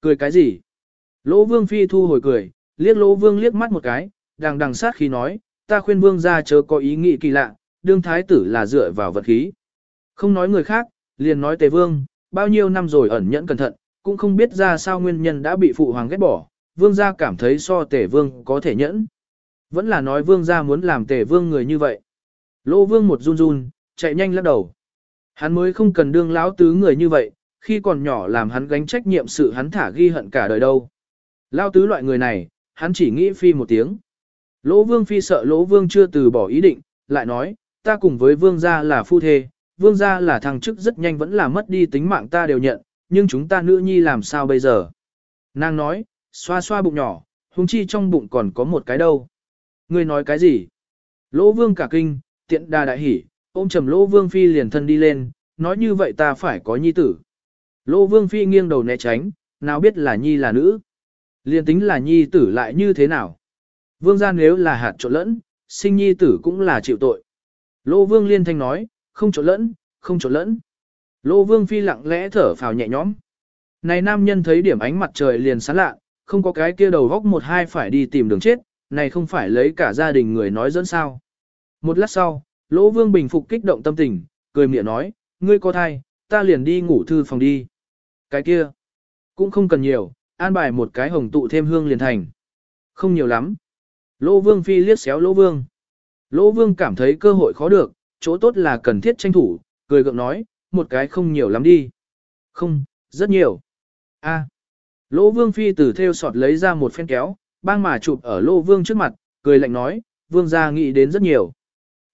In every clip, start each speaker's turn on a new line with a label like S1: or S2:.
S1: Cười cái gì? Lỗ vương phi thu hồi cười, liếc lỗ vương liếc mắt một cái, đằng đằng sát khí nói, ta khuyên vương ra chớ có ý nghĩ kỳ lạ, đương thái tử là dựa vào vật khí. Không nói người khác, liền nói tề vương, bao nhiêu năm rồi ẩn nhẫn cẩn thận, cũng không biết ra sao nguyên nhân đã bị phụ hoàng ghét bỏ, vương gia cảm thấy so tề vương có thể nhẫn. Vẫn là nói vương gia muốn làm tề vương người như vậy. Lỗ vương một run run, chạy nhanh lắc đầu. Hắn mới không cần đương lão tứ người như vậy, khi còn nhỏ làm hắn gánh trách nhiệm sự hắn thả ghi hận cả đời đâu. Lao tứ loại người này, hắn chỉ nghĩ phi một tiếng. Lỗ vương phi sợ lỗ vương chưa từ bỏ ý định, lại nói, ta cùng với vương gia là phu thê, vương gia là thằng chức rất nhanh vẫn là mất đi tính mạng ta đều nhận, nhưng chúng ta nữ nhi làm sao bây giờ? Nàng nói, xoa xoa bụng nhỏ, hung chi trong bụng còn có một cái đâu. Ngươi nói cái gì? Lỗ vương cả kinh, tiện đà đại hỉ, ôm trầm lỗ vương phi liền thân đi lên, nói như vậy ta phải có nhi tử. Lô vương phi nghiêng đầu né tránh, nào biết là nhi là nữ. Liền tính là nhi tử lại như thế nào. Vương gia nếu là hạt trộn lẫn, sinh nhi tử cũng là chịu tội. Lô vương liên thanh nói, không trộn lẫn, không trộn lẫn. Lô vương phi lặng lẽ thở phào nhẹ nhõm. Này nam nhân thấy điểm ánh mặt trời liền sáng lạ, không có cái kia đầu góc một hai phải đi tìm đường chết, này không phải lấy cả gia đình người nói dẫn sao. Một lát sau, Lỗ Vương bình phục kích động tâm tình, cười miệng nói, ngươi có thai, ta liền đi ngủ thư phòng đi. Cái kia, cũng không cần nhiều, an bài một cái hồng tụ thêm hương liền thành. Không nhiều lắm. Lỗ Vương phi liếc xéo Lỗ Vương. Lỗ Vương cảm thấy cơ hội khó được, chỗ tốt là cần thiết tranh thủ, cười gượng nói, một cái không nhiều lắm đi. Không, rất nhiều. A. Lỗ Vương phi từ theo sọt lấy ra một phen kéo, bang mà chụp ở Lỗ Vương trước mặt, cười lạnh nói, Vương gia nghĩ đến rất nhiều.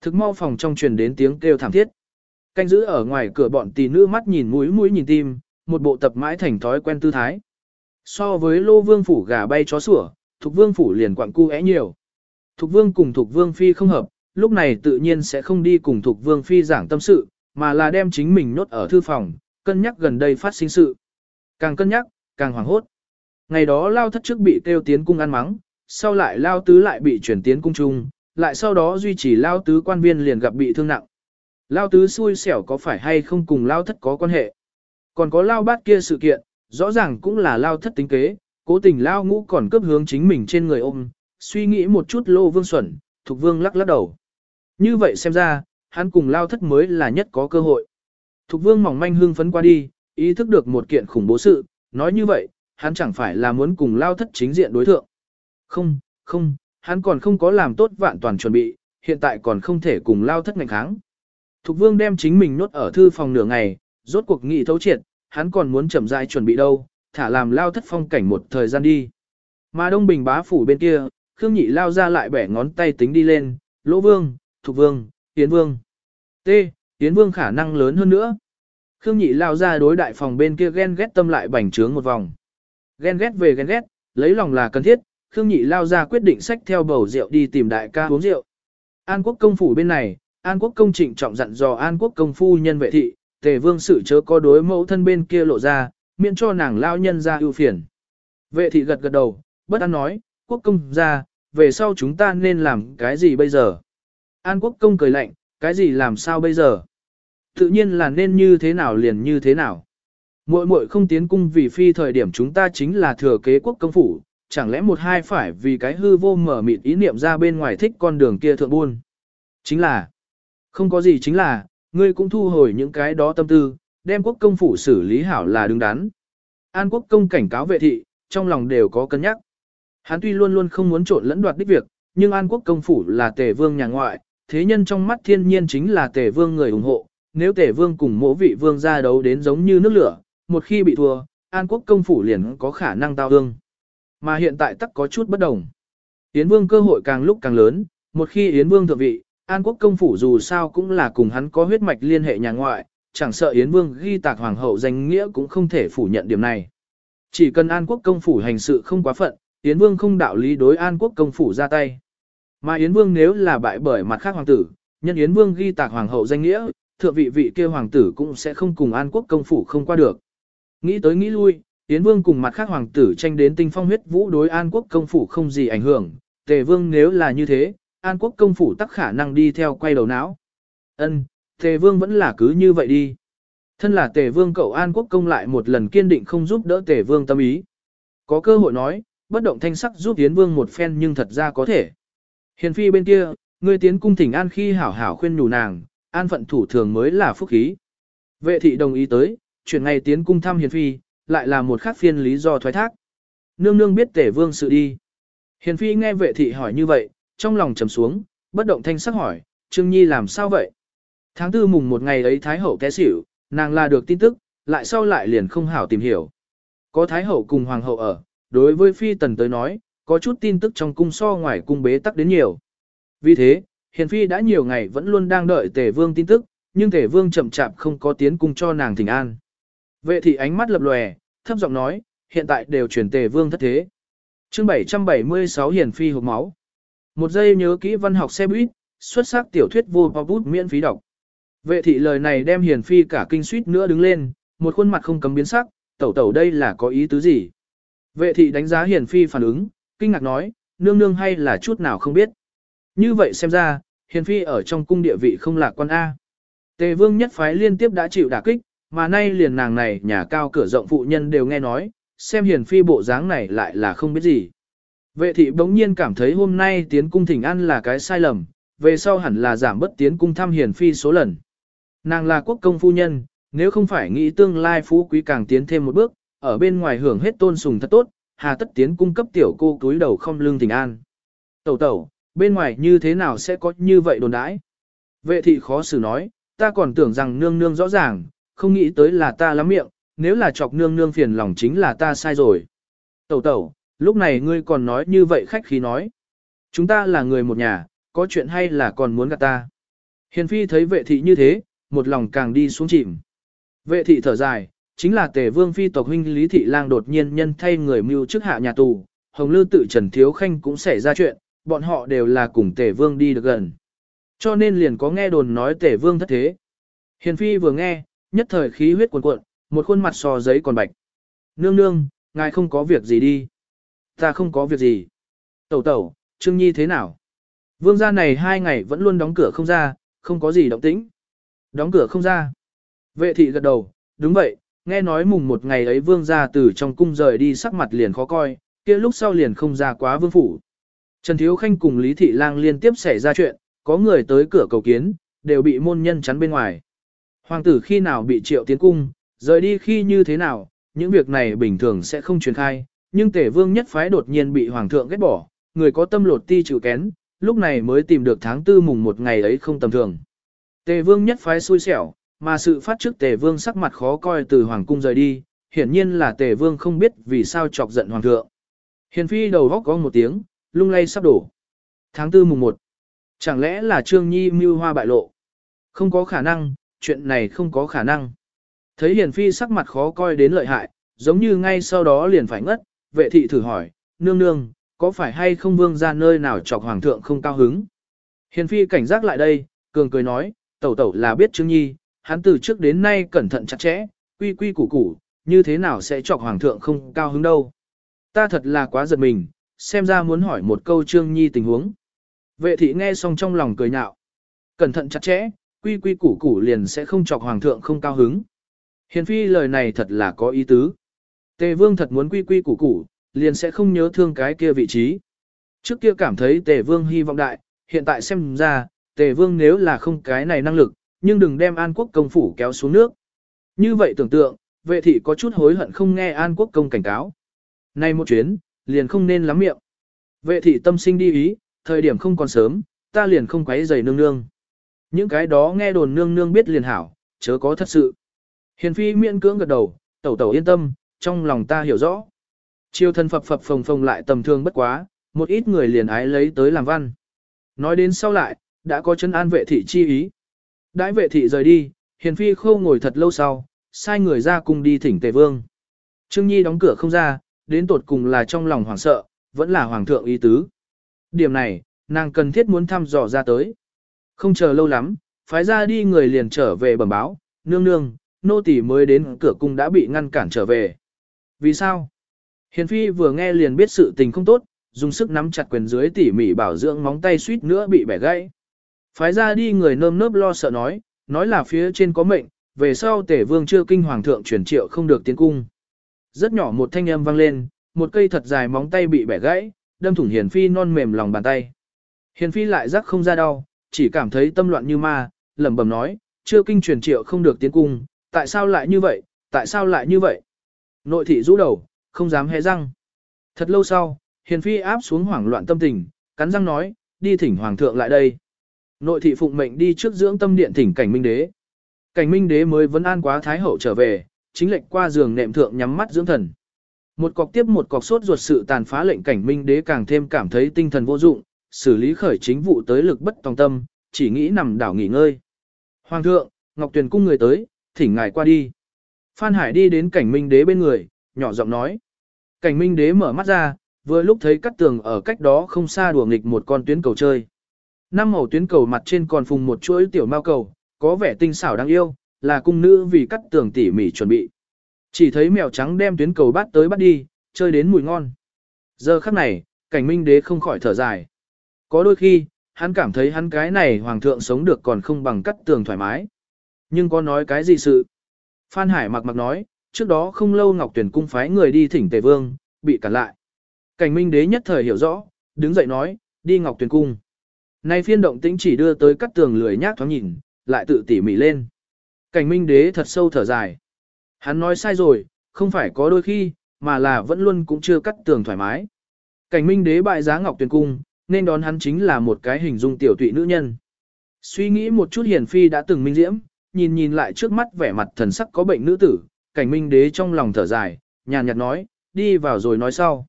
S1: Thực mau phòng trong truyền đến tiếng kêu thảm thiết. Canh giữ ở ngoài cửa bọn tỷ nữ mắt nhìn mũi mũi nhìn tim, một bộ tập mãi thành thói quen tư thái. So với lô vương phủ gà bay chó sủa, thục vương phủ liền quặng cu é nhiều. Thục vương cùng thục vương phi không hợp, lúc này tự nhiên sẽ không đi cùng thục vương phi giảng tâm sự, mà là đem chính mình nốt ở thư phòng, cân nhắc gần đây phát sinh sự. Càng cân nhắc, càng hoảng hốt. Ngày đó lao thất trước bị kêu tiến cung ăn mắng, sau lại lao tứ lại bị chuyển tiến cung trung, lại sau đó duy trì lao tứ quan viên liền gặp bị thương nặng. Lao tứ xui xẻo có phải hay không cùng lao thất có quan hệ. Còn có lao bát kia sự kiện, rõ ràng cũng là lao thất tính kế, cố tình lao ngũ còn cấp hướng chính mình trên người ôm, suy nghĩ một chút lô vương xuẩn, thục vương lắc lắc đầu. Như vậy xem ra, hắn cùng lao thất mới là nhất có cơ hội. Thục vương mỏng manh hương phấn qua đi, ý thức được một kiện khủng bố sự, nói như vậy, hắn chẳng phải là muốn cùng lao thất chính diện đối thượng. Không, không, hắn còn không có làm tốt vạn toàn chuẩn bị, hiện tại còn không thể cùng lao thất ngành kháng. Thục vương đem chính mình nốt ở thư phòng nửa ngày, rốt cuộc nghị thấu triệt, hắn còn muốn chậm rãi chuẩn bị đâu, thả làm lao thất phong cảnh một thời gian đi. Mà đông bình bá phủ bên kia, Khương Nhị lao ra lại bẻ ngón tay tính đi lên, Lỗ Vương, Thục Vương, Yến Vương. T. Yến Vương khả năng lớn hơn nữa. Khương Nhị lao ra đối đại phòng bên kia ghen ghét tâm lại bành trướng một vòng. Ghen ghét về ghen ghét, lấy lòng là cần thiết, Khương Nhị lao ra quyết định xách theo bầu rượu đi tìm đại ca uống rượu. An quốc công phủ bên này, An quốc công trịnh trọng dặn dò An quốc công phu nhân vệ thị, tề vương sự chớ có đối mẫu thân bên kia lộ ra, miễn cho nàng lao nhân ra ưu phiền. Vệ thị gật gật đầu, bất an nói, quốc công ra, về sau chúng ta nên làm cái gì bây giờ? An quốc công cười lạnh, cái gì làm sao bây giờ? Tự nhiên là nên như thế nào liền như thế nào. Muội muội không tiến cung vì phi thời điểm chúng ta chính là thừa kế quốc công phủ, chẳng lẽ một hai phải vì cái hư vô mở mịt ý niệm ra bên ngoài thích con đường kia thượng buôn. Chính là, không có gì chính là, ngươi cũng thu hồi những cái đó tâm tư, đem quốc công phủ xử lý hảo là đứng đắn. An quốc công cảnh cáo vệ thị, trong lòng đều có cân nhắc. Hắn tuy luôn luôn không muốn trộn lẫn đoạt đích việc, nhưng An quốc công phủ là tề vương nhà ngoại, thế nhân trong mắt thiên nhiên chính là tề vương người ủng hộ. Nếu tề vương cùng mỗ vị vương ra đấu đến giống như nước lửa, một khi bị thua, An quốc công phủ liền có khả năng tao ương. Mà hiện tại tắc có chút bất đồng. Yến Vương cơ hội càng lúc càng lớn, một khi Yến Vương thượng vị, An Quốc công phủ dù sao cũng là cùng hắn có huyết mạch liên hệ nhà ngoại, chẳng sợ Yến Vương ghi tạc hoàng hậu danh nghĩa cũng không thể phủ nhận điểm này. Chỉ cần An Quốc công phủ hành sự không quá phận, Yến Vương không đạo lý đối An Quốc công phủ ra tay. Mà Yến Vương nếu là bại bởi mặt khác hoàng tử, nhân Yến Vương ghi tạc hoàng hậu danh nghĩa, thượng vị vị kia hoàng tử cũng sẽ không cùng An Quốc công phủ không qua được. Nghĩ tới nghĩ lui, Yến Vương cùng mặt khác hoàng tử tranh đến tinh phong huyết vũ đối An Quốc công phủ không gì ảnh hưởng, Tề Vương nếu là như thế, An Quốc công phủ tắc khả năng đi theo quay đầu não. Ân, Tề Vương vẫn là cứ như vậy đi. Thân là Tề Vương cậu An Quốc công lại một lần kiên định không giúp đỡ Tề Vương tâm ý. Có cơ hội nói, bất động thanh sắc giúp Yến Vương một phen nhưng thật ra có thể. Hiền phi bên kia, ngươi tiến cung thỉnh an khi hảo hảo khuyên nhủ nàng, an phận thủ thường mới là phúc khí. Vệ thị đồng ý tới, chuyển ngày tiến cung thăm hiền phi, lại là một khác phiên lý do thoái thác. Nương nương biết tể vương sự đi. Hiền phi nghe vệ thị hỏi như vậy, trong lòng trầm xuống, bất động thanh sắc hỏi, Trương Nhi làm sao vậy? Tháng tư mùng một ngày ấy Thái Hậu té xỉu, nàng là được tin tức, lại sau lại liền không hảo tìm hiểu. Có Thái Hậu cùng Hoàng Hậu ở, đối với Phi Tần tới nói, có chút tin tức trong cung so ngoài cung bế tắc đến nhiều. Vì thế, Hiền Phi đã nhiều ngày vẫn luôn đang đợi Tề Vương tin tức, nhưng Tề Vương chậm chạp không có tiến cung cho nàng thỉnh an. Vệ thị ánh mắt lập lòe, thấp giọng nói, hiện tại đều chuyển Tề Vương thất thế. chương 776 Hiền Phi hộp máu. Một giây nhớ kỹ văn học xe buýt, xuất sắc tiểu thuyết vô bao bút miễn phí đọc. Vệ thị lời này đem Hiền Phi cả kinh suýt nữa đứng lên, một khuôn mặt không cấm biến sắc, tẩu tẩu đây là có ý tứ gì. Vệ thị đánh giá Hiền Phi phản ứng, kinh ngạc nói, nương nương hay là chút nào không biết. Như vậy xem ra, Hiền Phi ở trong cung địa vị không lạc quan A. Tề vương nhất phái liên tiếp đã chịu đả kích, mà nay liền nàng này nhà cao cửa rộng phụ nhân đều nghe nói, xem Hiền Phi bộ dáng này lại là không biết gì. Vệ thị bỗng nhiên cảm thấy hôm nay tiến cung thỉnh ăn là cái sai lầm, về sau hẳn là giảm bất tiến cung thăm Hiền Phi số lần. Nàng là quốc công phu nhân, nếu không phải nghĩ tương lai phú quý càng tiến thêm một bước, ở bên ngoài hưởng hết tôn sùng thật tốt, hà tất tiến cung cấp tiểu cô túi đầu không lương thỉnh an. Tẩu tẩu, bên ngoài như thế nào sẽ có như vậy đồn đãi? Vệ thị khó xử nói, ta còn tưởng rằng nương nương rõ ràng, không nghĩ tới là ta lắm miệng, nếu là chọc nương nương phiền lòng chính là ta sai rồi. Tẩu tẩu, lúc này ngươi còn nói như vậy khách khí nói. Chúng ta là người một nhà, có chuyện hay là còn muốn gặp ta. Hiền phi thấy vệ thị như thế, một lòng càng đi xuống chìm. Vệ thị thở dài, chính là tề vương phi tộc huynh Lý Thị Lang đột nhiên nhân thay người mưu chức hạ nhà tù, Hồng Lư tự Trần Thiếu Khanh cũng xảy ra chuyện, bọn họ đều là cùng tề vương đi được gần. Cho nên liền có nghe đồn nói tề vương thất thế. Hiền phi vừa nghe, nhất thời khí huyết cuồn cuộn, một khuôn mặt sò giấy còn bạch. Nương nương, ngài không có việc gì đi. Ta không có việc gì. Tẩu tẩu, Trương Nhi thế nào? Vương gia này hai ngày vẫn luôn đóng cửa không ra, không có gì động tĩnh. Đóng cửa không ra. Vệ thị gật đầu, đúng vậy, nghe nói mùng một ngày ấy vương gia từ trong cung rời đi sắc mặt liền khó coi, kia lúc sau liền không ra quá vương phủ. Trần Thiếu Khanh cùng Lý Thị Lang liên tiếp xảy ra chuyện, có người tới cửa cầu kiến, đều bị môn nhân chắn bên ngoài. Hoàng tử khi nào bị triệu tiến cung, rời đi khi như thế nào, những việc này bình thường sẽ không truyền khai, nhưng tể vương nhất phái đột nhiên bị hoàng thượng ghét bỏ, người có tâm lột ti chịu kén, lúc này mới tìm được tháng tư mùng một ngày ấy không tầm thường. Tề vương nhất phái xui xẻo, mà sự phát trước tề vương sắc mặt khó coi từ hoàng cung rời đi, hiển nhiên là tề vương không biết vì sao chọc giận hoàng thượng. Hiền phi đầu góc có một tiếng, lung lay sắp đổ. Tháng tư mùng một, Chẳng lẽ là Trương Nhi mưu hoa bại lộ? Không có khả năng, chuyện này không có khả năng. Thấy Hiền phi sắc mặt khó coi đến lợi hại, giống như ngay sau đó liền phải ngất, vệ thị thử hỏi, nương nương, có phải hay không vương ra nơi nào chọc hoàng thượng không cao hứng? Hiền phi cảnh giác lại đây, cường cười nói, tẩu tẩu là biết Trương Nhi, hắn từ trước đến nay cẩn thận chặt chẽ, quy quy củ củ, như thế nào sẽ chọc hoàng thượng không cao hứng đâu. Ta thật là quá giật mình, xem ra muốn hỏi một câu Trương Nhi tình huống. Vệ thị nghe xong trong lòng cười nhạo. Cẩn thận chặt chẽ, quy quy củ củ liền sẽ không chọc hoàng thượng không cao hứng. Hiền phi lời này thật là có ý tứ. Tề vương thật muốn quy quy củ củ, liền sẽ không nhớ thương cái kia vị trí. Trước kia cảm thấy tề vương hy vọng đại, hiện tại xem ra, tề vương nếu là không cái này năng lực, nhưng đừng đem An Quốc công phủ kéo xuống nước. Như vậy tưởng tượng, vệ thị có chút hối hận không nghe An Quốc công cảnh cáo. Nay một chuyến, liền không nên lắm miệng. Vệ thị tâm sinh đi ý, thời điểm không còn sớm, ta liền không quấy giày nương nương. Những cái đó nghe đồn nương nương biết liền hảo, chớ có thật sự. Hiền phi miễn cưỡng gật đầu, tẩu tẩu yên tâm, trong lòng ta hiểu rõ. Chiêu thân phập phập phồng phồng lại tầm thương bất quá, một ít người liền ái lấy tới làm văn. Nói đến sau lại, đã có chân an vệ thị chi ý. Đãi vệ thị rời đi, hiền phi khâu ngồi thật lâu sau, sai người ra cùng đi thỉnh tề vương. Trương Nhi đóng cửa không ra, đến tột cùng là trong lòng hoảng sợ, vẫn là hoàng thượng ý tứ. Điểm này, nàng cần thiết muốn thăm dò ra tới. Không chờ lâu lắm, phái ra đi người liền trở về bẩm báo, nương nương, nô tỳ mới đến cửa cung đã bị ngăn cản trở về. Vì sao? Hiền phi vừa nghe liền biết sự tình không tốt, dùng sức nắm chặt quyền dưới tỉ mỉ bảo dưỡng móng tay suýt nữa bị bẻ gãy. Phái ra đi người nơm nớp lo sợ nói, nói là phía trên có mệnh, về sau tể vương chưa kinh hoàng thượng chuyển triệu không được tiến cung. Rất nhỏ một thanh âm vang lên, một cây thật dài móng tay bị bẻ gãy, đâm thủng Hiền Phi non mềm lòng bàn tay. Hiền Phi lại rắc không ra đau, chỉ cảm thấy tâm loạn như ma, lẩm bẩm nói, chưa kinh truyền triệu không được tiến cung, tại sao lại như vậy, tại sao lại như vậy? Nội thị rũ đầu, không dám hé răng. Thật lâu sau, Hiền Phi áp xuống hoảng loạn tâm tình, cắn răng nói, đi thỉnh Hoàng thượng lại đây. Nội thị phụng mệnh đi trước dưỡng tâm điện thỉnh cảnh minh đế. Cảnh minh đế mới vấn an quá thái hậu trở về, chính lệnh qua giường nệm thượng nhắm mắt dưỡng thần. Một cọc tiếp một cọc sốt ruột sự tàn phá lệnh cảnh minh đế càng thêm cảm thấy tinh thần vô dụng, xử lý khởi chính vụ tới lực bất tòng tâm, chỉ nghĩ nằm đảo nghỉ ngơi. Hoàng thượng, Ngọc Tuyền cung người tới, thỉnh ngài qua đi. Phan Hải đi đến cảnh minh đế bên người, nhỏ giọng nói. Cảnh minh đế mở mắt ra, vừa lúc thấy cắt tường ở cách đó không xa đùa nghịch một con tuyến cầu chơi. Năm màu tuyến cầu mặt trên còn phùng một chuỗi tiểu mao cầu, có vẻ tinh xảo đáng yêu, là cung nữ vì cắt tường tỉ mỉ chuẩn bị. Chỉ thấy mèo trắng đem tuyến cầu bắt tới bắt đi, chơi đến mùi ngon. Giờ khắc này, cảnh minh đế không khỏi thở dài. Có đôi khi, hắn cảm thấy hắn cái này hoàng thượng sống được còn không bằng cắt tường thoải mái. Nhưng có nói cái gì sự? Phan Hải mặc mặc nói, trước đó không lâu Ngọc Tuyển cung phái người đi thỉnh Tề Vương, bị cản lại. Cảnh Minh Đế nhất thời hiểu rõ, đứng dậy nói, đi Ngọc Tuyển cung. Nay phiên động tĩnh chỉ đưa tới cắt tường lười nhác thoáng nhìn, lại tự tỉ mỉ lên. Cảnh Minh Đế thật sâu thở dài. Hắn nói sai rồi, không phải có đôi khi, mà là vẫn luôn cũng chưa cắt tường thoải mái. Cảnh Minh Đế bại giá Ngọc Tuyển cung, nên đón hắn chính là một cái hình dung tiểu tụy nữ nhân. Suy nghĩ một chút Hiển phi đã từng minh diễm, nhìn nhìn lại trước mắt vẻ mặt thần sắc có bệnh nữ tử, cảnh minh đế trong lòng thở dài, nhàn nhạt nói, đi vào rồi nói sau.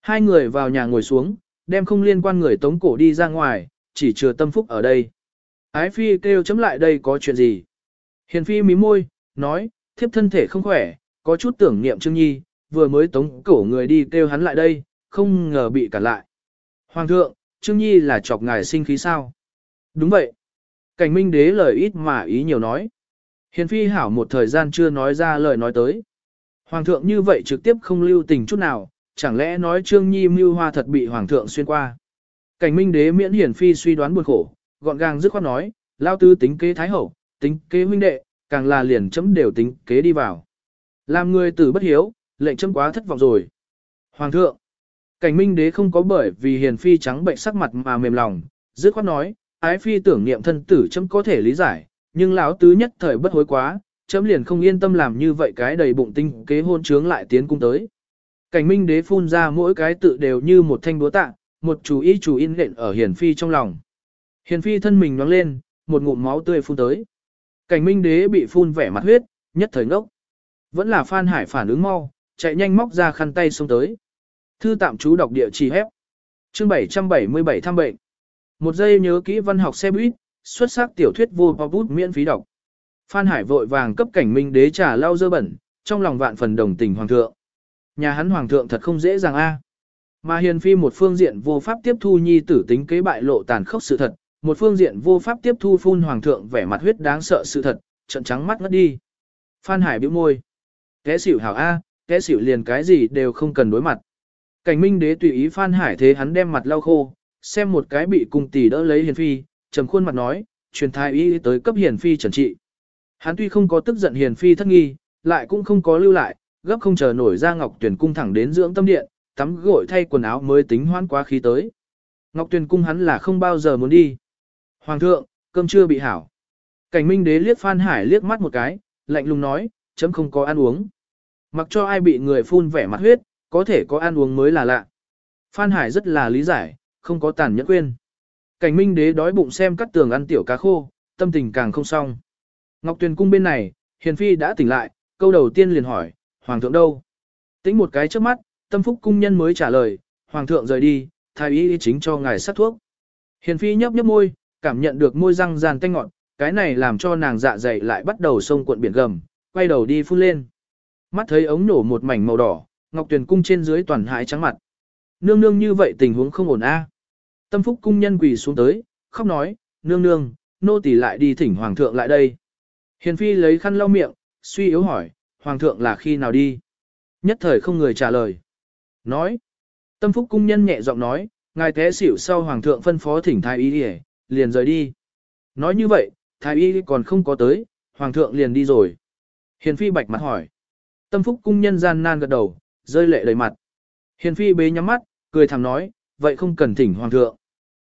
S1: Hai người vào nhà ngồi xuống, đem không liên quan người tống cổ đi ra ngoài, chỉ chừa tâm phúc ở đây. Ái phi kêu chấm lại đây có chuyện gì? Hiền phi mím môi, nói, thiếp thân thể không khỏe, có chút tưởng niệm Trương Nhi, vừa mới tống cổ người đi kêu hắn lại đây, không ngờ bị cản lại. Hoàng thượng, Trương Nhi là chọc ngài sinh khí sao? Đúng vậy. Cảnh minh đế lời ít mà ý nhiều nói. Hiền phi hảo một thời gian chưa nói ra lời nói tới. Hoàng thượng như vậy trực tiếp không lưu tình chút nào, chẳng lẽ nói Trương Nhi mưu hoa thật bị Hoàng thượng xuyên qua. Cảnh minh đế miễn hiển phi suy đoán buồn khổ, gọn gàng dứt khoát nói, lao tư tính kế thái hậu, tính kế huynh đệ, càng là liền chấm đều tính kế đi vào. Làm người tử bất hiếu, lệnh chấm quá thất vọng rồi. Hoàng thượng, cảnh minh đế không có bởi vì hiền phi trắng bệnh sắc mặt mà mềm lòng, dứt khoát nói, ái phi tưởng niệm thân tử chấm có thể lý giải, nhưng lão tứ nhất thời bất hối quá, chấm liền không yên tâm làm như vậy cái đầy bụng tinh kế hôn trướng lại tiến cung tới. Cảnh minh đế phun ra mỗi cái tự đều như một thanh búa tạ, một chú ý chú in lệnh ở hiền phi trong lòng. Hiền phi thân mình nóng lên, một ngụm máu tươi phun tới. Cảnh minh đế bị phun vẻ mặt huyết, nhất thời ngốc. Vẫn là Phan Hải phản ứng mau, chạy nhanh móc ra khăn tay xông tới. Thư tạm chú đọc địa chỉ hép. Chương 777 thăm bệnh. Một giây nhớ kỹ văn học xe buýt, xuất sắc tiểu thuyết vô bao bút miễn phí đọc. Phan Hải vội vàng cấp cảnh minh đế trả lau dơ bẩn, trong lòng vạn phần đồng tình hoàng thượng. Nhà hắn hoàng thượng thật không dễ dàng a. Mà hiền phi một phương diện vô pháp tiếp thu nhi tử tính kế bại lộ tàn khốc sự thật, một phương diện vô pháp tiếp thu phun hoàng thượng vẻ mặt huyết đáng sợ sự thật, trận trắng mắt ngất đi. Phan Hải bĩu môi. Kẻ xỉu hảo a, à, kẻ xỉu liền cái gì đều không cần đối mặt. Cảnh minh đế tùy ý Phan Hải thế hắn đem mặt lau khô, xem một cái bị cung tỷ đỡ lấy hiền phi, trầm khuôn mặt nói, truyền thái y tới cấp hiền phi trần trị. Hắn tuy không có tức giận hiền phi thất nghi, lại cũng không có lưu lại, gấp không chờ nổi ra ngọc tuyển cung thẳng đến dưỡng tâm điện, tắm gội thay quần áo mới tính hoãn quá khí tới. Ngọc tuyển cung hắn là không bao giờ muốn đi. Hoàng thượng, cơm chưa bị hảo. Cảnh minh đế liếc Phan Hải liếc mắt một cái, lạnh lùng nói, chấm không có ăn uống. Mặc cho ai bị người phun vẻ mặt huyết, có thể có ăn uống mới là lạ. Phan Hải rất là lý giải, không có tàn nhẫn quên. Cảnh minh đế đói bụng xem cắt tường ăn tiểu cá khô, tâm tình càng không xong. Ngọc Tuyền cung bên này, Hiền Phi đã tỉnh lại, câu đầu tiên liền hỏi, Hoàng thượng đâu? Tính một cái trước mắt, tâm phúc cung nhân mới trả lời, Hoàng thượng rời đi, thái y chính cho ngài sát thuốc. Hiền Phi nhấp nhấp môi, cảm nhận được môi răng ràn tanh ngọn, cái này làm cho nàng dạ dày lại bắt đầu sông cuộn biển gầm, quay đầu đi phun lên. Mắt thấy ống nổ một mảnh màu đỏ, Ngọc Tuyền cung trên dưới toàn hại trắng mặt. Nương nương như vậy tình huống không ổn a. Tâm phúc cung nhân quỳ xuống tới, khóc nói, nương nương, nô tỳ lại đi thỉnh hoàng thượng lại đây. Hiền phi lấy khăn lau miệng, suy yếu hỏi, hoàng thượng là khi nào đi? Nhất thời không người trả lời. Nói, tâm phúc cung nhân nhẹ giọng nói, ngài té xỉu sau hoàng thượng phân phó thỉnh thái y đi liền rời đi. Nói như vậy, thái y còn không có tới, hoàng thượng liền đi rồi. Hiền phi bạch mặt hỏi. Tâm phúc cung nhân gian nan gật đầu, rơi lệ đầy mặt. Hiền phi bế nhắm mắt, cười thầm nói, vậy không cần thỉnh hoàng thượng.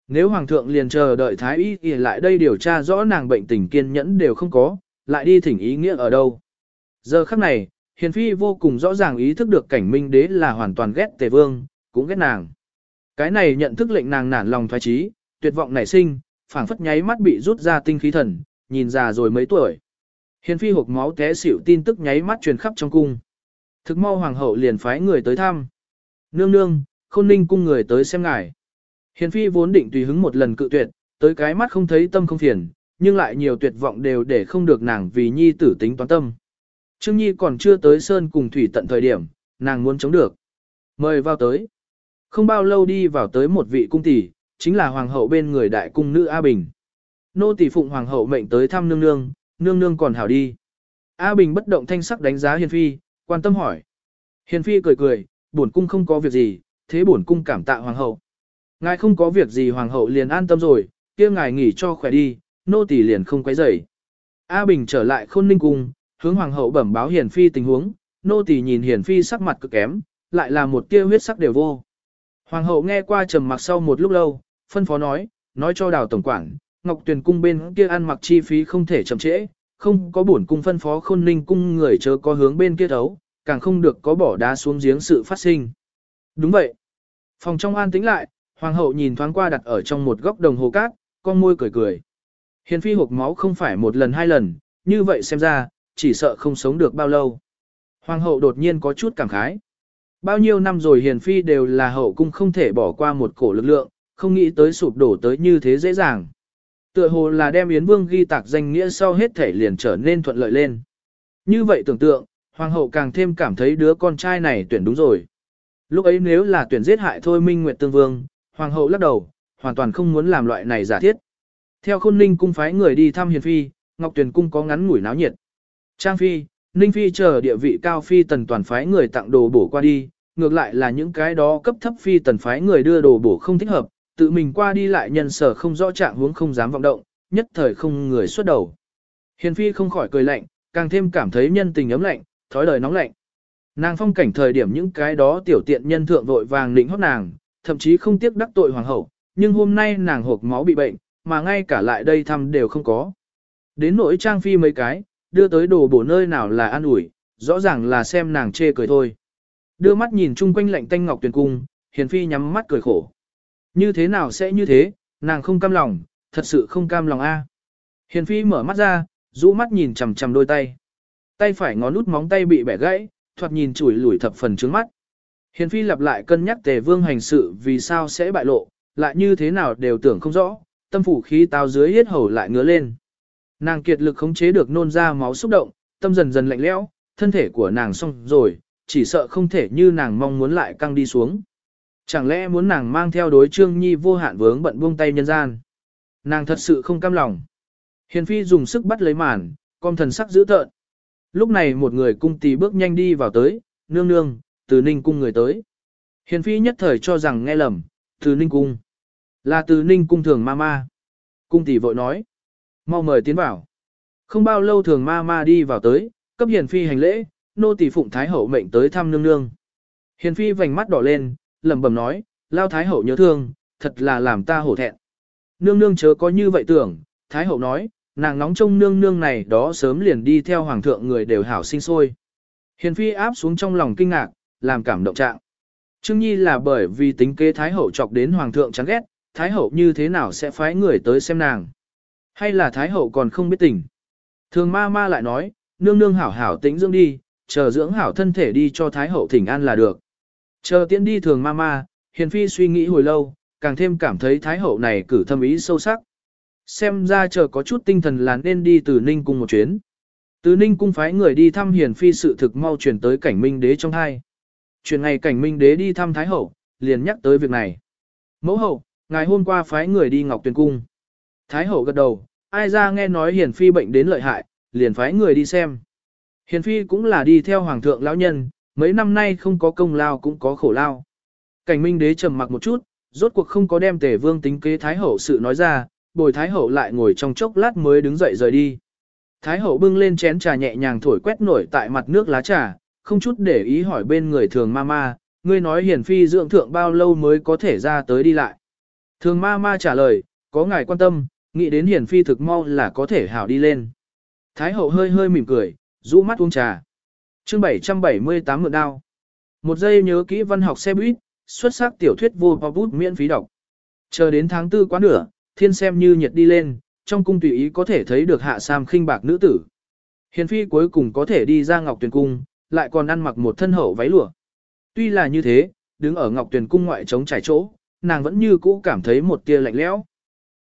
S1: Nếu hoàng thượng liền chờ đợi thái y thì lại đây điều tra rõ nàng bệnh tình kiên nhẫn đều không có, lại đi thỉnh ý nghĩa ở đâu. Giờ khắc này, hiền phi vô cùng rõ ràng ý thức được cảnh minh đế là hoàn toàn ghét tề vương, cũng ghét nàng. Cái này nhận thức lệnh nàng nản lòng thoái trí, tuyệt vọng nảy sinh, phảng phất nháy mắt bị rút ra tinh khí thần, nhìn già rồi mấy tuổi. Hiền phi hộp máu té xỉu tin tức nháy mắt truyền khắp trong cung. Thực mau hoàng hậu liền phái người tới thăm. Nương nương, khôn ninh cung người tới xem ngài. Hiền phi vốn định tùy hứng một lần cự tuyệt, tới cái mắt không thấy tâm không phiền, nhưng lại nhiều tuyệt vọng đều để không được nàng vì nhi tử tính toán tâm. Trương Nhi còn chưa tới sơn cùng thủy tận thời điểm, nàng muốn chống được. Mời vào tới. Không bao lâu đi vào tới một vị cung tỷ, chính là hoàng hậu bên người đại cung nữ A Bình. Nô tỷ phụng hoàng hậu mệnh tới thăm nương nương, nương nương còn hảo đi. A Bình bất động thanh sắc đánh giá Hiền Phi, quan tâm hỏi. Hiền Phi cười cười, bổn cung không có việc gì, thế bổn cung cảm tạ hoàng hậu. Ngài không có việc gì hoàng hậu liền an tâm rồi, kia ngài nghỉ cho khỏe đi, nô tỳ liền không quấy rầy. A Bình trở lại khôn ninh cung, hướng hoàng hậu bẩm báo Hiền Phi tình huống, nô tỳ nhìn Hiền Phi sắc mặt cực kém, lại là một tia huyết sắc đều vô. Hoàng hậu nghe qua trầm mặc sau một lúc lâu, phân phó nói, nói cho đào tổng quản, Ngọc Tuyền cung bên kia ăn mặc chi phí không thể chậm trễ, không có bổn cung phân phó khôn ninh cung người chớ có hướng bên kia thấu, càng không được có bỏ đá xuống giếng sự phát sinh. Đúng vậy. Phòng trong an tĩnh lại, hoàng hậu nhìn thoáng qua đặt ở trong một góc đồng hồ cát, con môi cười cười. Hiền phi hộp máu không phải một lần hai lần, như vậy xem ra, chỉ sợ không sống được bao lâu. Hoàng hậu đột nhiên có chút cảm khái. Bao nhiêu năm rồi hiền phi đều là hậu cung không thể bỏ qua một cổ lực lượng, không nghĩ tới sụp đổ tới như thế dễ dàng. Tựa hồ là đem Yến Vương ghi tạc danh nghĩa sau hết thể liền trở nên thuận lợi lên. Như vậy tưởng tượng, Hoàng hậu càng thêm cảm thấy đứa con trai này tuyển đúng rồi. Lúc ấy nếu là tuyển giết hại thôi Minh Nguyệt Tương Vương, Hoàng hậu lắc đầu, hoàn toàn không muốn làm loại này giả thiết. Theo khôn ninh cung phái người đi thăm hiền phi, Ngọc Tuyền cung có ngắn ngủi náo nhiệt. Trang phi, ninh phi chờ địa vị cao phi tần toàn phái người tặng đồ bổ qua đi, ngược lại là những cái đó cấp thấp phi tần phái người đưa đồ bổ không thích hợp, tự mình qua đi lại nhân sở không rõ trạng huống không dám vọng động, nhất thời không người xuất đầu. Hiền phi không khỏi cười lạnh, càng thêm cảm thấy nhân tình ấm lạnh, thói lời nóng lạnh. Nàng phong cảnh thời điểm những cái đó tiểu tiện nhân thượng vội vàng lĩnh hót nàng, thậm chí không tiếc đắc tội hoàng hậu, nhưng hôm nay nàng hộp máu bị bệnh, mà ngay cả lại đây thăm đều không có. Đến nỗi trang phi mấy cái, đưa tới đồ bổ nơi nào là an ủi, rõ ràng là xem nàng chê cười thôi. Đưa mắt nhìn chung quanh lạnh tanh ngọc tuyển cung, hiền phi nhắm mắt cười khổ. Như thế nào sẽ như thế, nàng không cam lòng, thật sự không cam lòng a. Hiền phi mở mắt ra, rũ mắt nhìn chằm chằm đôi tay. Tay phải ngón út móng tay bị bẻ gãy, thoạt nhìn chủi lủi thập phần trướng mắt. Hiền phi lặp lại cân nhắc tề vương hành sự vì sao sẽ bại lộ, lại như thế nào đều tưởng không rõ, tâm phủ khí tao dưới hết hầu lại ngứa lên. Nàng kiệt lực khống chế được nôn ra máu xúc động, tâm dần dần lạnh lẽo, thân thể của nàng xong rồi, chỉ sợ không thể như nàng mong muốn lại căng đi xuống. Chẳng lẽ muốn nàng mang theo đối trương nhi vô hạn vướng bận buông tay nhân gian. Nàng thật sự không cam lòng. Hiền phi dùng sức bắt lấy màn, con thần sắc dữ tợn. Lúc này một người cung tỳ bước nhanh đi vào tới, nương nương, từ ninh cung người tới. Hiền phi nhất thời cho rằng nghe lầm, từ ninh cung. Là từ ninh cung thường ma ma. Cung tỷ vội nói. Mau mời tiến vào. Không bao lâu thường ma ma đi vào tới, cấp hiền phi hành lễ, nô tỷ phụng thái hậu mệnh tới thăm nương nương. Hiền phi vành mắt đỏ lên, lẩm bẩm nói, lao thái hậu nhớ thương, thật là làm ta hổ thẹn. Nương nương chớ có như vậy tưởng, thái hậu nói, nàng nóng trông nương nương này đó sớm liền đi theo hoàng thượng người đều hảo sinh sôi. Hiền phi áp xuống trong lòng kinh ngạc, làm cảm động trạng. Trương Nhi là bởi vì tính kế Thái Hậu chọc đến Hoàng thượng chán ghét, Thái Hậu như thế nào sẽ phái người tới xem nàng. Hay là Thái Hậu còn không biết tình. Thường ma ma lại nói, nương nương hảo hảo tĩnh dưỡng đi, chờ dưỡng hảo thân thể đi cho Thái Hậu thỉnh an là được. Chờ tiễn đi thường ma ma, Hiền Phi suy nghĩ hồi lâu, càng thêm cảm thấy Thái Hậu này cử thâm ý sâu sắc. Xem ra chờ có chút tinh thần là nên đi từ Ninh Cung một chuyến. Từ Ninh Cung phái người đi thăm Hiền Phi sự thực mau chuyển tới cảnh minh đế trong hai. Chuyện ngày cảnh minh đế đi thăm Thái Hậu, liền nhắc tới việc này. Mẫu hậu, ngày hôm qua phái người đi Ngọc Tuyền Cung. Thái Hậu gật đầu, ai ra nghe nói Hiền Phi bệnh đến lợi hại, liền phái người đi xem. Hiền Phi cũng là đi theo Hoàng thượng lão nhân, mấy năm nay không có công lao cũng có khổ lao. Cảnh minh đế trầm mặc một chút, rốt cuộc không có đem tề vương tính kế Thái Hậu sự nói ra, bồi Thái Hậu lại ngồi trong chốc lát mới đứng dậy rời đi. Thái Hậu bưng lên chén trà nhẹ nhàng thổi quét nổi tại mặt nước lá trà, không chút để ý hỏi bên người thường ma ma, ngươi nói hiển phi dưỡng thượng bao lâu mới có thể ra tới đi lại. Thường ma ma trả lời, có ngài quan tâm, nghĩ đến hiển phi thực mau là có thể hảo đi lên. Thái hậu hơi hơi mỉm cười, rũ mắt uống trà. chương 778 mượn đao. Một giây nhớ kỹ văn học xe buýt, xuất sắc tiểu thuyết vô bút miễn phí đọc. Chờ đến tháng tư quá nửa, thiên xem như nhiệt đi lên, trong cung tùy ý có thể thấy được hạ sam khinh bạc nữ tử. Hiền phi cuối cùng có thể đi ra ngọc tuyển cung, lại còn ăn mặc một thân hậu váy lụa. Tuy là như thế, đứng ở ngọc tuyển cung ngoại trống trải chỗ, nàng vẫn như cũ cảm thấy một tia lạnh lẽo.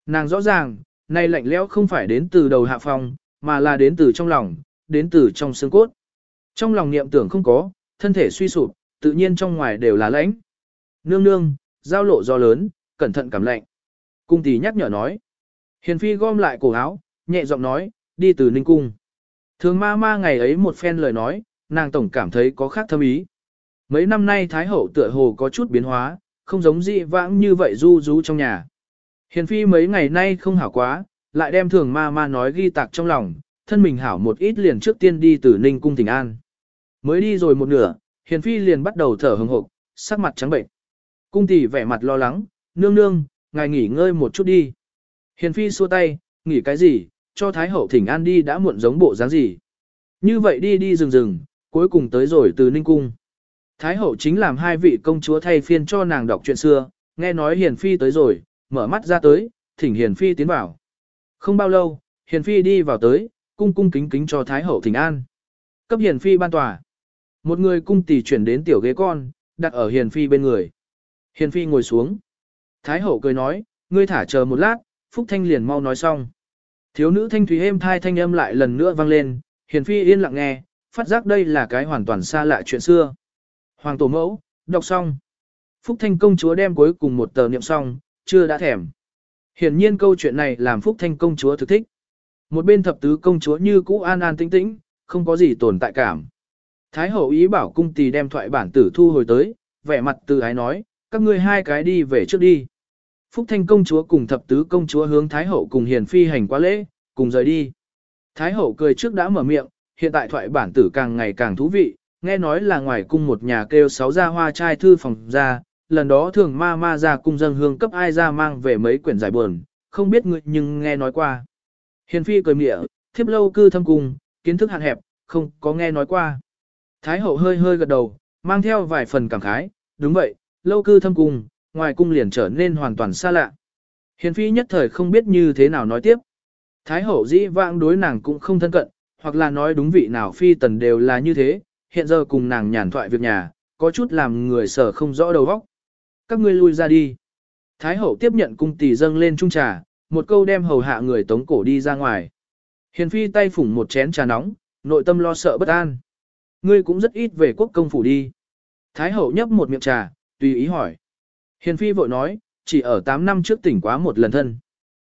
S1: Nàng rõ ràng, nay lạnh lẽo không phải đến từ đầu hạ phòng, mà là đến từ trong lòng, đến từ trong xương cốt. Trong lòng niệm tưởng không có, thân thể suy sụp, tự nhiên trong ngoài đều là lãnh. Nương nương, giao lộ do lớn, cẩn thận cảm lạnh. Cung tỷ nhắc nhở nói. Hiền phi gom lại cổ áo, nhẹ giọng nói, đi từ ninh cung. Thường ma ma ngày ấy một phen lời nói, nàng tổng cảm thấy có khác thâm ý. Mấy năm nay Thái Hậu tựa hồ có chút biến hóa, không giống dị vãng như vậy du rú trong nhà. Hiền phi mấy ngày nay không hảo quá, lại đem thường ma ma nói ghi tạc trong lòng, thân mình hảo một ít liền trước tiên đi từ Ninh cung tỉnh an. Mới đi rồi một nửa, Hiền phi liền bắt đầu thở hừng hực, sắc mặt trắng bệnh. Cung tỷ vẻ mặt lo lắng, nương nương, ngài nghỉ ngơi một chút đi. Hiền phi xua tay, nghỉ cái gì, cho Thái hậu thỉnh an đi đã muộn giống bộ dáng gì. Như vậy đi đi rừng rừng, cuối cùng tới rồi từ Ninh cung. Thái hậu chính làm hai vị công chúa thay phiên cho nàng đọc chuyện xưa, nghe nói Hiền phi tới rồi, mở mắt ra tới, thỉnh Hiền phi tiến vào. Không bao lâu, Hiền phi đi vào tới, cung cung kính kính cho Thái hậu thỉnh an. Cấp Hiền phi ban tòa. Một người cung tỷ chuyển đến tiểu ghế con, đặt ở Hiền phi bên người. Hiền phi ngồi xuống. Thái hậu cười nói, ngươi thả chờ một lát, Phúc Thanh liền mau nói xong. Thiếu nữ thanh thúy êm thai thanh âm lại lần nữa vang lên, Hiền phi yên lặng nghe, phát giác đây là cái hoàn toàn xa lạ chuyện xưa. Hoàng tổ mẫu, đọc xong. Phúc Thanh công chúa đem cuối cùng một tờ niệm xong, chưa đã thèm. Hiển nhiên câu chuyện này làm Phúc Thanh công chúa thực thích. Một bên thập tứ công chúa như cũ an an tĩnh tĩnh, không có gì tồn tại cảm. Thái hậu ý bảo cung tỳ đem thoại bản tử thu hồi tới, vẻ mặt từ ái nói, các ngươi hai cái đi về trước đi. Phúc Thanh công chúa cùng thập tứ công chúa hướng Thái hậu cùng hiền phi hành qua lễ, cùng rời đi. Thái hậu cười trước đã mở miệng, hiện tại thoại bản tử càng ngày càng thú vị, nghe nói là ngoài cung một nhà kêu sáu gia hoa trai thư phòng ra, lần đó thường ma ma ra cung dân hương cấp ai ra mang về mấy quyển giải buồn, không biết ngươi nhưng nghe nói qua. Hiền phi cười mỉa, thiếp lâu cư thâm cung, kiến thức hạn hẹp, không có nghe nói qua. Thái hậu hơi hơi gật đầu, mang theo vài phần cảm khái, đúng vậy, lâu cư thâm cung, ngoài cung liền trở nên hoàn toàn xa lạ. Hiền phi nhất thời không biết như thế nào nói tiếp. Thái hậu dĩ vãng đối nàng cũng không thân cận, hoặc là nói đúng vị nào phi tần đều là như thế, hiện giờ cùng nàng nhàn thoại việc nhà, có chút làm người sở không rõ đầu óc. Các ngươi lui ra đi. Thái hậu tiếp nhận cung tỷ dâng lên trung trà, một câu đem hầu hạ người tống cổ đi ra ngoài. Hiền phi tay phủng một chén trà nóng, nội tâm lo sợ bất an. Ngươi cũng rất ít về quốc công phủ đi. Thái hậu nhấp một miệng trà, tùy ý hỏi. Hiền phi vội nói, chỉ ở 8 năm trước tỉnh quá một lần thân.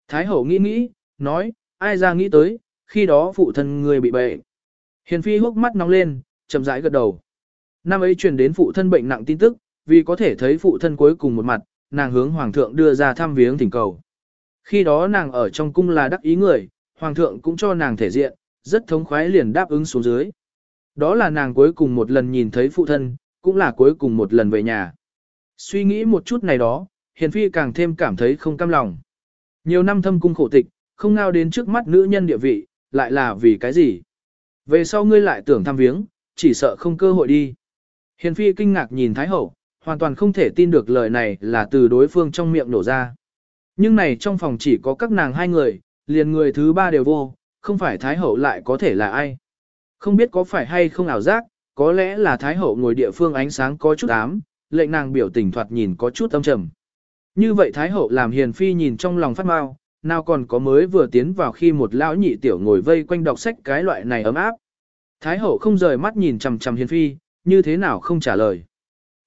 S1: Thái hậu nghĩ nghĩ, nói, ai ra nghĩ tới, khi đó phụ thân người bị bệnh. Hiền phi hốc mắt nóng lên, chậm rãi gật đầu. Năm ấy truyền đến phụ thân bệnh nặng tin tức, vì có thể thấy phụ thân cuối cùng một mặt, nàng hướng hoàng thượng đưa ra thăm viếng thỉnh cầu. Khi đó nàng ở trong cung là đắc ý người, hoàng thượng cũng cho nàng thể diện, rất thống khoái liền đáp ứng xuống dưới. Đó là nàng cuối cùng một lần nhìn thấy phụ thân, cũng là cuối cùng một lần về nhà. Suy nghĩ một chút này đó, hiền phi càng thêm cảm thấy không cam lòng. Nhiều năm thâm cung khổ tịch, không ngao đến trước mắt nữ nhân địa vị, lại là vì cái gì? Về sau ngươi lại tưởng thăm viếng, chỉ sợ không cơ hội đi. Hiền phi kinh ngạc nhìn Thái Hậu, hoàn toàn không thể tin được lời này là từ đối phương trong miệng nổ ra. Nhưng này trong phòng chỉ có các nàng hai người, liền người thứ ba đều vô, không phải Thái Hậu lại có thể là ai. Không biết có phải hay không ảo giác, có lẽ là Thái Hậu ngồi địa phương ánh sáng có chút ám, lệnh nàng biểu tình thoạt nhìn có chút âm trầm. Như vậy Thái Hậu làm hiền phi nhìn trong lòng phát mau, nào còn có mới vừa tiến vào khi một lão nhị tiểu ngồi vây quanh đọc sách cái loại này ấm áp. Thái Hậu không rời mắt nhìn chằm chằm hiền phi, như thế nào không trả lời.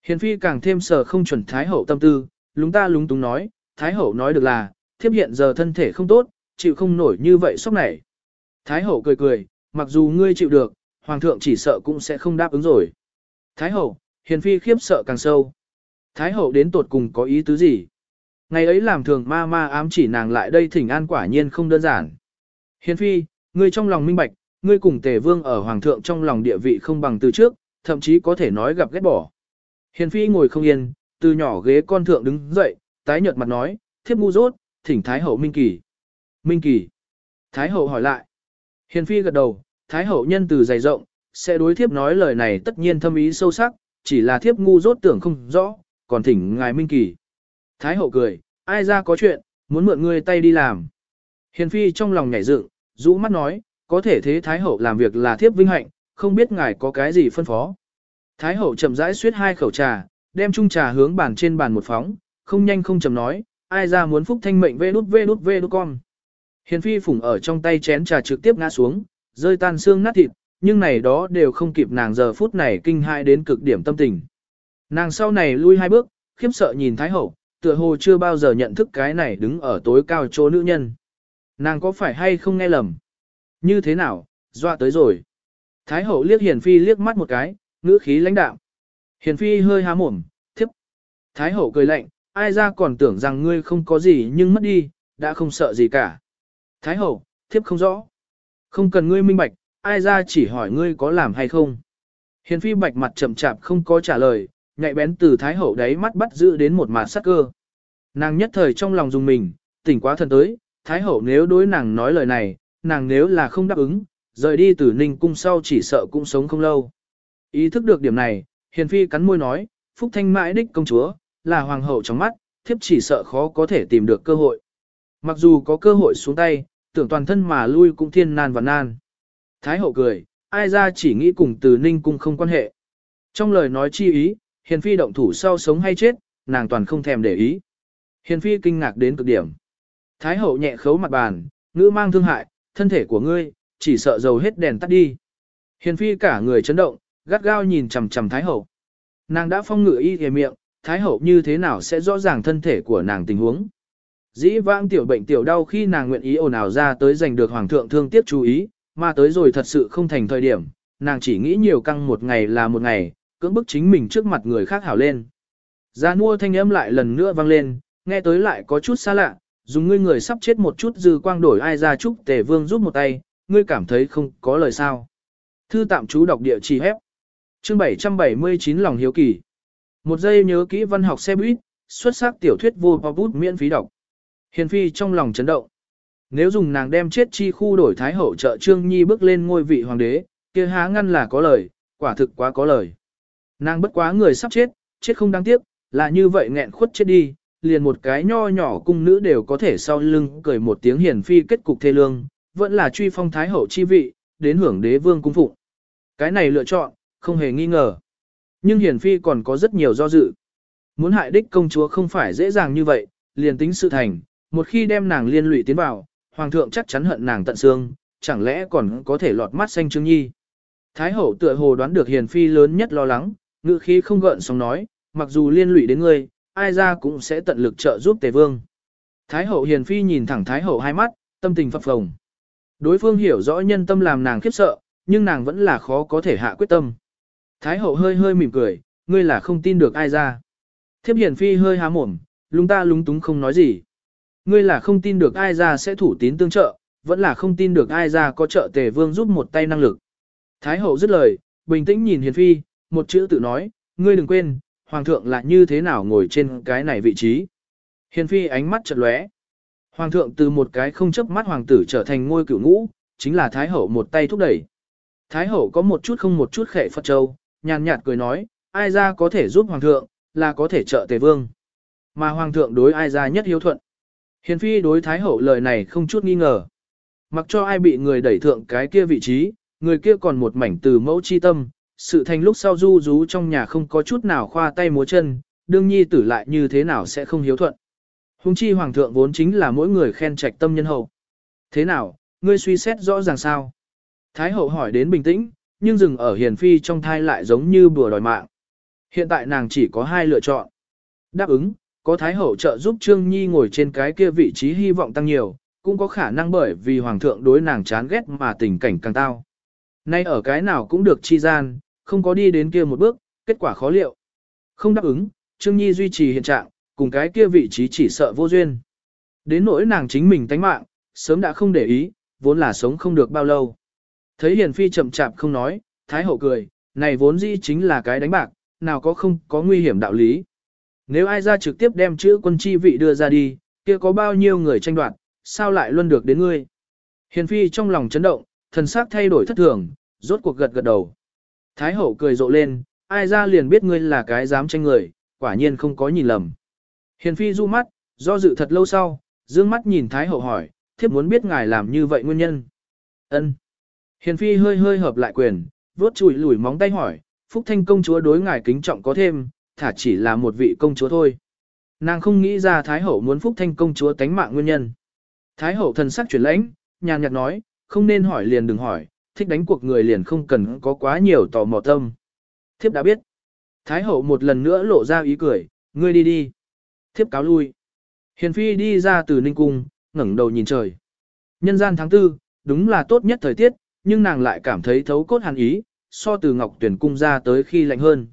S1: Hiền phi càng thêm sờ không chuẩn Thái Hậu tâm tư, lúng ta lúng túng nói, Thái Hậu nói được là, thiếp hiện giờ thân thể không tốt, chịu không nổi như vậy sốc này. Thái Hậu cười cười, mặc dù ngươi chịu được, Hoàng thượng chỉ sợ cũng sẽ không đáp ứng rồi. Thái Hậu, Hiền phi khiếp sợ càng sâu. Thái hậu đến tột cùng có ý tứ gì? Ngày ấy làm thường ma ma ám chỉ nàng lại đây thỉnh an quả nhiên không đơn giản. Hiền phi, ngươi trong lòng minh bạch, ngươi cùng tề vương ở hoàng thượng trong lòng địa vị không bằng từ trước, thậm chí có thể nói gặp ghét bỏ. Hiền phi ngồi không yên, từ nhỏ ghế con thượng đứng dậy, tái nhợt mặt nói, thiếp ngu dốt, thỉnh Thái hậu Minh Kỳ. Minh Kỳ. Thái hậu hỏi lại. Hiền phi gật đầu, Thái hậu nhân từ dày rộng, sẽ đối thiếp nói lời này tất nhiên thâm ý sâu sắc, chỉ là thiếp ngu dốt tưởng không rõ, còn thỉnh ngài Minh Kỳ. Thái hậu cười, ai ra có chuyện, muốn mượn ngươi tay đi làm. Hiền phi trong lòng nhảy dựng, rũ mắt nói, có thể thế Thái hậu làm việc là thiếp vinh hạnh, không biết ngài có cái gì phân phó. Thái hậu chậm rãi suyết hai khẩu trà, đem chung trà hướng bàn trên bàn một phóng, không nhanh không chậm nói, ai ra muốn phúc thanh mệnh vê đút vê đút vê đút con. Hiền phi phủng ở trong tay chén trà trực tiếp ngã xuống, rơi tan xương nát thịt, nhưng này đó đều không kịp nàng giờ phút này kinh hại đến cực điểm tâm tình. Nàng sau này lui hai bước, khiếp sợ nhìn Thái hậu, tựa hồ chưa bao giờ nhận thức cái này đứng ở tối cao chỗ nữ nhân. Nàng có phải hay không nghe lầm? Như thế nào, dọa tới rồi. Thái hậu liếc Hiền Phi liếc mắt một cái, ngữ khí lãnh đạm. Hiền Phi hơi há mồm, thiếp. Thái hậu cười lạnh, ai ra còn tưởng rằng ngươi không có gì nhưng mất đi, đã không sợ gì cả. Thái hậu, thiếp không rõ. Không cần ngươi minh bạch, ai ra chỉ hỏi ngươi có làm hay không. Hiền Phi bạch mặt chậm chạp không có trả lời, nhạy bén từ Thái hậu đáy mắt bắt giữ đến một mạt sắc cơ. Nàng nhất thời trong lòng dùng mình, tỉnh quá thần tới, Thái hậu nếu đối nàng nói lời này, nàng nếu là không đáp ứng, rời đi từ ninh cung sau chỉ sợ cũng sống không lâu. Ý thức được điểm này, hiền phi cắn môi nói, phúc thanh mãi đích công chúa, là hoàng hậu trong mắt, thiếp chỉ sợ khó có thể tìm được cơ hội. Mặc dù có cơ hội xuống tay, tưởng toàn thân mà lui cũng thiên nan và nan. Thái hậu cười, ai ra chỉ nghĩ cùng từ ninh cung không quan hệ. Trong lời nói chi ý, hiền phi động thủ sau sống hay chết, nàng toàn không thèm để ý. Hiền phi kinh ngạc đến cực điểm. Thái hậu nhẹ khấu mặt bàn, ngữ mang thương hại, thân thể của ngươi, chỉ sợ dầu hết đèn tắt đi. Hiền phi cả người chấn động, gắt gao nhìn chằm chằm Thái hậu. Nàng đã phong ngự y hề miệng, Thái hậu như thế nào sẽ rõ ràng thân thể của nàng tình huống. Dĩ vãng tiểu bệnh tiểu đau khi nàng nguyện ý ồn ào ra tới giành được hoàng thượng thương tiếc chú ý, mà tới rồi thật sự không thành thời điểm, nàng chỉ nghĩ nhiều căng một ngày là một ngày, cưỡng bức chính mình trước mặt người khác hảo lên. Gia mua thanh âm lại lần nữa vang lên, nghe tới lại có chút xa lạ, dùng ngươi người sắp chết một chút dư quang đổi ai ra chúc tề vương giúp một tay, ngươi cảm thấy không có lời sao. Thư tạm chú đọc địa chỉ hép. Chương 779 lòng hiếu kỳ. Một giây nhớ kỹ văn học xe buýt, xuất sắc tiểu thuyết vô bút miễn phí đọc. Hiền phi trong lòng chấn động. Nếu dùng nàng đem chết chi khu đổi thái hậu trợ Trương Nhi bước lên ngôi vị hoàng đế, kia há ngăn là có lời, quả thực quá có lời. Nàng bất quá người sắp chết, chết không đáng tiếc, là như vậy nghẹn khuất chết đi, liền một cái nho nhỏ cung nữ đều có thể sau lưng cười một tiếng hiền phi kết cục thê lương, vẫn là truy phong thái hậu chi vị, đến hưởng đế vương cung phụng. Cái này lựa chọn, không hề nghi ngờ. Nhưng hiền phi còn có rất nhiều do dự. Muốn hại đích công chúa không phải dễ dàng như vậy, liền tính sự thành, một khi đem nàng liên lụy tiến vào, hoàng thượng chắc chắn hận nàng tận xương, chẳng lẽ còn có thể lọt mắt xanh trương nhi. Thái hậu tựa hồ đoán được hiền phi lớn nhất lo lắng, ngự khí không gợn sóng nói, mặc dù liên lụy đến ngươi, ai ra cũng sẽ tận lực trợ giúp tề vương. Thái hậu hiền phi nhìn thẳng thái hậu hai mắt, tâm tình phập phồng. Đối phương hiểu rõ nhân tâm làm nàng khiếp sợ, nhưng nàng vẫn là khó có thể hạ quyết tâm. Thái hậu hơi hơi mỉm cười, ngươi là không tin được ai ra. Thiếp hiền phi hơi há mồm, lúng ta lúng túng không nói gì. Ngươi là không tin được ai ra sẽ thủ tín tương trợ, vẫn là không tin được ai ra có trợ tề vương giúp một tay năng lực. Thái hậu dứt lời, bình tĩnh nhìn hiền phi, một chữ tự nói, ngươi đừng quên, hoàng thượng là như thế nào ngồi trên cái này vị trí. Hiền phi ánh mắt chợt lóe. Hoàng thượng từ một cái không chấp mắt hoàng tử trở thành ngôi cửu ngũ, chính là Thái hậu một tay thúc đẩy. Thái hậu có một chút không một chút khệ Phật Châu, nhàn nhạt cười nói, ai ra có thể giúp hoàng thượng, là có thể trợ tề vương. Mà hoàng thượng đối ai ra nhất hiếu thuận. Hiền phi đối Thái hậu lời này không chút nghi ngờ. Mặc cho ai bị người đẩy thượng cái kia vị trí, người kia còn một mảnh từ mẫu chi tâm, sự thành lúc sau du rú trong nhà không có chút nào khoa tay múa chân, đương nhi tử lại như thế nào sẽ không hiếu thuận. Hùng chi hoàng thượng vốn chính là mỗi người khen trạch tâm nhân hậu. Thế nào, ngươi suy xét rõ ràng sao? Thái hậu hỏi đến bình tĩnh, nhưng dừng ở hiền phi trong thai lại giống như bùa đòi mạng. Hiện tại nàng chỉ có hai lựa chọn. Đáp ứng, có Thái hậu trợ giúp Trương Nhi ngồi trên cái kia vị trí hy vọng tăng nhiều, cũng có khả năng bởi vì hoàng thượng đối nàng chán ghét mà tình cảnh càng tao. Nay ở cái nào cũng được chi gian, không có đi đến kia một bước, kết quả khó liệu. Không đáp ứng, Trương Nhi duy trì hiện trạng, cùng cái kia vị trí chỉ sợ vô duyên. Đến nỗi nàng chính mình tánh mạng, sớm đã không để ý, vốn là sống không được bao lâu. Thấy Hiền Phi chậm chạp không nói, Thái Hậu cười, này vốn dĩ chính là cái đánh bạc, nào có không có nguy hiểm đạo lý. Nếu ai ra trực tiếp đem chữ quân chi vị đưa ra đi, kia có bao nhiêu người tranh đoạt, sao lại luôn được đến ngươi. Hiền phi trong lòng chấn động, thần sắc thay đổi thất thường, rốt cuộc gật gật đầu. Thái hậu cười rộ lên, ai ra liền biết ngươi là cái dám tranh người, quả nhiên không có nhìn lầm. Hiền phi du mắt, do dự thật lâu sau, dương mắt nhìn Thái hậu hỏi, thiếp muốn biết ngài làm như vậy nguyên nhân. Ân. Hiền phi hơi hơi hợp lại quyền, vuốt chùi lùi móng tay hỏi, Phúc Thanh công chúa đối ngài kính trọng có thêm, thả chỉ là một vị công chúa thôi. Nàng không nghĩ ra Thái hậu muốn Phúc Thanh công chúa tánh mạng nguyên nhân. Thái hậu thần sắc chuyển lãnh, nhàn nhạt nói, không nên hỏi liền đừng hỏi, thích đánh cuộc người liền không cần có quá nhiều tò mò tâm. Thiếp đã biết. Thái hậu một lần nữa lộ ra ý cười, ngươi đi đi. Thiếp cáo lui. Hiền phi đi ra từ ninh cung, ngẩng đầu nhìn trời. Nhân gian tháng tư, đúng là tốt nhất thời tiết, nhưng nàng lại cảm thấy thấu cốt hàn ý, so từ ngọc tuyển cung ra tới khi lạnh hơn.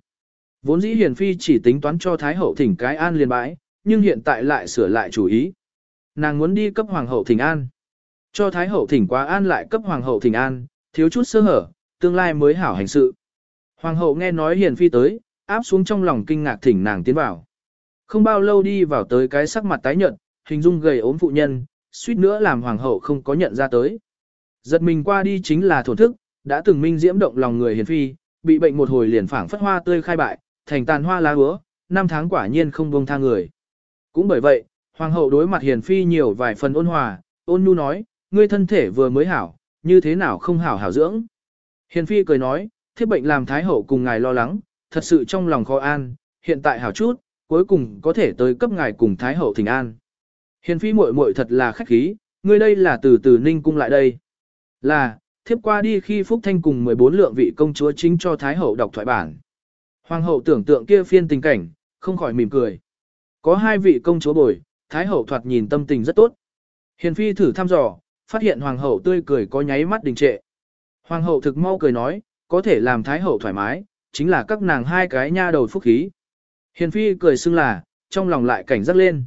S1: Vốn dĩ hiền phi chỉ tính toán cho Thái hậu thỉnh cái an liền bãi, nhưng hiện tại lại sửa lại chủ ý. Nàng muốn đi cấp hoàng hậu thỉnh an. Cho Thái hậu thỉnh quá an lại cấp hoàng hậu thỉnh an, thiếu chút sơ hở, tương lai mới hảo hành sự. Hoàng hậu nghe nói hiền phi tới, áp xuống trong lòng kinh ngạc thỉnh nàng tiến vào. Không bao lâu đi vào tới cái sắc mặt tái nhợt, hình dung gầy ốm phụ nhân, suýt nữa làm hoàng hậu không có nhận ra tới. Giật mình qua đi chính là thổn thức, đã từng minh diễm động lòng người hiền phi, bị bệnh một hồi liền phảng phất hoa tươi khai bại, thành tàn hoa lá úa, năm tháng quả nhiên không buông tha người. Cũng bởi vậy, hoàng hậu đối mặt hiền phi nhiều vài phần ôn hòa, ôn nhu nói, ngươi thân thể vừa mới hảo, như thế nào không hảo hảo dưỡng. Hiền phi cười nói, thiết bệnh làm thái hậu cùng ngài lo lắng, thật sự trong lòng khó an, hiện tại hảo chút, cuối cùng có thể tới cấp ngài cùng thái hậu thỉnh an. Hiền phi muội muội thật là khách khí, ngươi đây là từ từ ninh cung lại đây. Là, thiếp qua đi khi Phúc Thanh cùng 14 lượng vị công chúa chính cho thái hậu đọc thoại bản. Hoàng hậu tưởng tượng kia phiên tình cảnh, không khỏi mỉm cười. Có hai vị công chúa bồi, thái hậu thoạt nhìn tâm tình rất tốt. Hiền phi thử thăm dò, phát hiện hoàng hậu tươi cười có nháy mắt đình trệ. Hoàng hậu thực mau cười nói, có thể làm thái hậu thoải mái, chính là các nàng hai cái nha đầu phúc khí. Hiền phi cười xưng là, trong lòng lại cảnh giác lên.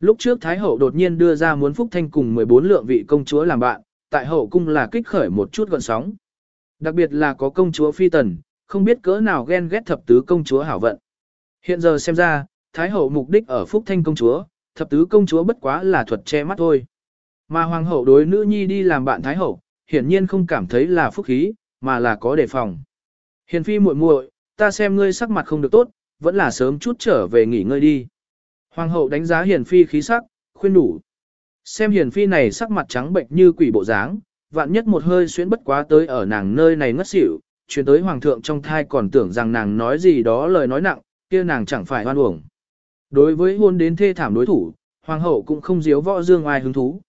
S1: Lúc trước thái hậu đột nhiên đưa ra muốn phúc thanh cùng 14 lượng vị công chúa làm bạn, tại hậu cung là kích khởi một chút gọn sóng. Đặc biệt là có công chúa phi tần, không biết cỡ nào ghen ghét thập tứ công chúa hảo vận. Hiện giờ xem ra, thái hậu mục đích ở phúc thanh công chúa, thập tứ công chúa bất quá là thuật che mắt thôi. Mà hoàng hậu đối nữ nhi đi làm bạn thái hậu, hiển nhiên không cảm thấy là phúc khí, mà là có đề phòng. Hiền phi muội muội, ta xem ngươi sắc mặt không được tốt, vẫn là sớm chút trở về nghỉ ngơi đi. Hoàng hậu đánh giá hiền phi khí sắc, khuyên đủ. Xem hiền phi này sắc mặt trắng bệnh như quỷ bộ dáng, vạn nhất một hơi xuyến bất quá tới ở nàng nơi này ngất xỉu, chuyển tới hoàng thượng trong thai còn tưởng rằng nàng nói gì đó lời nói nặng, kia nàng chẳng phải hoan uổng. Đối với hôn đến thê thảm đối thủ, hoàng hậu cũng không diếu võ dương ai hứng thú.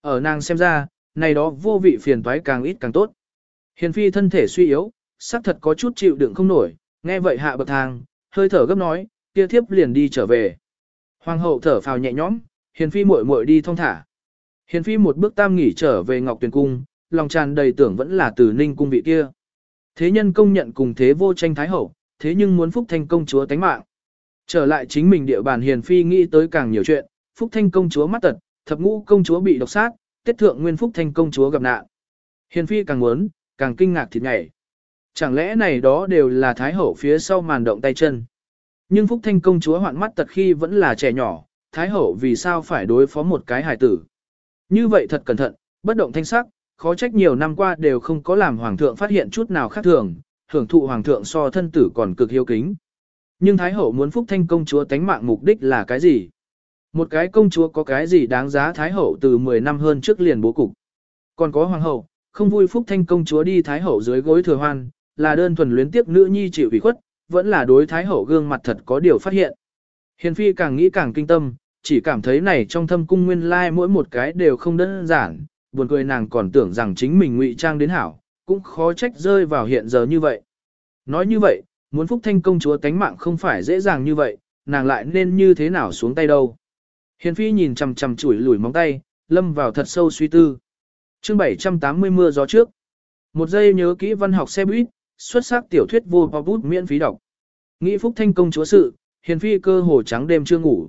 S1: Ở nàng xem ra, này đó vô vị phiền toái càng ít càng tốt. Hiền phi thân thể suy yếu, xác thật có chút chịu đựng không nổi, nghe vậy hạ bậc thang, hơi thở gấp nói, kia thiếp liền đi trở về. Hoàng hậu thở phào nhẹ nhõm, hiền phi muội muội đi thong thả. Hiền phi một bước tam nghỉ trở về Ngọc Tuyền cung, lòng tràn đầy tưởng vẫn là từ Ninh cung vị kia. Thế nhân công nhận cùng thế vô tranh thái hậu, thế nhưng muốn phúc thanh công chúa tánh mạng. Trở lại chính mình địa bàn hiền phi nghĩ tới càng nhiều chuyện, phúc thanh công chúa mắt tật, thập ngũ công chúa bị độc sát, tiết thượng nguyên phúc thanh công chúa gặp nạn. Hiền phi càng muốn, càng kinh ngạc thịt nhảy. Chẳng lẽ này đó đều là thái hậu phía sau màn động tay chân. Nhưng phúc thanh công chúa hoạn mắt tật khi vẫn là trẻ nhỏ, thái hậu vì sao phải đối phó một cái hài tử. Như vậy thật cẩn thận, bất động thanh sắc, khó trách nhiều năm qua đều không có làm hoàng thượng phát hiện chút nào khác thường, hưởng thụ hoàng thượng so thân tử còn cực hiếu kính. Nhưng thái hậu muốn phúc thanh công chúa tánh mạng mục đích là cái gì? Một cái công chúa có cái gì đáng giá Thái Hậu từ 10 năm hơn trước liền bố cục. Còn có Hoàng Hậu, không vui phúc thanh công chúa đi Thái Hậu dưới gối thừa hoan, là đơn thuần luyến tiếc nữ nhi chịu ủy khuất, vẫn là đối Thái Hậu gương mặt thật có điều phát hiện. Hiền Phi càng nghĩ càng kinh tâm, chỉ cảm thấy này trong thâm cung nguyên lai mỗi một cái đều không đơn giản, buồn cười nàng còn tưởng rằng chính mình ngụy trang đến hảo, cũng khó trách rơi vào hiện giờ như vậy. Nói như vậy, muốn phúc thanh công chúa tánh mạng không phải dễ dàng như vậy, nàng lại nên như thế nào xuống tay đâu. Hiền phi nhìn chằm chằm chuỗi lùi móng tay, lâm vào thật sâu suy tư. Chương 780 mưa gió trước. Một giây nhớ kỹ văn học xe buýt, xuất sắc tiểu thuyết vô bọc bút miễn phí đọc. Nghĩ Phúc Thanh công chúa sự, hiền phi cơ hồ trắng đêm chưa ngủ.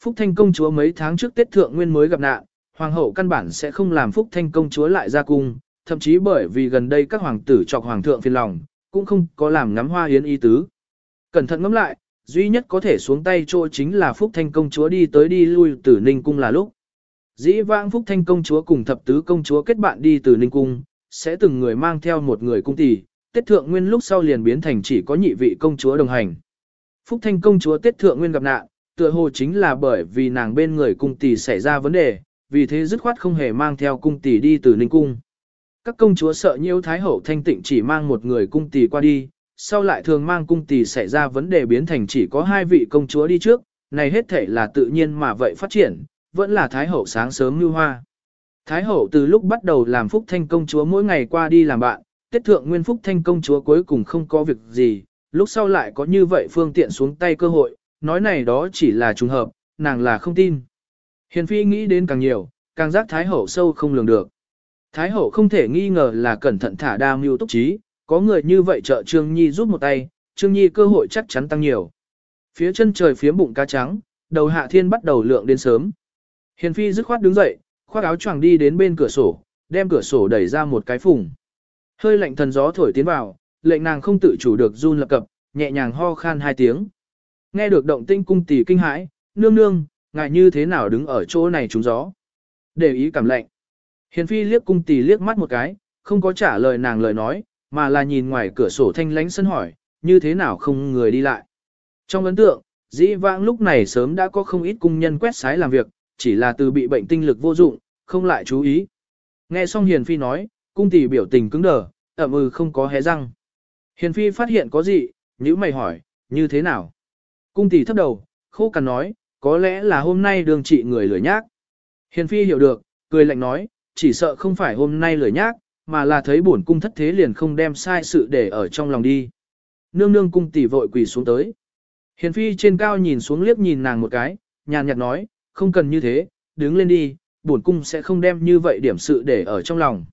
S1: Phúc Thanh công chúa mấy tháng trước Tết thượng nguyên mới gặp nạn, hoàng hậu căn bản sẽ không làm Phúc Thanh công chúa lại ra cung, thậm chí bởi vì gần đây các hoàng tử chọc hoàng thượng phiền lòng, cũng không có làm ngắm hoa yến y tứ. Cẩn thận ngẫm lại, duy nhất có thể xuống tay chỗ chính là Phúc Thanh công chúa đi tới đi lui từ Ninh Cung là lúc. Dĩ vãng Phúc Thanh công chúa cùng thập tứ công chúa kết bạn đi từ Ninh Cung, sẽ từng người mang theo một người cung tỷ, Tết Thượng Nguyên lúc sau liền biến thành chỉ có nhị vị công chúa đồng hành. Phúc Thanh công chúa Tết Thượng Nguyên gặp nạn, tựa hồ chính là bởi vì nàng bên người cung tỷ xảy ra vấn đề, vì thế dứt khoát không hề mang theo cung tỷ đi từ Ninh Cung. Các công chúa sợ nhiễu Thái Hậu thanh tịnh chỉ mang một người cung tỷ qua đi, sau lại thường mang cung tỷ xảy ra vấn đề biến thành chỉ có hai vị công chúa đi trước, này hết thể là tự nhiên mà vậy phát triển, vẫn là Thái Hậu sáng sớm như hoa. Thái Hậu từ lúc bắt đầu làm Phúc Thanh công chúa mỗi ngày qua đi làm bạn, tiết Thượng Nguyên Phúc Thanh công chúa cuối cùng không có việc gì, lúc sau lại có như vậy phương tiện xuống tay cơ hội, nói này đó chỉ là trùng hợp, nàng là không tin. Hiền Phi nghĩ đến càng nhiều, càng giác Thái Hậu sâu không lường được. Thái Hậu không thể nghi ngờ là cẩn thận thả đa mưu túc trí, có người như vậy trợ Trương Nhi giúp một tay, Trương Nhi cơ hội chắc chắn tăng nhiều. Phía chân trời phía bụng cá trắng, đầu hạ thiên bắt đầu lượng đến sớm. Hiền Phi dứt khoát đứng dậy, khoác áo choàng đi đến bên cửa sổ, đem cửa sổ đẩy ra một cái phùng. Hơi lạnh thần gió thổi tiến vào, lệnh nàng không tự chủ được run lập cập, nhẹ nhàng ho khan hai tiếng. Nghe được động tinh cung tỷ kinh hãi, nương nương, ngài như thế nào đứng ở chỗ này trúng gió. Để ý cảm lạnh. Hiền phi liếc cung tỷ liếc mắt một cái, không có trả lời nàng lời nói, mà là nhìn ngoài cửa sổ thanh lánh sân hỏi, như thế nào không người đi lại. Trong ấn tượng, dĩ vãng lúc này sớm đã có không ít cung nhân quét sái làm việc, chỉ là từ bị bệnh tinh lực vô dụng, không lại chú ý. Nghe xong Hiền Phi nói, cung tỷ biểu tình cứng đờ, ẩm ừ không có hé răng. Hiền Phi phát hiện có gì, nữ mày hỏi, như thế nào? Cung tỷ thấp đầu, khô cằn nói, có lẽ là hôm nay đường trị người lười nhác. Hiền Phi hiểu được, cười lạnh nói, chỉ sợ không phải hôm nay lười nhác, mà là thấy bổn cung thất thế liền không đem sai sự để ở trong lòng đi. Nương nương cung tỷ vội quỳ xuống tới. Hiền Phi trên cao nhìn xuống liếc nhìn nàng một cái, nhàn nhạt nói, không cần như thế, đứng lên đi, bổn cung sẽ không đem như vậy điểm sự để ở trong lòng.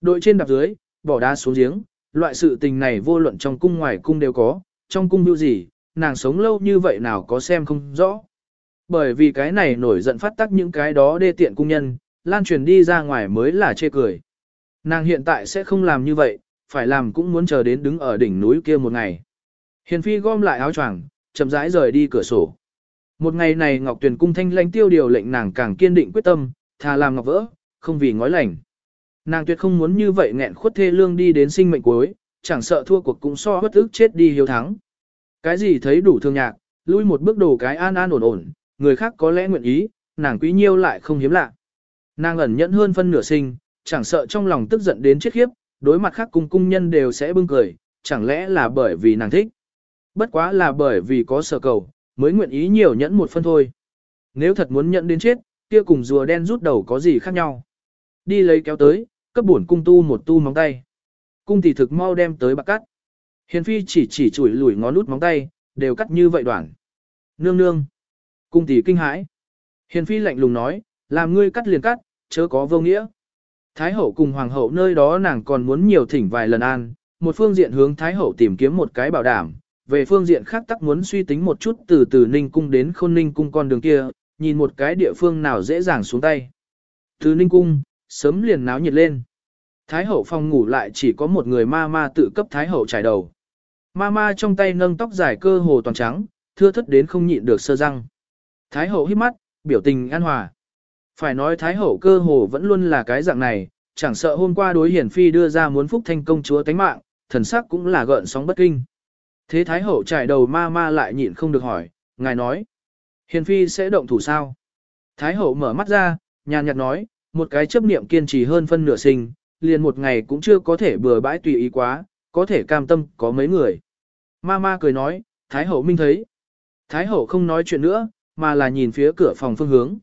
S1: Đội trên đạp dưới, bỏ đá xuống giếng, loại sự tình này vô luận trong cung ngoài cung đều có, trong cung biểu gì, nàng sống lâu như vậy nào có xem không rõ. Bởi vì cái này nổi giận phát tắc những cái đó đê tiện cung nhân, lan truyền đi ra ngoài mới là chê cười. Nàng hiện tại sẽ không làm như vậy, phải làm cũng muốn chờ đến đứng ở đỉnh núi kia một ngày. Hiền phi gom lại áo choàng, chậm rãi rời đi cửa sổ. Một ngày này Ngọc Tuyền cung thanh lãnh tiêu điều lệnh nàng càng kiên định quyết tâm, thà làm ngọc vỡ, không vì ngói lành. Nàng tuyệt không muốn như vậy nghẹn khuất thê lương đi đến sinh mệnh cuối, chẳng sợ thua cuộc cũng so bất ức chết đi hiếu thắng. Cái gì thấy đủ thương nhạc, lui một bước đổ cái an an ổn ổn, người khác có lẽ nguyện ý, nàng quý nhiêu lại không hiếm lạ. Nàng ẩn nhẫn hơn phân nửa sinh, chẳng sợ trong lòng tức giận đến chết khiếp, đối mặt khác cùng cung nhân đều sẽ bưng cười, chẳng lẽ là bởi vì nàng thích. Bất quá là bởi vì có sở cầu, mới nguyện ý nhiều nhẫn một phân thôi. Nếu thật muốn nhận đến chết, kia cùng rùa đen rút đầu có gì khác nhau. Đi lấy kéo tới, cấp bổn cung tu một tu móng tay. Cung tỷ thực mau đem tới bạc cắt. Hiền phi chỉ chỉ chủi lủi ngón út móng tay, đều cắt như vậy đoạn. Nương nương. Cung tỷ kinh hãi. Hiền phi lạnh lùng nói, làm ngươi cắt liền cắt, chớ có vô nghĩa. Thái hậu cùng hoàng hậu nơi đó nàng còn muốn nhiều thỉnh vài lần an, một phương diện hướng thái hậu tìm kiếm một cái bảo đảm, về phương diện khác tắc muốn suy tính một chút từ từ ninh cung đến khôn ninh cung con đường kia, nhìn một cái địa phương nào dễ dàng xuống tay. Từ ninh cung, sớm liền náo nhiệt lên. Thái hậu phòng ngủ lại chỉ có một người ma ma tự cấp thái hậu trải đầu. Ma ma trong tay nâng tóc dài cơ hồ toàn trắng, thưa thất đến không nhịn được sơ răng. Thái hậu hít mắt, biểu tình an hòa. Phải nói thái hậu cơ hồ vẫn luôn là cái dạng này, chẳng sợ hôm qua đối hiển phi đưa ra muốn phúc thanh công chúa tánh mạng, thần sắc cũng là gợn sóng bất kinh. Thế thái hậu trải đầu ma ma lại nhịn không được hỏi, ngài nói. Hiền phi sẽ động thủ sao? Thái hậu mở mắt ra, nhàn nhạt nói, một cái chấp niệm kiên trì hơn phân nửa sinh, liền một ngày cũng chưa có thể bừa bãi tùy ý quá, có thể cam tâm có mấy người. Ma ma cười nói, Thái hậu minh thấy. Thái hậu không nói chuyện nữa, mà là nhìn phía cửa phòng phương hướng.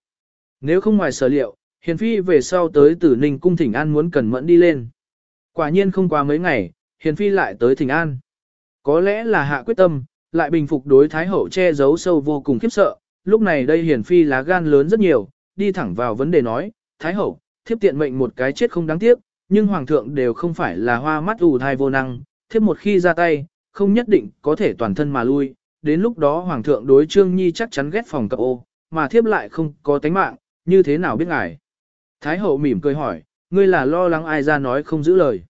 S1: Nếu không ngoài sở liệu, hiền phi về sau tới tử ninh cung thỉnh an muốn cần mẫn đi lên. Quả nhiên không qua mấy ngày, hiền phi lại tới thỉnh an. Có lẽ là hạ quyết tâm, lại bình phục đối thái hậu che giấu sâu vô cùng khiếp sợ, lúc này đây hiền phi lá gan lớn rất nhiều, đi thẳng vào vấn đề nói, thái hậu, thiếp tiện mệnh một cái chết không đáng tiếc, nhưng hoàng thượng đều không phải là hoa mắt ù thai vô năng, thiếp một khi ra tay, không nhất định có thể toàn thân mà lui, đến lúc đó hoàng thượng đối trương nhi chắc chắn ghét phòng cập ô, mà thiếp lại không có tánh mạng, như thế nào biết ngài. Thái hậu mỉm cười hỏi, ngươi là lo lắng ai ra nói không giữ lời.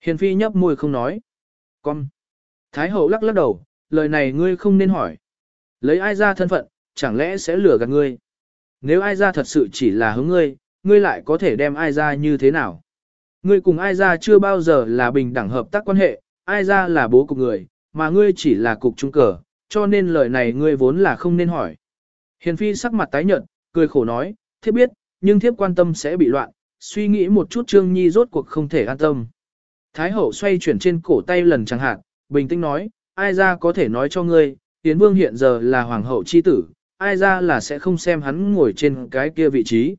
S1: Hiền phi nhấp môi không nói. Con. Thái hậu lắc lắc đầu, lời này ngươi không nên hỏi. Lấy ai ra thân phận, chẳng lẽ sẽ lừa gạt ngươi? Nếu ai ra thật sự chỉ là hướng ngươi, ngươi lại có thể đem ai ra như thế nào? Ngươi cùng ai ra chưa bao giờ là bình đẳng hợp tác quan hệ, ai ra là bố cục người, mà ngươi chỉ là cục trung cờ, cho nên lời này ngươi vốn là không nên hỏi. Hiền phi sắc mặt tái nhợt, cười khổ nói, thiếp biết, nhưng thiếp quan tâm sẽ bị loạn, suy nghĩ một chút Trương Nhi rốt cuộc không thể an tâm. Thái hậu xoay chuyển trên cổ tay lần chẳng hạn, bình tĩnh nói, ai ra có thể nói cho ngươi, Yến Vương hiện giờ là hoàng hậu chi tử, ai ra là sẽ không xem hắn ngồi trên cái kia vị trí.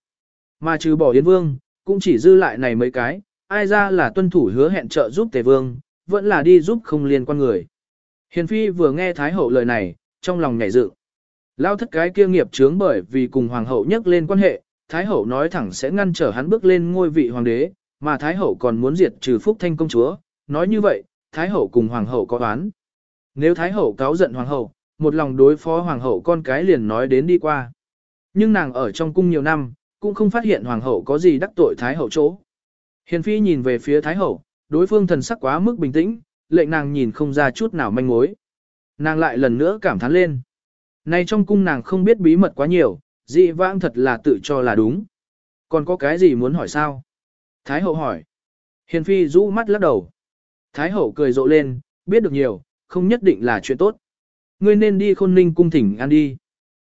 S1: Mà trừ bỏ Yến Vương, cũng chỉ dư lại này mấy cái, ai ra là tuân thủ hứa hẹn trợ giúp Tề Vương, vẫn là đi giúp không liên quan người. Hiền Phi vừa nghe Thái hậu lời này, trong lòng nhảy dựng. Lao thất cái kia nghiệp chướng bởi vì cùng hoàng hậu nhắc lên quan hệ, Thái hậu nói thẳng sẽ ngăn trở hắn bước lên ngôi vị hoàng đế, mà Thái hậu còn muốn diệt trừ Phúc Thanh công chúa, nói như vậy, Thái hậu cùng hoàng hậu có oán. Nếu Thái hậu cáo giận hoàng hậu, một lòng đối phó hoàng hậu con cái liền nói đến đi qua. Nhưng nàng ở trong cung nhiều năm, cũng không phát hiện hoàng hậu có gì đắc tội Thái hậu chỗ. Hiền phi nhìn về phía Thái hậu, đối phương thần sắc quá mức bình tĩnh, lệnh nàng nhìn không ra chút nào manh mối. Nàng lại lần nữa cảm thán lên. Nay trong cung nàng không biết bí mật quá nhiều, dị vãng thật là tự cho là đúng. Còn có cái gì muốn hỏi sao? Thái hậu hỏi. Hiền phi rũ mắt lắc đầu. Thái hậu cười rộ lên, biết được nhiều, không nhất định là chuyện tốt. Ngươi nên đi khôn ninh cung thỉnh ăn đi.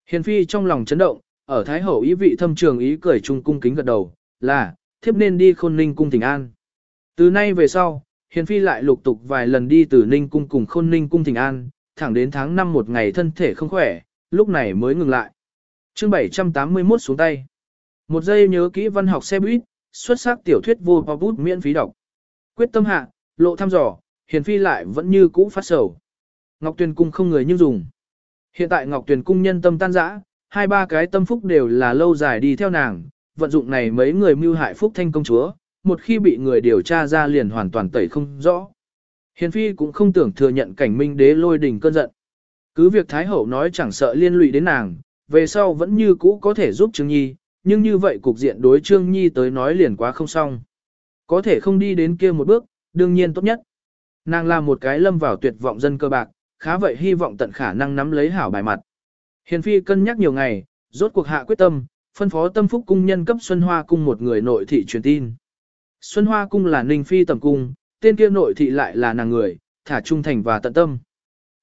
S1: Hiền phi trong lòng chấn động, ở Thái hậu ý vị thâm trường ý cười trung cung kính gật đầu, là, thiếp nên đi khôn ninh cung thỉnh an. Từ nay về sau, Hiền phi lại lục tục vài lần đi từ ninh cung cùng khôn ninh cung Thịnh an, thẳng đến tháng 5 một ngày thân thể không khỏe, lúc này mới ngừng lại. chương 781 xuống tay. Một giây nhớ kỹ văn học xe buýt, xuất sắc tiểu thuyết vô bao bút miễn phí đọc. Quyết tâm hạ, lộ thăm dò, hiền phi lại vẫn như cũ phát sầu. Ngọc Tuyền Cung không người như dùng. Hiện tại Ngọc Tuyền Cung nhân tâm tan rã, hai ba cái tâm phúc đều là lâu dài đi theo nàng, vận dụng này mấy người mưu hại phúc thanh công chúa, một khi bị người điều tra ra liền hoàn toàn tẩy không rõ. Hiền phi cũng không tưởng thừa nhận cảnh minh đế lôi đình cơn giận. Cứ việc Thái Hậu nói chẳng sợ liên lụy đến nàng, về sau vẫn như cũ có thể giúp Trương Nhi, nhưng như vậy cục diện đối Trương Nhi tới nói liền quá không xong. Có thể không đi đến kia một bước, đương nhiên tốt nhất. Nàng là một cái lâm vào tuyệt vọng dân cơ bạc, khá vậy hy vọng tận khả năng nắm lấy hảo bài mặt. Hiền Phi cân nhắc nhiều ngày, rốt cuộc hạ quyết tâm, phân phó tâm phúc cung nhân cấp Xuân Hoa cung một người nội thị truyền tin. Xuân Hoa cung là Ninh Phi tầm cung, tên kia nội thị lại là nàng người, thả trung thành và tận tâm.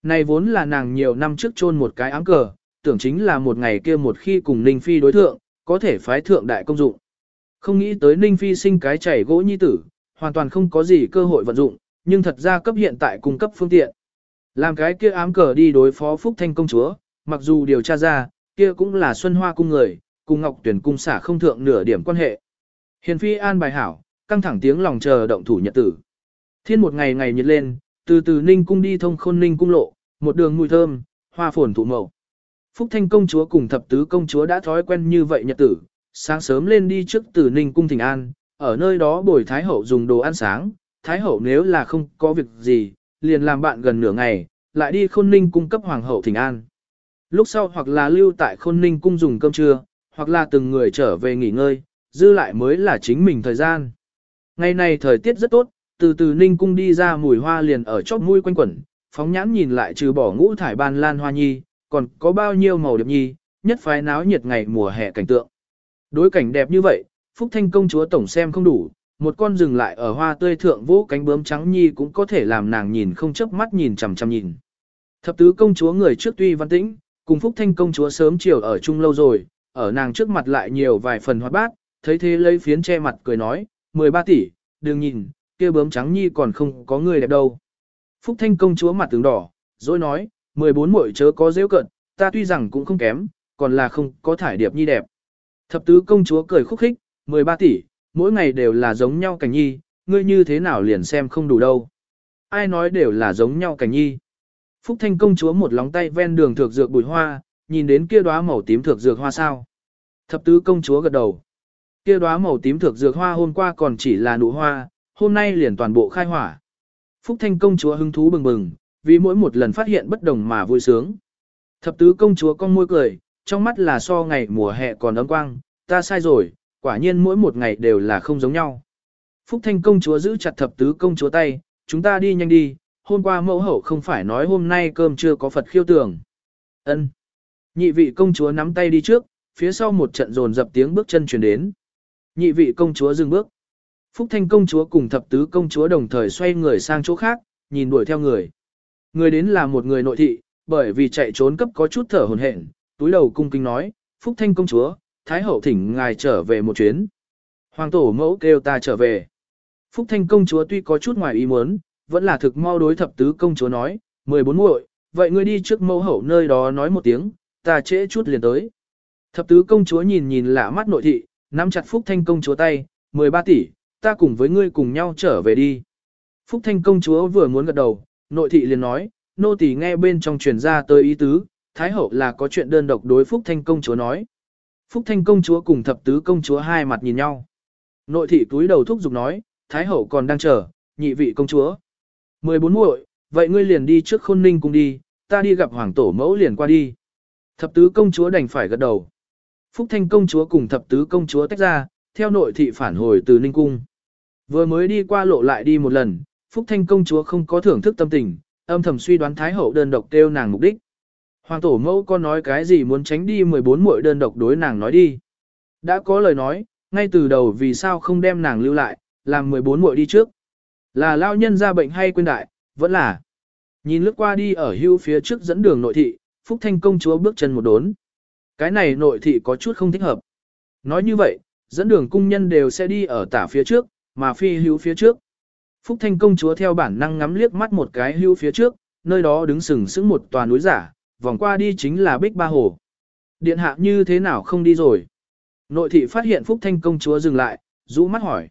S1: Này vốn là nàng nhiều năm trước chôn một cái ám cờ, tưởng chính là một ngày kia một khi cùng Ninh Phi đối thượng, có thể phái thượng đại công dụng. Không nghĩ tới Ninh Phi sinh cái chảy gỗ nhi tử, hoàn toàn không có gì cơ hội vận dụng, nhưng thật ra cấp hiện tại cung cấp phương tiện. Làm cái kia ám cờ đi đối phó Phúc Thanh công chúa, mặc dù điều tra ra, kia cũng là Xuân Hoa cung người, cùng Ngọc Tuyển cung xả không thượng nửa điểm quan hệ. Hiền Phi an bài hảo, căng thẳng tiếng lòng chờ động thủ nhật tử. Thiên một ngày ngày nhiệt lên, từ từ Ninh cung đi thông khôn Ninh cung lộ, một đường mùi thơm, hoa phồn thụ mậu. Phúc Thanh công chúa cùng thập tứ công chúa đã thói quen như vậy nhật tử, sáng sớm lên đi trước từ Ninh cung thỉnh an, ở nơi đó bồi Thái hậu dùng đồ ăn sáng, Thái hậu nếu là không có việc gì, liền làm bạn gần nửa ngày, lại đi khôn ninh cung cấp hoàng hậu thỉnh an. Lúc sau hoặc là lưu tại khôn ninh cung dùng cơm trưa, hoặc là từng người trở về nghỉ ngơi, dư lại mới là chính mình thời gian. Ngày này thời tiết rất tốt, từ từ ninh cung đi ra mùi hoa liền ở chóp mũi quanh quẩn, phóng nhãn nhìn lại trừ bỏ ngũ thải ban lan hoa nhi, còn có bao nhiêu màu đẹp nhi, nhất phái náo nhiệt ngày mùa hè cảnh tượng. Đối cảnh đẹp như vậy, Phúc Thanh công chúa tổng xem không đủ, một con rừng lại ở hoa tươi thượng vũ cánh bướm trắng nhi cũng có thể làm nàng nhìn không chớp mắt nhìn chằm chằm nhìn. Thập tứ công chúa người trước tuy văn tĩnh, cùng Phúc Thanh công chúa sớm chiều ở chung lâu rồi, ở nàng trước mặt lại nhiều vài phần hoạt bát, thấy thế lấy phiến che mặt cười nói, 13 tỷ, đừng nhìn, kia bướm trắng nhi còn không có người đẹp đâu. Phúc Thanh công chúa mặt tướng đỏ, rồi nói, 14 muội chớ có dễ cận, ta tuy rằng cũng không kém, còn là không có thải điệp nhi đẹp. Thập tứ công chúa cười khúc khích, 13 tỷ, mỗi ngày đều là giống nhau cảnh nhi, ngươi như thế nào liền xem không đủ đâu. Ai nói đều là giống nhau cảnh nhi. Phúc Thanh công chúa một lóng tay ven đường thược dược bụi hoa, nhìn đến kia đóa màu tím thược dược hoa sao. Thập tứ công chúa gật đầu. Kia đóa màu tím thược dược hoa hôm qua còn chỉ là nụ hoa, hôm nay liền toàn bộ khai hỏa. Phúc Thanh công chúa hứng thú bừng bừng, vì mỗi một lần phát hiện bất đồng mà vui sướng. Thập tứ công chúa con môi cười, trong mắt là so ngày mùa hè còn ấm quang, ta sai rồi, quả nhiên mỗi một ngày đều là không giống nhau. Phúc Thanh công chúa giữ chặt thập tứ công chúa tay, chúng ta đi nhanh đi, hôm qua mẫu hậu không phải nói hôm nay cơm chưa có Phật khiêu tưởng. ân Nhị vị công chúa nắm tay đi trước, phía sau một trận rồn dập tiếng bước chân chuyển đến. Nhị vị công chúa dừng bước. Phúc Thanh công chúa cùng thập tứ công chúa đồng thời xoay người sang chỗ khác, nhìn đuổi theo người. Người đến là một người nội thị, bởi vì chạy trốn cấp có chút thở hồn hển, túi đầu cung kính nói, Phúc Thanh công chúa, Thái hậu thỉnh ngài trở về một chuyến. Hoàng tổ mẫu kêu ta trở về. Phúc Thanh công chúa tuy có chút ngoài ý muốn, vẫn là thực mau đối thập tứ công chúa nói, 14 muội, vậy ngươi đi trước mẫu hậu nơi đó nói một tiếng, ta trễ chút liền tới. Thập tứ công chúa nhìn nhìn lạ mắt nội thị, nắm chặt Phúc Thanh công chúa tay, 13 tỷ, ta cùng với ngươi cùng nhau trở về đi. Phúc Thanh công chúa vừa muốn gật đầu, nội thị liền nói, nô tỳ nghe bên trong truyền ra tới ý tứ, Thái hậu là có chuyện đơn độc đối Phúc Thanh công chúa nói. Phúc Thanh công chúa cùng thập tứ công chúa hai mặt nhìn nhau. Nội thị túi đầu thúc giục nói, Thái hậu còn đang chờ, nhị vị công chúa. 14 muội, vậy ngươi liền đi trước khôn ninh cùng đi, ta đi gặp hoàng tổ mẫu liền qua đi. Thập tứ công chúa đành phải gật đầu. Phúc Thanh công chúa cùng thập tứ công chúa tách ra, theo nội thị phản hồi từ ninh cung. Vừa mới đi qua lộ lại đi một lần, Phúc Thanh công chúa không có thưởng thức tâm tình, âm thầm suy đoán Thái hậu đơn độc kêu nàng mục đích. Hoàng tổ mẫu có nói cái gì muốn tránh đi 14 muội đơn độc đối nàng nói đi. Đã có lời nói, ngay từ đầu vì sao không đem nàng lưu lại, làm 14 muội đi trước. Là lao nhân ra bệnh hay quên đại, vẫn là. Nhìn lướt qua đi ở hưu phía trước dẫn đường nội thị, Phúc Thanh công chúa bước chân một đốn. Cái này nội thị có chút không thích hợp. Nói như vậy, dẫn đường cung nhân đều sẽ đi ở tả phía trước, mà phi hữu phía trước. Phúc Thanh công chúa theo bản năng ngắm liếc mắt một cái hữu phía trước, nơi đó đứng sừng sững một tòa núi giả, vòng qua đi chính là Bích Ba Hồ. Điện hạ như thế nào không đi rồi? Nội thị phát hiện Phúc Thanh công chúa dừng lại, rũ mắt hỏi.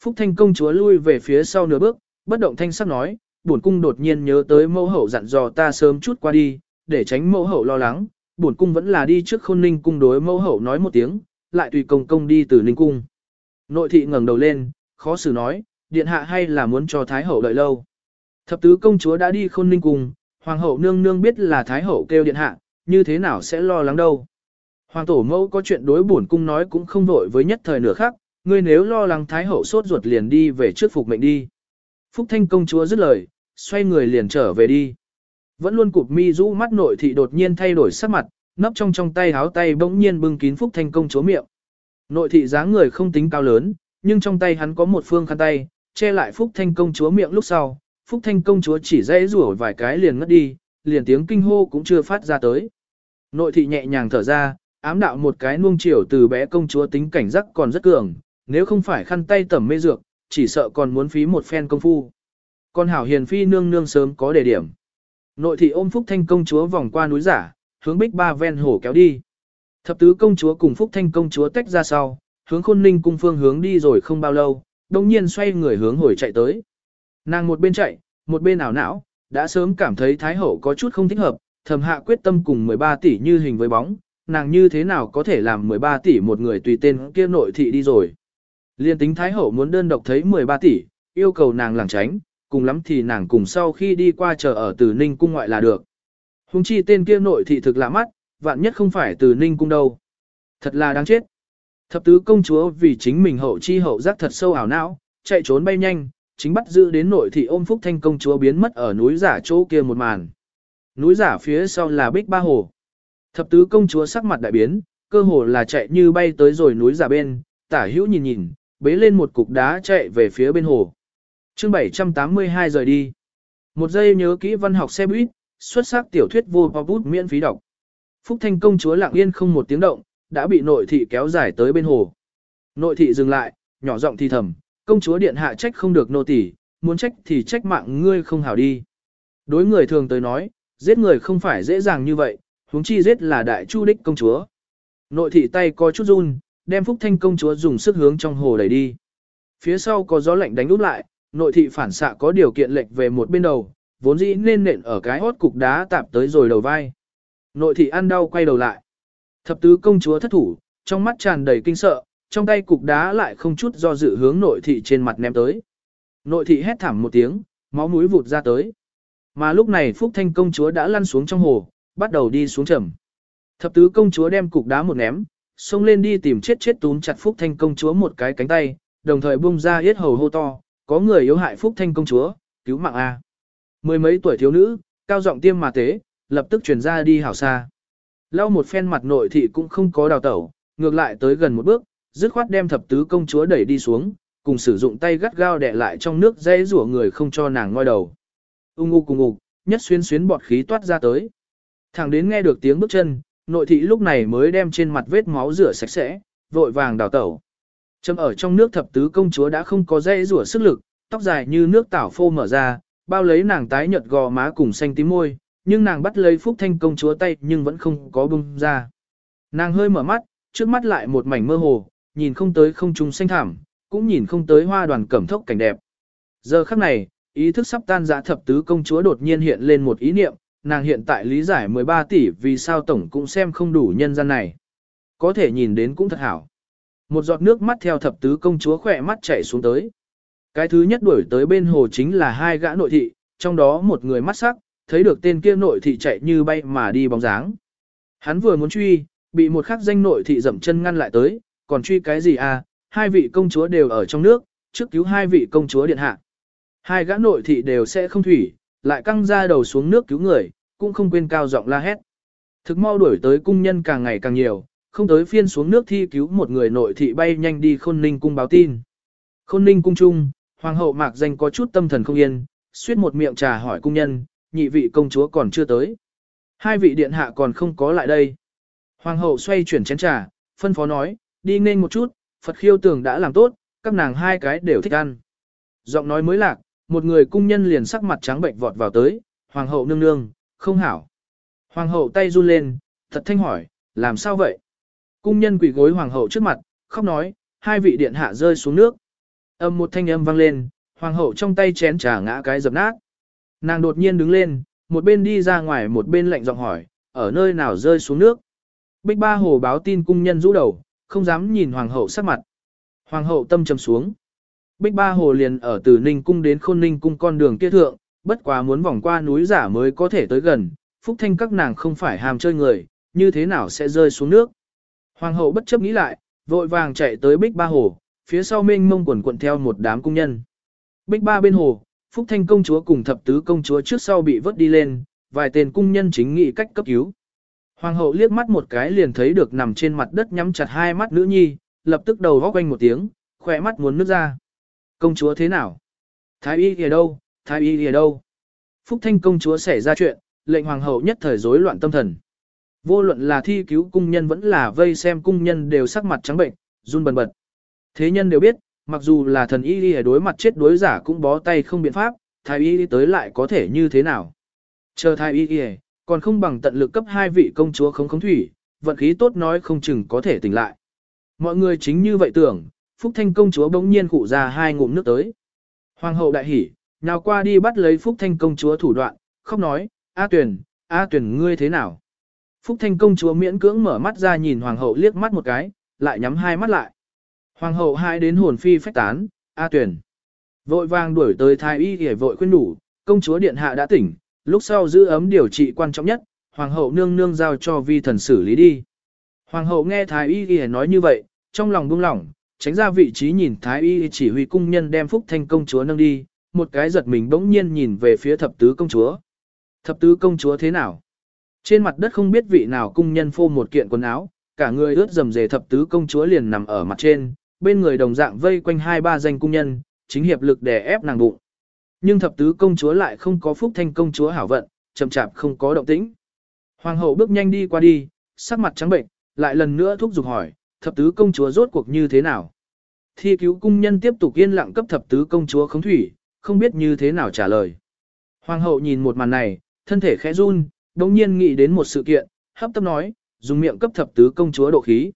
S1: Phúc Thanh công chúa lui về phía sau nửa bước, bất động thanh sắc nói, bổn cung đột nhiên nhớ tới mẫu hậu dặn dò ta sớm chút qua đi, để tránh mẫu hậu lo lắng, bổn cung vẫn là đi trước khôn ninh cung đối mẫu hậu nói một tiếng, lại tùy công công đi từ ninh cung. Nội thị ngẩng đầu lên, khó xử nói, điện hạ hay là muốn cho thái hậu đợi lâu. Thập tứ công chúa đã đi khôn ninh cung, hoàng hậu nương nương biết là thái hậu kêu điện hạ, như thế nào sẽ lo lắng đâu. Hoàng tổ mẫu có chuyện đối bổn cung nói cũng không vội với nhất thời nửa khác, ngươi nếu lo lắng thái hậu sốt ruột liền đi về trước phục mệnh đi. Phúc Thanh công chúa dứt lời, xoay người liền trở về đi. Vẫn luôn cụp mi rũ mắt nội thị đột nhiên thay đổi sắc mặt, nấp trong trong tay háo tay bỗng nhiên bưng kín Phúc Thanh công chúa miệng. Nội thị dáng người không tính cao lớn, nhưng trong tay hắn có một phương khăn tay, che lại Phúc Thanh công chúa miệng lúc sau. Phúc Thanh công chúa chỉ dãy rủa vài cái liền ngất đi, liền tiếng kinh hô cũng chưa phát ra tới. Nội thị nhẹ nhàng thở ra, ám đạo một cái nuông chiều từ bé công chúa tính cảnh giác còn rất cường, nếu không phải khăn tay tẩm mê dược, chỉ sợ còn muốn phí một phen công phu. Con hảo hiền phi nương nương sớm có đề điểm. Nội thị ôm Phúc Thanh công chúa vòng qua núi giả, hướng bích ba ven hồ kéo đi. Thập tứ công chúa cùng Phúc Thanh công chúa tách ra sau, hướng khôn ninh cung phương hướng đi rồi không bao lâu, đồng nhiên xoay người hướng hồi chạy tới. Nàng một bên chạy, một bên ảo não, đã sớm cảm thấy Thái Hậu có chút không thích hợp, thầm hạ quyết tâm cùng 13 tỷ như hình với bóng, nàng như thế nào có thể làm 13 tỷ một người tùy tên kia nội thị đi rồi. Liên tính Thái Hậu muốn đơn độc thấy 13 tỷ, yêu cầu nàng lảng tránh, cùng lắm thì nàng cùng sau khi đi qua chờ ở từ Ninh Cung ngoại là được. Hùng chi tên kia nội thị thực lạ mắt, vạn nhất không phải từ Ninh Cung đâu. Thật là đáng chết. Thập tứ công chúa vì chính mình hậu chi hậu giác thật sâu ảo não, chạy trốn bay nhanh, chính bắt giữ đến nội thị ôm phúc thanh công chúa biến mất ở núi giả chỗ kia một màn. Núi giả phía sau là bích ba hồ. Thập tứ công chúa sắc mặt đại biến, cơ hồ là chạy như bay tới rồi núi giả bên, tả hữu nhìn nhìn, bế lên một cục đá chạy về phía bên hồ chương 782 rời đi. Một giây nhớ kỹ văn học xe buýt, xuất sắc tiểu thuyết vô bút miễn phí đọc. Phúc Thanh công chúa lặng yên không một tiếng động, đã bị nội thị kéo dài tới bên hồ. Nội thị dừng lại, nhỏ giọng thì thầm, công chúa điện hạ trách không được nô tỳ, muốn trách thì trách mạng ngươi không hảo đi. Đối người thường tới nói, giết người không phải dễ dàng như vậy, huống chi giết là đại chu đích công chúa. Nội thị tay có chút run, đem Phúc Thanh công chúa dùng sức hướng trong hồ đẩy đi. Phía sau có gió lạnh đánh úp lại, nội thị phản xạ có điều kiện lệch về một bên đầu, vốn dĩ nên nện ở cái hốt cục đá tạp tới rồi đầu vai. Nội thị ăn đau quay đầu lại. Thập tứ công chúa thất thủ, trong mắt tràn đầy kinh sợ, trong tay cục đá lại không chút do dự hướng nội thị trên mặt ném tới. Nội thị hét thảm một tiếng, máu mũi vụt ra tới. Mà lúc này Phúc Thanh công chúa đã lăn xuống trong hồ, bắt đầu đi xuống trầm. Thập tứ công chúa đem cục đá một ném, xông lên đi tìm chết chết túm chặt Phúc Thanh công chúa một cái cánh tay, đồng thời bung ra yết hầu hô to, có người yếu hại Phúc Thanh công chúa, cứu mạng A. Mười mấy tuổi thiếu nữ, cao giọng tiêm mà tế, lập tức chuyển ra đi hảo xa. Lau một phen mặt nội thị cũng không có đào tẩu, ngược lại tới gần một bước, dứt khoát đem thập tứ công chúa đẩy đi xuống, cùng sử dụng tay gắt gao đè lại trong nước dây rủa người không cho nàng ngoi đầu. Ung u cùng ngục, nhất xuyên xuyến bọt khí toát ra tới. Thẳng đến nghe được tiếng bước chân, nội thị lúc này mới đem trên mặt vết máu rửa sạch sẽ, vội vàng đào tẩu. Trầm ở trong nước thập tứ công chúa đã không có dây rủa sức lực, tóc dài như nước tảo phô mở ra, bao lấy nàng tái nhợt gò má cùng xanh tím môi, nhưng nàng bắt lấy Phúc Thanh công chúa tay nhưng vẫn không có bung ra. Nàng hơi mở mắt, trước mắt lại một mảnh mơ hồ, nhìn không tới không trung xanh thảm, cũng nhìn không tới hoa đoàn cẩm thốc cảnh đẹp. Giờ khắc này, ý thức sắp tan dã thập tứ công chúa đột nhiên hiện lên một ý niệm, nàng hiện tại lý giải 13 tỷ vì sao tổng cũng xem không đủ nhân gian này. Có thể nhìn đến cũng thật hảo. Một giọt nước mắt theo thập tứ công chúa khỏe mắt chảy xuống tới. Cái thứ nhất đuổi tới bên hồ chính là hai gã nội thị, trong đó một người mắt sắc, thấy được tên kia nội thị chạy như bay mà đi bóng dáng. Hắn vừa muốn truy, bị một khắc danh nội thị dậm chân ngăn lại tới, còn truy cái gì à, hai vị công chúa đều ở trong nước, trước cứu hai vị công chúa điện hạ. Hai gã nội thị đều sẽ không thủy, lại căng ra đầu xuống nước cứu người, cũng không quên cao giọng la hét. Thực mau đuổi tới cung nhân càng ngày càng nhiều, không tới phiên xuống nước thi cứu một người nội thị bay nhanh đi khôn ninh cung báo tin. Khôn ninh cung trung, hoàng hậu mạc danh có chút tâm thần không yên, suýt một miệng trà hỏi cung nhân, nhị vị công chúa còn chưa tới. Hai vị điện hạ còn không có lại đây. Hoàng hậu xoay chuyển chén trà, phân phó nói, đi nên một chút, Phật khiêu tưởng đã làm tốt, các nàng hai cái đều thích ăn. Giọng nói mới lạc, một người cung nhân liền sắc mặt trắng bệnh vọt vào tới, hoàng hậu nương nương, không hảo. Hoàng hậu tay run lên, thật thanh hỏi, làm sao vậy? Cung nhân quỳ gối hoàng hậu trước mặt, khóc nói, hai vị điện hạ rơi xuống nước. Âm một thanh âm vang lên, hoàng hậu trong tay chén trà ngã cái dập nát. Nàng đột nhiên đứng lên, một bên đi ra ngoài một bên lạnh giọng hỏi, ở nơi nào rơi xuống nước. Bích ba hồ báo tin cung nhân rũ đầu, không dám nhìn hoàng hậu sắc mặt. Hoàng hậu tâm trầm xuống. Bích ba hồ liền ở từ Ninh cung đến khôn Ninh cung con đường kia thượng, bất quá muốn vòng qua núi giả mới có thể tới gần, phúc thanh các nàng không phải hàm chơi người, như thế nào sẽ rơi xuống nước. Hoàng hậu bất chấp nghĩ lại, vội vàng chạy tới bích ba hồ, phía sau mênh mông quần quận theo một đám cung nhân. Bích ba bên hồ, phúc thanh công chúa cùng thập tứ công chúa trước sau bị vớt đi lên, vài tên cung nhân chính nghị cách cấp cứu. Hoàng hậu liếc mắt một cái liền thấy được nằm trên mặt đất nhắm chặt hai mắt nữ nhi, lập tức đầu góc quanh một tiếng, khỏe mắt muốn nước ra. Công chúa thế nào? Thái y ở đâu? Thái y ở đâu? Phúc Thanh công chúa xảy ra chuyện, lệnh hoàng hậu nhất thời rối loạn tâm thần. Vô luận là thi cứu cung nhân vẫn là vây xem cung nhân đều sắc mặt trắng bệnh, run bần bật. Thế nhân đều biết, mặc dù là thần y đi đối mặt chết đối giả cũng bó tay không biện pháp, thái y đi tới lại có thể như thế nào. Chờ thái y đi còn không bằng tận lực cấp hai vị công chúa không khống thủy, vận khí tốt nói không chừng có thể tỉnh lại. Mọi người chính như vậy tưởng, Phúc Thanh công chúa bỗng nhiên cụ ra hai ngụm nước tới. Hoàng hậu đại hỉ, nào qua đi bắt lấy Phúc Thanh công chúa thủ đoạn, khóc nói, A tuyển, A tuyển ngươi thế nào? Phúc Thanh công chúa miễn cưỡng mở mắt ra nhìn hoàng hậu liếc mắt một cái, lại nhắm hai mắt lại. Hoàng hậu hai đến hồn phi phách tán, A tuyển. Vội vàng đuổi tới thái y để vội khuyên đủ, công chúa điện hạ đã tỉnh, lúc sau giữ ấm điều trị quan trọng nhất, hoàng hậu nương nương giao cho vi thần xử lý đi. Hoàng hậu nghe thái y y nói như vậy, trong lòng buông lỏng, tránh ra vị trí nhìn thái y chỉ huy cung nhân đem phúc thanh công chúa nâng đi, một cái giật mình bỗng nhiên nhìn về phía thập tứ công chúa. Thập tứ công chúa thế nào? Trên mặt đất không biết vị nào cung nhân phô một kiện quần áo, cả người ướt dầm dề thập tứ công chúa liền nằm ở mặt trên, bên người đồng dạng vây quanh hai ba danh cung nhân, chính hiệp lực đè ép nàng bụng. Nhưng thập tứ công chúa lại không có phúc thanh công chúa hảo vận, chậm chạp không có động tĩnh. Hoàng hậu bước nhanh đi qua đi, sắc mặt trắng bệnh, lại lần nữa thúc giục hỏi, thập tứ công chúa rốt cuộc như thế nào? Thi cứu cung nhân tiếp tục yên lặng cấp thập tứ công chúa khống thủy, không biết như thế nào trả lời. Hoàng hậu nhìn một màn này, thân thể khẽ run, đồng nhiên nghĩ đến một sự kiện, hấp tấp nói, dùng miệng cấp thập tứ công chúa độ khí.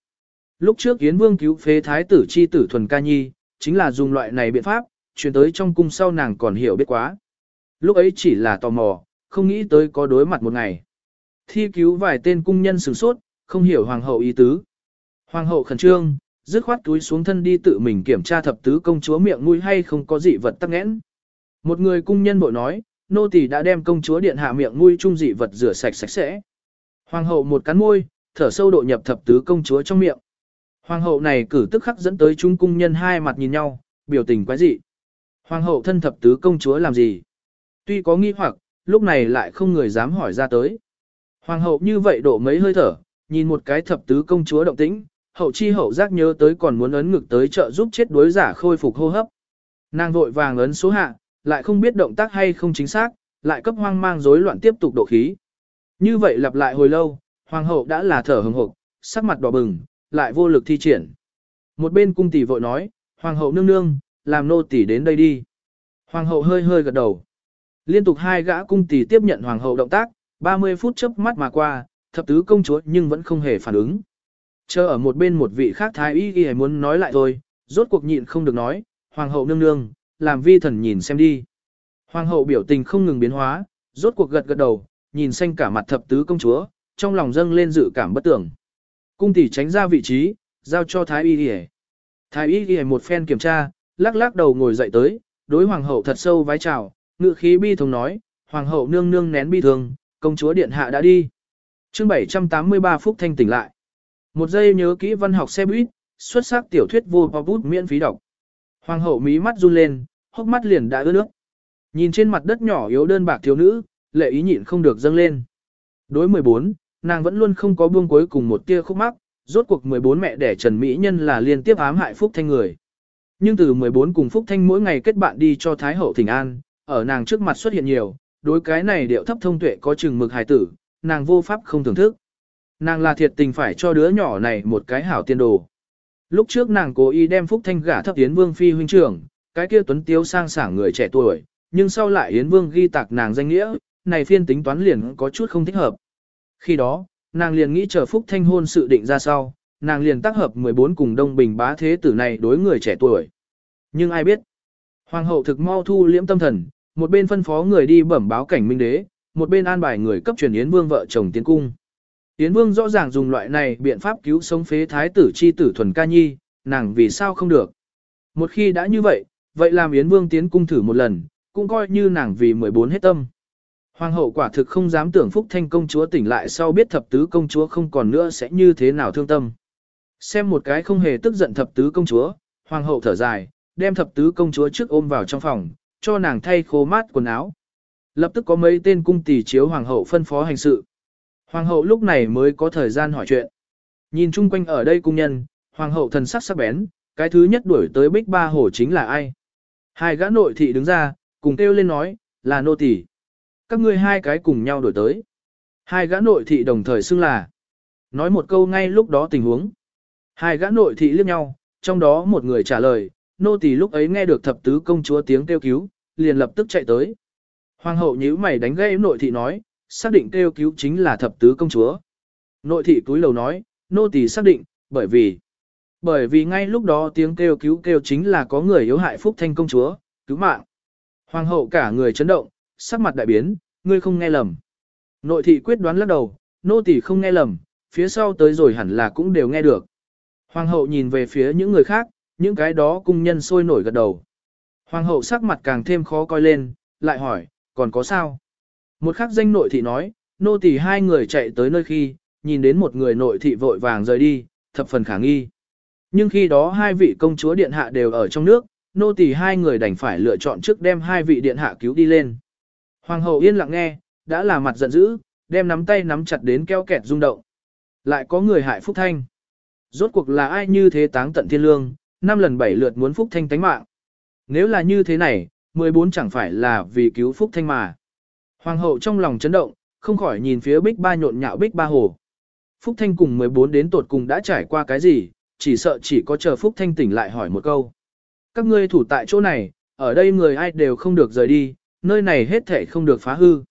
S1: Lúc trước Yến Vương cứu phế thái tử chi tử thuần ca nhi, chính là dùng loại này biện pháp, chuyển tới trong cung sau nàng còn hiểu biết quá. Lúc ấy chỉ là tò mò, không nghĩ tới có đối mặt một ngày. Thi cứu vài tên cung nhân sửng sốt, không hiểu hoàng hậu ý tứ. Hoàng hậu khẩn trương, dứt khoát túi xuống thân đi tự mình kiểm tra thập tứ công chúa miệng mũi hay không có dị vật tắc nghẽn. Một người cung nhân bội nói, nô tỳ đã đem công chúa điện hạ miệng nuôi trung dị vật rửa sạch sạch sẽ. Hoàng hậu một cắn môi, thở sâu độ nhập thập tứ công chúa trong miệng. Hoàng hậu này cử tức khắc dẫn tới chúng cung nhân hai mặt nhìn nhau, biểu tình quái dị. Hoàng hậu thân thập tứ công chúa làm gì? Tuy có nghi hoặc, lúc này lại không người dám hỏi ra tới. Hoàng hậu như vậy độ mấy hơi thở, nhìn một cái thập tứ công chúa động tĩnh, hậu chi hậu giác nhớ tới còn muốn ấn ngực tới trợ giúp chết đối giả khôi phục hô hấp. Nàng vội vàng ấn số hạ, lại không biết động tác hay không chính xác, lại cấp hoang mang rối loạn tiếp tục độ khí. Như vậy lặp lại hồi lâu, hoàng hậu đã là thở hừng hực, sắc mặt đỏ bừng, lại vô lực thi triển. Một bên cung tỷ vội nói, hoàng hậu nương nương, làm nô tỷ đến đây đi. Hoàng hậu hơi hơi gật đầu. Liên tục hai gã cung tỷ tiếp nhận hoàng hậu động tác, 30 phút chớp mắt mà qua, thập tứ công chúa nhưng vẫn không hề phản ứng. Chờ ở một bên một vị khác thái y y muốn nói lại thôi, rốt cuộc nhịn không được nói, hoàng hậu nương nương, làm vi thần nhìn xem đi. Hoàng hậu biểu tình không ngừng biến hóa, rốt cuộc gật gật đầu, nhìn xanh cả mặt thập tứ công chúa, trong lòng dâng lên dự cảm bất tưởng. Cung tỷ tránh ra vị trí, giao cho thái y y. Thái y y một phen kiểm tra, lắc lắc đầu ngồi dậy tới, đối hoàng hậu thật sâu vái chào, ngự khí bi thống nói, hoàng hậu nương nương nén bi thương, công chúa điện hạ đã đi. Chương 783 phút thanh tỉnh lại. Một giây nhớ kỹ văn học xe buýt, xuất sắc tiểu thuyết vô bút miễn phí đọc. Hoàng hậu mí mắt run lên, hốc mắt liền đã ướt nước. Nhìn trên mặt đất nhỏ yếu đơn bạc thiếu nữ, lệ ý nhịn không được dâng lên. Đối 14, nàng vẫn luôn không có buông cuối cùng một tia khúc mắc, rốt cuộc 14 mẹ đẻ Trần Mỹ Nhân là liên tiếp ám hại Phúc Thanh người. Nhưng từ 14 cùng Phúc Thanh mỗi ngày kết bạn đi cho Thái Hậu Thỉnh An, ở nàng trước mặt xuất hiện nhiều, đối cái này điệu thấp thông tuệ có chừng mực hài tử, nàng vô pháp không thưởng thức. Nàng là thiệt tình phải cho đứa nhỏ này một cái hảo tiên đồ. Lúc trước nàng cố ý đem Phúc Thanh gả thấp Yến Vương phi huynh trưởng, cái kia tuấn tiếu sang sảng người trẻ tuổi, nhưng sau lại Yến Vương ghi tạc nàng danh nghĩa, này phiên tính toán liền có chút không thích hợp. Khi đó, nàng liền nghĩ chờ Phúc Thanh hôn sự định ra sau, nàng liền tác hợp 14 cùng Đông Bình bá thế tử này đối người trẻ tuổi. Nhưng ai biết, Hoàng hậu thực mau thu liễm tâm thần, một bên phân phó người đi bẩm báo cảnh minh đế, một bên an bài người cấp truyền Yến Vương vợ chồng tiến cung. Yến Vương rõ ràng dùng loại này biện pháp cứu sống phế thái tử chi tử thuần ca nhi, nàng vì sao không được. Một khi đã như vậy, vậy làm Yến Vương tiến cung thử một lần, cũng coi như nàng vì 14 hết tâm. Hoàng hậu quả thực không dám tưởng Phúc Thanh công chúa tỉnh lại sau biết thập tứ công chúa không còn nữa sẽ như thế nào thương tâm. Xem một cái không hề tức giận thập tứ công chúa, hoàng hậu thở dài, đem thập tứ công chúa trước ôm vào trong phòng, cho nàng thay khô mát quần áo. Lập tức có mấy tên cung tỷ chiếu hoàng hậu phân phó hành sự. Hoàng hậu lúc này mới có thời gian hỏi chuyện. Nhìn chung quanh ở đây cung nhân, hoàng hậu thần sắc sắc bén, cái thứ nhất đuổi tới bích ba hổ chính là ai. Hai gã nội thị đứng ra, cùng kêu lên nói, là nô tỳ. Các ngươi hai cái cùng nhau đuổi tới. Hai gã nội thị đồng thời xưng là. Nói một câu ngay lúc đó tình huống. Hai gã nội thị liếc nhau, trong đó một người trả lời, nô tỳ lúc ấy nghe được thập tứ công chúa tiếng kêu cứu, liền lập tức chạy tới. Hoàng hậu nhíu mày đánh gây nội thị nói, xác định kêu cứu chính là thập tứ công chúa. Nội thị túi lầu nói, nô tỳ xác định, bởi vì bởi vì ngay lúc đó tiếng kêu cứu kêu chính là có người yếu hại phúc thanh công chúa, cứu mạng. Hoàng hậu cả người chấn động, sắc mặt đại biến, ngươi không nghe lầm. Nội thị quyết đoán lắc đầu, nô tỳ không nghe lầm, phía sau tới rồi hẳn là cũng đều nghe được. Hoàng hậu nhìn về phía những người khác, những cái đó cung nhân sôi nổi gật đầu. Hoàng hậu sắc mặt càng thêm khó coi lên, lại hỏi, còn có sao? Một khắc danh nội thị nói, nô tỳ hai người chạy tới nơi khi, nhìn đến một người nội thị vội vàng rời đi, thập phần khả nghi. Nhưng khi đó hai vị công chúa điện hạ đều ở trong nước, nô tỳ hai người đành phải lựa chọn trước đem hai vị điện hạ cứu đi lên. Hoàng hậu yên lặng nghe, đã là mặt giận dữ, đem nắm tay nắm chặt đến keo kẹt rung động. Lại có người hại Phúc Thanh. Rốt cuộc là ai như thế táng tận thiên lương, năm lần bảy lượt muốn Phúc Thanh tánh mạng. Nếu là như thế này, 14 chẳng phải là vì cứu Phúc Thanh mà. Hoàng hậu trong lòng chấn động, không khỏi nhìn phía bích ba nhộn nhạo bích ba hồ. Phúc Thanh cùng 14 đến tột cùng đã trải qua cái gì, chỉ sợ chỉ có chờ Phúc Thanh tỉnh lại hỏi một câu. Các ngươi thủ tại chỗ này, ở đây người ai đều không được rời đi, nơi này hết thể không được phá hư.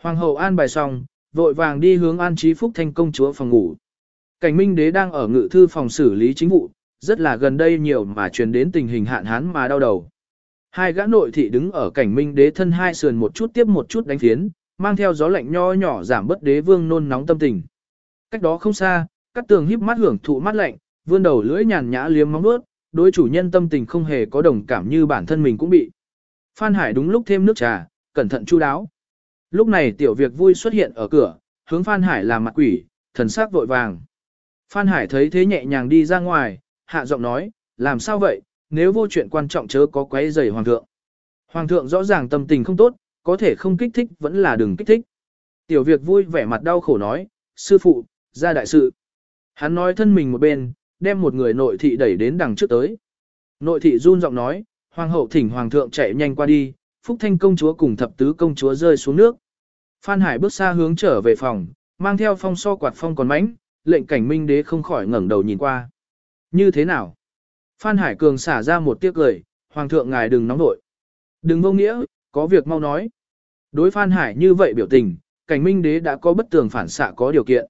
S1: Hoàng hậu an bài xong, vội vàng đi hướng an trí Phúc Thanh công chúa phòng ngủ. Cảnh Minh Đế đang ở ngự thư phòng xử lý chính vụ, rất là gần đây nhiều mà truyền đến tình hình hạn hán mà đau đầu. Hai gã nội thị đứng ở cảnh Minh Đế thân hai sườn một chút tiếp một chút đánh phiến, mang theo gió lạnh nho nhỏ giảm bớt đế vương nôn nóng tâm tình. Cách đó không xa, các tường híp mắt hưởng thụ mát lạnh, vươn đầu lưỡi nhàn nhã liếm móng nuốt, đối chủ nhân tâm tình không hề có đồng cảm như bản thân mình cũng bị. Phan Hải đúng lúc thêm nước trà, cẩn thận chu đáo. Lúc này tiểu việc vui xuất hiện ở cửa, hướng Phan Hải làm mặt quỷ, thần sắc vội vàng. Phan Hải thấy thế nhẹ nhàng đi ra ngoài, hạ giọng nói, làm sao vậy, nếu vô chuyện quan trọng chớ có quấy rầy hoàng thượng. Hoàng thượng rõ ràng tâm tình không tốt, có thể không kích thích vẫn là đừng kích thích. Tiểu việc vui vẻ mặt đau khổ nói, sư phụ, ra đại sự. Hắn nói thân mình một bên, đem một người nội thị đẩy đến đằng trước tới. Nội thị run giọng nói, hoàng hậu thỉnh hoàng thượng chạy nhanh qua đi, phúc thanh công chúa cùng thập tứ công chúa rơi xuống nước. Phan Hải bước xa hướng trở về phòng, mang theo phong so quạt phong còn mánh, lệnh cảnh minh đế không khỏi ngẩng đầu nhìn qua. Như thế nào? Phan Hải Cường xả ra một tiếc cười, Hoàng thượng ngài đừng nóng nội. Đừng vô nghĩa, có việc mau nói. Đối Phan Hải như vậy biểu tình, cảnh minh đế đã có bất tường phản xạ có điều kiện.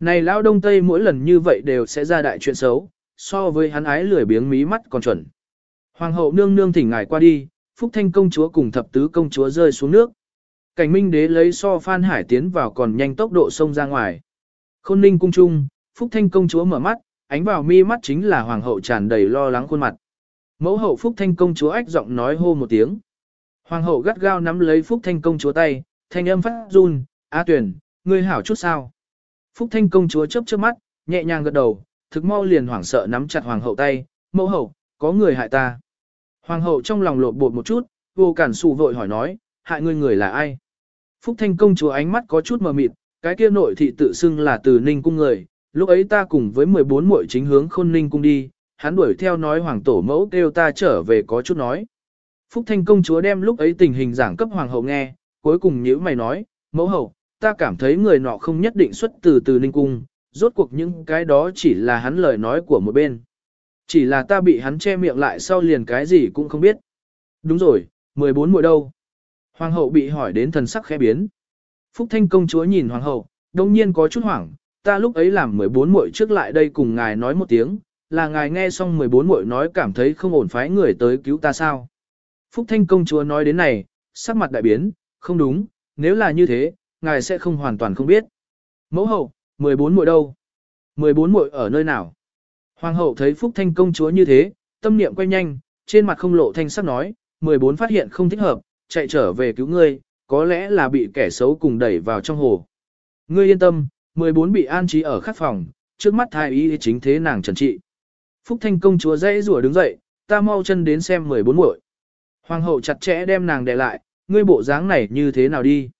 S1: Này lão đông tây mỗi lần như vậy đều sẽ ra đại chuyện xấu, so với hắn ái lười biếng mí mắt còn chuẩn. Hoàng hậu nương nương thỉnh ngài qua đi, Phúc Thanh công chúa cùng thập tứ công chúa rơi xuống nước. Cảnh minh đế lấy so Phan Hải tiến vào còn nhanh tốc độ xông ra ngoài. Khôn ninh cung trung, Phúc Thanh công chúa mở mắt, ánh vào mi mắt chính là hoàng hậu tràn đầy lo lắng khuôn mặt. Mẫu hậu Phúc Thanh công chúa ách giọng nói hô một tiếng. Hoàng hậu gắt gao nắm lấy Phúc Thanh công chúa tay, thanh âm phát run, "A Tuyển, ngươi hảo chút sao?" Phúc Thanh công chúa chớp chớp mắt, nhẹ nhàng gật đầu, thực mau liền hoảng sợ nắm chặt hoàng hậu tay, "Mẫu hậu, có người hại ta." Hoàng hậu trong lòng lột bột một chút, vô cản sụ vội hỏi nói, "Hại ngươi người là ai?" Phúc Thanh công chúa ánh mắt có chút mờ mịt, cái kia nội thị tự xưng là từ Ninh cung người, lúc ấy ta cùng với 14 muội chính hướng Khôn Ninh cung đi, hắn đuổi theo nói hoàng tổ mẫu kêu ta trở về có chút nói. Phúc Thanh công chúa đem lúc ấy tình hình giảng cấp hoàng hậu nghe, cuối cùng nhíu mày nói, mẫu hậu, ta cảm thấy người nọ không nhất định xuất từ từ Ninh cung, rốt cuộc những cái đó chỉ là hắn lời nói của một bên. Chỉ là ta bị hắn che miệng lại sau liền cái gì cũng không biết. Đúng rồi, 14 muội đâu? Hoàng hậu bị hỏi đến thần sắc khẽ biến. Phúc Thanh công chúa nhìn hoàng hậu, đông nhiên có chút hoảng, ta lúc ấy làm 14 muội trước lại đây cùng ngài nói một tiếng, là ngài nghe xong 14 muội nói cảm thấy không ổn phái người tới cứu ta sao. Phúc Thanh công chúa nói đến này, sắc mặt đại biến, không đúng, nếu là như thế, ngài sẽ không hoàn toàn không biết. Mẫu hậu, 14 muội đâu? 14 muội ở nơi nào? Hoàng hậu thấy Phúc Thanh công chúa như thế, tâm niệm quay nhanh, trên mặt không lộ thanh sắc nói, 14 phát hiện không thích hợp, chạy trở về cứu ngươi, có lẽ là bị kẻ xấu cùng đẩy vào trong hồ. Ngươi yên tâm, 14 bị an trí ở khắc phòng, trước mắt thái y chính thế nàng trần trị. Phúc Thanh công chúa dãy rủa đứng dậy, ta mau chân đến xem 14 muội. Hoàng hậu chặt chẽ đem nàng đè lại, ngươi bộ dáng này như thế nào đi?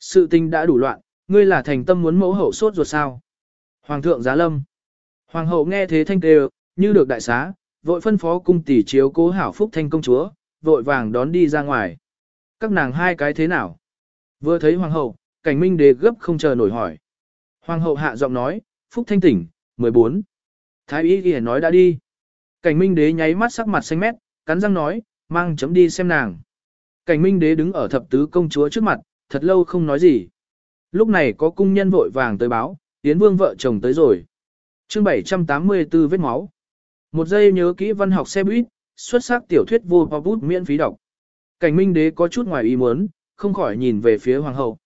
S1: Sự tình đã đủ loạn, ngươi là thành tâm muốn mẫu hậu sốt ruột sao? Hoàng thượng giá lâm. Hoàng hậu nghe thế thanh kêu, như được đại xá, vội phân phó cung tỷ chiếu cố hảo Phúc Thanh công chúa, vội vàng đón đi ra ngoài. Các nàng hai cái thế nào? Vừa thấy hoàng hậu, cảnh minh đế gấp không chờ nổi hỏi. Hoàng hậu hạ giọng nói, Phúc Thanh tỉnh, 14. Thái y ghi nói đã đi. Cảnh minh đế nháy mắt sắc mặt xanh mét, cắn răng nói, mang chấm đi xem nàng. Cảnh minh đế đứng ở thập tứ công chúa trước mặt, thật lâu không nói gì. Lúc này có cung nhân vội vàng tới báo, Yến Vương vợ chồng tới rồi. chương 784 vết máu. Một giây nhớ kỹ văn học xe buýt, xuất sắc tiểu thuyết vô hoa bút miễn phí đọc. Cảnh minh đế có chút ngoài ý muốn, không khỏi nhìn về phía hoàng hậu.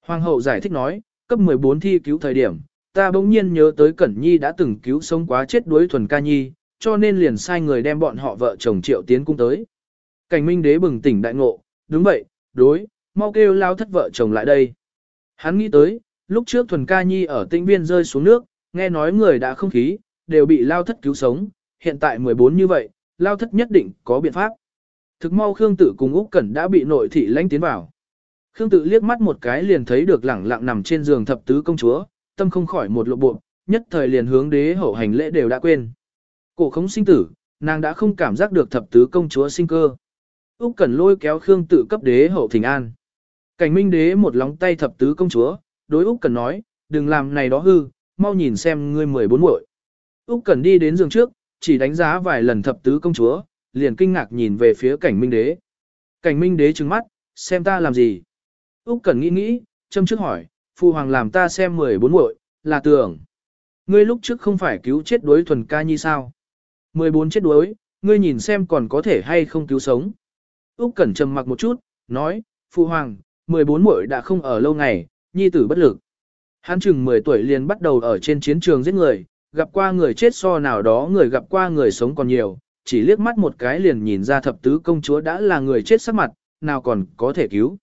S1: Hoàng hậu giải thích nói, cấp 14 thi cứu thời điểm, ta bỗng nhiên nhớ tới Cẩn Nhi đã từng cứu sống quá chết đuối thuần ca nhi, cho nên liền sai người đem bọn họ vợ chồng triệu tiến cung tới. Cảnh minh đế bừng tỉnh đại ngộ, đúng vậy, đối, mau kêu lao thất vợ chồng lại đây. Hắn nghĩ tới, lúc trước thuần ca nhi ở tĩnh viên rơi xuống nước, nghe nói người đã không khí, đều bị lao thất cứu sống, hiện tại 14 như vậy, lao thất nhất định có biện pháp. Thực mau Khương Tử cùng Úc Cẩn đã bị nội thị lãnh tiến vào. Khương tự liếc mắt một cái liền thấy được lẳng lặng nằm trên giường thập tứ công chúa, tâm không khỏi một lộ bộ, nhất thời liền hướng đế hậu hành lễ đều đã quên. Cổ không sinh tử, nàng đã không cảm giác được thập tứ công chúa sinh cơ. Úc Cẩn lôi kéo Khương tự cấp đế hậu thỉnh an. Cảnh Minh đế một lóng tay thập tứ công chúa, đối Úc Cẩn nói, đừng làm này đó hư, mau nhìn xem ngươi 14 muội. Úc Cẩn đi đến giường trước, chỉ đánh giá vài lần thập tứ công chúa, liền kinh ngạc nhìn về phía cảnh minh đế. Cảnh minh đế trừng mắt, xem ta làm gì? Úc Cẩn nghĩ nghĩ, châm trước hỏi, phu hoàng làm ta xem 14 muội, là tưởng. Ngươi lúc trước không phải cứu chết đuối thuần ca nhi sao? 14 chết đuối, ngươi nhìn xem còn có thể hay không cứu sống. Úc Cẩn trầm mặc một chút, nói, phu hoàng, 14 muội đã không ở lâu ngày, nhi tử bất lực. Hắn chừng 10 tuổi liền bắt đầu ở trên chiến trường giết người, gặp qua người chết so nào đó người gặp qua người sống còn nhiều, chỉ liếc mắt một cái liền nhìn ra thập tứ công chúa đã là người chết sắc mặt, nào còn có thể cứu.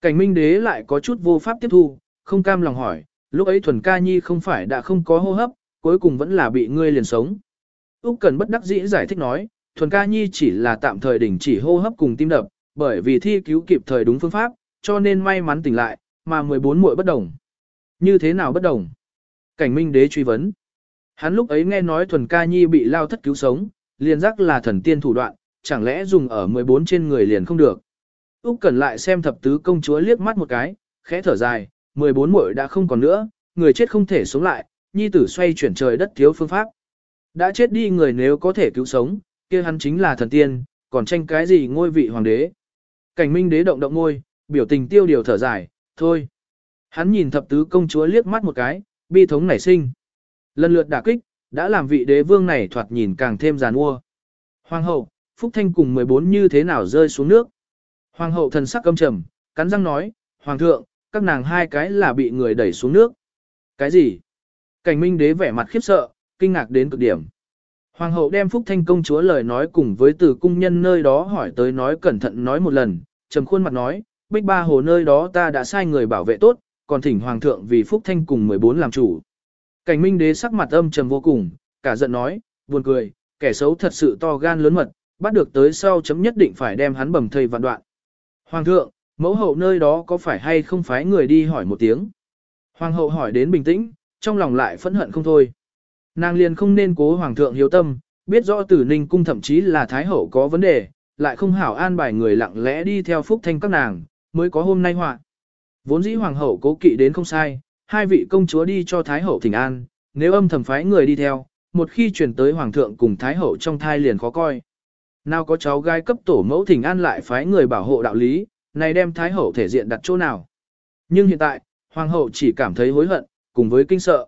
S1: Cảnh minh đế lại có chút vô pháp tiếp thu, không cam lòng hỏi, lúc ấy thuần ca nhi không phải đã không có hô hấp, cuối cùng vẫn là bị ngươi liền sống. Úc Cần bất đắc dĩ giải thích nói, thuần ca nhi chỉ là tạm thời đình chỉ hô hấp cùng tim đập, bởi vì thi cứu kịp thời đúng phương pháp, cho nên may mắn tỉnh lại, mà 14 muội bất đồng. Như thế nào bất đồng? Cảnh minh đế truy vấn. Hắn lúc ấy nghe nói thuần ca nhi bị lao thất cứu sống, liền giác là thần tiên thủ đoạn, chẳng lẽ dùng ở 14 trên người liền không được. Úc Cẩn lại xem thập tứ công chúa liếc mắt một cái, khẽ thở dài, 14 muội đã không còn nữa, người chết không thể sống lại, nhi tử xoay chuyển trời đất thiếu phương pháp. Đã chết đi người nếu có thể cứu sống, kia hắn chính là thần tiên, còn tranh cái gì ngôi vị hoàng đế. Cảnh minh đế động động ngôi, biểu tình tiêu điều thở dài, thôi. Hắn nhìn thập tứ công chúa liếc mắt một cái, bi thống nảy sinh. Lần lượt đả kích, đã làm vị đế vương này thoạt nhìn càng thêm giàn ua. Hoàng hậu, Phúc Thanh cùng 14 như thế nào rơi xuống nước. Hoàng hậu thần sắc căm trầm, cắn răng nói, Hoàng thượng, các nàng hai cái là bị người đẩy xuống nước. Cái gì? Cảnh minh đế vẻ mặt khiếp sợ, kinh ngạc đến cực điểm. Hoàng hậu đem Phúc Thanh công chúa lời nói cùng với từ cung nhân nơi đó hỏi tới nói cẩn thận nói một lần, trầm khuôn mặt nói, bích ba hồ nơi đó ta đã sai người bảo vệ tốt, còn thỉnh Hoàng thượng vì Phúc Thanh cùng 14 làm chủ. Cảnh minh đế sắc mặt âm trầm vô cùng, cả giận nói, buồn cười, kẻ xấu thật sự to gan lớn mật, bắt được tới sau chấm nhất định phải đem hắn bầm thây vạn đoạn. Hoàng thượng, mẫu hậu nơi đó có phải hay không phái người đi hỏi một tiếng. Hoàng hậu hỏi đến bình tĩnh, trong lòng lại phẫn hận không thôi. Nàng liền không nên cố hoàng thượng hiếu tâm, biết rõ tử ninh cung thậm chí là thái hậu có vấn đề, lại không hảo an bài người lặng lẽ đi theo phúc thanh các nàng, mới có hôm nay họa. Vốn dĩ hoàng hậu cố kỵ đến không sai, hai vị công chúa đi cho thái hậu thỉnh an, nếu âm thầm phái người đi theo, một khi chuyển tới hoàng thượng cùng thái hậu trong thai liền khó coi. Nào có cháu gai cấp tổ mẫu thỉnh an lại phái người bảo hộ đạo lý, này đem thái hậu thể diện đặt chỗ nào. Nhưng hiện tại, hoàng hậu chỉ cảm thấy hối hận, cùng với kinh sợ.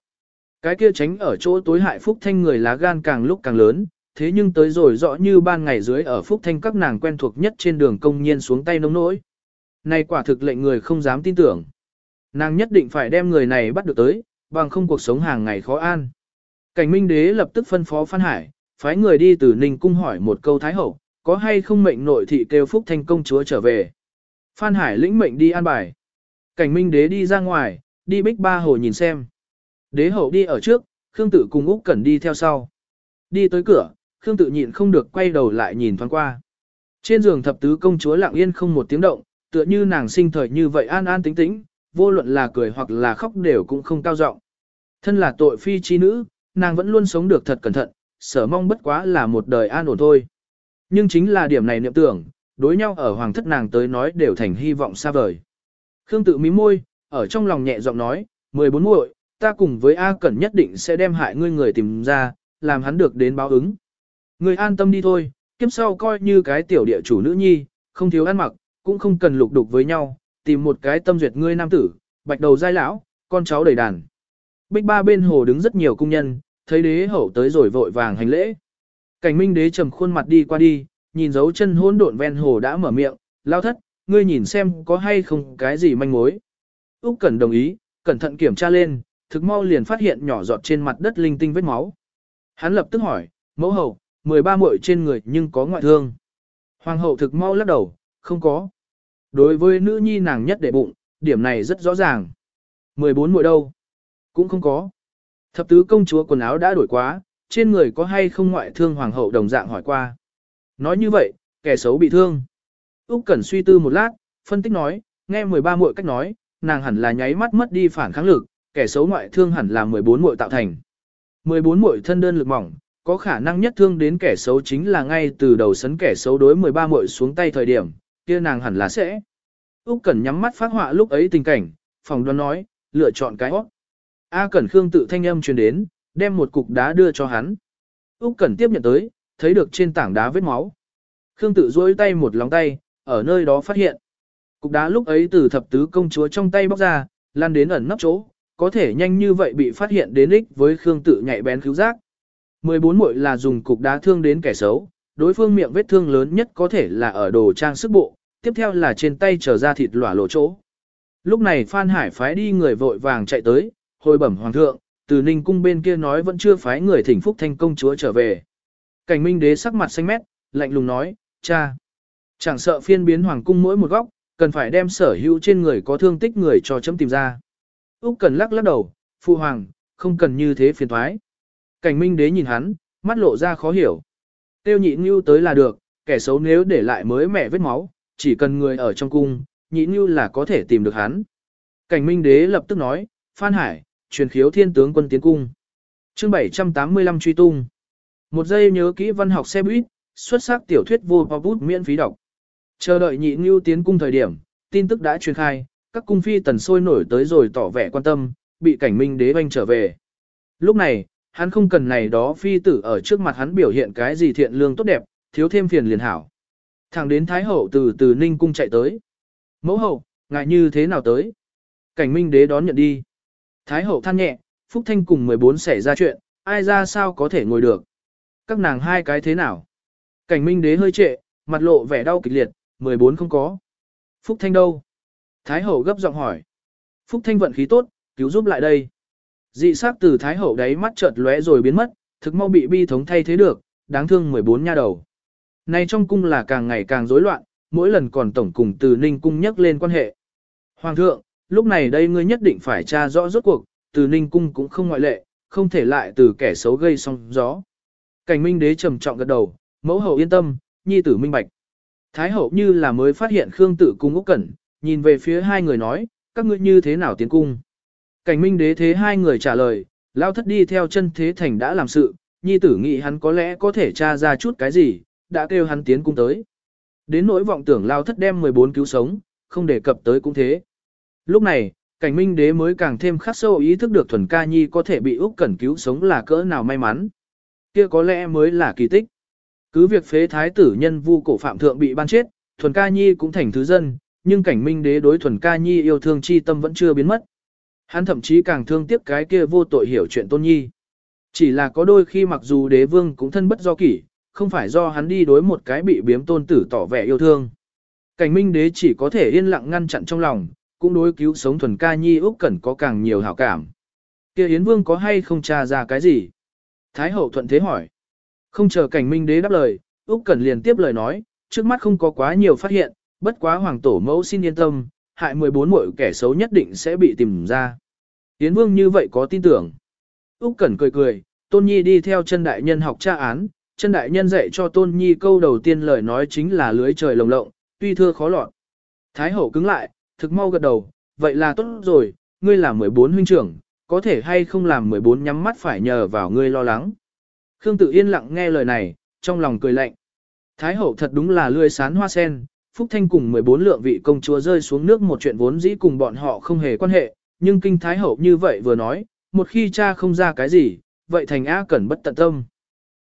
S1: Cái kia tránh ở chỗ tối hại Phúc Thanh người lá gan càng lúc càng lớn, thế nhưng tới rồi rõ như ban ngày dưới ở Phúc Thanh các nàng quen thuộc nhất trên đường công nhiên xuống tay nông nỗi. Này quả thực lệnh người không dám tin tưởng. Nàng nhất định phải đem người này bắt được tới, bằng không cuộc sống hàng ngày khó an. Cảnh Minh Đế lập tức phân phó Phan Hải, phái người đi từ Ninh Cung hỏi một câu Thái Hậu, có hay không mệnh nội thị kêu Phúc Thanh công chúa trở về. Phan Hải lĩnh mệnh đi an bài. Cảnh Minh Đế đi ra ngoài, đi bích ba hồ nhìn xem. Đế hậu đi ở trước, Khương Tự cùng Úc Cẩn đi theo sau. Đi tới cửa, Khương Tự nhịn không được quay đầu lại nhìn thoáng qua. Trên giường thập tứ công chúa lặng yên không một tiếng động, tựa như nàng sinh thời như vậy an an tĩnh tĩnh, vô luận là cười hoặc là khóc đều cũng không cao giọng. Thân là tội phi chi nữ, nàng vẫn luôn sống được thật cẩn thận, sở mong bất quá là một đời an ổn thôi. Nhưng chính là điểm này niệm tưởng, đối nhau ở hoàng thất nàng tới nói đều thành hy vọng xa vời. Khương tự mí môi, ở trong lòng nhẹ giọng nói, 14 muội, ta cùng với A Cẩn nhất định sẽ đem hại ngươi người tìm ra, làm hắn được đến báo ứng. Ngươi an tâm đi thôi, kiếp sau coi như cái tiểu địa chủ nữ nhi, không thiếu ăn mặc, cũng không cần lục đục với nhau, tìm một cái tâm duyệt ngươi nam tử, bạch đầu giai lão, con cháu đầy đàn. Bích ba bên hồ đứng rất nhiều cung nhân, thấy đế hậu tới rồi vội vàng hành lễ. Cảnh minh đế trầm khuôn mặt đi qua đi, nhìn dấu chân hỗn độn ven hồ đã mở miệng, lao thất, ngươi nhìn xem có hay không cái gì manh mối. Úc Cẩn đồng ý, cẩn thận kiểm tra lên, thực mau liền phát hiện nhỏ giọt trên mặt đất linh tinh vết máu. Hắn lập tức hỏi, mẫu hậu, 13 muội trên người nhưng có ngoại thương. Hoàng hậu thực mau lắc đầu, không có. Đối với nữ nhi nàng nhất để bụng, điểm này rất rõ ràng. 14 muội đâu? Cũng không có. Thập tứ công chúa quần áo đã đổi quá, trên người có hay không ngoại thương hoàng hậu đồng dạng hỏi qua. Nói như vậy, kẻ xấu bị thương. Úc Cẩn suy tư một lát, phân tích nói, nghe 13 muội cách nói, nàng hẳn là nháy mắt mất đi phản kháng lực, kẻ xấu ngoại thương hẳn là 14 muội tạo thành. 14 muội thân đơn lực mỏng, có khả năng nhất thương đến kẻ xấu chính là ngay từ đầu sấn kẻ xấu đối 13 muội xuống tay thời điểm, kia nàng hẳn là sẽ. Úc Cẩn nhắm mắt phát họa lúc ấy tình cảnh, phòng đoán nói, lựa chọn cái hót. A Cẩn Khương tự thanh âm truyền đến, đem một cục đá đưa cho hắn. Úc Cẩn tiếp nhận tới, thấy được trên tảng đá vết máu. Khương tự duỗi tay một lòng tay, ở nơi đó phát hiện. Cục đá lúc ấy từ thập tứ công chúa trong tay bóc ra, lan đến ẩn nấp chỗ, có thể nhanh như vậy bị phát hiện đến ích với Khương tự nhạy bén cứu giác. 14 muội là dùng cục đá thương đến kẻ xấu, đối phương miệng vết thương lớn nhất có thể là ở đồ trang sức bộ, tiếp theo là trên tay trở ra thịt lỏa lộ chỗ. Lúc này Phan Hải phái đi người vội vàng chạy tới, hồi bẩm hoàng thượng, từ Ninh cung bên kia nói vẫn chưa phái người thỉnh phúc thanh công chúa trở về. Cảnh Minh đế sắc mặt xanh mét, lạnh lùng nói, cha, chẳng sợ phiên biến hoàng cung mỗi một góc, cần phải đem sở hữu trên người có thương tích người cho chấm tìm ra. Úc Cần lắc lắc đầu, phụ hoàng, không cần như thế phiền thoái. Cảnh minh đế nhìn hắn, mắt lộ ra khó hiểu. Tiêu nhị như tới là được, kẻ xấu nếu để lại mới mẹ vết máu, chỉ cần người ở trong cung, nhị như là có thể tìm được hắn. Cảnh minh đế lập tức nói, Phan Hải, truyền khiếu thiên tướng quân tiến cung. chương 785 truy tung. Một giây nhớ kỹ văn học xe buýt, xuất sắc tiểu thuyết vô bút miễn phí đọc. Chờ đợi nhị ngưu tiến cung thời điểm, tin tức đã truyền khai, các cung phi tần sôi nổi tới rồi tỏ vẻ quan tâm, bị cảnh minh đế banh trở về. Lúc này, hắn không cần này đó phi tử ở trước mặt hắn biểu hiện cái gì thiện lương tốt đẹp, thiếu thêm phiền liền hảo. Thẳng đến Thái Hậu từ từ Ninh Cung chạy tới. Mẫu hậu, ngại như thế nào tới? Cảnh minh đế đón nhận đi. Thái Hậu than nhẹ, Phúc Thanh cùng 14 xảy ra chuyện, ai ra sao có thể ngồi được? Các nàng hai cái thế nào? Cảnh minh đế hơi trệ, mặt lộ vẻ đau kịch liệt, 14 không có. Phúc Thanh đâu? Thái Hậu gấp giọng hỏi. Phúc Thanh vận khí tốt, cứu giúp lại đây. Dị sắc từ Thái Hậu đáy mắt chợt lóe rồi biến mất, thực mau bị bi thống thay thế được, đáng thương 14 nha đầu. Này trong cung là càng ngày càng rối loạn, mỗi lần còn tổng cùng từ Ninh cung nhắc lên quan hệ. Hoàng thượng, lúc này đây ngươi nhất định phải tra rõ rốt cuộc, từ Ninh cung cũng không ngoại lệ, không thể lại từ kẻ xấu gây sóng gió. Cảnh Minh đế trầm trọng gật đầu, mẫu hậu yên tâm, nhi tử minh bạch. Thái hậu như là mới phát hiện Khương Tử cung Úc Cẩn, nhìn về phía hai người nói, các ngươi như thế nào tiến cung? Cảnh Minh đế thế hai người trả lời, lao thất đi theo chân thế thành đã làm sự, nhi tử nghĩ hắn có lẽ có thể tra ra chút cái gì, đã kêu hắn tiến cung tới. Đến nỗi vọng tưởng lao thất đem 14 cứu sống, không đề cập tới cũng thế. Lúc này, cảnh minh đế mới càng thêm khắc sâu ý thức được thuần ca nhi có thể bị Úc Cẩn cứu sống là cỡ nào may mắn. Kia có lẽ mới là kỳ tích. Cứ việc phế thái tử nhân vu cổ phạm thượng bị ban chết, thuần ca nhi cũng thành thứ dân, nhưng cảnh minh đế đối thuần ca nhi yêu thương chi tâm vẫn chưa biến mất. Hắn thậm chí càng thương tiếc cái kia vô tội hiểu chuyện tôn nhi. Chỉ là có đôi khi mặc dù đế vương cũng thân bất do kỷ, không phải do hắn đi đối một cái bị biếm tôn tử tỏ vẻ yêu thương. Cảnh minh đế chỉ có thể yên lặng ngăn chặn trong lòng, cũng đối cứu sống thuần ca nhi Úc Cẩn có càng nhiều hảo cảm. Kia Yến Vương có hay không tra ra cái gì? Thái hậu thuận thế hỏi. Không chờ cảnh minh đế đáp lời, Úc Cẩn liền tiếp lời nói, trước mắt không có quá nhiều phát hiện, bất quá hoàng tổ mẫu xin yên tâm, hại 14 muội kẻ xấu nhất định sẽ bị tìm ra. Yến Vương như vậy có tin tưởng. Úc Cẩn cười cười, Tôn Nhi đi theo chân đại nhân học tra án, chân đại nhân dạy cho Tôn Nhi câu đầu tiên lời nói chính là lưới trời lồng lộng, tuy thưa khó lọt. Thái hậu cứng lại, thực mau gật đầu, vậy là tốt rồi, ngươi là 14 huynh trưởng, có thể hay không làm 14 nhắm mắt phải nhờ vào ngươi lo lắng. Khương tự yên lặng nghe lời này, trong lòng cười lạnh. Thái hậu thật đúng là lươi sán hoa sen, Phúc Thanh cùng 14 lượng vị công chúa rơi xuống nước một chuyện vốn dĩ cùng bọn họ không hề quan hệ, nhưng kinh Thái hậu như vậy vừa nói, một khi cha không ra cái gì, vậy thành A Cẩn bất tận tâm.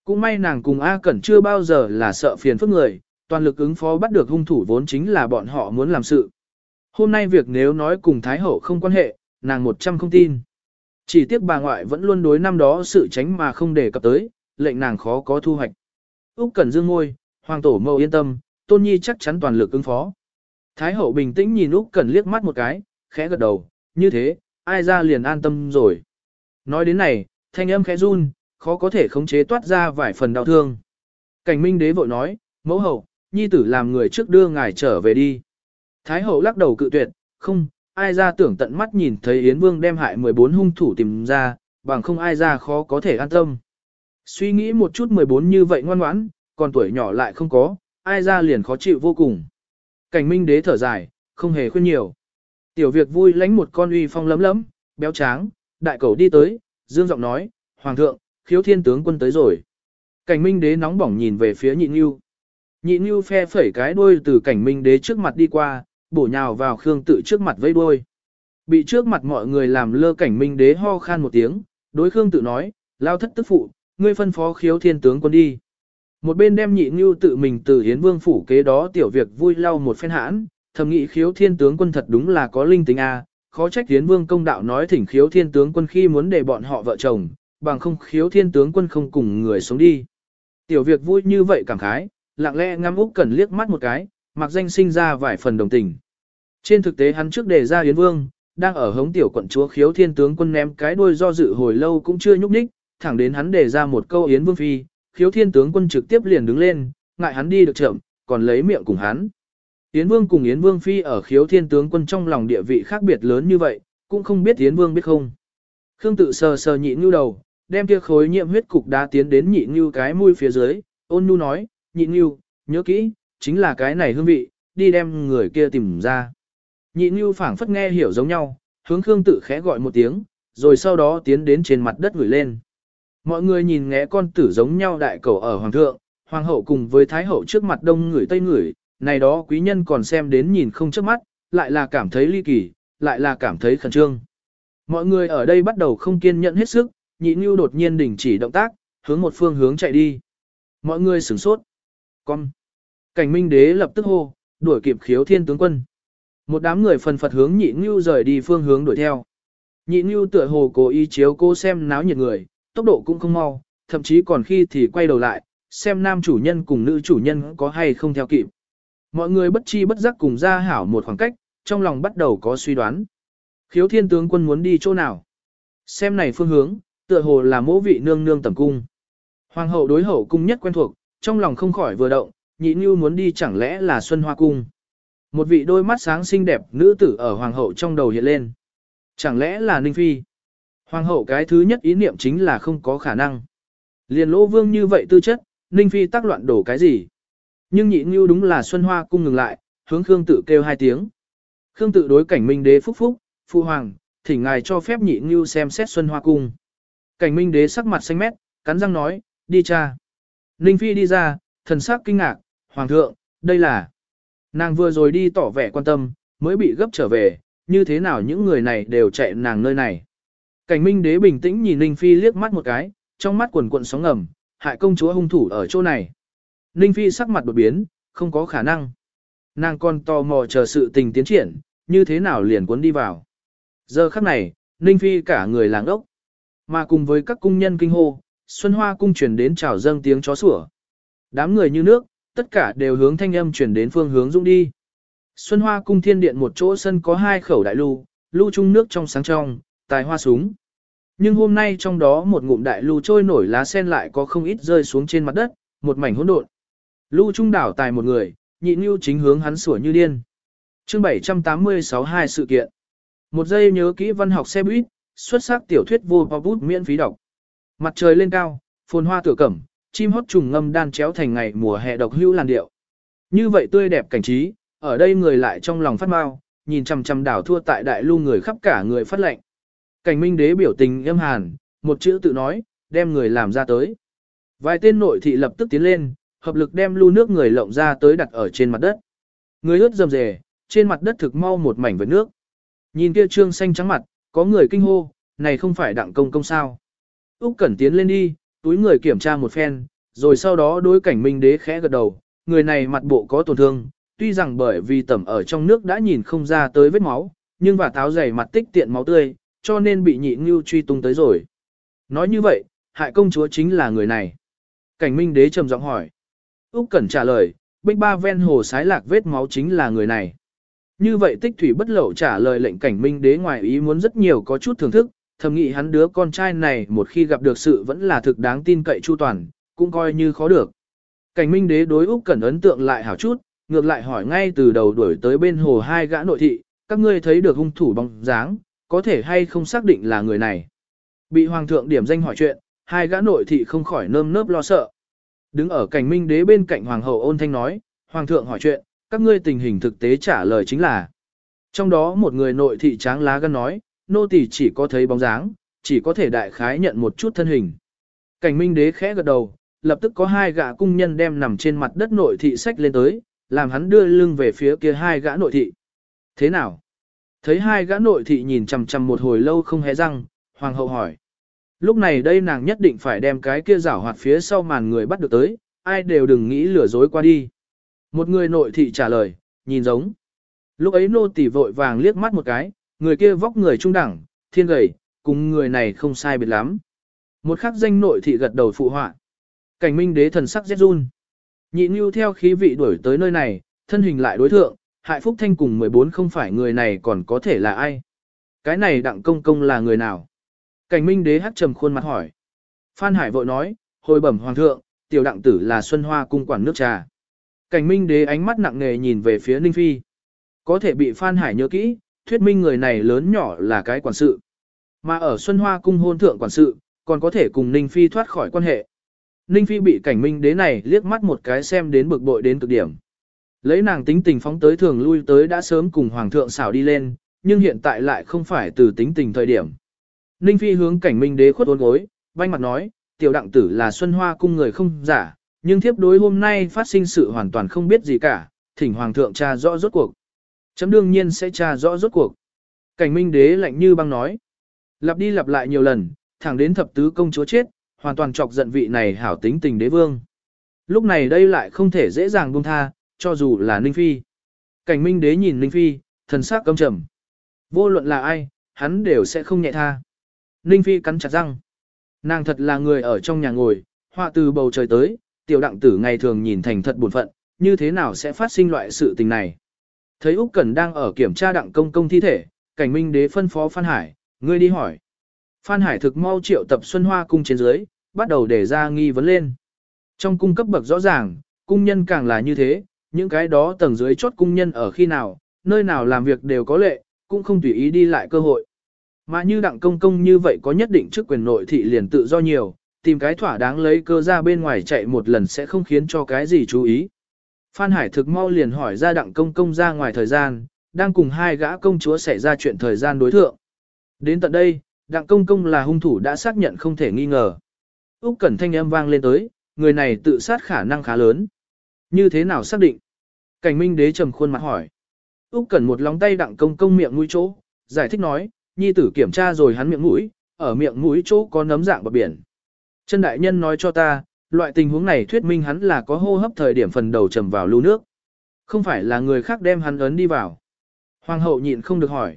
S1: Cũng may nàng cùng A Cẩn chưa bao giờ là sợ phiền phức người, toàn lực ứng phó bắt được hung thủ vốn chính là bọn họ muốn làm sự. Hôm nay việc nếu nói cùng Thái Hậu không quan hệ, nàng một trăm không tin. Chỉ tiếc bà ngoại vẫn luôn đối năm đó sự tránh mà không để cập tới, lệnh nàng khó có thu hoạch. Úc Cẩn dương ngôi, hoàng tổ mâu yên tâm, tôn nhi chắc chắn toàn lực ứng phó. Thái hậu bình tĩnh nhìn Úc Cẩn liếc mắt một cái, khẽ gật đầu, như thế, ai ra liền an tâm rồi. Nói đến này, thanh âm khẽ run, khó có thể khống chế toát ra vài phần đau thương. Cảnh Minh đế vội nói, mẫu hậu, nhi tử làm người trước đưa ngài trở về đi. Thái hậu lắc đầu cự tuyệt, không, ai ra tưởng tận mắt nhìn thấy Yến Vương đem hại 14 hung thủ tìm ra, bằng không ai ra khó có thể an tâm. Suy nghĩ một chút 14 như vậy ngoan ngoãn, còn tuổi nhỏ lại không có, ai ra liền khó chịu vô cùng. Cảnh minh đế thở dài, không hề khuyên nhiều. Tiểu việc vui lánh một con uy phong lấm lấm, béo tráng, đại cầu đi tới, dương giọng nói, Hoàng thượng, khiếu thiên tướng quân tới rồi. Cảnh minh đế nóng bỏng nhìn về phía nhị nghiêu. Nhị nghiêu phe phẩy cái đuôi từ cảnh minh đế trước mặt đi qua, bổ nhào vào Khương tự trước mặt vây đuôi. Bị trước mặt mọi người làm lơ cảnh minh đế ho khan một tiếng, đối Khương tự nói, lao thất tức phụ, ngươi phân phó khiếu thiên tướng quân đi. Một bên đem nhị ngưu tự mình từ hiến vương phủ kế đó tiểu việc vui lau một phen hãn, thầm nghĩ khiếu thiên tướng quân thật đúng là có linh tính a, khó trách hiến vương công đạo nói thỉnh khiếu thiên tướng quân khi muốn để bọn họ vợ chồng, bằng không khiếu thiên tướng quân không cùng người sống đi. Tiểu việc vui như vậy cảm khái, lặng lẽ ngắm Úc Cẩn liếc mắt một cái, mặc danh sinh ra vài phần đồng tình. Trên thực tế hắn trước đề ra Yến Vương, đang ở hống tiểu quận chúa khiếu thiên tướng quân ném cái đuôi do dự hồi lâu cũng chưa nhúc nhích, thẳng đến hắn đề ra một câu Yến Vương phi, khiếu thiên tướng quân trực tiếp liền đứng lên, ngại hắn đi được chậm, còn lấy miệng cùng hắn. Yến Vương cùng Yến Vương phi ở khiếu thiên tướng quân trong lòng địa vị khác biệt lớn như vậy, cũng không biết Yến Vương biết không. Khương tự sờ sờ nhị như đầu, đem kia khối nhiễm huyết cục đá tiến đến nhị như cái mũi phía dưới, ôn nhu nói, nhị như nhớ kỹ, chính là cái này hương vị, đi đem người kia tìm ra. Nhị Nhu phảng phất nghe hiểu giống nhau, hướng Khương tự khẽ gọi một tiếng, rồi sau đó tiến đến trên mặt đất gửi lên. Mọi người nhìn ngẽ con tử giống nhau đại cầu ở hoàng thượng, hoàng hậu cùng với thái hậu trước mặt đông người tây người, này đó quý nhân còn xem đến nhìn không chớp mắt, lại là cảm thấy ly kỳ, lại là cảm thấy khẩn trương. Mọi người ở đây bắt đầu không kiên nhẫn hết sức, nhị Nhu đột nhiên đình chỉ động tác, hướng một phương hướng chạy đi. Mọi người sửng sốt. Con. Cảnh minh đế lập tức hô, đuổi kịp khiếu thiên tướng quân. Một đám người phần phật hướng nhị ngưu rời đi phương hướng đuổi theo. Nhị ngưu tựa hồ cố ý chiếu cô xem náo nhiệt người, tốc độ cũng không mau, thậm chí còn khi thì quay đầu lại, xem nam chủ nhân cùng nữ chủ nhân có hay không theo kịp. Mọi người bất chi bất giác cùng ra hảo một khoảng cách, trong lòng bắt đầu có suy đoán. Khiếu thiên tướng quân muốn đi chỗ nào? Xem này phương hướng, tựa hồ là mỗ vị nương nương tầm cung. Hoàng hậu đối hậu cung nhất quen thuộc, trong lòng không khỏi vừa động, nhị như muốn đi chẳng lẽ là Xuân Hoa Cung. Một vị đôi mắt sáng xinh đẹp nữ tử ở hoàng hậu trong đầu hiện lên. Chẳng lẽ là Ninh Phi? Hoàng hậu cái thứ nhất ý niệm chính là không có khả năng. Liền lỗ vương như vậy tư chất, Ninh Phi tác loạn đổ cái gì? Nhưng nhị như đúng là Xuân Hoa Cung ngừng lại, hướng Khương tự kêu hai tiếng. Khương tự đối cảnh minh đế phúc phúc, phụ hoàng, thỉnh ngài cho phép nhị như xem xét Xuân Hoa Cung. Cảnh minh đế sắc mặt xanh mét, cắn răng nói, đi cha. Ninh Phi đi ra, thần sắc kinh ngạc, Hoàng thượng, đây là... Nàng vừa rồi đi tỏ vẻ quan tâm, mới bị gấp trở về, như thế nào những người này đều chạy nàng nơi này. Cảnh minh đế bình tĩnh nhìn Ninh Phi liếc mắt một cái, trong mắt quần cuộn sóng ngầm, hại công chúa hung thủ ở chỗ này. Ninh Phi sắc mặt đột biến, không có khả năng. Nàng còn tò mò chờ sự tình tiến triển, như thế nào liền cuốn đi vào. Giờ khắc này, Ninh Phi cả người làng ốc. Mà cùng với các cung nhân kinh hô, Xuân Hoa cung truyền đến chào dâng tiếng chó sủa. Đám người như nước, tất cả đều hướng thanh âm chuyển đến phương hướng dũng đi. Xuân Hoa cung thiên điện một chỗ sân có hai khẩu đại lưu, lưu trung nước trong sáng trong, tài hoa súng. Nhưng hôm nay trong đó một ngụm đại lưu trôi nổi lá sen lại có không ít rơi xuống trên mặt đất, một mảnh hỗn độn. Lưu trung đảo tài một người, nhị lưu chính hướng hắn sủa như điên. Chương 786 hai sự kiện. Một giây nhớ kỹ văn học xe buýt, xuất sắc tiểu thuyết vô bút miễn phí đọc. Mặt trời lên cao, phồn hoa tựa cẩm, chim hót trùng ngâm đan chéo thành ngày mùa hè độc hữu làn điệu. Như vậy tươi đẹp cảnh trí, ở đây người lại trong lòng phát mau, nhìn chằm chằm đảo thua tại đại lưu người khắp cả người phát lệnh. Cảnh minh đế biểu tình âm hàn, một chữ tự nói, đem người làm ra tới. Vài tên nội thị lập tức tiến lên, hợp lực đem lưu nước người lộng ra tới đặt ở trên mặt đất. Người ướt dầm dề, trên mặt đất thực mau một mảnh với nước. Nhìn kia trương xanh trắng mặt, có người kinh hô, này không phải đặng công công sao. Úc Cẩn tiến lên đi, túi người kiểm tra một phen, rồi sau đó đối cảnh minh đế khẽ gật đầu, người này mặt bộ có tổn thương, tuy rằng bởi vì tẩm ở trong nước đã nhìn không ra tới vết máu, nhưng và tháo dày mặt tích tiện máu tươi, cho nên bị nhị ngưu truy tung tới rồi. Nói như vậy, hại công chúa chính là người này. Cảnh minh đế trầm giọng hỏi. Úc Cẩn trả lời, bích ba ven hồ sái lạc vết máu chính là người này. Như vậy tích thủy bất lậu trả lời lệnh cảnh minh đế ngoài ý muốn rất nhiều có chút thưởng thức, thầm nghĩ hắn đứa con trai này một khi gặp được sự vẫn là thực đáng tin cậy chu toàn, cũng coi như khó được. Cảnh minh đế đối Úc Cẩn ấn tượng lại hảo chút, ngược lại hỏi ngay từ đầu đuổi tới bên hồ hai gã nội thị, các ngươi thấy được hung thủ bóng dáng, có thể hay không xác định là người này. Bị hoàng thượng điểm danh hỏi chuyện, hai gã nội thị không khỏi nơm nớp lo sợ. Đứng ở cảnh minh đế bên cạnh hoàng hậu ôn thanh nói, hoàng thượng hỏi chuyện, các ngươi tình hình thực tế trả lời chính là. Trong đó một người nội thị tráng lá gan nói, nô tỳ chỉ có thấy bóng dáng, chỉ có thể đại khái nhận một chút thân hình. Cảnh minh đế khẽ gật đầu, lập tức có hai gã cung nhân đem nằm trên mặt đất nội thị sách lên tới, làm hắn đưa lưng về phía kia hai gã nội thị. Thế nào? Thấy hai gã nội thị nhìn chằm chằm một hồi lâu không hé răng, hoàng hậu hỏi. Lúc này đây nàng nhất định phải đem cái kia rảo hoạt phía sau màn người bắt được tới, ai đều đừng nghĩ lừa dối qua đi. Một người nội thị trả lời, nhìn giống. Lúc ấy nô tỳ vội vàng liếc mắt một cái, người kia vóc người trung đẳng, thiên gầy, cùng người này không sai biệt lắm. Một khắc danh nội thị gật đầu phụ họa. Cảnh minh đế thần sắc rét run. Nhị Nhu theo khí vị đuổi tới nơi này, thân hình lại đối thượng, hại phúc thanh cùng 14 không phải người này còn có thể là ai. Cái này đặng công công là người nào? Cảnh minh đế hắt trầm khuôn mặt hỏi. Phan Hải vội nói, hồi bẩm hoàng thượng, tiểu đặng tử là Xuân Hoa cung quản nước trà. Cảnh minh đế ánh mắt nặng nề nhìn về phía Ninh Phi. Có thể bị Phan Hải nhớ kỹ, thuyết minh người này lớn nhỏ là cái quản sự. Mà ở Xuân Hoa cung hôn thượng quản sự, còn có thể cùng Ninh Phi thoát khỏi quan hệ. Ninh Phi bị cảnh minh đế này liếc mắt một cái xem đến bực bội đến cực điểm. Lấy nàng tính tình phóng tới thường lui tới đã sớm cùng hoàng thượng xảo đi lên, nhưng hiện tại lại không phải từ tính tình thời điểm. Ninh Phi hướng cảnh minh đế khuất ôn gối, banh mặt nói, tiểu đặng tử là Xuân Hoa cung người không giả, nhưng thiếp đối hôm nay phát sinh sự hoàn toàn không biết gì cả, thỉnh hoàng thượng tra rõ rốt cuộc. Chấm đương nhiên sẽ tra rõ rốt cuộc. Cảnh minh đế lạnh như băng nói. Lặp đi lặp lại nhiều lần, thẳng đến thập tứ công chúa chết, hoàn toàn chọc giận vị này hảo tính tình đế vương. Lúc này đây lại không thể dễ dàng buông tha, cho dù là Ninh Phi. Cảnh minh đế nhìn Ninh Phi, thần sắc căm trầm. Vô luận là ai, hắn đều sẽ không nhẹ tha. Ninh Phi cắn chặt răng. Nàng thật là người ở trong nhà ngồi, họa từ bầu trời tới, tiểu đặng tử ngày thường nhìn thành thật buồn phận, như thế nào sẽ phát sinh loại sự tình này. Thấy Úc Cẩn đang ở kiểm tra đặng công công thi thể, cảnh minh đế phân phó Phan Hải, ngươi đi hỏi. Phan Hải thực mau triệu tập Xuân Hoa cung trên dưới, bắt đầu để ra nghi vấn lên. Trong cung cấp bậc rõ ràng, cung nhân càng là như thế, những cái đó tầng dưới chốt cung nhân ở khi nào, nơi nào làm việc đều có lệ, cũng không tùy ý đi lại cơ hội. Mà như đặng công công như vậy có nhất định chức quyền nội thị liền tự do nhiều, tìm cái thỏa đáng lấy cơ ra bên ngoài chạy một lần sẽ không khiến cho cái gì chú ý. Phan Hải thực mau liền hỏi ra đặng công công ra ngoài thời gian, đang cùng hai gã công chúa xảy ra chuyện thời gian đối thượng. Đến tận đây, đặng công công là hung thủ đã xác nhận không thể nghi ngờ. Úc Cẩn thanh âm vang lên tới, người này tự sát khả năng khá lớn. Như thế nào xác định? Cảnh Minh đế trầm khuôn mặt hỏi. Úc Cẩn một lòng tay đặng công công miệng mũi chỗ, giải thích nói, nhi tử kiểm tra rồi hắn miệng mũi, ở miệng mũi chỗ có nấm dạng bờ biển. Chân đại nhân nói cho ta, loại tình huống này thuyết minh hắn là có hô hấp thời điểm phần đầu trầm vào lưu nước. Không phải là người khác đem hắn ấn đi vào. Hoàng hậu nhịn không được hỏi.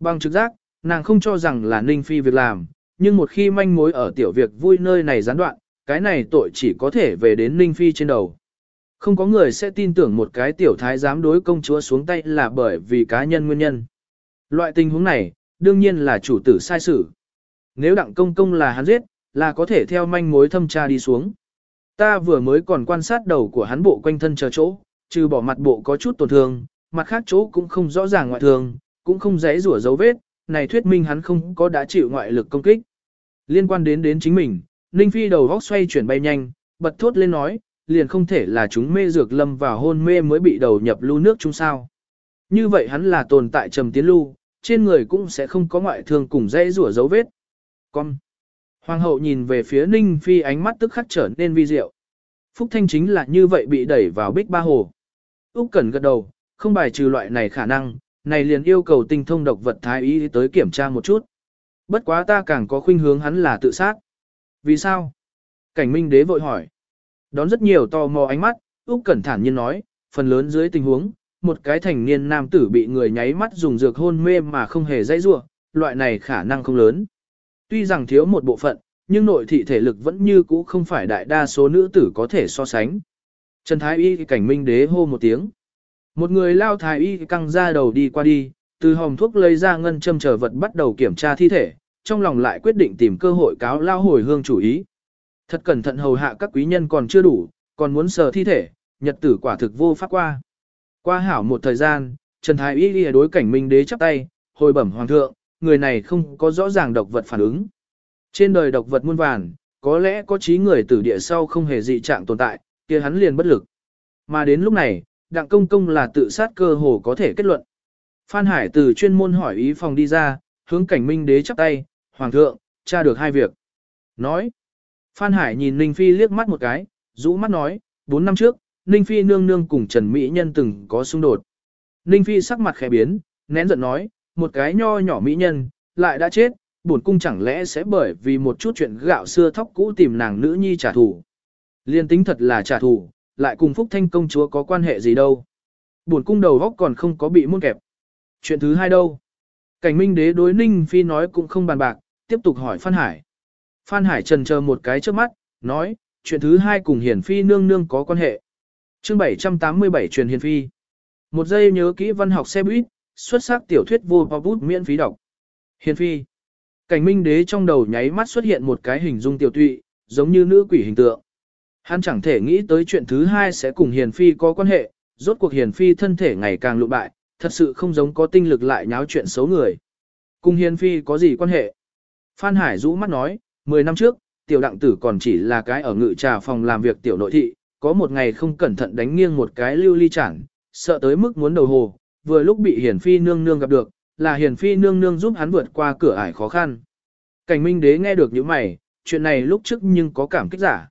S1: Bằng trực giác, nàng không cho rằng là Ninh Phi việc làm, nhưng một khi manh mối ở tiểu việc vui nơi này gián đoạn, cái này tội chỉ có thể về đến Ninh Phi trên đầu. Không có người sẽ tin tưởng một cái tiểu thái dám đối công chúa xuống tay là bởi vì cá nhân nguyên nhân. Loại tình huống này, đương nhiên là chủ tử sai xử. Nếu đặng công công là hắn giết, là có thể theo manh mối thâm tra đi xuống. Ta vừa mới còn quan sát đầu của hắn bộ quanh thân chờ chỗ, trừ bỏ mặt bộ có chút tổn thương, mặt khác chỗ cũng không rõ ràng ngoại thương, cũng không dễ rủa dấu vết, này thuyết minh hắn không có đã chịu ngoại lực công kích. Liên quan đến đến chính mình, Ninh Phi đầu góc xoay chuyển bay nhanh, bật thốt lên nói, liền không thể là chúng mê dược lâm vào hôn mê mới bị đầu nhập lưu nước chung sao. Như vậy hắn là tồn tại trầm tiến lưu, trên người cũng sẽ không có ngoại thương cùng dễ rủa dấu vết. Con. Hoàng hậu nhìn về phía Ninh Phi ánh mắt tức khắc trở nên vi diệu. Phúc Thanh chính là như vậy bị đẩy vào bích ba hồ. Úc Cẩn gật đầu, không bài trừ loại này khả năng, này liền yêu cầu tinh thông độc vật thái y tới kiểm tra một chút. Bất quá ta càng có khuynh hướng hắn là tự sát. Vì sao? Cảnh Minh Đế vội hỏi. Đón rất nhiều tò mò ánh mắt, Úc Cẩn thản nhiên nói, phần lớn dưới tình huống, một cái thành niên nam tử bị người nháy mắt dùng dược hôn mê mà không hề dãy rủa, loại này khả năng không lớn. Tuy rằng thiếu một bộ phận, nhưng nội thị thể lực vẫn như cũ không phải đại đa số nữ tử có thể so sánh. Trần Thái Y cảnh minh đế hô một tiếng. Một người lao Thái Y căng ra đầu đi qua đi, từ hồng thuốc lấy ra ngân châm trở vật bắt đầu kiểm tra thi thể, trong lòng lại quyết định tìm cơ hội cáo lao hồi hương chủ ý. Thật cẩn thận hầu hạ các quý nhân còn chưa đủ, còn muốn sờ thi thể, nhật tử quả thực vô pháp qua. Qua hảo một thời gian, Trần Thái Y đối cảnh minh đế chắp tay, hồi bẩm hoàng thượng, người này không có rõ ràng độc vật phản ứng. Trên đời độc vật muôn vàn, có lẽ có trí người tử địa sau không hề dị trạng tồn tại, kia hắn liền bất lực. Mà đến lúc này, đặng công công là tự sát cơ hồ có thể kết luận. Phan Hải từ chuyên môn hỏi ý phòng đi ra, hướng cảnh minh đế chắp tay, hoàng thượng, tra được hai việc. Nói, Phan Hải nhìn Ninh Phi liếc mắt một cái, rũ mắt nói, bốn năm trước, Ninh Phi nương nương cùng Trần Mỹ Nhân từng có xung đột. Ninh Phi sắc mặt khẽ biến, nén giận nói, một cái nho nhỏ Mỹ Nhân, lại đã chết, bổn cung chẳng lẽ sẽ bởi vì một chút chuyện gạo xưa thóc cũ tìm nàng nữ nhi trả thù. Liên tính thật là trả thù, lại cùng Phúc Thanh công chúa có quan hệ gì đâu. Bổn cung đầu góc còn không có bị muôn kẹp. Chuyện thứ hai đâu? Cảnh Minh đế đối Ninh Phi nói cũng không bàn bạc, tiếp tục hỏi Phan Hải. Phan Hải trần chờ một cái trước mắt, nói, chuyện thứ hai cùng Hiển Phi nương nương có quan hệ. Chương 787 truyền hiển Phi. Một giây nhớ kỹ văn học xe buýt, xuất sắc tiểu thuyết vô bao bút miễn phí đọc. Hiền Phi. Cảnh minh đế trong đầu nháy mắt xuất hiện một cái hình dung tiểu tụy, giống như nữ quỷ hình tượng. Hắn chẳng thể nghĩ tới chuyện thứ hai sẽ cùng Hiền Phi có quan hệ, rốt cuộc Hiền Phi thân thể ngày càng lụ bại, thật sự không giống có tinh lực lại nháo chuyện xấu người. Cùng Hiền Phi có gì quan hệ? Phan Hải rũ mắt nói, 10 năm trước, tiểu đặng tử còn chỉ là cái ở ngự trà phòng làm việc tiểu nội thị, có một ngày không cẩn thận đánh nghiêng một cái lưu ly chẳng, sợ tới mức muốn đầu hồ, vừa lúc bị hiển phi nương nương gặp được, là hiển phi nương nương giúp hắn vượt qua cửa ải khó khăn. Cảnh minh đế nghe được những mày, chuyện này lúc trước nhưng có cảm kích giả.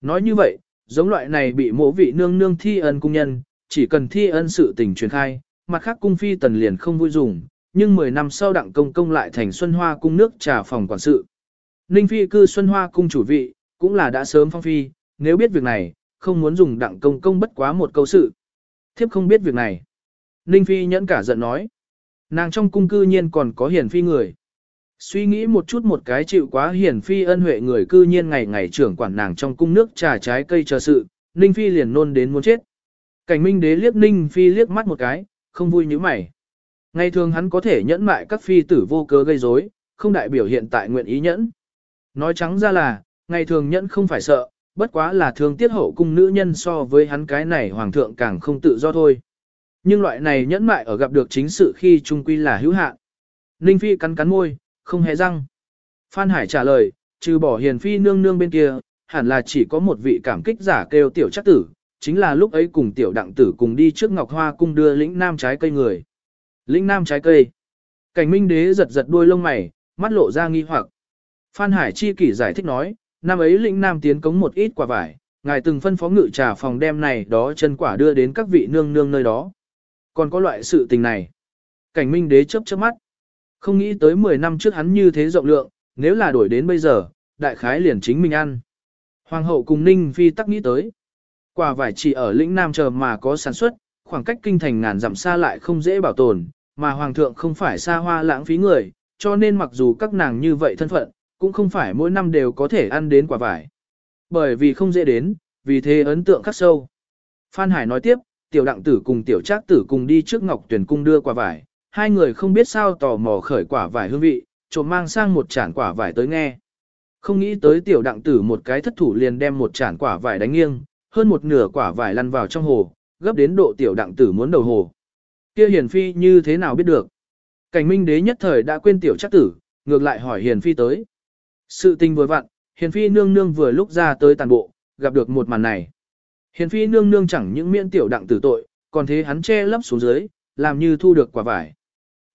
S1: Nói như vậy, giống loại này bị mộ vị nương nương thi ân cung nhân, chỉ cần thi ân sự tình truyền khai, mặt khác cung phi tần liền không vui dùng, nhưng 10 năm sau đặng công công lại thành Xuân Hoa cung nước trà phòng quản sự. Ninh phi cư Xuân Hoa cung chủ vị, cũng là đã sớm phong phi, nếu biết việc này, không muốn dùng đặng công công bất quá một câu sự. Thiếp không biết việc này. Ninh phi nhẫn cả giận nói. Nàng trong cung cư nhiên còn có hiển phi người. Suy nghĩ một chút một cái chịu quá hiển phi ân huệ người cư nhiên ngày ngày trưởng quản nàng trong cung nước trà trái cây chờ sự, Ninh phi liền nôn đến muốn chết. Cảnh minh đế liếc Ninh phi liếc mắt một cái, không vui như mày. Ngày thường hắn có thể nhẫn mại các phi tử vô cớ gây rối, không đại biểu hiện tại nguyện ý nhẫn. Nói trắng ra là, ngày thường nhẫn không phải sợ, bất quá là thường tiết hậu cung nữ nhân so với hắn cái này hoàng thượng càng không tự do thôi. Nhưng loại này nhẫn mại ở gặp được chính sự khi trung quy là hữu hạn. Ninh Phi cắn cắn môi, không hề răng. Phan Hải trả lời, trừ bỏ hiền phi nương nương bên kia, hẳn là chỉ có một vị cảm kích giả kêu tiểu chắc tử, chính là lúc ấy cùng tiểu đặng tử cùng đi trước Ngọc Hoa cung đưa lĩnh nam trái cây người. Lĩnh nam trái cây. Cảnh minh đế giật giật đuôi lông mày, mắt lộ ra nghi hoặc. Phan Hải chi kỷ giải thích nói, năm ấy lĩnh nam tiến cống một ít quả vải, ngài từng phân phó ngự trà phòng đem này đó chân quả đưa đến các vị nương nương nơi đó. Còn có loại sự tình này. Cảnh minh đế chớp chớp mắt. Không nghĩ tới 10 năm trước hắn như thế rộng lượng, nếu là đổi đến bây giờ, đại khái liền chính mình ăn. Hoàng hậu cùng Ninh Phi tắc nghĩ tới. Quả vải chỉ ở lĩnh Nam chờ mà có sản xuất, khoảng cách kinh thành ngàn dặm xa lại không dễ bảo tồn, mà Hoàng thượng không phải xa hoa lãng phí người, cho nên mặc dù các nàng như vậy thân phận, cũng không phải mỗi năm đều có thể ăn đến quả vải. Bởi vì không dễ đến, vì thế ấn tượng khắc sâu. Phan Hải nói tiếp, tiểu đặng tử cùng tiểu trác tử cùng đi trước ngọc tuyển cung đưa quả vải, hai người không biết sao tò mò khởi quả vải hương vị, trộm mang sang một chản quả vải tới nghe. Không nghĩ tới tiểu đặng tử một cái thất thủ liền đem một chản quả vải đánh nghiêng, hơn một nửa quả vải lăn vào trong hồ, gấp đến độ tiểu đặng tử muốn đầu hồ. Kia hiền phi như thế nào biết được? Cảnh minh đế nhất thời đã quên tiểu Trác tử, ngược lại hỏi hiền phi tới. Sự tình vừa vặn, hiền phi nương nương vừa lúc ra tới tàn bộ, gặp được một màn này. Hiền phi nương nương chẳng những miễn tiểu đặng tử tội, còn thế hắn che lấp xuống dưới, làm như thu được quả vải.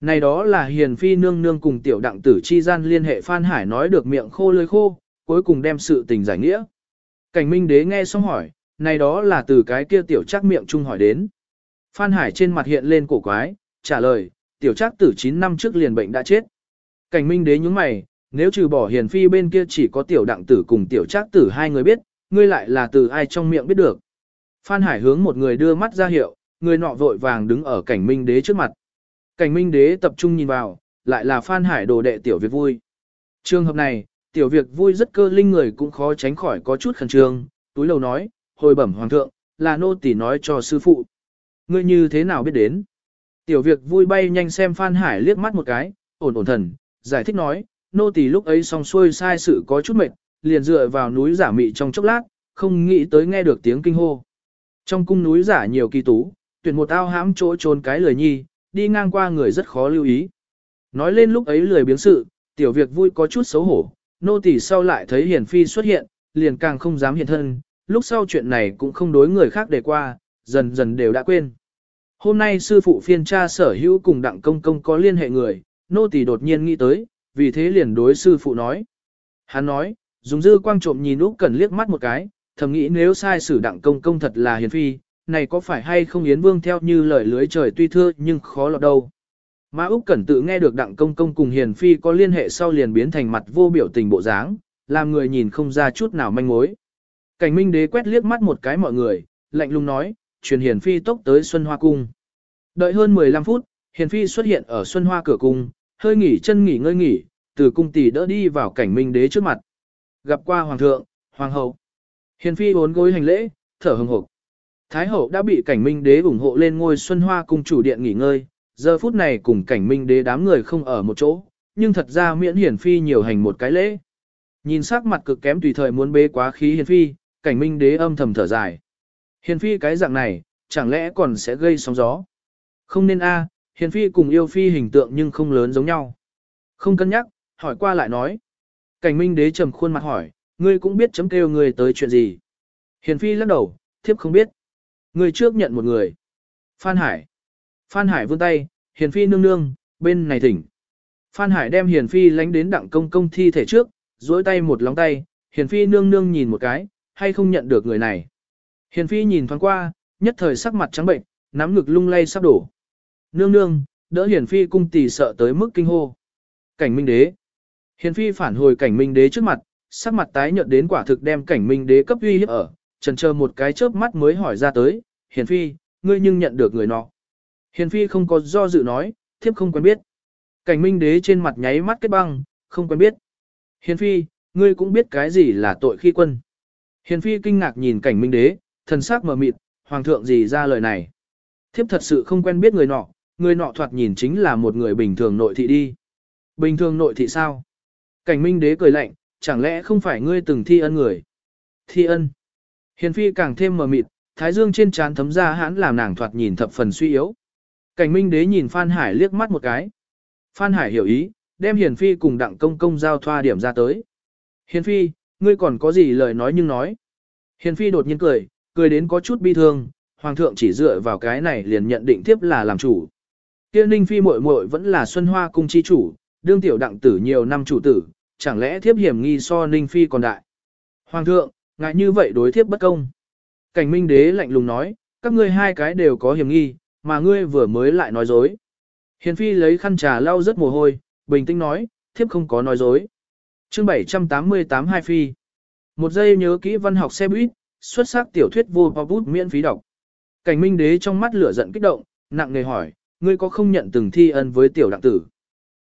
S1: Này đó là hiền phi nương nương cùng tiểu đặng tử chi gian liên hệ Phan Hải nói được miệng khô lưỡi khô, cuối cùng đem sự tình giải nghĩa. Cảnh minh đế nghe xong hỏi, này đó là từ cái kia tiểu chắc miệng chung hỏi đến. Phan Hải trên mặt hiện lên cổ quái, trả lời, tiểu chắc tử 9 năm trước liền bệnh đã chết. Cảnh minh đế nhúng mày, nếu trừ bỏ hiền phi bên kia chỉ có tiểu đặng tử cùng tiểu chắc tử hai người biết, ngươi lại là từ ai trong miệng biết được. Phan Hải hướng một người đưa mắt ra hiệu, người nọ vội vàng đứng ở cảnh minh đế trước mặt. Cảnh minh đế tập trung nhìn vào, lại là Phan Hải đồ đệ tiểu việc vui. Trường hợp này, tiểu việc vui rất cơ linh người cũng khó tránh khỏi có chút khẩn trương, túi lầu nói, hồi bẩm hoàng thượng, là nô tỳ nói cho sư phụ. Ngươi như thế nào biết đến? Tiểu việc vui bay nhanh xem Phan Hải liếc mắt một cái, ổn ổn thần, giải thích nói, nô tỳ lúc ấy xong xuôi sai sự có chút mệt, liền dựa vào núi giả mị trong chốc lát, không nghĩ tới nghe được tiếng kinh hô. Trong cung núi giả nhiều kỳ tú, tuyển một ao hãm chỗ trốn cái lời nhi, đi ngang qua người rất khó lưu ý. Nói lên lúc ấy lười biếng sự, tiểu việc vui có chút xấu hổ, nô tỳ sau lại thấy hiển phi xuất hiện, liền càng không dám hiện thân, lúc sau chuyện này cũng không đối người khác để qua, dần dần đều đã quên. Hôm nay sư phụ phiên tra sở hữu cùng đặng công công có liên hệ người, nô tỳ đột nhiên nghĩ tới, vì thế liền đối sư phụ nói. Hắn nói, dùng dư quang trộm nhìn Úc Cẩn liếc mắt một cái, thầm nghĩ nếu sai sử đặng công công thật là hiền phi, này có phải hay không Yến Vương theo như lời lưới trời tuy thưa nhưng khó lọt đâu. mã Úc Cẩn tự nghe được đặng công công cùng hiền phi có liên hệ sau liền biến thành mặt vô biểu tình bộ dáng, làm người nhìn không ra chút nào manh mối. Cảnh Minh Đế quét liếc mắt một cái mọi người, lạnh lùng nói, truyền hiền phi tốc tới Xuân Hoa cung. Đợi hơn 15 phút, hiền phi xuất hiện ở Xuân Hoa cửa cung, hơi nghỉ chân nghỉ ngơi nghỉ, từ cung tỷ đỡ đi vào cảnh Minh Đế trước mặt. Gặp qua hoàng thượng, hoàng hậu. Hiền phi bốn gối hành lễ, thở hừng hực. Thái hậu đã bị cảnh minh đế ủng hộ lên ngôi Xuân Hoa cung chủ điện nghỉ ngơi, giờ phút này cùng cảnh minh đế đám người không ở một chỗ, nhưng thật ra miễn hiển phi nhiều hành một cái lễ. Nhìn sắc mặt cực kém tùy thời muốn bế quá khí hiền phi, cảnh minh đế âm thầm thở dài. Hiền phi cái dạng này, chẳng lẽ còn sẽ gây sóng gió? Không nên a, hiền phi cùng yêu phi hình tượng nhưng không lớn giống nhau. Không cân nhắc, hỏi qua lại nói. Cảnh minh đế trầm khuôn mặt hỏi, ngươi cũng biết chấm kêu ngươi tới chuyện gì. Hiền phi lắc đầu, thiếp không biết. Ngươi trước nhận một người. Phan Hải. Phan Hải vươn tay, Hiền Phi nương nương, bên này thỉnh. Phan Hải đem Hiền Phi lánh đến đặng công công thi thể trước, duỗi tay một lóng tay, Hiền Phi nương nương nhìn một cái, hay không nhận được người này. Hiền Phi nhìn thoáng qua, nhất thời sắc mặt trắng bệnh, nắm ngực lung lay sắp đổ. Nương nương, đỡ Hiền Phi cung tỷ sợ tới mức kinh hô. Cảnh Minh Đế. Hiền Phi phản hồi Cảnh Minh Đế trước mặt, sắc mặt tái nhợt đến quả thực đem Cảnh Minh Đế cấp uy hiếp ở, trần chờ một cái chớp mắt mới hỏi ra tới, Hiền Phi, ngươi nhưng nhận được người nọ. Hiền Phi không có do dự nói, thiếp không quen biết. Cảnh Minh Đế trên mặt nháy mắt kết băng, không quen biết. Hiền Phi, ngươi cũng biết cái gì là tội khi quân. Hiền Phi kinh ngạc nhìn Cảnh Minh Đế, thần sắc mờ mịt, hoàng thượng gì ra lời này. Thiếp thật sự không quen biết người nọ, người nọ thoạt nhìn chính là một người bình thường nội thị đi. Bình thường nội thị sao? Cảnh Minh Đế cười lạnh, chẳng lẽ không phải ngươi từng thi ân người? Thi ân. Hiền Phi càng thêm mờ mịt, thái dương trên trán thấm ra hãn làm nàng thoạt nhìn thập phần suy yếu. Cảnh Minh Đế nhìn Phan Hải liếc mắt một cái. Phan Hải hiểu ý, đem Hiền Phi cùng đặng công công giao thoa điểm ra tới. Hiền Phi, ngươi còn có gì lời nói nhưng nói. Hiền Phi đột nhiên cười, cười đến có chút bi thương, Hoàng thượng chỉ dựa vào cái này liền nhận định tiếp là làm chủ. Kia Ninh Phi muội muội vẫn là Xuân Hoa cung chi chủ, đương tiểu đặng tử nhiều năm chủ tử, chẳng lẽ thiếp hiểm nghi so Ninh Phi còn đại. Hoàng thượng, ngại như vậy đối thiếp bất công. Cảnh Minh Đế lạnh lùng nói, các ngươi hai cái đều có hiểm nghi, mà ngươi vừa mới lại nói dối. Hiền Phi lấy khăn trà lau rất mồ hôi, bình tĩnh nói, thiếp không có nói dối. Chương 788 Hai Phi Một giây nhớ kỹ văn học xe buýt, xuất sắc tiểu thuyết vô bao bút miễn phí đọc. Cảnh Minh Đế trong mắt lửa giận kích động, nặng nề hỏi, ngươi có không nhận từng thi ân với tiểu đặng tử?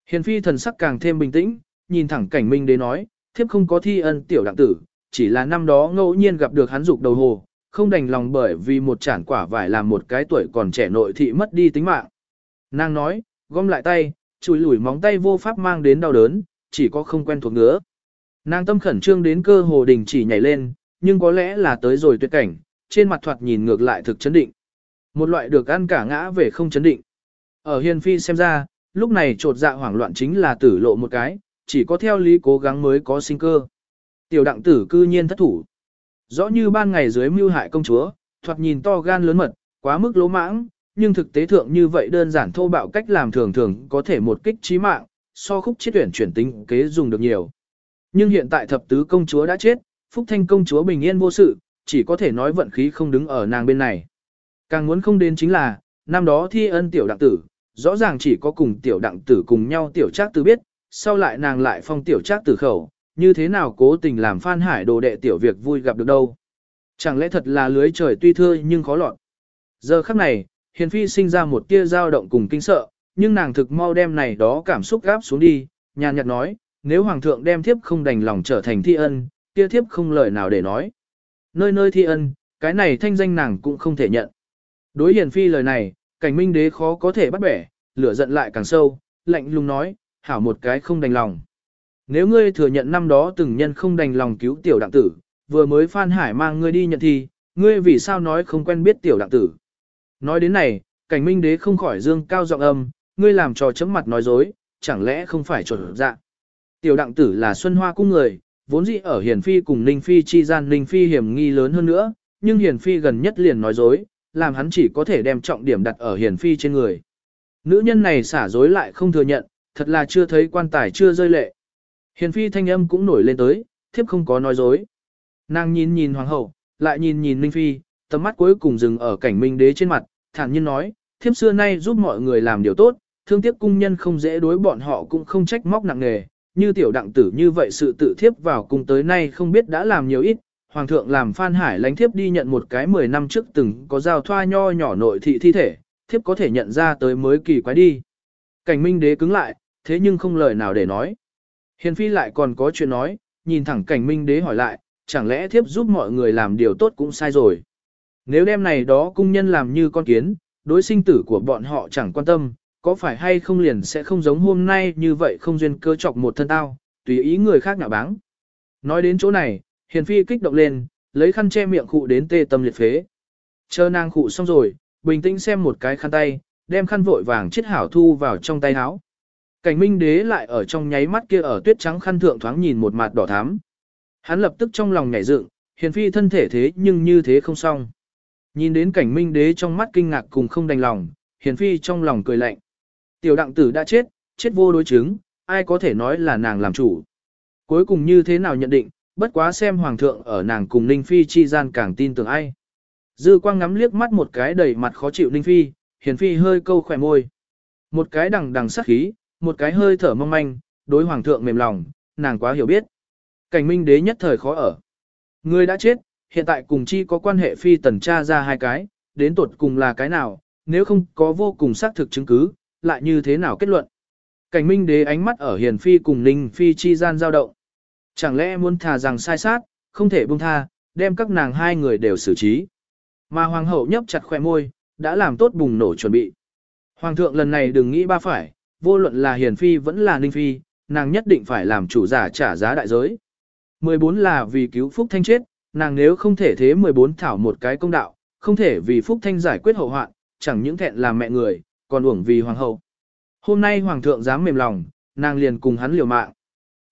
S1: Hiền Phi thần sắc càng thêm bình tĩnh, nhìn thẳng Cảnh Minh Đế nói, thiếp không có thi ân tiểu đặng tử, chỉ là năm đó ngẫu nhiên gặp được hắn dục đầu hồ, không đành lòng bởi vì một chản quả vải làm một cái tuổi còn trẻ nội thị mất đi tính mạng. Nàng nói, gom lại tay, chùi lủi móng tay vô pháp mang đến đau đớn, chỉ có không quen thuộc nữa. Nàng tâm khẩn trương đến cơ hồ đình chỉ nhảy lên, nhưng có lẽ là tới rồi tuyệt cảnh, trên mặt thoạt nhìn ngược lại thực chấn định. Một loại được ăn cả ngã về không chấn định. Ở hiền phi xem ra, lúc này trột dạ hoảng loạn chính là tử lộ một cái, chỉ có theo lý cố gắng mới có sinh cơ. Tiểu đặng tử cư nhiên thất thủ. Rõ như ban ngày dưới mưu hại công chúa, thoạt nhìn to gan lớn mật, quá mức lỗ mãng, nhưng thực tế thượng như vậy đơn giản thô bạo cách làm thường thường có thể một kích trí mạng, so khúc chết tuyển chuyển tính kế dùng được nhiều. Nhưng hiện tại thập tứ công chúa đã chết, Phúc Thanh công chúa bình yên vô sự, chỉ có thể nói vận khí không đứng ở nàng bên này. Càng muốn không đến chính là, năm đó thi ân tiểu đặng tử, rõ ràng chỉ có cùng tiểu đặng tử cùng nhau tiểu trác tử biết, sau lại nàng lại phong tiểu trác tử khẩu, như thế nào cố tình làm Phan Hải đồ đệ tiểu việc vui gặp được đâu. Chẳng lẽ thật là lưới trời tuy thưa nhưng khó lọt. Giờ khắc này, Hiền Phi sinh ra một tia dao động cùng kinh sợ, nhưng nàng thực mau đem này đó cảm xúc gáp xuống đi, nhàn nhạt nói, nếu Hoàng thượng đem thiếp không đành lòng trở thành thi ân, kia thiếp không lời nào để nói. Nơi nơi thi ân, cái này thanh danh nàng cũng không thể nhận. Đối Hiền Phi lời này, cảnh minh đế khó có thể bắt bẻ, lửa giận lại càng sâu, lạnh lùng nói, hảo một cái không đành lòng. Nếu ngươi thừa nhận năm đó từng nhân không đành lòng cứu tiểu đặng tử, vừa mới Phan Hải mang ngươi đi nhận thi, ngươi vì sao nói không quen biết tiểu đặng tử. Nói đến này, cảnh minh đế không khỏi dương cao giọng âm, ngươi làm trò chấm mặt nói dối, chẳng lẽ không phải trộn dạ. Tiểu đặng tử là Xuân Hoa cung người, vốn dĩ ở Hiền Phi cùng Ninh Phi chi gian Ninh Phi hiểm nghi lớn hơn nữa, nhưng Hiền Phi gần nhất liền nói dối, làm hắn chỉ có thể đem trọng điểm đặt ở Hiền Phi trên người. Nữ nhân này xả dối lại không thừa nhận, thật là chưa thấy quan tài chưa rơi lệ. Hiền Phi thanh âm cũng nổi lên tới, thiếp không có nói dối. Nàng nhìn nhìn hoàng hậu, lại nhìn nhìn Ninh Phi, tầm mắt cuối cùng dừng ở cảnh minh đế trên mặt, thản nhiên nói, thiếp xưa nay giúp mọi người làm điều tốt, thương tiếc cung nhân không dễ đối bọn họ cũng không trách móc nặng nề, như tiểu đặng tử như vậy sự tự thiếp vào cung tới nay không biết đã làm nhiều ít, hoàng thượng làm Phan Hải lánh thiếp đi nhận một cái 10 năm trước từng có giao thoa nho nhỏ nội thị thi thể, thiếp có thể nhận ra tới mới kỳ quái đi. Cảnh minh đế cứng lại, thế nhưng không lời nào để nói. Hiền phi lại còn có chuyện nói, nhìn thẳng cảnh minh đế hỏi lại, chẳng lẽ thiếp giúp mọi người làm điều tốt cũng sai rồi. Nếu đem này đó cung nhân làm như con kiến, đối sinh tử của bọn họ chẳng quan tâm, có phải hay không liền sẽ không giống hôm nay như vậy không duyên cơ chọc một thân tao, tùy ý người khác nhạo báng. Nói đến chỗ này, hiền phi kích động lên, lấy khăn che miệng khụ đến tê tâm liệt phế. Chờ nàng khụ xong rồi, bình tĩnh xem một cái khăn tay, đem khăn vội vàng chết hảo thu vào trong tay áo. Cảnh minh đế lại ở trong nháy mắt kia ở tuyết trắng khăn thượng thoáng nhìn một mặt đỏ thắm. Hắn lập tức trong lòng nhảy dựng, hiền phi thân thể thế nhưng như thế không xong. Nhìn đến cảnh minh đế trong mắt kinh ngạc cùng không đành lòng, hiền phi trong lòng cười lạnh. Tiểu đặng tử đã chết, chết vô đối chứng, ai có thể nói là nàng làm chủ. Cuối cùng như thế nào nhận định, bất quá xem hoàng thượng ở nàng cùng Ninh Phi chi gian càng tin tưởng ai. Dư quang ngắm liếc mắt một cái đầy mặt khó chịu Ninh Phi, hiền phi hơi câu khỏe môi. Một cái đằng đằng sắc khí, một cái hơi thở mong manh, đối hoàng thượng mềm lòng, nàng quá hiểu biết. Cảnh minh đế nhất thời khó ở. Người đã chết, hiện tại cùng chi có quan hệ phi tần tra ra hai cái, đến tuột cùng là cái nào, nếu không có vô cùng xác thực chứng cứ, lại như thế nào kết luận. Cảnh minh đế ánh mắt ở hiền phi cùng ninh phi chi gian dao động. Chẳng lẽ muốn thà rằng sai sát, không thể buông tha, đem các nàng hai người đều xử trí. Mà hoàng hậu nhấp chặt khỏe môi, đã làm tốt bùng nổ chuẩn bị. Hoàng thượng lần này đừng nghĩ ba phải, vô luận là hiền phi vẫn là ninh phi, nàng nhất định phải làm chủ giả trả giá đại giới. 14 là vì cứu Phúc Thanh chết, nàng nếu không thể thế 14 thảo một cái công đạo, không thể vì Phúc Thanh giải quyết hậu hoạn, chẳng những thẹn làm mẹ người, còn uổng vì hoàng hậu. Hôm nay hoàng thượng dám mềm lòng, nàng liền cùng hắn liều mạng.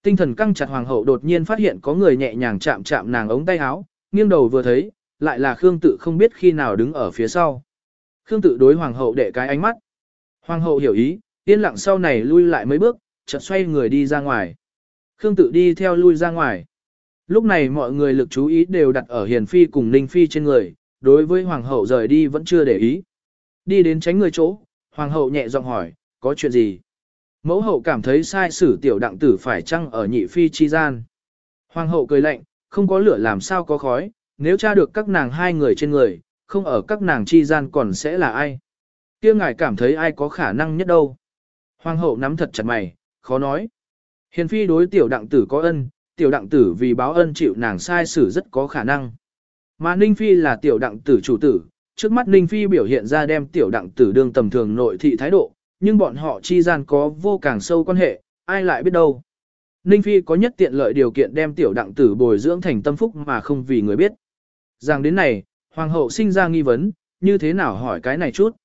S1: Tinh thần căng chặt hoàng hậu đột nhiên phát hiện có người nhẹ nhàng chạm chạm nàng ống tay áo, nghiêng đầu vừa thấy, lại là Khương tự không biết khi nào đứng ở phía sau. Khương tự đối hoàng hậu đệ cái ánh mắt. Hoàng hậu hiểu ý, yên lặng sau này lui lại mấy bước, chợt xoay người đi ra ngoài. Khương tự đi theo lui ra ngoài. Lúc này mọi người lực chú ý đều đặt ở Hiền Phi cùng Ninh Phi trên người, đối với Hoàng hậu rời đi vẫn chưa để ý. Đi đến tránh người chỗ, Hoàng hậu nhẹ giọng hỏi, có chuyện gì? Mẫu hậu cảm thấy sai sử tiểu đặng tử phải chăng ở nhị phi chi gian. Hoàng hậu cười lạnh, không có lửa làm sao có khói, nếu tra được các nàng hai người trên người, không ở các nàng chi gian còn sẽ là ai. kia ngài cảm thấy ai có khả năng nhất đâu. Hoàng hậu nắm thật chặt mày, khó nói. Hiền phi đối tiểu đặng tử có ân, tiểu đặng tử vì báo ân chịu nàng sai xử rất có khả năng. Mà Ninh Phi là tiểu đặng tử chủ tử, trước mắt Ninh Phi biểu hiện ra đem tiểu đặng tử đương tầm thường nội thị thái độ, nhưng bọn họ chi gian có vô càng sâu quan hệ, ai lại biết đâu. Ninh Phi có nhất tiện lợi điều kiện đem tiểu đặng tử bồi dưỡng thành tâm phúc mà không vì người biết. Rằng đến này, hoàng hậu sinh ra nghi vấn, như thế nào hỏi cái này chút.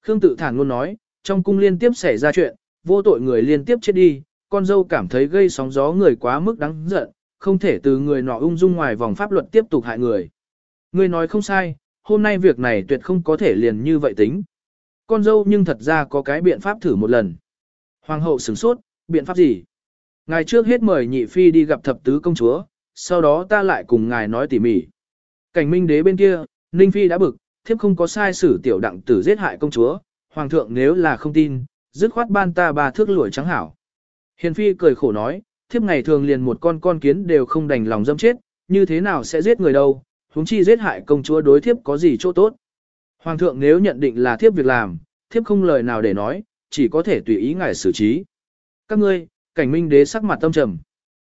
S1: Khương tự thản luôn nói, trong cung liên tiếp xảy ra chuyện, vô tội người liên tiếp chết đi, con dâu cảm thấy gây sóng gió người quá mức đáng giận, không thể từ người nọ ung dung ngoài vòng pháp luật tiếp tục hại người. Người nói không sai, hôm nay việc này tuyệt không có thể liền như vậy tính. Con dâu nhưng thật ra có cái biện pháp thử một lần. Hoàng hậu sửng sốt, biện pháp gì? Ngài trước hết mời nhị phi đi gặp thập tứ công chúa, sau đó ta lại cùng ngài nói tỉ mỉ. Cảnh minh đế bên kia, Ninh Phi đã bực, thiếp không có sai xử tiểu đặng tử giết hại công chúa, hoàng thượng nếu là không tin, dứt khoát ban ta ba thước lụi trắng hảo. Hiền Phi cười khổ nói, thiếp ngày thường liền một con con kiến đều không đành lòng dâm chết, như thế nào sẽ giết người đâu, huống chi giết hại công chúa đối thiếp có gì chỗ tốt. Hoàng thượng nếu nhận định là thiếp việc làm, thiếp không lời nào để nói, chỉ có thể tùy ý ngài xử trí. Các ngươi, cảnh minh đế sắc mặt tâm trầm.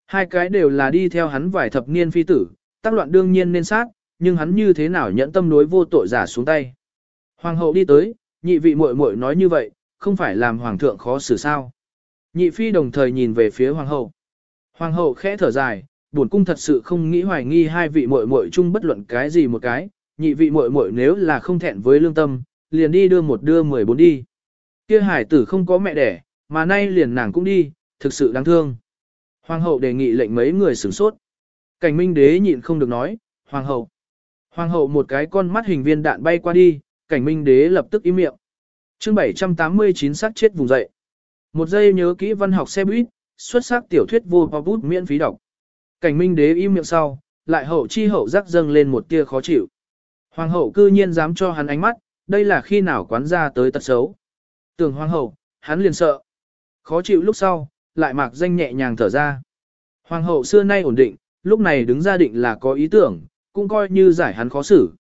S1: Hai cái đều là đi theo hắn vài thập niên phi tử, tác loạn đương nhiên nên sát, nhưng hắn như thế nào nhẫn tâm đối vô tội giả xuống tay. Hoàng hậu đi tới, nhị vị muội muội nói như vậy, không phải làm hoàng thượng khó xử sao. Nhị phi đồng thời nhìn về phía hoàng hậu. Hoàng hậu khẽ thở dài, buồn cung thật sự không nghĩ hoài nghi hai vị muội muội chung bất luận cái gì một cái, nhị vị muội muội nếu là không thẹn với lương tâm, liền đi đưa một đưa mười bốn đi. Kia hải tử không có mẹ đẻ, mà nay liền nàng cũng đi, thực sự đáng thương. Hoàng hậu đề nghị lệnh mấy người sửng sốt. Cảnh minh đế nhịn không được nói, hoàng hậu. Hoàng hậu một cái con mắt hình viên đạn bay qua đi, cảnh minh đế lập tức im miệng. chương 789 sát chết vùng dậy. Một giây nhớ kỹ văn học xe buýt, xuất sắc tiểu thuyết vô bao bút miễn phí đọc. Cảnh minh đế im miệng sau, lại hậu chi hậu rắc dâng lên một tia khó chịu. Hoàng hậu cư nhiên dám cho hắn ánh mắt, đây là khi nào quán ra tới tật xấu. Tưởng hoàng hậu, hắn liền sợ. Khó chịu lúc sau, lại mạc danh nhẹ nhàng thở ra. Hoàng hậu xưa nay ổn định, lúc này đứng ra định là có ý tưởng, cũng coi như giải hắn khó xử.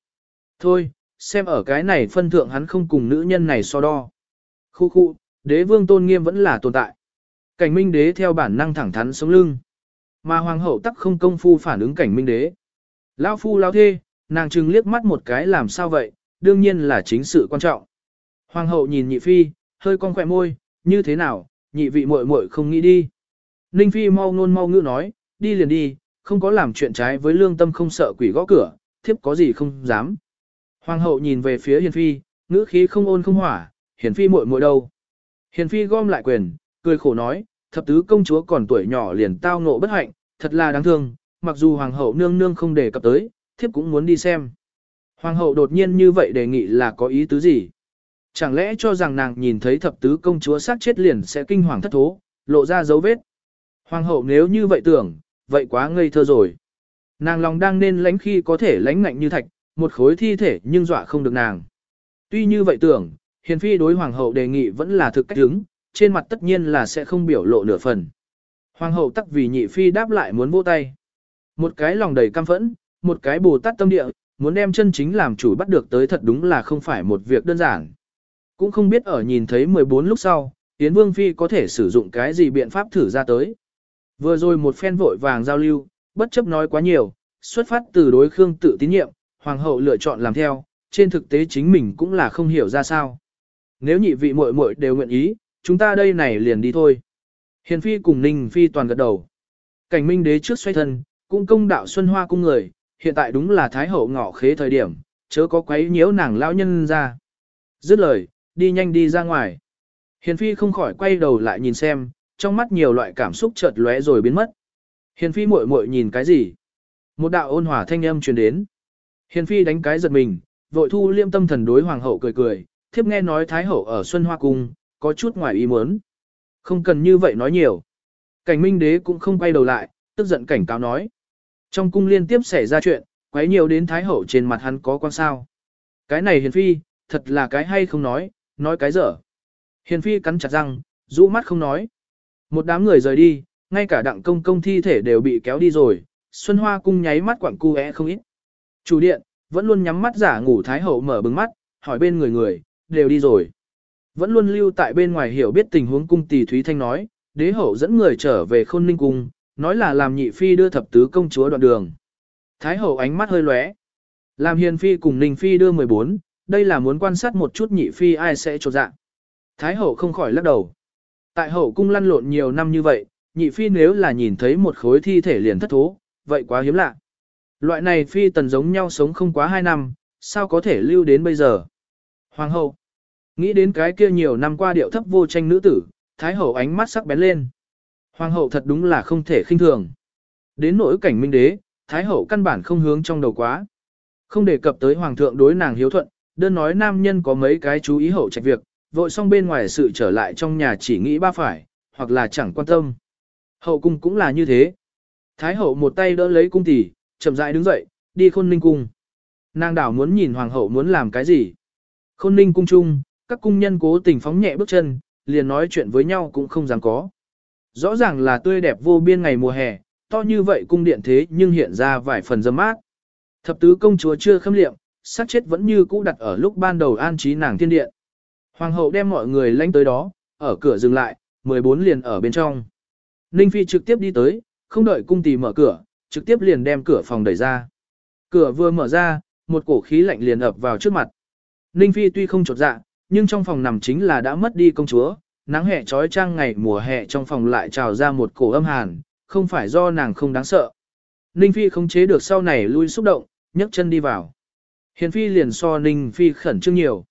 S1: Thôi, xem ở cái này phân thượng hắn không cùng nữ nhân này so đo. Khu khu, đế vương tôn nghiêm vẫn là tồn tại. Cảnh minh đế theo bản năng thẳng thắn sống lưng. Mà hoàng hậu tắc không công phu phản ứng cảnh minh đế. Lao phu lao thê, nàng trừng liếc mắt một cái làm sao vậy, đương nhiên là chính sự quan trọng. Hoàng hậu nhìn nhị phi, hơi cong khỏe môi, như thế nào, nhị vị muội muội không nghĩ đi. Ninh phi mau ngôn mau ngữ nói, đi liền đi, không có làm chuyện trái với lương tâm không sợ quỷ gõ cửa, thiếp có gì không dám. Hoàng hậu nhìn về phía hiền phi, ngữ khí không ôn không hỏa, hiền phi muội muội đâu. Hiền phi gom lại quyền, cười khổ nói, thập tứ công chúa còn tuổi nhỏ liền tao ngộ bất hạnh, thật là đáng thương, mặc dù hoàng hậu nương nương không đề cập tới, thiếp cũng muốn đi xem. Hoàng hậu đột nhiên như vậy đề nghị là có ý tứ gì? Chẳng lẽ cho rằng nàng nhìn thấy thập tứ công chúa sát chết liền sẽ kinh hoàng thất thố, lộ ra dấu vết? Hoàng hậu nếu như vậy tưởng, vậy quá ngây thơ rồi. Nàng lòng đang nên lánh khi có thể lánh ngạnh như thạch, một khối thi thể nhưng dọa không được nàng. Tuy như vậy tưởng, hiền phi đối hoàng hậu đề nghị vẫn là thực cách đứng, trên mặt tất nhiên là sẽ không biểu lộ nửa phần. Hoàng hậu tắc vì nhị phi đáp lại muốn vỗ tay. Một cái lòng đầy cam phẫn, một cái bồ tát tâm địa, muốn đem chân chính làm chủ bắt được tới thật đúng là không phải một việc đơn giản. Cũng không biết ở nhìn thấy 14 lúc sau, Yến Vương Phi có thể sử dụng cái gì biện pháp thử ra tới. Vừa rồi một phen vội vàng giao lưu, bất chấp nói quá nhiều, xuất phát từ đối Khương tự tín nhiệm, Hoàng hậu lựa chọn làm theo, trên thực tế chính mình cũng là không hiểu ra sao. Nếu nhị vị muội muội đều nguyện ý, chúng ta đây này liền đi thôi. Hiền Phi cùng Ninh Phi toàn gật đầu. Cảnh Minh đế trước xoay thân, cũng công đạo Xuân Hoa cung người, hiện tại đúng là Thái hậu ngọ khế thời điểm, chớ có quấy nhiễu nàng lão nhân ra. Dứt lời, đi nhanh đi ra ngoài. Hiền Phi không khỏi quay đầu lại nhìn xem, trong mắt nhiều loại cảm xúc chợt lóe rồi biến mất. Hiền Phi muội muội nhìn cái gì? Một đạo ôn hòa thanh âm truyền đến. Hiền Phi đánh cái giật mình, vội thu liêm tâm thần đối hoàng hậu cười cười, thiếp nghe nói Thái hậu ở Xuân Hoa Cung, có chút ngoài ý muốn. Không cần như vậy nói nhiều. Cảnh Minh Đế cũng không quay đầu lại, tức giận cảnh cáo nói. Trong cung liên tiếp xảy ra chuyện, quấy nhiều đến Thái hậu trên mặt hắn có quan sao. Cái này Hiền Phi, thật là cái hay không nói, nói cái dở. Hiền Phi cắn chặt răng, rũ mắt không nói. Một đám người rời đi, ngay cả đặng công công thi thể đều bị kéo đi rồi, Xuân Hoa cung nháy mắt quặng cu é không ít. Chủ điện, vẫn luôn nhắm mắt giả ngủ Thái Hậu mở bừng mắt, hỏi bên người người, đều đi rồi. Vẫn luôn lưu tại bên ngoài hiểu biết tình huống cung tỷ Thúy Thanh nói, đế hậu dẫn người trở về khôn ninh cung, nói là làm nhị phi đưa thập tứ công chúa đoạn đường. Thái hậu ánh mắt hơi lóe. Làm hiền phi cùng ninh phi đưa 14, đây là muốn quan sát một chút nhị phi ai sẽ trột dạ. Thái hậu không khỏi lắc đầu. Tại hậu cung lăn lộn nhiều năm như vậy, nhị phi nếu là nhìn thấy một khối thi thể liền thất thố, vậy quá hiếm lạ. Loại này phi tần giống nhau sống không quá hai năm, sao có thể lưu đến bây giờ? Hoàng hậu, nghĩ đến cái kia nhiều năm qua điệu thấp vô tranh nữ tử, thái hậu ánh mắt sắc bén lên. Hoàng hậu thật đúng là không thể khinh thường. Đến nỗi cảnh minh đế, thái hậu căn bản không hướng trong đầu quá. Không đề cập tới hoàng thượng đối nàng hiếu thuận, đơn nói nam nhân có mấy cái chú ý hậu trạch việc, vội xong bên ngoài sự trở lại trong nhà chỉ nghĩ ba phải, hoặc là chẳng quan tâm. Hậu cung cũng là như thế. Thái hậu một tay đỡ lấy cung tỷ, chậm rãi đứng dậy, đi khôn ninh cung. Nàng đảo muốn nhìn hoàng hậu muốn làm cái gì. Khôn ninh cung chung, các cung nhân cố tình phóng nhẹ bước chân, liền nói chuyện với nhau cũng không dám có. Rõ ràng là tươi đẹp vô biên ngày mùa hè, to như vậy cung điện thế nhưng hiện ra vài phần dâm mát. Thập tứ công chúa chưa khâm liệm, sát chết vẫn như cũ đặt ở lúc ban đầu an trí nàng thiên điện. Hoàng hậu đem mọi người lánh tới đó, ở cửa dừng lại, 14 liền ở bên trong. Ninh Phi trực tiếp đi tới, không đợi cung tỷ mở cửa, trực tiếp liền đem cửa phòng đẩy ra. Cửa vừa mở ra, một cổ khí lạnh liền ập vào trước mặt. Ninh Phi tuy không chột dạ, nhưng trong phòng nằm chính là đã mất đi công chúa, nắng hè trói trang ngày mùa hè trong phòng lại trào ra một cổ âm hàn, không phải do nàng không đáng sợ. Ninh Phi không chế được sau này lui xúc động, nhấc chân đi vào. Hiền Phi liền so Ninh Phi khẩn trương nhiều.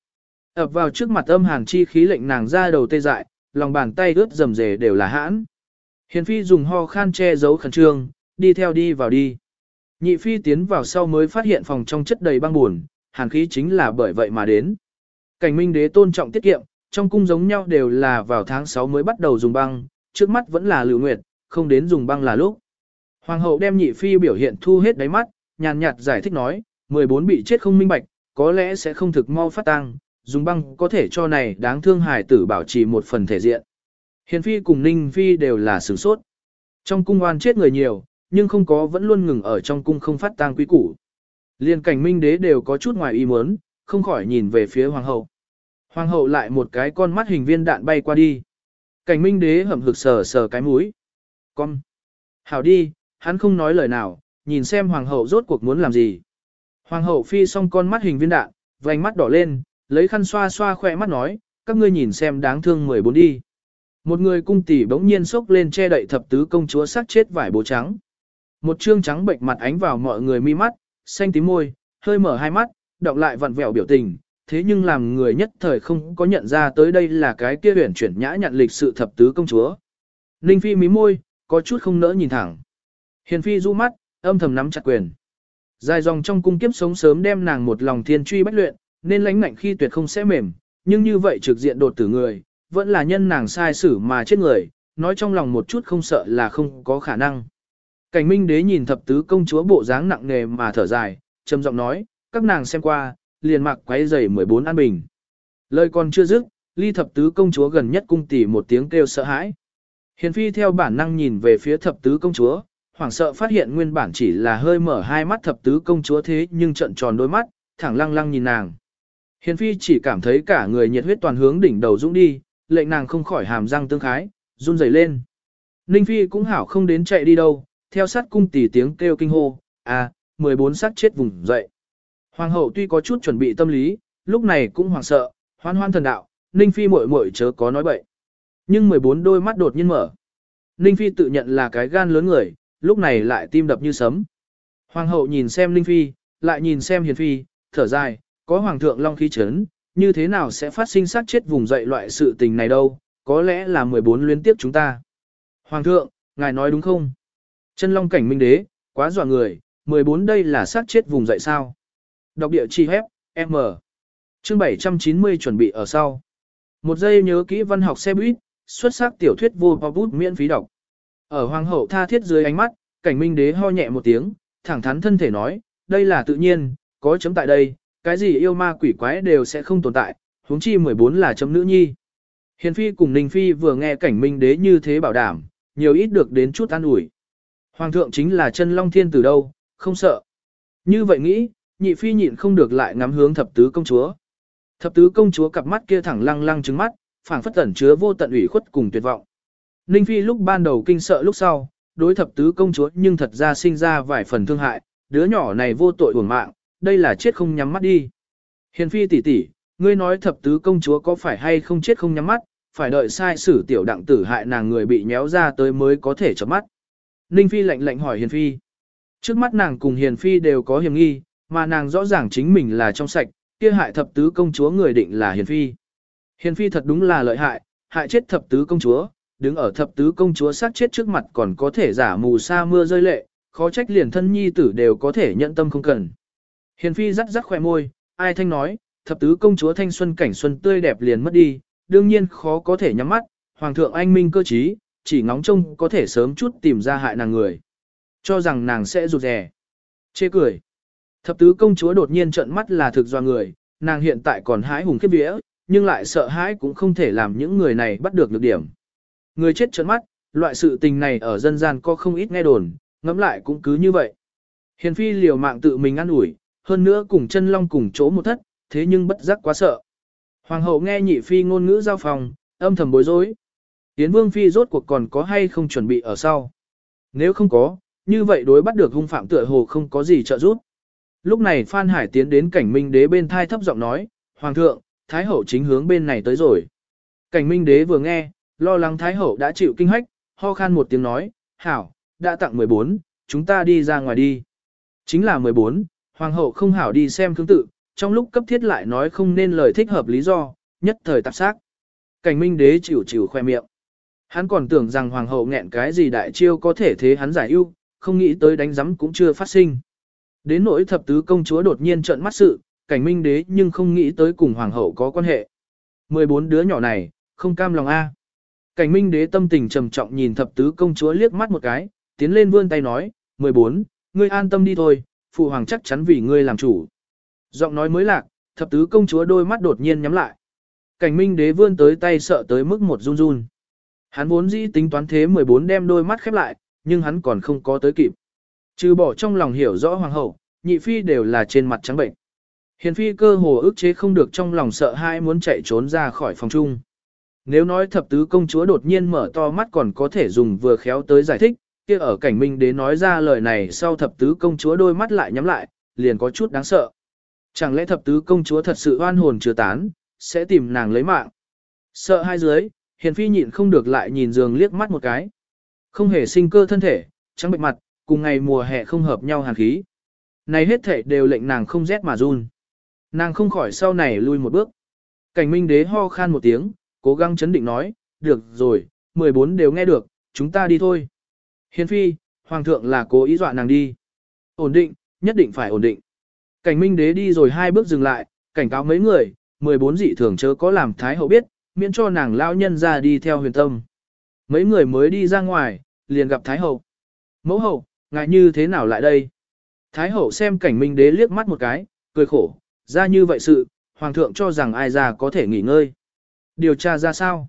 S1: ập vào trước mặt âm hàn chi khí lệnh nàng ra đầu tê dại, lòng bàn tay ướt rầm rề đều là hãn. Hiền Phi dùng ho khan che giấu khẩn trương, đi theo đi vào đi. Nhị Phi tiến vào sau mới phát hiện phòng trong chất đầy băng buồn, hàn khí chính là bởi vậy mà đến. Cảnh minh đế tôn trọng tiết kiệm, trong cung giống nhau đều là vào tháng 6 mới bắt đầu dùng băng, trước mắt vẫn là lưu nguyệt, không đến dùng băng là lúc. Hoàng hậu đem nhị phi biểu hiện thu hết đáy mắt, nhàn nhạt giải thích nói, 14 bị chết không minh bạch, có lẽ sẽ không thực mau phát tăng, dùng băng có thể cho này đáng thương hài tử bảo trì một phần thể diện. Hiền phi cùng ninh phi đều là sửng sốt. Trong cung oan chết người nhiều, nhưng không có vẫn luôn ngừng ở trong cung không phát tang quý củ. Liên cảnh minh đế đều có chút ngoài ý muốn, không khỏi nhìn về phía hoàng hậu. Hoàng hậu lại một cái con mắt hình viên đạn bay qua đi. Cảnh minh đế hầm hực sờ sờ cái mũi. Con. Hảo đi, hắn không nói lời nào, nhìn xem hoàng hậu rốt cuộc muốn làm gì. Hoàng hậu phi xong con mắt hình viên đạn, vành mắt đỏ lên, lấy khăn xoa xoa khỏe mắt nói, các ngươi nhìn xem đáng thương 14 đi. Một người cung tỷ bỗng nhiên sốc lên che đậy thập tứ công chúa sát chết vải bố trắng. Một trương trắng bệnh mặt ánh vào mọi người mi mắt, xanh tím môi, hơi mở hai mắt, đọc lại vặn vẹo biểu tình, thế nhưng làm người nhất thời không có nhận ra tới đây là cái kia huyền chuyển nhã nhận lịch sự thập tứ công chúa. Ninh Phi mí môi, có chút không nỡ nhìn thẳng. Hiền Phi du mắt, âm thầm nắm chặt quyền. Dài dòng trong cung kiếp sống sớm đem nàng một lòng thiên truy bách luyện, nên lãnh ngạnh khi tuyệt không sẽ mềm, nhưng như vậy trực diện đột tử người, vẫn là nhân nàng sai xử mà chết người, nói trong lòng một chút không sợ là không có khả năng. Cảnh minh đế nhìn thập tứ công chúa bộ dáng nặng nề mà thở dài, trầm giọng nói, các nàng xem qua, liền mặc quấy giày 14 an bình. Lời còn chưa dứt, ly thập tứ công chúa gần nhất cung tỷ một tiếng kêu sợ hãi. Hiền phi theo bản năng nhìn về phía thập tứ công chúa, hoảng sợ phát hiện nguyên bản chỉ là hơi mở hai mắt thập tứ công chúa thế nhưng trận tròn đôi mắt, thẳng lăng lăng nhìn nàng. Hiền phi chỉ cảm thấy cả người nhiệt huyết toàn hướng đỉnh đầu dũng đi, lệnh nàng không khỏi hàm răng tương khái, run rẩy lên. Ninh phi cũng hảo không đến chạy đi đâu, theo sát cung tỷ tiếng kêu kinh hô, à, 14 sát chết vùng dậy. Hoàng hậu tuy có chút chuẩn bị tâm lý, lúc này cũng hoảng sợ, hoan hoan thần đạo, Ninh phi muội muội chớ có nói bậy. Nhưng 14 đôi mắt đột nhiên mở. Ninh phi tự nhận là cái gan lớn người, lúc này lại tim đập như sấm. Hoàng hậu nhìn xem Ninh phi, lại nhìn xem hiền phi, thở dài, có hoàng thượng long khí chấn, như thế nào sẽ phát sinh sát chết vùng dậy loại sự tình này đâu, có lẽ là 14 liên tiếp chúng ta. Hoàng thượng, ngài nói đúng không? Chân long cảnh minh đế, quá dọa người, 14 đây là sát chết vùng dậy sao? Đọc địa chỉ hép, M. Chương 790 chuẩn bị ở sau. Một giây nhớ kỹ văn học xe buýt, xuất sắc tiểu thuyết vô bút miễn phí đọc. Ở hoàng hậu tha thiết dưới ánh mắt, cảnh minh đế ho nhẹ một tiếng, thẳng thắn thân thể nói, đây là tự nhiên, có chấm tại đây, cái gì yêu ma quỷ quái đều sẽ không tồn tại, huống chi 14 là chấm nữ nhi. Hiền phi cùng ninh phi vừa nghe cảnh minh đế như thế bảo đảm, nhiều ít được đến chút an ủi. Hoàng thượng chính là chân long thiên từ đâu, không sợ. Như vậy nghĩ, nhị phi nhịn không được lại ngắm hướng thập tứ công chúa. Thập tứ công chúa cặp mắt kia thẳng lăng lăng trứng mắt, phảng phất tẩn chứa vô tận ủy khuất cùng tuyệt vọng. Ninh phi lúc ban đầu kinh sợ lúc sau, đối thập tứ công chúa nhưng thật ra sinh ra vài phần thương hại, đứa nhỏ này vô tội uổng mạng, đây là chết không nhắm mắt đi. Hiền phi tỷ tỷ, ngươi nói thập tứ công chúa có phải hay không chết không nhắm mắt, phải đợi sai sử tiểu đặng tử hại nàng người bị nhéo ra tới mới có thể chấm mắt. Ninh phi lạnh lạnh hỏi hiền phi. Trước mắt nàng cùng hiền phi đều có hiểm nghi, mà nàng rõ ràng chính mình là trong sạch, kia hại thập tứ công chúa người định là hiền phi. Hiền phi thật đúng là lợi hại, hại chết thập tứ công chúa, đứng ở thập tứ công chúa sát chết trước mặt còn có thể giả mù sa mưa rơi lệ, khó trách liền thân nhi tử đều có thể nhận tâm không cần. Hiền phi rắc rắc khỏe môi, ai thanh nói, thập tứ công chúa thanh xuân cảnh xuân tươi đẹp liền mất đi, đương nhiên khó có thể nhắm mắt, hoàng thượng anh minh cơ trí, chỉ ngóng trông có thể sớm chút tìm ra hại nàng người. Cho rằng nàng sẽ rụt rè. Chê cười. Thập tứ công chúa đột nhiên trợn mắt là thực do người, nàng hiện tại còn hái hùng khiếp vía, nhưng lại sợ hãi cũng không thể làm những người này bắt được được điểm. Người chết trợn mắt, loại sự tình này ở dân gian có không ít nghe đồn, ngẫm lại cũng cứ như vậy. Hiền phi liều mạng tự mình ăn ủi, hơn nữa cùng chân long cùng chỗ một thất, thế nhưng bất giác quá sợ. Hoàng hậu nghe nhị phi ngôn ngữ giao phòng, âm thầm bối rối. Tiến vương phi rốt cuộc còn có hay không chuẩn bị ở sau. Nếu không có, như vậy đối bắt được hung phạm tựa hồ không có gì trợ giúp. Lúc này Phan Hải tiến đến cảnh minh đế bên thai thấp giọng nói, Hoàng thượng, Thái hậu chính hướng bên này tới rồi. Cảnh minh đế vừa nghe, lo lắng Thái hậu đã chịu kinh hách, ho khan một tiếng nói, Hảo, đã tặng 14, chúng ta đi ra ngoài đi. Chính là 14, Hoàng hậu không hảo đi xem thương tự, trong lúc cấp thiết lại nói không nên lời thích hợp lý do, nhất thời tạp xác. Cảnh minh đế chịu chịu khoe miệng. Hắn còn tưởng rằng hoàng hậu nghẹn cái gì đại chiêu có thể thế hắn giải ưu, không nghĩ tới đánh giấm cũng chưa phát sinh. Đến nỗi thập tứ công chúa đột nhiên trợn mắt sự, cảnh minh đế nhưng không nghĩ tới cùng hoàng hậu có quan hệ. 14 đứa nhỏ này, không cam lòng a. Cảnh minh đế tâm tình trầm trọng nhìn thập tứ công chúa liếc mắt một cái, tiến lên vươn tay nói, 14, ngươi an tâm đi thôi, phụ hoàng chắc chắn vì ngươi làm chủ. Giọng nói mới lạc, thập tứ công chúa đôi mắt đột nhiên nhắm lại. Cảnh minh đế vươn tới tay sợ tới mức một run run. Hắn vốn dĩ tính toán thế 14 đem đôi mắt khép lại, nhưng hắn còn không có tới kịp. Trừ bỏ trong lòng hiểu rõ hoàng hậu, nhị phi đều là trên mặt trắng bệnh. Hiền phi cơ hồ ức chế không được trong lòng sợ hãi muốn chạy trốn ra khỏi phòng chung. Nếu nói thập tứ công chúa đột nhiên mở to mắt còn có thể dùng vừa khéo tới giải thích, kia ở cảnh minh đế nói ra lời này sau thập tứ công chúa đôi mắt lại nhắm lại, liền có chút đáng sợ. Chẳng lẽ thập tứ công chúa thật sự oan hồn chưa tán, sẽ tìm nàng lấy mạng. Sợ hai dưới, hiền phi nhịn không được lại nhìn giường liếc mắt một cái. Không hề sinh cơ thân thể, trắng bệnh mặt, cùng ngày mùa hè không hợp nhau hàn khí. Này hết thể đều lệnh nàng không rét mà run. Nàng không khỏi sau này lui một bước. Cảnh minh đế ho khan một tiếng, cố gắng chấn định nói, được rồi, 14 đều nghe được, chúng ta đi thôi. Hiền phi, hoàng thượng là cố ý dọa nàng đi. Ổn định, nhất định phải ổn định. Cảnh minh đế đi rồi hai bước dừng lại, cảnh cáo mấy người, 14 dị thường chớ có làm thái hậu biết, miễn cho nàng lao nhân ra đi theo huyền tâm. Mấy người mới đi ra ngoài, liền gặp thái hậu. Mẫu hậu, ngại như thế nào lại đây? Thái hậu xem cảnh minh đế liếc mắt một cái, cười khổ, ra như vậy sự, hoàng thượng cho rằng ai ra có thể nghỉ ngơi. Điều tra ra sao?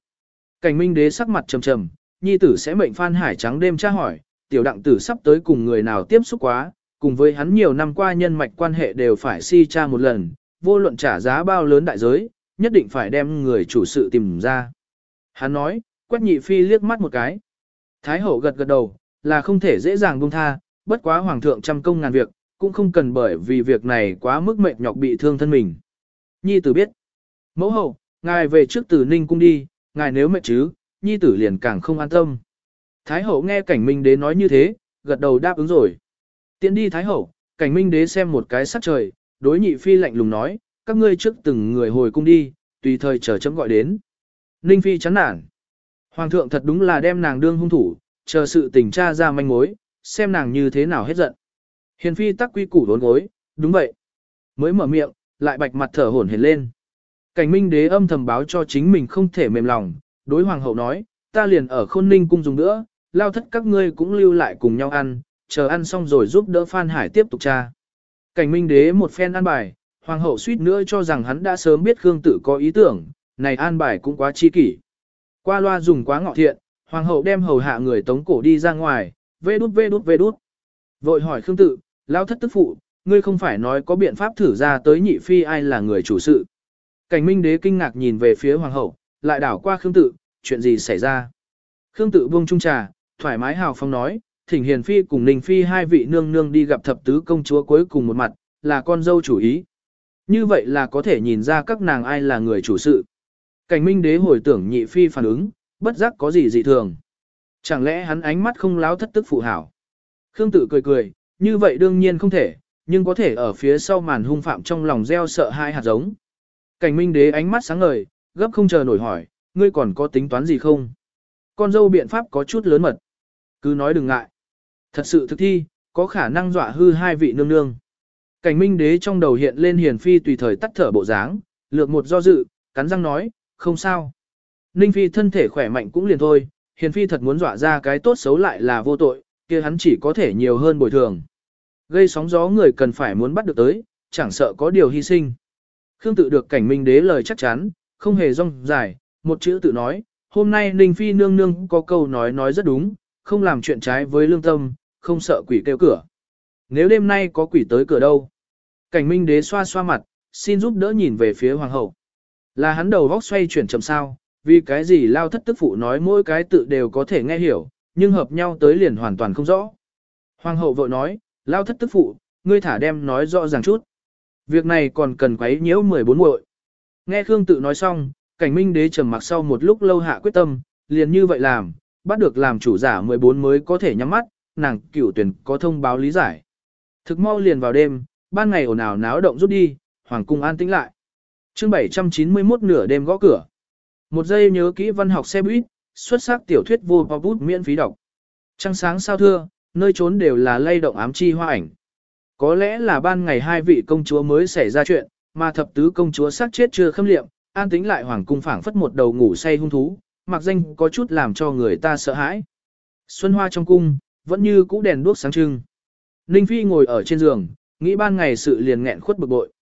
S1: Cảnh minh đế sắc mặt trầm trầm, nhi tử sẽ mệnh Phan Hải trắng đêm tra hỏi, tiểu đặng tử sắp tới cùng người nào tiếp xúc quá, cùng với hắn nhiều năm qua nhân mạch quan hệ đều phải si tra một lần, vô luận trả giá bao lớn đại giới, nhất định phải đem người chủ sự tìm ra. Hắn nói, quét nhị phi liếc mắt một cái. Thái hậu gật gật đầu, là không thể dễ dàng buông tha, bất quá hoàng thượng trăm công ngàn việc, cũng không cần bởi vì việc này quá mức mệt nhọc bị thương thân mình. Nhi tử biết. Mẫu hậu, ngài về trước tử ninh cung đi, ngài nếu mệt chứ, nhi tử liền càng không an tâm. Thái hậu nghe cảnh minh đế nói như thế, gật đầu đáp ứng rồi. Tiến đi thái hậu, cảnh minh đế xem một cái sắc trời, đối nhị phi lạnh lùng nói, các ngươi trước từng người hồi cung đi, tùy thời chờ chấm gọi đến. Ninh phi chán nản. Hoàng thượng thật đúng là đem nàng đương hung thủ, chờ sự tình tra ra manh mối, xem nàng như thế nào hết giận. Hiền phi tắc quy củ đốn gối, đúng vậy. Mới mở miệng, lại bạch mặt thở hổn hển lên. Cảnh minh đế âm thầm báo cho chính mình không thể mềm lòng, đối hoàng hậu nói, ta liền ở khôn ninh cung dùng nữa, lao thất các ngươi cũng lưu lại cùng nhau ăn, chờ ăn xong rồi giúp đỡ Phan Hải tiếp tục tra. Cảnh minh đế một phen ăn bài, hoàng hậu suýt nữa cho rằng hắn đã sớm biết Khương Tử có ý tưởng, này an bài cũng quá chi kỷ. Qua loa dùng quá ngọ thiện, hoàng hậu đem hầu hạ người tống cổ đi ra ngoài, vê đút vê đút vê đút. Vội hỏi Khương Tử, lao thất tức phụ, ngươi không phải nói có biện pháp thử ra tới nhị phi ai là người chủ sự. Cảnh minh đế kinh ngạc nhìn về phía hoàng hậu, lại đảo qua Khương Tử, chuyện gì xảy ra. Khương Tử buông trung trà, thoải mái hào phong nói, thỉnh hiền phi cùng ninh phi hai vị nương nương đi gặp thập tứ công chúa cuối cùng một mặt, là con dâu chủ ý. Như vậy là có thể nhìn ra các nàng ai là người chủ sự. Cảnh minh đế hồi tưởng nhị phi phản ứng, bất giác có gì dị thường. Chẳng lẽ hắn ánh mắt không láo thất tức phụ hảo. Khương Tự cười cười, như vậy đương nhiên không thể, nhưng có thể ở phía sau màn hung phạm trong lòng gieo sợ hai hạt giống. Cảnh minh đế ánh mắt sáng ngời, gấp không chờ nổi hỏi, ngươi còn có tính toán gì không? Con dâu biện pháp có chút lớn mật. Cứ nói đừng ngại. Thật sự thực thi, có khả năng dọa hư hai vị nương nương. Cảnh minh đế trong đầu hiện lên hiền phi tùy thời tắt thở bộ dáng, lược một do dự, cắn răng nói, không sao. Ninh phi thân thể khỏe mạnh cũng liền thôi, hiền phi thật muốn dọa ra cái tốt xấu lại là vô tội, kia hắn chỉ có thể nhiều hơn bồi thường. Gây sóng gió người cần phải muốn bắt được tới, chẳng sợ có điều hy sinh. Khương tự được cảnh minh đế lời chắc chắn, không hề rong dài, một chữ tự nói, hôm nay Ninh Phi nương nương có câu nói nói rất đúng, không làm chuyện trái với lương tâm, không sợ quỷ kêu cửa. Nếu đêm nay có quỷ tới cửa đâu? Cảnh minh đế xoa xoa mặt, xin giúp đỡ nhìn về phía hoàng hậu. Là hắn đầu vóc xoay chuyển chậm sao, vì cái gì lao thất tức phụ nói mỗi cái tự đều có thể nghe hiểu, nhưng hợp nhau tới liền hoàn toàn không rõ. Hoàng hậu vội nói, lao thất tức phụ, ngươi thả đem nói rõ ràng chút. Việc này còn cần quấy nhiễu 14 muội. Nghe Khương tự nói xong, cảnh minh đế trầm mặc sau một lúc lâu hạ quyết tâm, liền như vậy làm, bắt được làm chủ giả 14 mới có thể nhắm mắt, nàng cửu tuyển có thông báo lý giải. Thực mau liền vào đêm, ban ngày ồn ào náo động rút đi, hoàng cung an tĩnh lại. chương 791 nửa đêm gõ cửa. Một giây nhớ kỹ văn học xe buýt, xuất sắc tiểu thuyết vô bao bút miễn phí đọc. Trăng sáng sao thưa, nơi trốn đều là lay động ám chi hoa ảnh. Có lẽ là ban ngày hai vị công chúa mới xảy ra chuyện, mà thập tứ công chúa sát chết chưa khâm liệm, an tính lại hoàng cung phảng phất một đầu ngủ say hung thú, mặc danh có chút làm cho người ta sợ hãi. Xuân hoa trong cung, vẫn như cũ đèn đuốc sáng trưng. Ninh Phi ngồi ở trên giường, nghĩ ban ngày sự liền nghẹn khuất bực bội.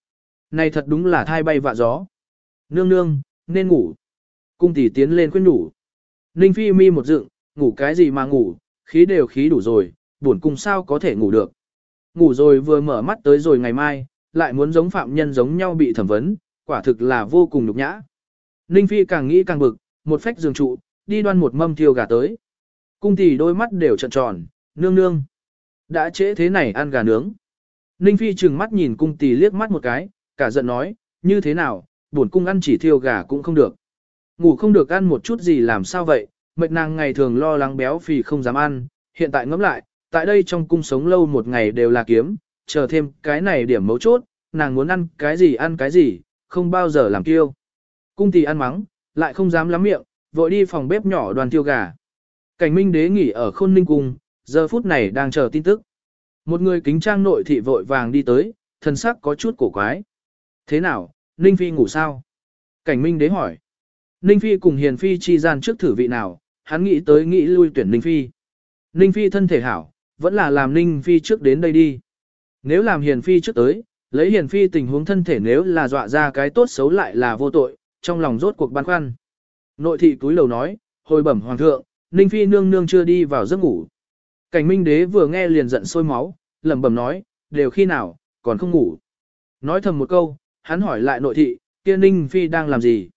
S1: Này thật đúng là thai bay vạ gió. Nương nương, nên ngủ. Cung tỷ tiến lên khuyên nhủ. Ninh Phi mi một dựng, ngủ cái gì mà ngủ, khí đều khí đủ rồi, buồn cung sao có thể ngủ được. Ngủ rồi vừa mở mắt tới rồi ngày mai, lại muốn giống phạm nhân giống nhau bị thẩm vấn, quả thực là vô cùng nhục nhã. Ninh Phi càng nghĩ càng bực, một phách giường trụ, đi đoan một mâm thiêu gà tới. Cung tỷ đôi mắt đều trợn tròn, nương nương. Đã trễ thế này ăn gà nướng. Ninh Phi trừng mắt nhìn cung tỷ liếc mắt một cái, cả giận nói, như thế nào, buồn cung ăn chỉ thiêu gà cũng không được. Ngủ không được ăn một chút gì làm sao vậy, mệt nàng ngày thường lo lắng béo phì không dám ăn, hiện tại ngẫm lại, tại đây trong cung sống lâu một ngày đều là kiếm, chờ thêm cái này điểm mấu chốt, nàng muốn ăn cái gì ăn cái gì, không bao giờ làm kiêu. Cung tỷ ăn mắng, lại không dám lắm miệng, vội đi phòng bếp nhỏ đoàn tiêu gà. Cảnh minh đế nghỉ ở khôn ninh cung, giờ phút này đang chờ tin tức. Một người kính trang nội thị vội vàng đi tới, thân sắc có chút cổ quái. Thế nào, Ninh Phi ngủ sao? Cảnh Minh đế hỏi. Ninh Phi cùng Hiền Phi chi gian trước thử vị nào, hắn nghĩ tới nghĩ lui tuyển Ninh Phi. Ninh Phi thân thể hảo, vẫn là làm Ninh Phi trước đến đây đi. Nếu làm Hiền Phi trước tới, lấy Hiền Phi tình huống thân thể nếu là dọa ra cái tốt xấu lại là vô tội, trong lòng rốt cuộc băn khoăn. Nội thị túi lầu nói, hồi bẩm hoàng thượng, Ninh Phi nương nương chưa đi vào giấc ngủ. Cảnh Minh đế vừa nghe liền giận sôi máu, lẩm bẩm nói, đều khi nào, còn không ngủ. Nói thầm một câu, hắn hỏi lại nội thị, kia Ninh Phi đang làm gì?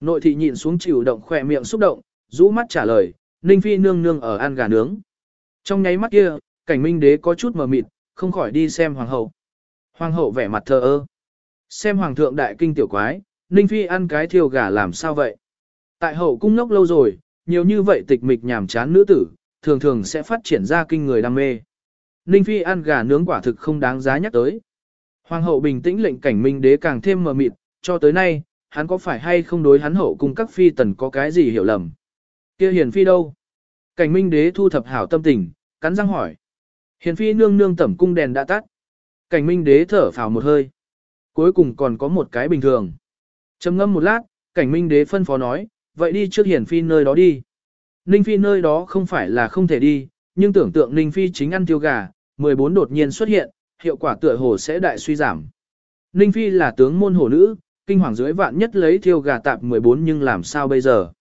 S1: Nội thị nhịn xuống chịu động khỏe miệng xúc động, rũ mắt trả lời, Ninh Phi nương nương ở ăn gà nướng. Trong nháy mắt kia, cảnh minh đế có chút mờ mịt, không khỏi đi xem hoàng hậu. Hoàng hậu vẻ mặt thờ ơ. Xem hoàng thượng đại kinh tiểu quái, Ninh Phi ăn cái thiêu gà làm sao vậy? Tại hậu cung nốc lâu rồi, nhiều như vậy tịch mịch nhảm chán nữ tử, thường thường sẽ phát triển ra kinh người đam mê. Ninh Phi ăn gà nướng quả thực không đáng giá nhắc tới. Hoàng hậu bình tĩnh lệnh cảnh minh đế càng thêm mờ mịt, cho tới nay, hắn có phải hay không đối hắn hậu cung các phi tần có cái gì hiểu lầm. kia hiền phi đâu? Cảnh minh đế thu thập hảo tâm tình, cắn răng hỏi. Hiền phi nương nương tẩm cung đèn đã tắt. Cảnh minh đế thở phào một hơi. Cuối cùng còn có một cái bình thường. trầm ngâm một lát, cảnh minh đế phân phó nói, vậy đi trước hiền phi nơi đó đi. Ninh phi nơi đó không phải là không thể đi, nhưng tưởng tượng Ninh phi chính ăn tiêu gà, 14 đột nhiên xuất hiện, hiệu quả tựa hồ sẽ đại suy giảm. Ninh phi là tướng môn hổ nữ, kinh hoàng dưới vạn nhất lấy thiêu gà tạp 14 nhưng làm sao bây giờ?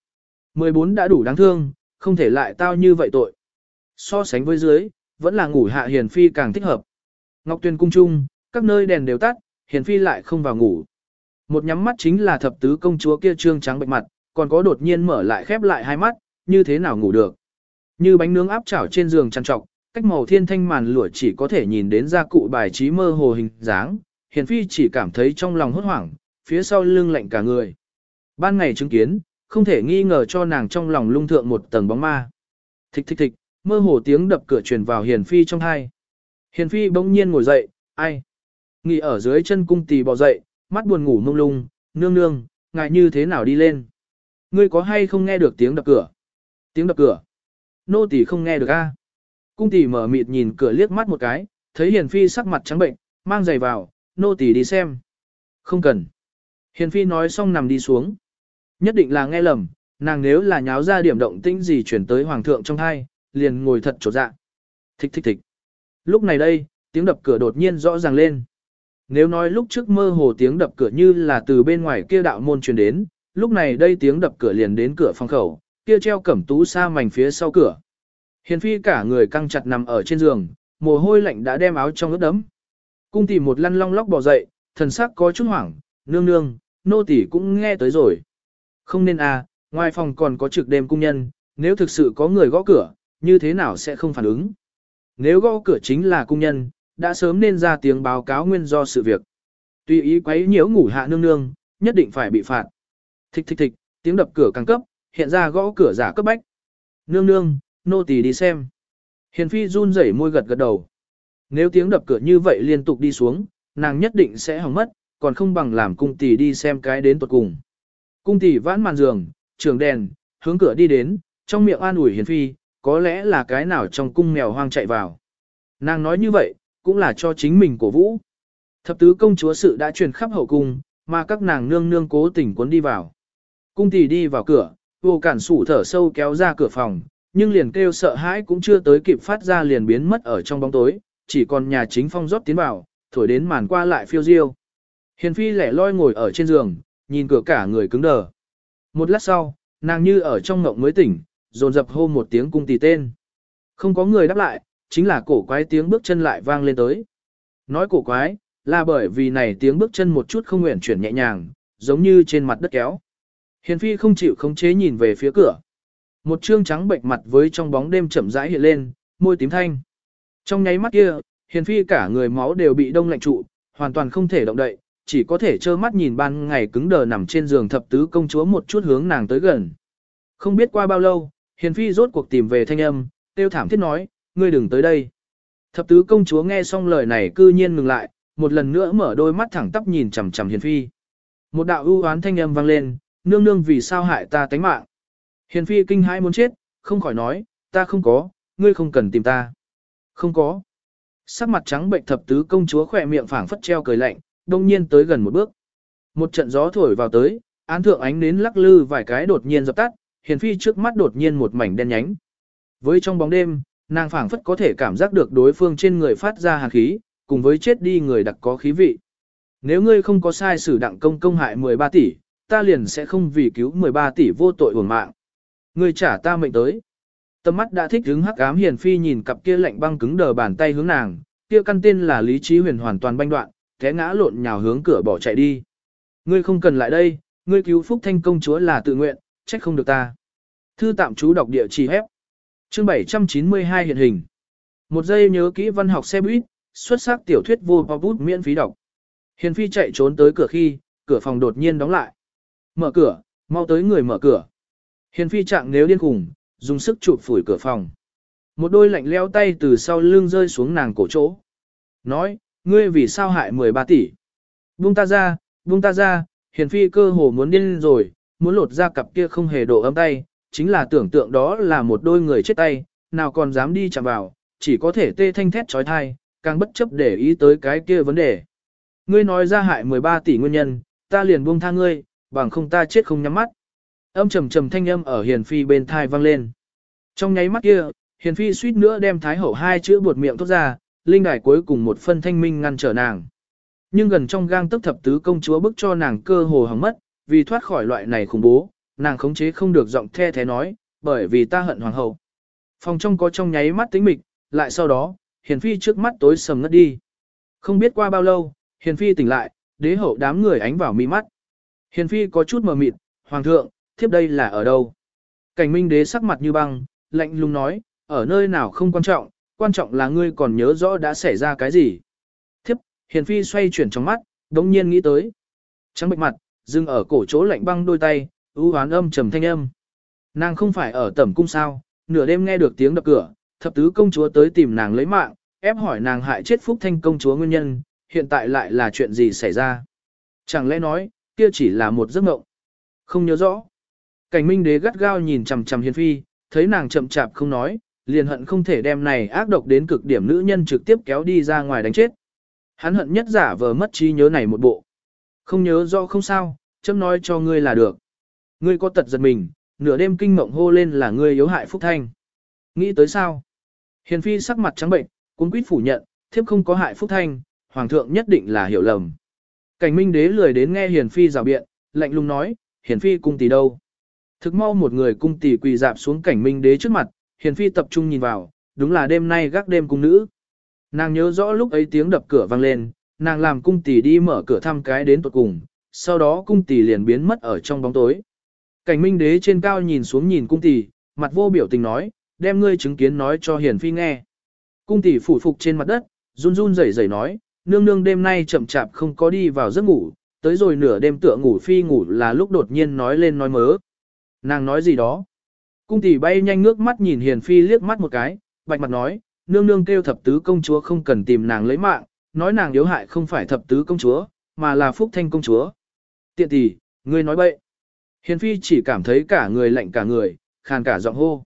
S1: 14 đã đủ đáng thương, không thể lại tao như vậy tội. So sánh với dưới, vẫn là ngủ hạ hiền phi càng thích hợp. Ngọc Tuyền cung trung, các nơi đèn đều tắt, hiền phi lại không vào ngủ. Một nhắm mắt chính là thập tứ công chúa kia trương trắng bệnh mặt, còn có đột nhiên mở lại khép lại hai mắt, như thế nào ngủ được. Như bánh nướng áp chảo trên giường trằn trọc, cách màu thiên thanh màn lụa chỉ có thể nhìn đến gia cụ bài trí mơ hồ hình dáng, hiền phi chỉ cảm thấy trong lòng hốt hoảng, phía sau lưng lạnh cả người. Ban ngày chứng kiến, không thể nghi ngờ cho nàng trong lòng lung thượng một tầng bóng ma. Thịch thịch thịch, mơ hồ tiếng đập cửa truyền vào Hiền Phi trong hai. Hiền Phi bỗng nhiên ngồi dậy, ai? Nghỉ ở dưới chân cung tì bò dậy, mắt buồn ngủ mông lung, nương nương, ngại như thế nào đi lên? Ngươi có hay không nghe được tiếng đập cửa? Tiếng đập cửa? Nô tỳ không nghe được a. Cung tỳ mở mịt nhìn cửa liếc mắt một cái, thấy Hiền Phi sắc mặt trắng bệnh, mang giày vào, nô tỳ đi xem. Không cần. Hiền phi nói xong nằm đi xuống. Nhất định là nghe lầm, nàng nếu là nháo ra điểm động tĩnh gì chuyển tới hoàng thượng trong hai, liền ngồi thật chỗ dạ. Thích thích thích. Lúc này đây, tiếng đập cửa đột nhiên rõ ràng lên. Nếu nói lúc trước mơ hồ tiếng đập cửa như là từ bên ngoài kia đạo môn truyền đến, lúc này đây tiếng đập cửa liền đến cửa phòng khẩu, kia treo cẩm tú sa mảnh phía sau cửa. Hiền phi cả người căng chặt nằm ở trên giường, mồ hôi lạnh đã đem áo trong ướt đấm. Cung tỷ một lăn long lóc bò dậy, thần sắc có chút hoảng, nương nương, nô tỷ cũng nghe tới rồi. Không nên à, ngoài phòng còn có trực đêm cung nhân, nếu thực sự có người gõ cửa, như thế nào sẽ không phản ứng. Nếu gõ cửa chính là cung nhân, đã sớm nên ra tiếng báo cáo nguyên do sự việc. tùy ý quấy nhiễu ngủ hạ nương nương, nhất định phải bị phạt. Thích thích thích, tiếng đập cửa càng cấp, hiện ra gõ cửa giả cấp bách. Nương nương, nô tỳ đi xem. Hiền phi run rẩy môi gật gật đầu. Nếu tiếng đập cửa như vậy liên tục đi xuống, nàng nhất định sẽ hỏng mất, còn không bằng làm cung tỷ đi xem cái đến tuột cùng. Cung tỷ vãn màn giường, trường đèn, hướng cửa đi đến, trong miệng an ủi hiền phi, có lẽ là cái nào trong cung mèo hoang chạy vào. Nàng nói như vậy, cũng là cho chính mình cổ vũ. Thập tứ công chúa sự đã truyền khắp hậu cung, mà các nàng nương nương cố tình cuốn đi vào. Cung tỷ đi vào cửa, vô cản sủ thở sâu kéo ra cửa phòng, nhưng liền kêu sợ hãi cũng chưa tới kịp phát ra liền biến mất ở trong bóng tối, chỉ còn nhà chính phong rót tiến vào, thổi đến màn qua lại phiêu diêu. Hiền phi lẻ loi ngồi ở trên giường, nhìn cửa cả người cứng đờ. Một lát sau, nàng như ở trong ngộng mới tỉnh, dồn dập hô một tiếng cung tỷ tên. Không có người đáp lại, chính là cổ quái tiếng bước chân lại vang lên tới. Nói cổ quái, là bởi vì này tiếng bước chân một chút không nguyện chuyển nhẹ nhàng, giống như trên mặt đất kéo. Hiền phi không chịu khống chế nhìn về phía cửa. Một trương trắng bệnh mặt với trong bóng đêm chậm rãi hiện lên, môi tím thanh. Trong nháy mắt kia, hiền phi cả người máu đều bị đông lạnh trụ, hoàn toàn không thể động đậy, chỉ có thể trơ mắt nhìn ban ngày cứng đờ nằm trên giường thập tứ công chúa một chút hướng nàng tới gần. Không biết qua bao lâu, hiền phi rốt cuộc tìm về thanh âm, tiêu thảm thiết nói, ngươi đừng tới đây. Thập tứ công chúa nghe xong lời này cư nhiên ngừng lại, một lần nữa mở đôi mắt thẳng tắp nhìn chằm chằm hiền phi. Một đạo ưu oán thanh âm vang lên, nương nương vì sao hại ta tánh mạng. Hiền phi kinh hãi muốn chết, không khỏi nói, ta không có, ngươi không cần tìm ta. Không có. Sắc mặt trắng bệnh thập tứ công chúa khỏe miệng phảng phất treo cười lạnh, đông nhiên tới gần một bước. Một trận gió thổi vào tới, án thượng ánh nến lắc lư vài cái đột nhiên dập tắt, hiền phi trước mắt đột nhiên một mảnh đen nhánh. Với trong bóng đêm, nàng phảng phất có thể cảm giác được đối phương trên người phát ra hàn khí, cùng với chết đi người đặc có khí vị. Nếu ngươi không có sai sử đặng công công hại 13 tỷ, ta liền sẽ không vì cứu 13 tỷ vô tội uổng mạng. Ngươi trả ta mệnh tới. Tâm mắt đã thích hứng hắc ám hiền phi nhìn cặp kia lạnh băng cứng đờ bàn tay hướng nàng, kia căn tên là lý trí huyền hoàn toàn banh đoạn, té ngã lộn nhào hướng cửa bỏ chạy đi. Ngươi không cần lại đây, ngươi cứu phúc thanh công chúa là tự nguyện, trách không được ta. Thư tạm chú đọc địa chỉ hép. Chương 792 hiện hình. Một giây nhớ kỹ văn học xe buýt, xuất sắc tiểu thuyết vô bút miễn phí đọc. Hiền phi chạy trốn tới cửa khi, cửa phòng đột nhiên đóng lại. Mở cửa, mau tới người mở cửa. Hiền phi trạng nếu điên khủng, dùng sức chụp phủi cửa phòng. Một đôi lạnh leo tay từ sau lưng rơi xuống nàng cổ chỗ. Nói, ngươi vì sao hại 13 tỷ? Buông ta ra, buông ta ra, hiền phi cơ hồ muốn điên rồi, muốn lột ra cặp kia không hề độ ấm tay, chính là tưởng tượng đó là một đôi người chết tay, nào còn dám đi chạm vào, chỉ có thể tê thanh thét trói thai, càng bất chấp để ý tới cái kia vấn đề. Ngươi nói ra hại 13 tỷ nguyên nhân, ta liền buông tha ngươi, bằng không ta chết không nhắm mắt. Âm trầm trầm thanh âm ở Hiền Phi bên thai vang lên. Trong nháy mắt kia, Hiền Phi suýt nữa đem Thái Hậu hai chữ buột miệng thốt ra, linh đài cuối cùng một phân thanh minh ngăn trở nàng. Nhưng gần trong gang tức thập tứ công chúa bức cho nàng cơ hồ hỏng mất, vì thoát khỏi loại này khủng bố, nàng khống chế không được giọng the thế nói, bởi vì ta hận hoàng hậu. Phòng trong có trong nháy mắt tính mịch, lại sau đó, Hiền Phi trước mắt tối sầm ngất đi. Không biết qua bao lâu, Hiền Phi tỉnh lại, đế hậu đám người ánh vào mi mắt. Hiền Phi có chút mờ mịt, Hoàng thượng, thiếp đây là ở đâu? Cảnh minh đế sắc mặt như băng, lạnh lùng nói, ở nơi nào không quan trọng, quan trọng là ngươi còn nhớ rõ đã xảy ra cái gì. Thiếp, Hiền Phi xoay chuyển trong mắt, đống nhiên nghĩ tới. Trắng bệnh mặt, dừng ở cổ chỗ lạnh băng đôi tay, ưu hoán âm trầm thanh âm. Nàng không phải ở tẩm cung sao, nửa đêm nghe được tiếng đập cửa, thập tứ công chúa tới tìm nàng lấy mạng, ép hỏi nàng hại chết phúc thanh công chúa nguyên nhân, hiện tại lại là chuyện gì xảy ra. Chẳng lẽ nói, kia chỉ là một giấc mộng. Không nhớ rõ. Cảnh minh đế gắt gao nhìn chằm chằm hiền phi, thấy nàng chậm chạp không nói, liền hận không thể đem này ác độc đến cực điểm nữ nhân trực tiếp kéo đi ra ngoài đánh chết. Hắn hận nhất giả vờ mất trí nhớ này một bộ. Không nhớ rõ không sao, chấm nói cho ngươi là được. Ngươi có tật giật mình, nửa đêm kinh mộng hô lên là ngươi yếu hại phúc thanh. Nghĩ tới sao? Hiền phi sắc mặt trắng bệnh, cuốn quýt phủ nhận, thiếp không có hại phúc thanh, hoàng thượng nhất định là hiểu lầm. Cảnh minh đế lười đến nghe hiền phi rào biện, lạnh lùng nói, hiền phi cung tỷ đâu. Thực mau một người cung tỷ quỳ dạp xuống cảnh minh đế trước mặt, hiền phi tập trung nhìn vào, đúng là đêm nay gác đêm cung nữ. Nàng nhớ rõ lúc ấy tiếng đập cửa vang lên, nàng làm cung tỷ đi mở cửa thăm cái đến tuột cùng, sau đó cung tỷ liền biến mất ở trong bóng tối. Cảnh minh đế trên cao nhìn xuống nhìn cung tỷ, mặt vô biểu tình nói, đem ngươi chứng kiến nói cho hiền phi nghe. Cung tỷ phủ phục trên mặt đất, run run rẩy rẩy nói, nương nương đêm nay chậm chạp không có đi vào giấc ngủ, tới rồi nửa đêm tựa ngủ phi ngủ là lúc đột nhiên nói lên nói mớ. Nàng nói gì đó? Cung tỷ bay nhanh ngước mắt nhìn hiền phi liếc mắt một cái, bạch mặt nói, nương nương kêu thập tứ công chúa không cần tìm nàng lấy mạng, nói nàng yếu hại không phải thập tứ công chúa, mà là phúc thanh công chúa. Tiện tỷ, ngươi nói bậy. Hiền phi chỉ cảm thấy cả người lạnh cả người, khàn cả giọng hô.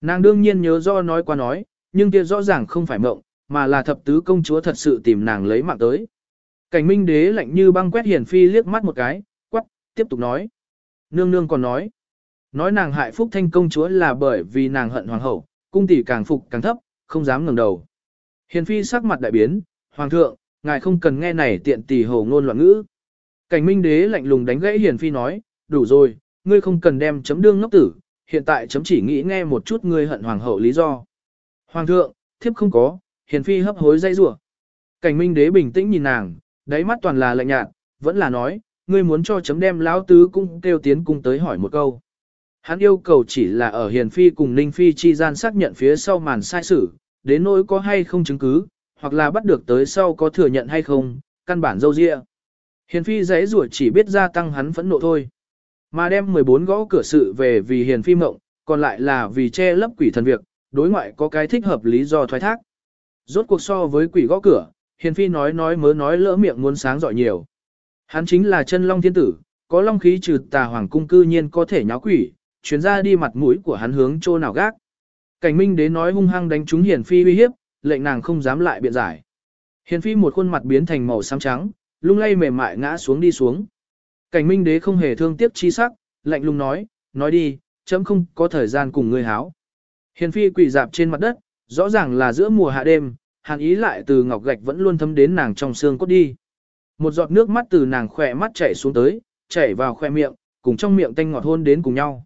S1: Nàng đương nhiên nhớ do nói qua nói, nhưng kia rõ ràng không phải mộng, mà là thập tứ công chúa thật sự tìm nàng lấy mạng tới. Cảnh minh đế lạnh như băng quét hiền phi liếc mắt một cái, quắc, tiếp tục nói. Nương nương còn nói. Nói nàng hại phúc thanh công chúa là bởi vì nàng hận hoàng hậu, cung tỷ càng phục càng thấp, không dám ngẩng đầu. Hiền phi sắc mặt đại biến, hoàng thượng, ngài không cần nghe này tiện tỷ hồ ngôn loạn ngữ. Cảnh minh đế lạnh lùng đánh gãy hiền phi nói, đủ rồi, ngươi không cần đem chấm đương ngốc tử, hiện tại chấm chỉ nghĩ nghe một chút ngươi hận hoàng hậu lý do. Hoàng thượng, thiếp không có, hiền phi hấp hối dây rủa. Cảnh minh đế bình tĩnh nhìn nàng, đáy mắt toàn là lạnh nhạt, vẫn là nói, ngươi muốn cho chấm đem lão tứ cung kêu tiến cung tới hỏi một câu. Hắn yêu cầu chỉ là ở hiền phi cùng ninh phi chi gian xác nhận phía sau màn sai sự, đến nỗi có hay không chứng cứ, hoặc là bắt được tới sau có thừa nhận hay không, căn bản dâu dịa. Hiền phi giấy rủa chỉ biết gia tăng hắn phẫn nộ thôi. Mà đem 14 gõ cửa sự về vì hiền phi mộng, còn lại là vì che lấp quỷ thần việc, đối ngoại có cái thích hợp lý do thoái thác. Rốt cuộc so với quỷ gõ cửa, hiền phi nói nói mớ nói lỡ miệng muốn sáng giỏi nhiều. Hắn chính là chân long thiên tử, có long khí trừ tà hoàng cung cư nhiên có thể nháo quỷ, chuyến ra đi mặt mũi của hắn hướng chỗ nào gác. Cảnh minh đế nói hung hăng đánh trúng hiền phi uy hiếp, lệnh nàng không dám lại biện giải. Hiền phi một khuôn mặt biến thành màu xám trắng, lung lay mềm mại ngã xuống đi xuống. Cảnh minh đế không hề thương tiếc chi sắc, lạnh lùng nói, nói đi, chấm không có thời gian cùng ngươi háo. Hiền phi quỳ dạp trên mặt đất, rõ ràng là giữa mùa hạ đêm, hàn ý lại từ ngọc gạch vẫn luôn thấm đến nàng trong xương cốt đi. Một giọt nước mắt từ nàng khỏe mắt chảy xuống tới, chảy vào khoe miệng, cùng trong miệng tanh ngọt hôn đến cùng nhau.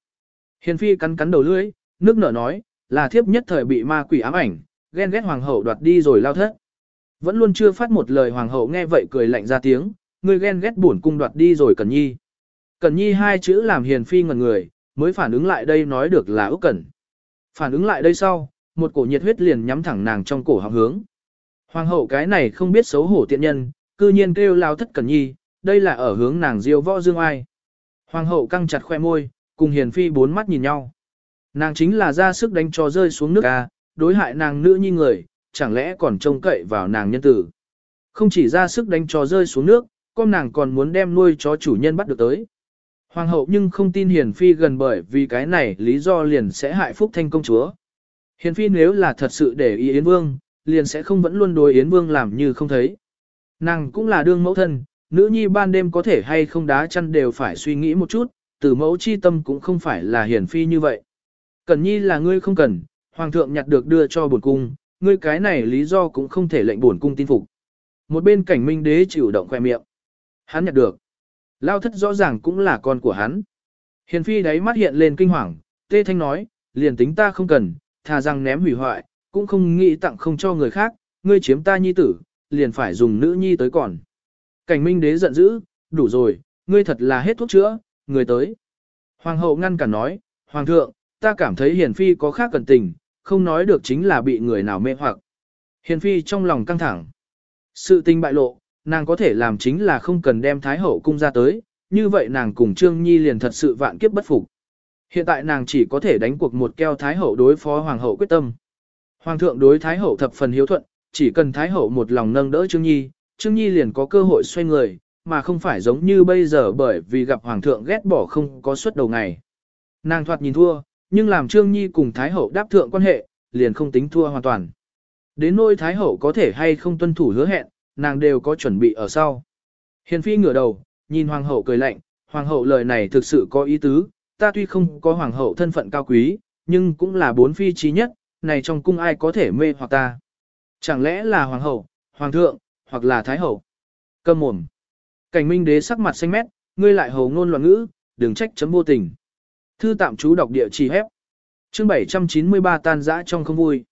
S1: Hiền phi cắn cắn đầu lưỡi, nước nở nói, là thiếp nhất thời bị ma quỷ ám ảnh, ghen ghét hoàng hậu đoạt đi rồi lao thất. Vẫn luôn chưa phát một lời hoàng hậu nghe vậy cười lạnh ra tiếng, người ghen ghét buồn cung đoạt đi rồi Cẩn Nhi. Cẩn Nhi hai chữ làm hiền phi ngẩn người, mới phản ứng lại đây nói được là Úc Cẩn. Phản ứng lại đây sau, một cổ nhiệt huyết liền nhắm thẳng nàng trong cổ họng hướng. Hoàng hậu cái này không biết xấu hổ tiện nhân, cư nhiên kêu lao thất Cẩn Nhi, đây là ở hướng nàng diêu võ dương ai. Hoàng hậu căng chặt khoe môi, cùng hiền phi bốn mắt nhìn nhau. Nàng chính là ra sức đánh cho rơi xuống nước a, đối hại nàng nữ nhi người, chẳng lẽ còn trông cậy vào nàng nhân tử. Không chỉ ra sức đánh cho rơi xuống nước, con nàng còn muốn đem nuôi chó chủ nhân bắt được tới. Hoàng hậu nhưng không tin Hiền Phi gần bởi vì cái này lý do liền sẽ hại Phúc Thanh công chúa. Hiền Phi nếu là thật sự để ý Yến Vương, liền sẽ không vẫn luôn đối Yến Vương làm như không thấy. Nàng cũng là đương mẫu thân, nữ nhi ban đêm có thể hay không đá chăn đều phải suy nghĩ một chút, từ mẫu chi tâm cũng không phải là Hiền Phi như vậy. Cần nhi là ngươi không cần, Hoàng thượng nhặt được đưa cho bổn cung, ngươi cái này lý do cũng không thể lệnh bổn cung tin phục. Một bên cảnh minh đế chịu động khoe miệng. Hắn nhặt được. Lao thất rõ ràng cũng là con của hắn. Hiền phi đáy mắt hiện lên kinh hoàng, tê thanh nói, liền tính ta không cần, thà rằng ném hủy hoại, cũng không nghĩ tặng không cho người khác, ngươi chiếm ta nhi tử, liền phải dùng nữ nhi tới còn. Cảnh minh đế giận dữ, đủ rồi, ngươi thật là hết thuốc chữa, người tới. Hoàng hậu ngăn cản nói, Hoàng thượng, ta cảm thấy hiền phi có khác cần tình, không nói được chính là bị người nào mê hoặc. Hiền phi trong lòng căng thẳng. Sự tình bại lộ, nàng có thể làm chính là không cần đem Thái Hậu cung ra tới, như vậy nàng cùng Trương Nhi liền thật sự vạn kiếp bất phục. Hiện tại nàng chỉ có thể đánh cuộc một keo Thái Hậu đối phó Hoàng hậu quyết tâm. Hoàng thượng đối Thái Hậu thập phần hiếu thuận, chỉ cần Thái Hậu một lòng nâng đỡ Trương Nhi, Trương Nhi liền có cơ hội xoay người, mà không phải giống như bây giờ bởi vì gặp Hoàng thượng ghét bỏ không có suất đầu ngày. Nàng thoạt nhìn thua, nhưng làm Trương Nhi cùng Thái Hậu đáp thượng quan hệ, liền không tính thua hoàn toàn. Đến nỗi Thái Hậu có thể hay không tuân thủ hứa hẹn, nàng đều có chuẩn bị ở sau. Hiền Phi ngửa đầu, nhìn Hoàng Hậu cười lạnh, Hoàng Hậu lời này thực sự có ý tứ, ta tuy không có Hoàng Hậu thân phận cao quý, nhưng cũng là bốn phi trí nhất, này trong cung ai có thể mê hoặc ta. Chẳng lẽ là Hoàng Hậu, Hoàng Thượng, hoặc là Thái Hậu? Câm mồm. Cảnh minh đế sắc mặt xanh mét, ngươi lại hầu ngôn loạn ngữ, đừng trách chấm vô tình. Thư tạm chú đọc địa chỉ hép. Chương 793 tan dã trong không vui.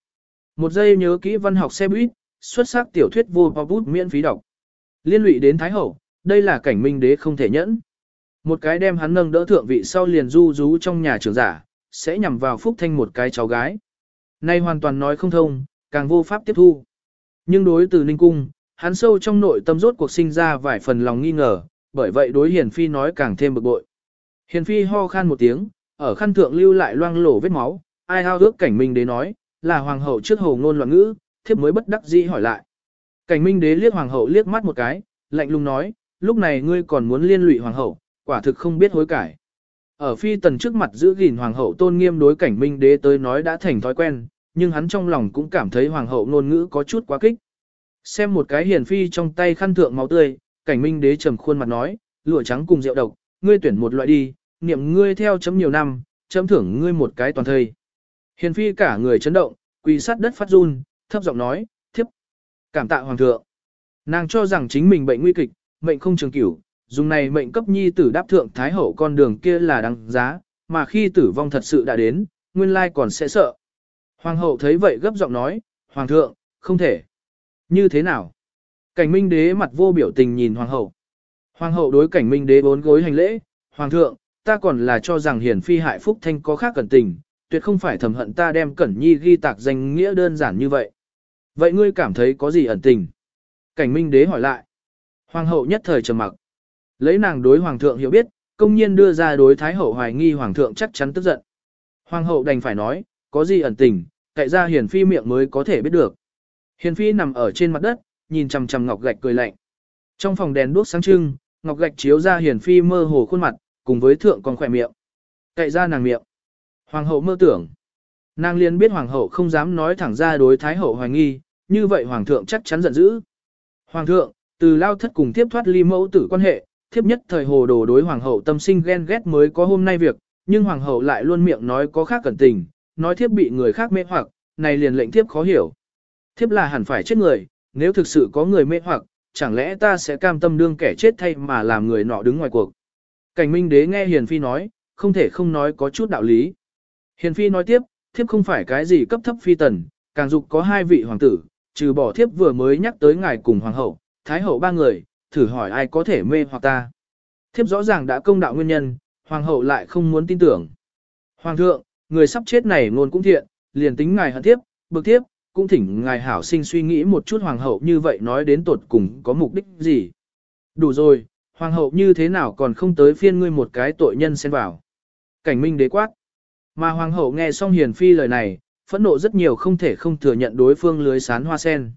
S1: Một giây nhớ kỹ văn học xe buýt, xuất sắc tiểu thuyết vô bút miễn phí đọc. Liên lụy đến Thái Hậu, đây là cảnh minh đế không thể nhẫn. Một cái đem hắn nâng đỡ thượng vị sau liền du rú trong nhà trưởng giả, sẽ nhằm vào Phúc Thanh một cái cháu gái. Nay hoàn toàn nói không thông, càng vô pháp tiếp thu. Nhưng đối từ Ninh Cung, hắn sâu trong nội tâm rốt cuộc sinh ra vài phần lòng nghi ngờ, bởi vậy đối Hiền Phi nói càng thêm bực bội. Hiền Phi ho khan một tiếng, ở khăn thượng lưu lại loang lổ vết máu, ai hao ước cảnh minh đế nói, là hoàng hậu trước hồ ngôn loạn ngữ, thiếp mới bất đắc dĩ hỏi lại. Cảnh minh đế liếc hoàng hậu liếc mắt một cái, lạnh lùng nói, lúc này ngươi còn muốn liên lụy hoàng hậu, quả thực không biết hối cải. Ở phi tần trước mặt giữ gìn hoàng hậu tôn nghiêm đối cảnh minh đế tới nói đã thành thói quen, nhưng hắn trong lòng cũng cảm thấy hoàng hậu ngôn ngữ có chút quá kích. Xem một cái hiền phi trong tay khăn thượng máu tươi, cảnh minh đế trầm khuôn mặt nói, lụa trắng cùng rượu độc, ngươi tuyển một loại đi, niệm ngươi theo chấm nhiều năm, chấm thưởng ngươi một cái toàn thời. Hiền phi cả người chấn động, quỳ sát đất phát run, thấp giọng nói, thiếp. Cảm tạ hoàng thượng. Nàng cho rằng chính mình bệnh nguy kịch, mệnh không trường cửu, dùng này mệnh cấp nhi tử đáp thượng thái hậu con đường kia là đáng giá, mà khi tử vong thật sự đã đến, nguyên lai còn sẽ sợ. Hoàng hậu thấy vậy gấp giọng nói, hoàng thượng, không thể. Như thế nào? Cảnh minh đế mặt vô biểu tình nhìn hoàng hậu. Hoàng hậu đối cảnh minh đế bốn gối hành lễ, hoàng thượng, ta còn là cho rằng hiển phi hại phúc thanh có khác cẩn tình, tuyệt không phải thầm hận ta đem cẩn nhi ghi tạc danh nghĩa đơn giản như vậy. Vậy ngươi cảm thấy có gì ẩn tình? Cảnh minh đế hỏi lại. Hoàng hậu nhất thời trầm mặc. Lấy nàng đối hoàng thượng hiểu biết, công nhiên đưa ra đối thái hậu hoài nghi hoàng thượng chắc chắn tức giận. Hoàng hậu đành phải nói, có gì ẩn tình, tại ra hiền phi miệng mới có thể biết được. Hiền phi nằm ở trên mặt đất, nhìn chằm chằm ngọc gạch cười lạnh. Trong phòng đèn đuốc sáng trưng, ngọc gạch chiếu ra hiền phi mơ hồ khuôn mặt, cùng với thượng còn khỏe miệng. Cậy ra nàng miệng. Hoàng hậu mơ tưởng. Nàng liền biết hoàng hậu không dám nói thẳng ra đối thái hậu hoài nghi, như vậy hoàng thượng chắc chắn giận dữ. Hoàng thượng, từ lao thất cùng tiếp thoát ly mẫu tử quan hệ, thiếp nhất thời hồ đồ đối hoàng hậu tâm sinh ghen ghét mới có hôm nay việc, nhưng hoàng hậu lại luôn miệng nói có khác cẩn tình, nói thiếp bị người khác mê hoặc, này liền lệnh thiếp khó hiểu. Thiếp là hẳn phải chết người, nếu thực sự có người mê hoặc, chẳng lẽ ta sẽ cam tâm đương kẻ chết thay mà làm người nọ đứng ngoài cuộc. Cảnh minh đế nghe Hiền Phi nói, không thể không nói có chút đạo lý. Hiền Phi nói tiếp, thiếp không phải cái gì cấp thấp phi tần, càng dục có hai vị hoàng tử, trừ bỏ thiếp vừa mới nhắc tới ngài cùng hoàng hậu, thái hậu ba người, thử hỏi ai có thể mê hoặc ta. Thiếp rõ ràng đã công đạo nguyên nhân, hoàng hậu lại không muốn tin tưởng. Hoàng thượng, người sắp chết này ngôn cũng thiện, liền tính ngài hận thiếp, bực thiếp, cũng thỉnh ngài hảo sinh suy nghĩ một chút hoàng hậu như vậy nói đến tột cùng có mục đích gì. Đủ rồi, hoàng hậu như thế nào còn không tới phiên ngươi một cái tội nhân xen vào. Cảnh minh đế quát. Mà hoàng hậu nghe xong hiền phi lời này, phẫn nộ rất nhiều không thể không thừa nhận đối phương lưới sán hoa sen.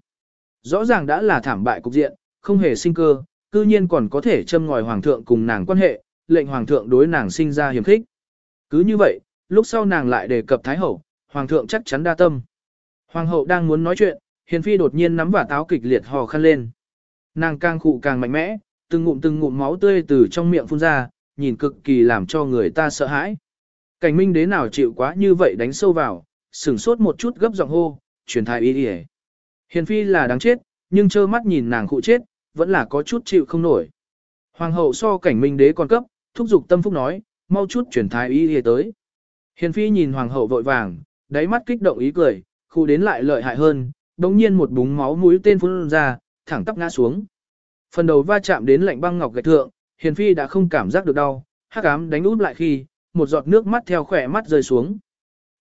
S1: Rõ ràng đã là thảm bại cục diện, không hề sinh cơ, cư nhiên còn có thể châm ngòi hoàng thượng cùng nàng quan hệ, lệnh hoàng thượng đối nàng sinh ra hiểm khích. Cứ như vậy, lúc sau nàng lại đề cập thái hậu, hoàng thượng chắc chắn đa tâm. Hoàng hậu đang muốn nói chuyện, hiền phi đột nhiên nắm vả táo kịch liệt hò khăn lên. Nàng càng khụ càng mạnh mẽ, từng ngụm từng ngụm máu tươi từ trong miệng phun ra, nhìn cực kỳ làm cho người ta sợ hãi. Cảnh minh đế nào chịu quá như vậy đánh sâu vào, sửng sốt một chút gấp giọng hô, truyền thai ý đi Hiền phi là đáng chết, nhưng trơ mắt nhìn nàng cụ chết, vẫn là có chút chịu không nổi. Hoàng hậu so cảnh minh đế còn cấp, thúc giục tâm phúc nói, mau chút truyền thái y y tới. Hiền phi nhìn hoàng hậu vội vàng, đáy mắt kích động ý cười, khu đến lại lợi hại hơn, đống nhiên một búng máu mũi tên phun ra, thẳng tắp ngã xuống. Phần đầu va chạm đến lạnh băng ngọc gạch thượng, hiền phi đã không cảm giác được đau, hắc ám đánh út lại khi, một giọt nước mắt theo khỏe mắt rơi xuống.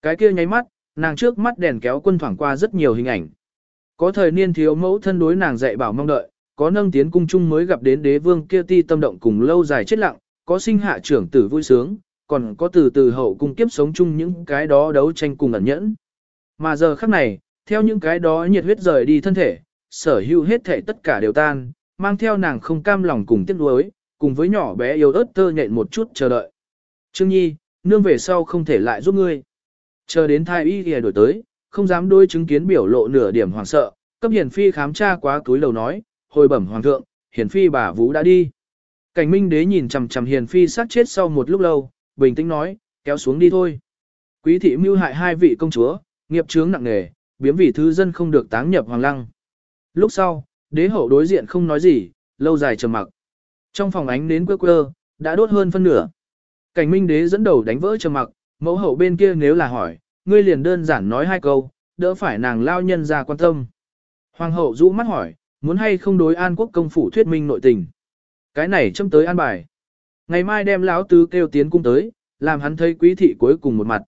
S1: Cái kia nháy mắt, nàng trước mắt đèn kéo quân thoảng qua rất nhiều hình ảnh. Có thời niên thiếu mẫu thân đối nàng dạy bảo mong đợi, có nâng tiến cung chung mới gặp đến đế vương kia ti tâm động cùng lâu dài chết lặng, có sinh hạ trưởng tử vui sướng, còn có từ từ hậu cung kiếp sống chung những cái đó đấu tranh cùng ẩn nhẫn. Mà giờ khắc này, theo những cái đó nhiệt huyết rời đi thân thể, sở hữu hết thể tất cả đều tan, mang theo nàng không cam lòng cùng tiếc nuối, cùng với nhỏ bé yêu ớt tơ nhện một chút chờ đợi. Trương Nhi, nương về sau không thể lại giúp ngươi. Chờ đến thai y kìa đổi tới, không dám đôi chứng kiến biểu lộ nửa điểm hoàng sợ, cấp hiền phi khám tra quá túi lầu nói, hồi bẩm hoàng thượng, hiền phi bà vũ đã đi. Cảnh minh đế nhìn chằm chằm hiền phi sát chết sau một lúc lâu, bình tĩnh nói, kéo xuống đi thôi. Quý thị mưu hại hai vị công chúa, nghiệp chướng nặng nề, biếm vị thứ dân không được táng nhập hoàng lăng. Lúc sau, đế hậu đối diện không nói gì, lâu dài trầm mặc. Trong phòng ánh đến quơ quơ, đã đốt hơn phân nửa. Cảnh minh đế dẫn đầu đánh vỡ trầm mặc, mẫu hậu bên kia nếu là hỏi, ngươi liền đơn giản nói hai câu, đỡ phải nàng lao nhân ra quan tâm. Hoàng hậu rũ mắt hỏi, muốn hay không đối an quốc công phủ thuyết minh nội tình. Cái này châm tới an bài. Ngày mai đem lão tứ kêu tiến cung tới, làm hắn thấy quý thị cuối cùng một mặt.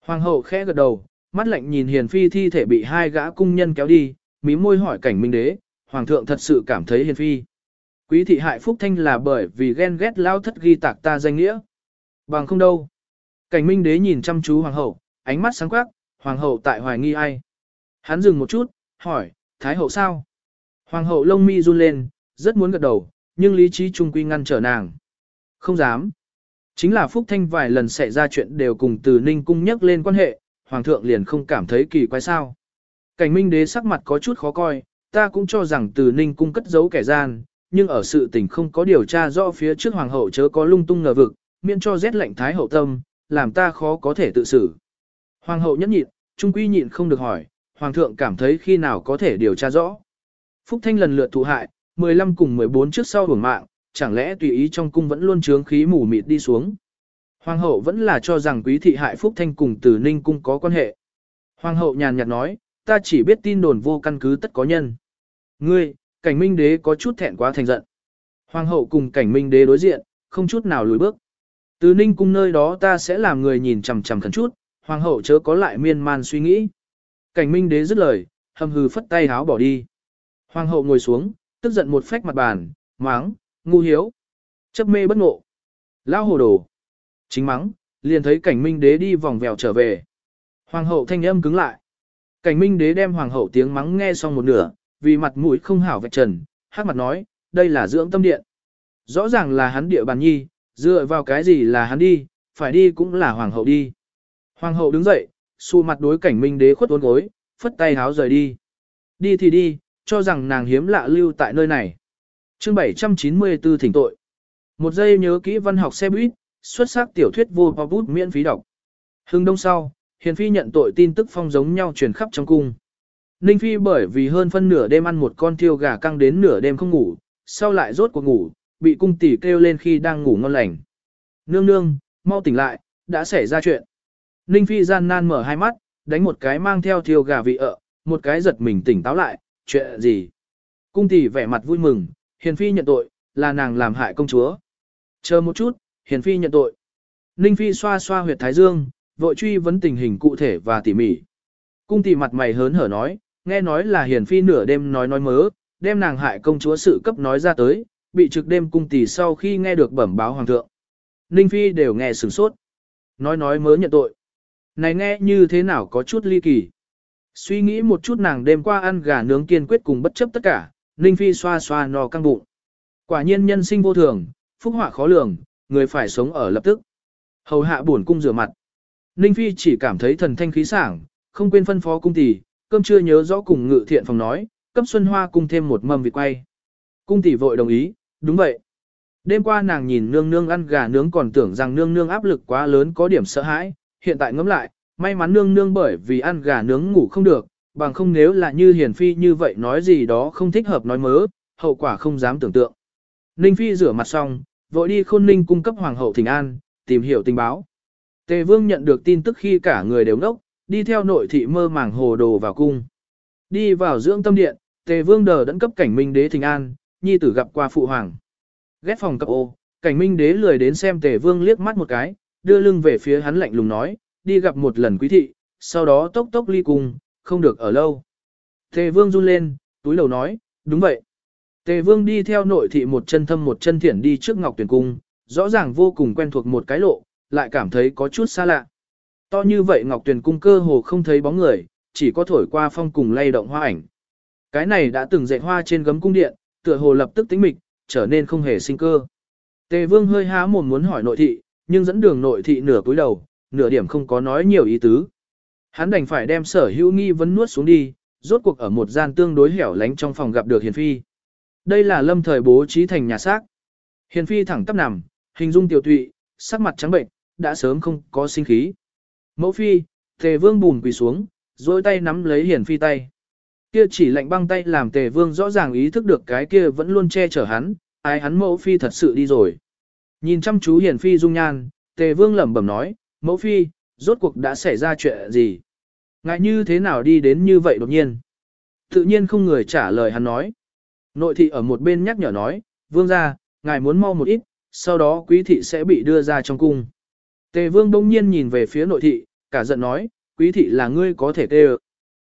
S1: Hoàng hậu khẽ gật đầu, mắt lạnh nhìn hiền phi thi thể bị hai gã cung nhân kéo đi, mí môi hỏi cảnh minh đế, hoàng thượng thật sự cảm thấy hiền phi. Quý thị hại phúc thanh là bởi vì ghen ghét lao thất ghi tạc ta danh nghĩa. Bằng không đâu. Cảnh minh đế nhìn chăm chú hoàng hậu, ánh mắt sáng quắc, hoàng hậu tại hoài nghi ai. Hắn dừng một chút, hỏi, thái hậu sao? Hoàng hậu lông mi run lên, rất muốn gật đầu, nhưng lý trí trung quy ngăn trở nàng. Không dám. Chính là Phúc Thanh vài lần xảy ra chuyện đều cùng từ Ninh Cung nhắc lên quan hệ, Hoàng thượng liền không cảm thấy kỳ quái sao. Cảnh minh đế sắc mặt có chút khó coi, ta cũng cho rằng từ Ninh Cung cất giấu kẻ gian, nhưng ở sự tình không có điều tra rõ phía trước Hoàng hậu chớ có lung tung ngờ vực, miễn cho rét lạnh thái hậu tâm, làm ta khó có thể tự xử. Hoàng hậu nhẫn nhịn, trung quy nhịn không được hỏi, Hoàng thượng cảm thấy khi nào có thể điều tra rõ. Phúc Thanh lần lượt thụ hại, 15 cùng 14 trước sau hưởng mạng, chẳng lẽ tùy ý trong cung vẫn luôn trướng khí mù mịt đi xuống. Hoàng hậu vẫn là cho rằng quý thị hại Phúc Thanh cùng từ Ninh cung có quan hệ. Hoàng hậu nhàn nhạt nói, ta chỉ biết tin đồn vô căn cứ tất có nhân. Ngươi, cảnh minh đế có chút thẹn quá thành giận. Hoàng hậu cùng cảnh minh đế đối diện, không chút nào lùi bước. Từ ninh cung nơi đó ta sẽ làm người nhìn chằm chằm khẩn chút, hoàng hậu chớ có lại miên man suy nghĩ. Cảnh minh đế dứt lời, hầm hừ phất tay háo bỏ đi. Hoàng hậu ngồi xuống, tức giận một phách mặt bàn, máng, ngu hiếu. Chấp mê bất ngộ. Lao hồ đồ. Chính mắng, liền thấy cảnh minh đế đi vòng vèo trở về. Hoàng hậu thanh âm cứng lại. Cảnh minh đế đem hoàng hậu tiếng mắng nghe xong một nửa, vì mặt mũi không hảo vạch trần, hát mặt nói, đây là dưỡng tâm điện. Rõ ràng là hắn địa bàn nhi, dựa vào cái gì là hắn đi, phải đi cũng là hoàng hậu đi. Hoàng hậu đứng dậy, xu mặt đối cảnh minh đế khuất uốn gối, phất tay háo rời đi. Đi thì đi, cho rằng nàng hiếm lạ lưu tại nơi này. chương 794 thỉnh tội. Một giây nhớ kỹ văn học xe buýt, xuất sắc tiểu thuyết vô bao bút miễn phí đọc. Hưng đông sau, Hiền Phi nhận tội tin tức phong giống nhau truyền khắp trong cung. Ninh Phi bởi vì hơn phân nửa đêm ăn một con thiêu gà căng đến nửa đêm không ngủ, sau lại rốt cuộc ngủ, bị cung tỷ kêu lên khi đang ngủ ngon lành. Nương nương, mau tỉnh lại, đã xảy ra chuyện. Ninh Phi gian nan mở hai mắt, đánh một cái mang theo thiêu gà vị ợ, một cái giật mình tỉnh táo lại, chuyện gì? Cung tỷ vẻ mặt vui mừng, Hiền Phi nhận tội, là nàng làm hại công chúa. Chờ một chút, Hiền Phi nhận tội. Ninh Phi xoa xoa huyệt thái dương, vội truy vấn tình hình cụ thể và tỉ mỉ. Cung tỷ mặt mày hớn hở nói, nghe nói là Hiền Phi nửa đêm nói nói mớ, đem nàng hại công chúa sự cấp nói ra tới, bị trực đêm cung tỷ sau khi nghe được bẩm báo hoàng thượng. Ninh Phi đều nghe sửng sốt. Nói nói mớ nhận tội. Này nghe như thế nào có chút ly kỳ. Suy nghĩ một chút nàng đêm qua ăn gà nướng kiên quyết cùng bất chấp tất cả, Ninh Phi xoa xoa no căng bụng. Quả nhiên nhân sinh vô thường, phúc họa khó lường, người phải sống ở lập tức. Hầu hạ buồn cung rửa mặt. Ninh Phi chỉ cảm thấy thần thanh khí sảng, không quên phân phó cung tỷ, cơm chưa nhớ rõ cùng ngự thiện phòng nói, cấp Xuân Hoa cung thêm một mâm vịt quay. Cung tỷ vội đồng ý, đúng vậy. Đêm qua nàng nhìn nương nương ăn gà nướng còn tưởng rằng nương nương áp lực quá lớn có điểm sợ hãi, hiện tại ngẫm lại, may mắn nương nương bởi vì ăn gà nướng ngủ không được, bằng không nếu là như hiền phi như vậy nói gì đó không thích hợp nói mớ, hậu quả không dám tưởng tượng. Ninh phi rửa mặt xong, vội đi khôn ninh cung cấp hoàng hậu thỉnh an, tìm hiểu tình báo. Tề vương nhận được tin tức khi cả người đều ngốc, đi theo nội thị mơ màng hồ đồ vào cung. Đi vào dưỡng tâm điện, tề vương đờ đẫn cấp cảnh minh đế thỉnh an, nhi tử gặp qua phụ hoàng. Ghét phòng cập ô, cảnh minh đế lười đến xem tề vương liếc mắt một cái, đưa lưng về phía hắn lạnh lùng nói, đi gặp một lần quý thị, sau đó tốc tốc ly cung, không được ở lâu. Tề vương run lên, túi đầu nói, đúng vậy. Tề vương đi theo nội thị một chân thâm một chân thiển đi trước ngọc tuyển cung, rõ ràng vô cùng quen thuộc một cái lộ, lại cảm thấy có chút xa lạ. To như vậy ngọc tuyển cung cơ hồ không thấy bóng người, chỉ có thổi qua phong cùng lay động hoa ảnh. Cái này đã từng dạy hoa trên gấm cung điện, tựa hồ lập tức tĩnh mịch, trở nên không hề sinh cơ. Tề vương hơi há mồm muốn hỏi nội thị, nhưng dẫn đường nội thị nửa cúi đầu, nửa điểm không có nói nhiều ý tứ. Hắn đành phải đem sở hữu nghi vấn nuốt xuống đi, rốt cuộc ở một gian tương đối hẻo lánh trong phòng gặp được Hiền Phi. Đây là lâm thời bố trí thành nhà xác. Hiền Phi thẳng tắp nằm, hình dung tiểu tụy, sắc mặt trắng bệnh, đã sớm không có sinh khí. Mẫu Phi, Tề Vương bùn quỳ xuống, dôi tay nắm lấy Hiền Phi tay. Kia chỉ lạnh băng tay làm Tề Vương rõ ràng ý thức được cái kia vẫn luôn che chở hắn, ai hắn mẫu Phi thật sự đi rồi. Nhìn chăm chú Hiền Phi dung nhan, Tề Vương lẩm bẩm nói, mẫu Phi, rốt cuộc đã xảy ra chuyện gì? Ngại như thế nào đi đến như vậy đột nhiên? Tự nhiên không người trả lời hắn nói. Nội thị ở một bên nhắc nhở nói, vương ra, ngài muốn mau một ít, sau đó quý thị sẽ bị đưa ra trong cung. Tề vương đông nhiên nhìn về phía nội thị, cả giận nói, quý thị là ngươi có thể tê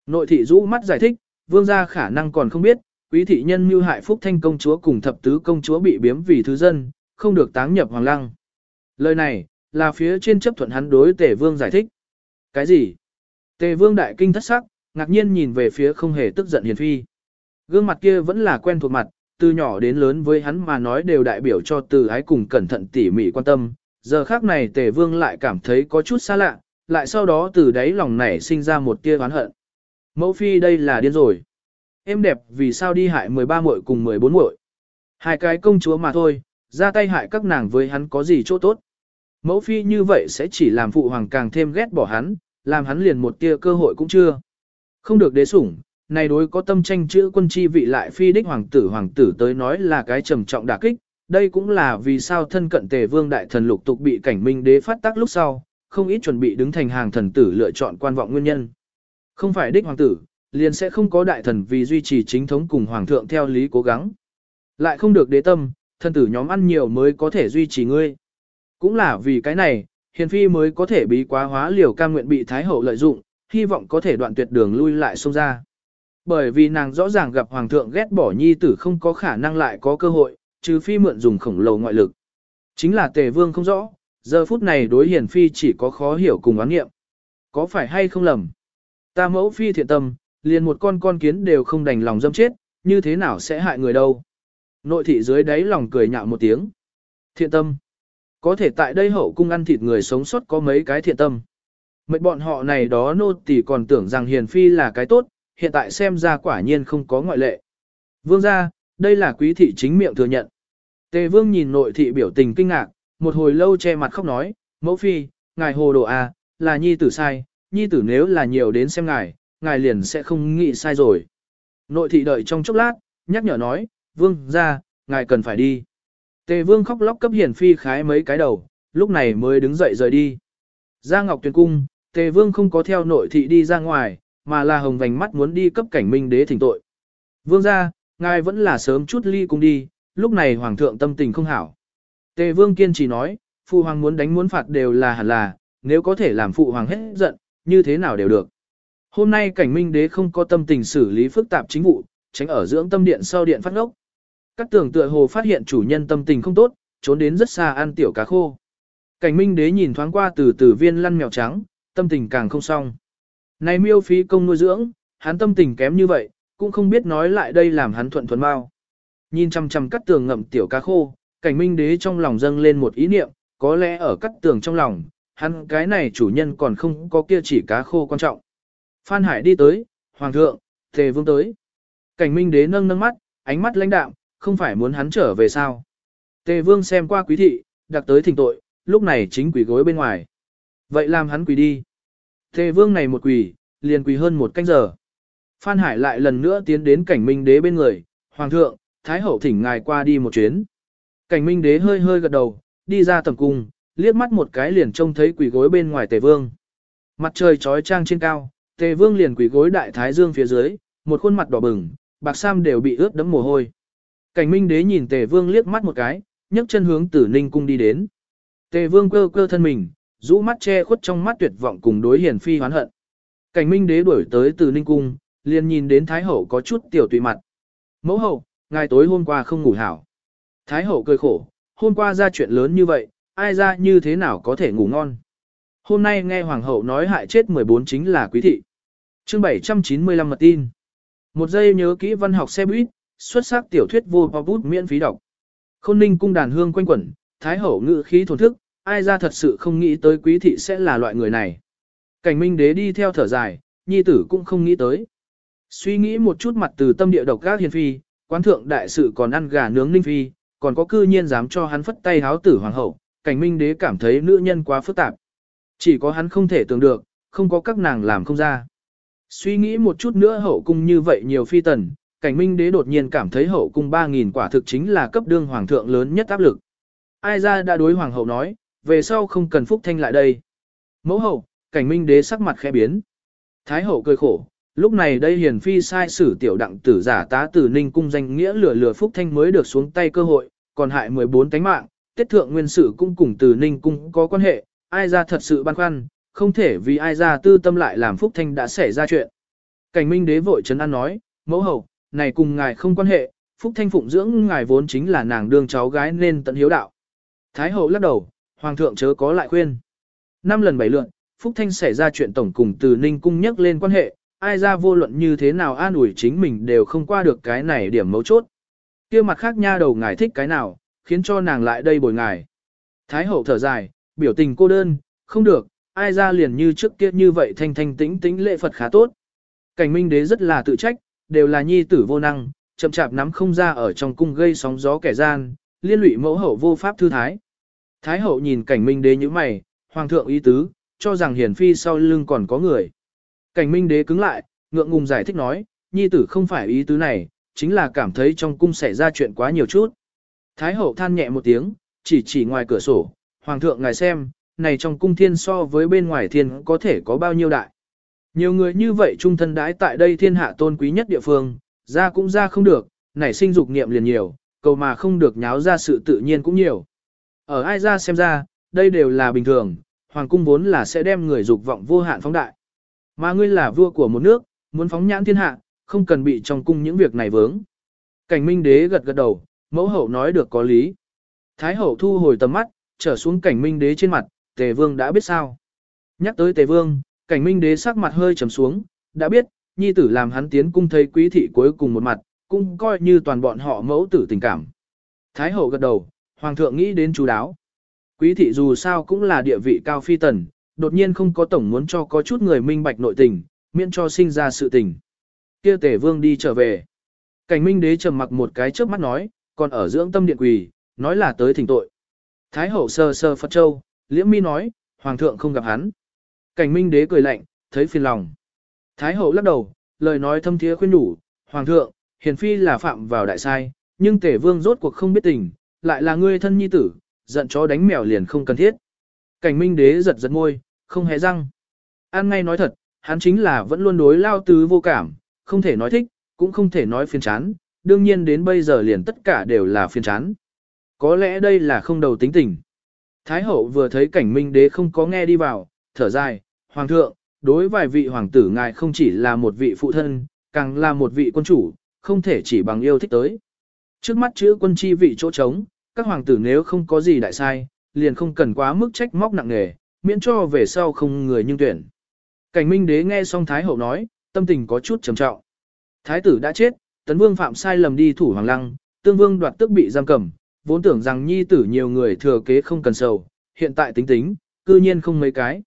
S1: Nội thị rũ mắt giải thích, vương gia khả năng còn không biết, quý thị nhân mưu hại phúc thanh công chúa cùng thập tứ công chúa bị biếm vì thứ dân, không được táng nhập hoàng lăng. Lời này, là phía trên chấp thuận hắn đối tề vương giải thích. Cái gì? Tề vương đại kinh thất sắc, ngạc nhiên nhìn về phía không hề tức giận hiền phi. Gương mặt kia vẫn là quen thuộc mặt, từ nhỏ đến lớn với hắn mà nói đều đại biểu cho từ ái cùng cẩn thận tỉ mỉ quan tâm. Giờ khác này tề vương lại cảm thấy có chút xa lạ, lại sau đó từ đáy lòng nảy sinh ra một tia oán hận. Mẫu phi đây là điên rồi. Em đẹp vì sao đi hại 13 muội cùng 14 muội? Hai cái công chúa mà thôi, ra tay hại các nàng với hắn có gì chỗ tốt. Mẫu phi như vậy sẽ chỉ làm phụ hoàng càng thêm ghét bỏ hắn, làm hắn liền một tia cơ hội cũng chưa. Không được đế sủng, này đối có tâm tranh chữ quân chi vị lại phi đích hoàng tử hoàng tử tới nói là cái trầm trọng đả kích, đây cũng là vì sao thân cận tề vương đại thần lục tục bị cảnh minh đế phát tác lúc sau, không ít chuẩn bị đứng thành hàng thần tử lựa chọn quan vọng nguyên nhân. Không phải đích hoàng tử, liền sẽ không có đại thần vì duy trì chính thống cùng hoàng thượng theo lý cố gắng. Lại không được đế tâm, thần tử nhóm ăn nhiều mới có thể duy trì ngươi. Cũng là vì cái này, hiền phi mới có thể bí quá hóa liều cam nguyện bị thái hậu lợi dụng, hy vọng có thể đoạn tuyệt đường lui lại xông ra. Bởi vì nàng rõ ràng gặp hoàng thượng ghét bỏ nhi tử không có khả năng lại có cơ hội, trừ phi mượn dùng khổng lồ ngoại lực. Chính là tề vương không rõ, giờ phút này đối hiền phi chỉ có khó hiểu cùng oán nghiệm. Có phải hay không lầm? Ta mẫu phi thiện tâm, liền một con con kiến đều không đành lòng dâm chết, như thế nào sẽ hại người đâu? Nội thị dưới đáy lòng cười nhạo một tiếng. Thiện tâm. Có thể tại đây hậu cung ăn thịt người sống sót có mấy cái thiện tâm. Mấy bọn họ này đó nô tỳ còn tưởng rằng hiền phi là cái tốt, hiện tại xem ra quả nhiên không có ngoại lệ. Vương gia, đây là quý thị chính miệng thừa nhận. Tề vương nhìn nội thị biểu tình kinh ngạc, một hồi lâu che mặt khóc nói, mẫu phi, ngài hồ đồ à, là nhi tử sai, nhi tử nếu là nhiều đến xem ngài, ngài liền sẽ không nghĩ sai rồi. Nội thị đợi trong chốc lát, nhắc nhở nói, vương ra, ngài cần phải đi. Tề vương khóc lóc cấp hiển phi khái mấy cái đầu, lúc này mới đứng dậy rời đi. Ra ngọc tuyển cung, tề vương không có theo nội thị đi ra ngoài, mà là hồng vành mắt muốn đi cấp cảnh minh đế thỉnh tội. Vương ra, ngài vẫn là sớm chút ly cung đi, lúc này hoàng thượng tâm tình không hảo. Tề vương kiên trì nói, phụ hoàng muốn đánh muốn phạt đều là hẳn là, nếu có thể làm phụ hoàng hết giận, như thế nào đều được. Hôm nay cảnh minh đế không có tâm tình xử lý phức tạp chính vụ, tránh ở dưỡng tâm điện sau điện phát ngốc. Các tường tựa hồ phát hiện chủ nhân tâm tình không tốt, trốn đến rất xa ăn tiểu cá khô. Cảnh minh đế nhìn thoáng qua từ từ viên lăn mèo trắng, tâm tình càng không xong. Này miêu phí công nuôi dưỡng, hắn tâm tình kém như vậy, cũng không biết nói lại đây làm hắn thuận thuận bao. Nhìn chăm chăm cắt tường ngậm tiểu cá khô, cảnh minh đế trong lòng dâng lên một ý niệm, có lẽ ở cắt tường trong lòng, hắn cái này chủ nhân còn không có kia chỉ cá khô quan trọng. Phan Hải đi tới, Hoàng thượng, Tề Vương tới. Cảnh Minh Đế nâng nâng mắt, ánh mắt lãnh đạm, không phải muốn hắn trở về sao. Tề Vương xem qua quý thị, đặc tới thỉnh tội, lúc này chính quỷ gối bên ngoài. Vậy làm hắn quỳ đi. Tề Vương này một quỳ, liền quỳ hơn một canh giờ. Phan Hải lại lần nữa tiến đến cảnh Minh Đế bên người, Hoàng thượng, Thái Hậu thỉnh ngài qua đi một chuyến. Cảnh Minh Đế hơi hơi gật đầu, đi ra tầm cung, liếc mắt một cái liền trông thấy quỷ gối bên ngoài Tề Vương. Mặt trời trói trang trên cao, Tề Vương liền quỷ gối đại thái dương phía dưới, một khuôn mặt đỏ bừng, bạc sam đều bị ướt đẫm mồ hôi. Cảnh Minh Đế nhìn Tề Vương liếc mắt một cái, nhấc chân hướng Tử Ninh cung đi đến. Tề Vương cơ cơ thân mình, rũ mắt che khuất trong mắt tuyệt vọng cùng đối hiển phi hoán hận. Cảnh Minh Đế đuổi tới Tử Ninh cung, liền nhìn đến Thái hậu có chút tiểu tùy mặt. Mẫu hậu, ngài tối hôm qua không ngủ hảo. Thái hậu cười khổ, hôm qua ra chuyện lớn như vậy, ai ra như thế nào có thể ngủ ngon. Hôm nay nghe hoàng hậu nói hại chết 14 chính là quý thị. Chương 795 mật tin. Một giây nhớ kỹ văn học xe buýt, xuất sắc tiểu thuyết vô bao bút miễn phí đọc. Khôn ninh cung đàn hương quanh quẩn, thái hậu ngự khí thổn thức, ai ra thật sự không nghĩ tới quý thị sẽ là loại người này. Cảnh minh đế đi theo thở dài, nhi tử cũng không nghĩ tới. Suy nghĩ một chút mặt từ tâm địa độc các hiền phi, quán thượng đại sự còn ăn gà nướng ninh phi, còn có cư nhiên dám cho hắn phất tay háo tử hoàng hậu, cảnh minh đế cảm thấy nữ nhân quá phức tạp. Chỉ có hắn không thể tưởng được, không có các nàng làm không ra. Suy nghĩ một chút nữa hậu cung như vậy nhiều phi tần, cảnh minh đế đột nhiên cảm thấy hậu cung 3.000 quả thực chính là cấp đương hoàng thượng lớn nhất áp lực. Ai ra đã đối hoàng hậu nói, về sau không cần phúc thanh lại đây. Mẫu hậu, cảnh minh đế sắc mặt khẽ biến. Thái hậu cười khổ, lúc này đây hiền phi sai sử tiểu đặng tử giả tá tử ninh cung danh nghĩa lừa lừa phúc thanh mới được xuống tay cơ hội, còn hại 14 tánh mạng, tiết thượng nguyên sử cũng cùng tử ninh cung có quan hệ, ai ra thật sự băn khoăn, không thể vì ai ra tư tâm lại làm Phúc Thanh đã xảy ra chuyện. Cảnh Minh đế vội chấn an nói, mẫu hậu, này cùng ngài không quan hệ, Phúc Thanh phụng dưỡng ngài vốn chính là nàng đương cháu gái nên tận hiếu đạo. Thái hậu lắc đầu, hoàng thượng chớ có lại khuyên. Năm lần bảy lượn, Phúc Thanh xảy ra chuyện tổng cùng từ Ninh cung nhắc lên quan hệ, ai ra vô luận như thế nào an ủi chính mình đều không qua được cái này điểm mấu chốt. kia mặt khác nha đầu ngài thích cái nào, khiến cho nàng lại đây bồi ngài. Thái hậu thở dài, biểu tình cô đơn, không được, ai ra liền như trước kia như vậy thanh thanh tĩnh tĩnh lệ Phật khá tốt. Cảnh minh đế rất là tự trách, đều là nhi tử vô năng, chậm chạp nắm không ra ở trong cung gây sóng gió kẻ gian, liên lụy mẫu hậu vô pháp thư thái. Thái hậu nhìn cảnh minh đế như mày, hoàng thượng ý tứ, cho rằng hiển phi sau lưng còn có người. Cảnh minh đế cứng lại, ngượng ngùng giải thích nói, nhi tử không phải ý tứ này, chính là cảm thấy trong cung xảy ra chuyện quá nhiều chút. Thái hậu than nhẹ một tiếng, chỉ chỉ ngoài cửa sổ, hoàng thượng ngài xem, này trong cung thiên so với bên ngoài thiên có thể có bao nhiêu đại. Nhiều người như vậy trung thân đãi tại đây thiên hạ tôn quý nhất địa phương, ra cũng ra không được, nảy sinh dục niệm liền nhiều, cầu mà không được nháo ra sự tự nhiên cũng nhiều. Ở ai ra xem ra, đây đều là bình thường, hoàng cung vốn là sẽ đem người dục vọng vô hạn phóng đại. Mà ngươi là vua của một nước, muốn phóng nhãn thiên hạ, không cần bị trong cung những việc này vướng. Cảnh minh đế gật gật đầu, mẫu hậu nói được có lý. Thái hậu thu hồi tầm mắt, trở xuống cảnh minh đế trên mặt, tề vương đã biết sao. Nhắc tới tề vương, cảnh minh đế sắc mặt hơi trầm xuống, đã biết, nhi tử làm hắn tiến cung thấy quý thị cuối cùng một mặt, cũng coi như toàn bọn họ mẫu tử tình cảm. Thái hậu gật đầu, hoàng thượng nghĩ đến chú đáo. Quý thị dù sao cũng là địa vị cao phi tần, đột nhiên không có tổng muốn cho có chút người minh bạch nội tình, miễn cho sinh ra sự tình. kia tể vương đi trở về. Cảnh minh đế trầm mặc một cái trước mắt nói, còn ở dưỡng tâm điện quỳ, nói là tới thỉnh tội. Thái hậu sơ sơ Phật Châu, liễm mi nói, hoàng thượng không gặp hắn. Cảnh minh đế cười lạnh, thấy phiền lòng. Thái hậu lắc đầu, lời nói thâm thiế khuyên nhủ, hoàng thượng, hiền phi là phạm vào đại sai, nhưng tể vương rốt cuộc không biết tình, lại là ngươi thân nhi tử, giận chó đánh mèo liền không cần thiết. Cảnh minh đế giật giật môi, không hề răng. An ngay nói thật, hắn chính là vẫn luôn đối lao tứ vô cảm, không thể nói thích, cũng không thể nói phiền chán, đương nhiên đến bây giờ liền tất cả đều là phiền chán. Có lẽ đây là không đầu tính tình. Thái hậu vừa thấy cảnh minh đế không có nghe đi vào, thở dài, hoàng thượng, đối vài vị hoàng tử ngài không chỉ là một vị phụ thân, càng là một vị quân chủ, không thể chỉ bằng yêu thích tới. Trước mắt chữ quân chi vị chỗ trống, các hoàng tử nếu không có gì đại sai, liền không cần quá mức trách móc nặng nề, miễn cho về sau không người nhưng tuyển. Cảnh minh đế nghe xong Thái hậu nói, tâm tình có chút trầm trọng. Thái tử đã chết, tấn vương phạm sai lầm đi thủ hoàng lăng, tương vương đoạt tức bị giam cầm, vốn tưởng rằng nhi tử nhiều người thừa kế không cần sầu, hiện tại tính tính, cư nhiên không mấy cái.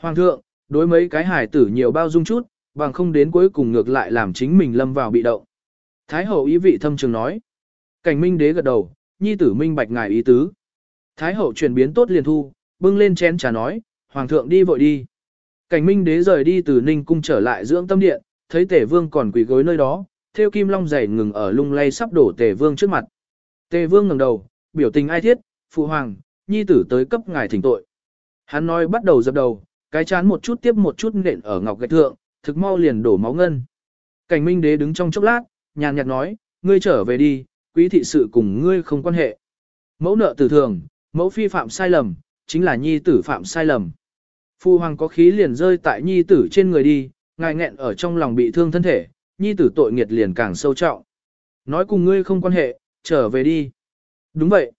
S1: Hoàng thượng, đối mấy cái hải tử nhiều bao dung chút, bằng không đến cuối cùng ngược lại làm chính mình lâm vào bị động. Thái hậu ý vị thâm trường nói. Cảnh minh đế gật đầu, nhi tử minh bạch ngài ý tứ. Thái hậu chuyển biến tốt liền thu, bưng lên chén trà nói, hoàng thượng đi vội đi. Cảnh minh đế rời đi từ ninh cung trở lại dưỡng tâm điện, thấy tể vương còn quỳ gối nơi đó, theo kim long dày ngừng ở lung lay sắp đổ tể vương trước mặt. Tề vương ngẩng đầu, biểu tình ai thiết, phụ hoàng, nhi tử tới cấp ngài thỉnh tội. Hắn nói bắt đầu dập đầu, cái chán một chút tiếp một chút nện ở ngọc gạch thượng, thực mau liền đổ máu ngân. Cảnh minh đế đứng trong chốc lát, nhàn nhạt nói, ngươi trở về đi, quý thị sự cùng ngươi không quan hệ. Mẫu nợ tử thường, mẫu phi phạm sai lầm, chính là nhi tử phạm sai lầm. Phu hoàng có khí liền rơi tại nhi tử trên người đi, ngài nghẹn ở trong lòng bị thương thân thể, nhi tử tội nghiệt liền càng sâu trọng. Nói cùng ngươi không quan hệ, trở về đi. Đúng vậy.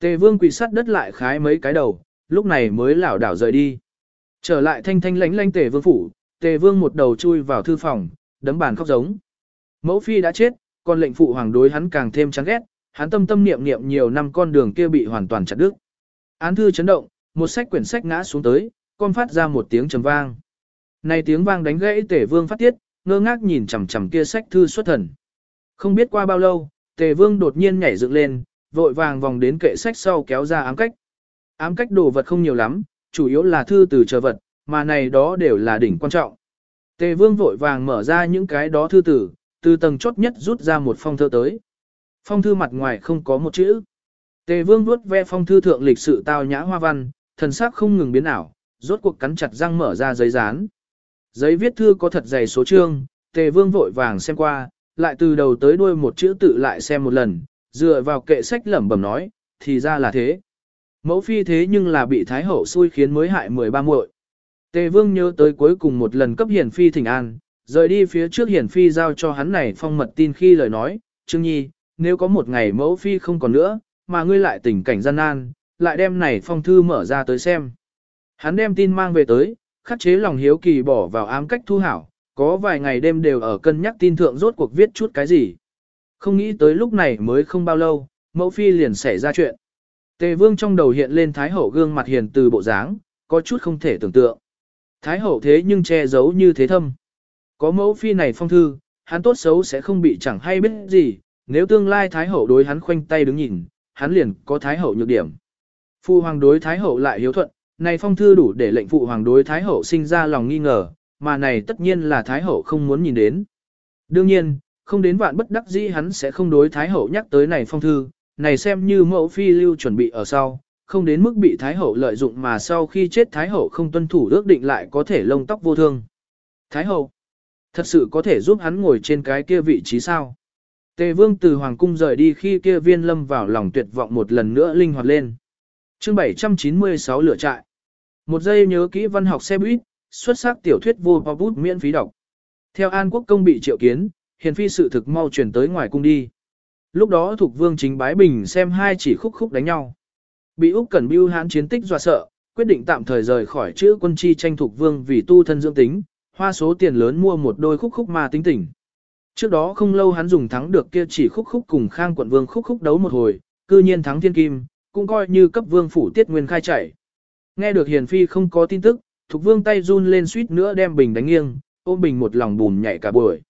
S1: Tề vương quỳ sắt đất lại khái mấy cái đầu, lúc này mới lảo đảo rời đi. Trở lại thanh thanh lánh lánh tề vương phủ, tề vương một đầu chui vào thư phòng, đấm bàn khóc giống. Mẫu phi đã chết, còn lệnh phụ hoàng đối hắn càng thêm chán ghét, hắn tâm tâm niệm niệm nhiều năm con đường kia bị hoàn toàn chặt đứt. Án thư chấn động, một sách quyển sách ngã xuống tới, con phát ra một tiếng trầm vang. Này tiếng vang đánh gãy tề vương phát tiết, ngơ ngác nhìn chằm chằm kia sách thư xuất thần. Không biết qua bao lâu, tề vương đột nhiên nhảy dựng lên, vội vàng vòng đến kệ sách sau kéo ra ám cách. Ám cách đồ vật không nhiều lắm, chủ yếu là thư từ chờ vật, mà này đó đều là đỉnh quan trọng. Tề vương vội vàng mở ra những cái đó thư tử, từ tầng chốt nhất rút ra một phong thơ tới. Phong thư mặt ngoài không có một chữ. Tề vương vuốt ve phong thư thượng lịch sự tao nhã hoa văn, thần sắc không ngừng biến ảo, rốt cuộc cắn chặt răng mở ra giấy dán. Giấy viết thư có thật dày số chương, tề vương vội vàng xem qua, lại từ đầu tới đuôi một chữ tự lại xem một lần, dựa vào kệ sách lẩm bẩm nói, thì ra là thế. Mẫu phi thế nhưng là bị thái hậu xui khiến mới hại 13 muội. Tề vương nhớ tới cuối cùng một lần cấp hiển phi thỉnh an, rời đi phía trước hiển phi giao cho hắn này phong mật tin khi lời nói, Trương Nhi, nếu có một ngày mẫu phi không còn nữa, mà ngươi lại tình cảnh gian nan, lại đem này phong thư mở ra tới xem. Hắn đem tin mang về tới, khắc chế lòng hiếu kỳ bỏ vào ám cách thu hảo, có vài ngày đêm đều ở cân nhắc tin thượng rốt cuộc viết chút cái gì. Không nghĩ tới lúc này mới không bao lâu, mẫu phi liền xảy ra chuyện. Tề vương trong đầu hiện lên thái hậu gương mặt hiền từ bộ dáng, có chút không thể tưởng tượng. Thái hậu thế nhưng che giấu như thế thâm. Có mẫu phi này phong thư, hắn tốt xấu sẽ không bị chẳng hay biết gì, nếu tương lai thái hậu đối hắn khoanh tay đứng nhìn, hắn liền có thái hậu nhược điểm. Phu hoàng đối thái hậu lại hiếu thuận, này phong thư đủ để lệnh phụ hoàng đối thái hậu sinh ra lòng nghi ngờ, mà này tất nhiên là thái hậu không muốn nhìn đến. Đương nhiên, không đến vạn bất đắc dĩ hắn sẽ không đối thái hậu nhắc tới này phong thư, này xem như mẫu phi lưu chuẩn bị ở sau, không đến mức bị thái hậu lợi dụng mà sau khi chết thái hậu không tuân thủ ước định lại có thể lông tóc vô thương. Thái hậu, thật sự có thể giúp hắn ngồi trên cái kia vị trí sao? Tề vương từ hoàng cung rời đi khi kia viên lâm vào lòng tuyệt vọng một lần nữa linh hoạt lên. Chương 796 lửa trại. Một giây nhớ kỹ văn học xe buýt, xuất sắc tiểu thuyết vô bút miễn phí đọc. Theo An Quốc công bị triệu kiến, hiền phi sự thực mau chuyển tới ngoài cung đi. Lúc đó thuộc vương chính bái bình xem hai chỉ khúc khúc đánh nhau. Bị Úc Cẩn Bưu hãn chiến tích dọa sợ, quyết định tạm thời rời khỏi chữ quân chi tranh thuộc vương vì tu thân dưỡng tính, hoa số tiền lớn mua một đôi khúc khúc ma tính tỉnh. Trước đó không lâu hắn dùng thắng được kia chỉ khúc khúc cùng Khang quận vương khúc khúc đấu một hồi, cư nhiên thắng thiên kim, cũng coi như cấp vương phủ tiết nguyên khai chạy. Nghe được hiền phi không có tin tức, Thục vương tay run lên suýt nữa đem bình đánh nghiêng, ôm bình một lòng bùn nhảy cả buổi.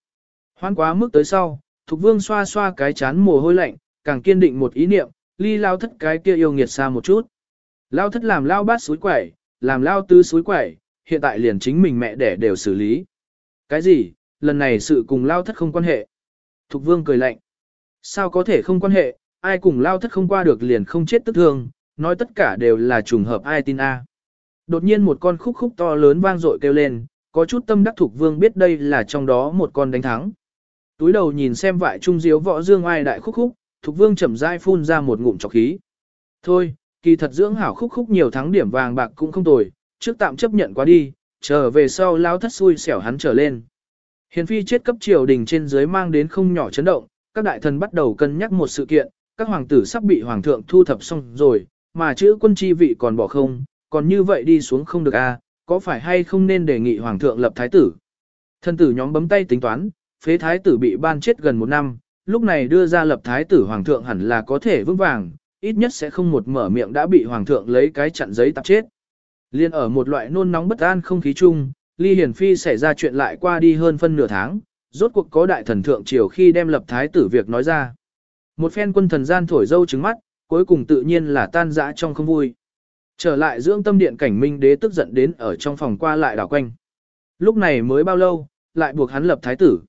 S1: Hoan quá mức tới sau, Thục Vương xoa xoa cái chán mồ hôi lạnh, càng kiên định một ý niệm, ly lao thất cái kia yêu nghiệt xa một chút. Lao thất làm lao bát suối quẩy, làm lao tư suối quẩy, hiện tại liền chính mình mẹ đẻ đều xử lý. Cái gì, lần này sự cùng lao thất không quan hệ. Thục Vương cười lạnh. Sao có thể không quan hệ, ai cùng lao thất không qua được liền không chết tức thương, nói tất cả đều là trùng hợp ai tin a. Đột nhiên một con khúc khúc to lớn vang dội kêu lên, có chút tâm đắc Thục Vương biết đây là trong đó một con đánh thắng. Túi đầu nhìn xem vại trung diếu võ dương ai đại khúc khúc, Thục Vương chậm rãi phun ra một ngụm trọc khí. Thôi, kỳ thật dưỡng hảo khúc khúc nhiều tháng điểm vàng bạc cũng không tồi, trước tạm chấp nhận qua đi, trở về sau lao thất xui xẻo hắn trở lên. Hiền phi chết cấp triều đình trên dưới mang đến không nhỏ chấn động, các đại thần bắt đầu cân nhắc một sự kiện, các hoàng tử sắp bị hoàng thượng thu thập xong rồi, mà chữ quân chi vị còn bỏ không, còn như vậy đi xuống không được a, à, có phải hay không nên đề nghị hoàng thượng lập thái tử. Thân tử nhóm bấm tay tính toán, phế thái tử bị ban chết gần một năm, lúc này đưa ra lập thái tử hoàng thượng hẳn là có thể vững vàng, ít nhất sẽ không một mở miệng đã bị hoàng thượng lấy cái chặn giấy tạp chết. Liên ở một loại nôn nóng bất an không khí chung, Ly Hiển Phi xảy ra chuyện lại qua đi hơn phân nửa tháng, rốt cuộc có đại thần thượng triều khi đem lập thái tử việc nói ra. Một phen quân thần gian thổi dâu trứng mắt, cuối cùng tự nhiên là tan dã trong không vui. Trở lại dưỡng tâm điện cảnh minh đế tức giận đến ở trong phòng qua lại đảo quanh. Lúc này mới bao lâu, lại buộc hắn lập thái tử.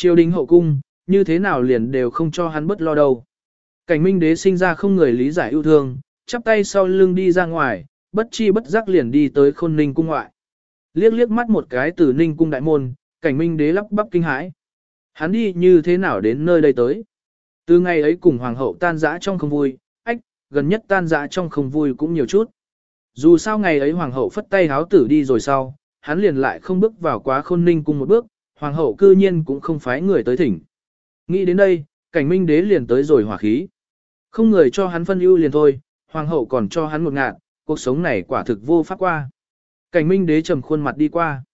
S1: Triều đình hậu cung, như thế nào liền đều không cho hắn bất lo đâu. Cảnh minh đế sinh ra không người lý giải yêu thương, chắp tay sau lưng đi ra ngoài, bất chi bất giác liền đi tới khôn ninh cung ngoại. Liếc liếc mắt một cái từ ninh cung đại môn, cảnh minh đế lắp bắp kinh hãi. Hắn đi như thế nào đến nơi đây tới? Từ ngày ấy cùng hoàng hậu tan dã trong không vui, ách, gần nhất tan dã trong không vui cũng nhiều chút. Dù sao ngày ấy hoàng hậu phất tay háo tử đi rồi sau, hắn liền lại không bước vào quá khôn ninh cung một bước, hoàng hậu cư nhiên cũng không phái người tới thỉnh. Nghĩ đến đây, cảnh minh đế liền tới rồi hỏa khí. Không người cho hắn phân ưu liền thôi, hoàng hậu còn cho hắn một ngạn, cuộc sống này quả thực vô pháp qua. Cảnh minh đế trầm khuôn mặt đi qua.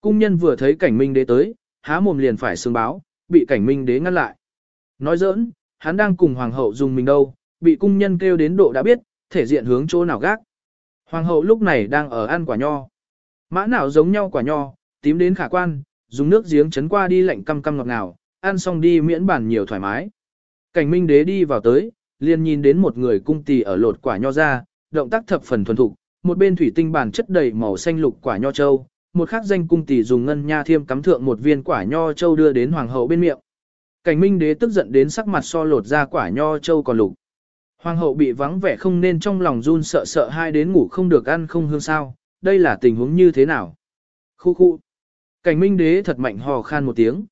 S1: Cung nhân vừa thấy cảnh minh đế tới, há mồm liền phải xương báo, bị cảnh minh đế ngăn lại. Nói giỡn, hắn đang cùng hoàng hậu dùng mình đâu, bị cung nhân kêu đến độ đã biết, thể diện hướng chỗ nào gác. Hoàng hậu lúc này đang ở ăn quả nho. Mã nào giống nhau quả nho, tím đến khả quan, dùng nước giếng chấn qua đi lạnh căm căm ngọt ngào, ăn xong đi miễn bản nhiều thoải mái. Cảnh minh đế đi vào tới, liền nhìn đến một người cung tỳ ở lột quả nho ra, động tác thập phần thuần thục, một bên thủy tinh bản chất đầy màu xanh lục quả nho châu, một khác danh cung tỷ dùng ngân nha thiêm cắm thượng một viên quả nho châu đưa đến hoàng hậu bên miệng. Cảnh minh đế tức giận đến sắc mặt so lột ra quả nho châu còn lục. Hoàng hậu bị vắng vẻ không nên trong lòng run sợ sợ hai đến ngủ không được ăn không hương sao, đây là tình huống như thế nào? Khu khu. Cảnh minh đế thật mạnh hò khan một tiếng.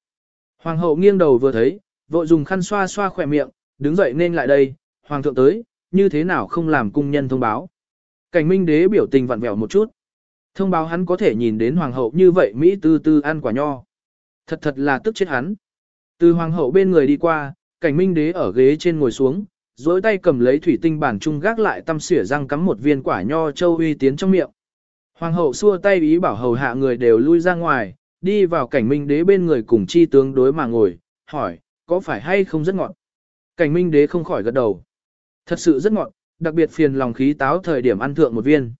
S1: Hoàng hậu nghiêng đầu vừa thấy, vội dùng khăn xoa xoa khỏe miệng, đứng dậy nên lại đây, hoàng thượng tới, như thế nào không làm cung nhân thông báo. Cảnh minh đế biểu tình vặn vẹo một chút. Thông báo hắn có thể nhìn đến hoàng hậu như vậy Mỹ tư tư ăn quả nho. Thật thật là tức chết hắn. Từ hoàng hậu bên người đi qua, cảnh minh đế ở ghế trên ngồi xuống, dối tay cầm lấy thủy tinh bản trung gác lại tăm xỉa răng cắm một viên quả nho châu uy tiến trong miệng. Hoàng hậu xua tay ý bảo hầu hạ người đều lui ra ngoài, đi vào cảnh minh đế bên người cùng chi tướng đối mà ngồi, hỏi, có phải hay không rất ngọn? Cảnh minh đế không khỏi gật đầu. Thật sự rất ngọn, đặc biệt phiền lòng khí táo thời điểm ăn thượng một viên.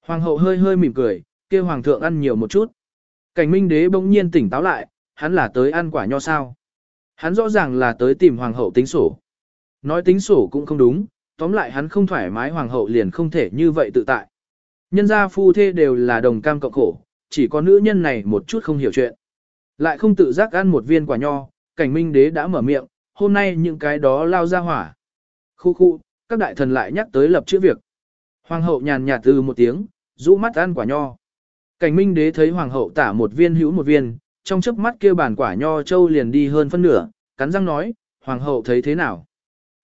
S1: Hoàng hậu hơi hơi mỉm cười, kêu hoàng thượng ăn nhiều một chút. Cảnh minh đế bỗng nhiên tỉnh táo lại, hắn là tới ăn quả nho sao. Hắn rõ ràng là tới tìm hoàng hậu tính sổ. Nói tính sổ cũng không đúng, tóm lại hắn không thoải mái hoàng hậu liền không thể như vậy tự tại. Nhân gia phu thê đều là đồng cam cộng khổ, chỉ có nữ nhân này một chút không hiểu chuyện. Lại không tự giác ăn một viên quả nho, cảnh minh đế đã mở miệng, hôm nay những cái đó lao ra hỏa. Khu khu, các đại thần lại nhắc tới lập chữ việc. Hoàng hậu nhàn nhạt từ một tiếng, rũ mắt ăn quả nho. Cảnh minh đế thấy hoàng hậu tả một viên hữu một viên, trong chớp mắt kia bản quả nho châu liền đi hơn phân nửa, cắn răng nói, hoàng hậu thấy thế nào?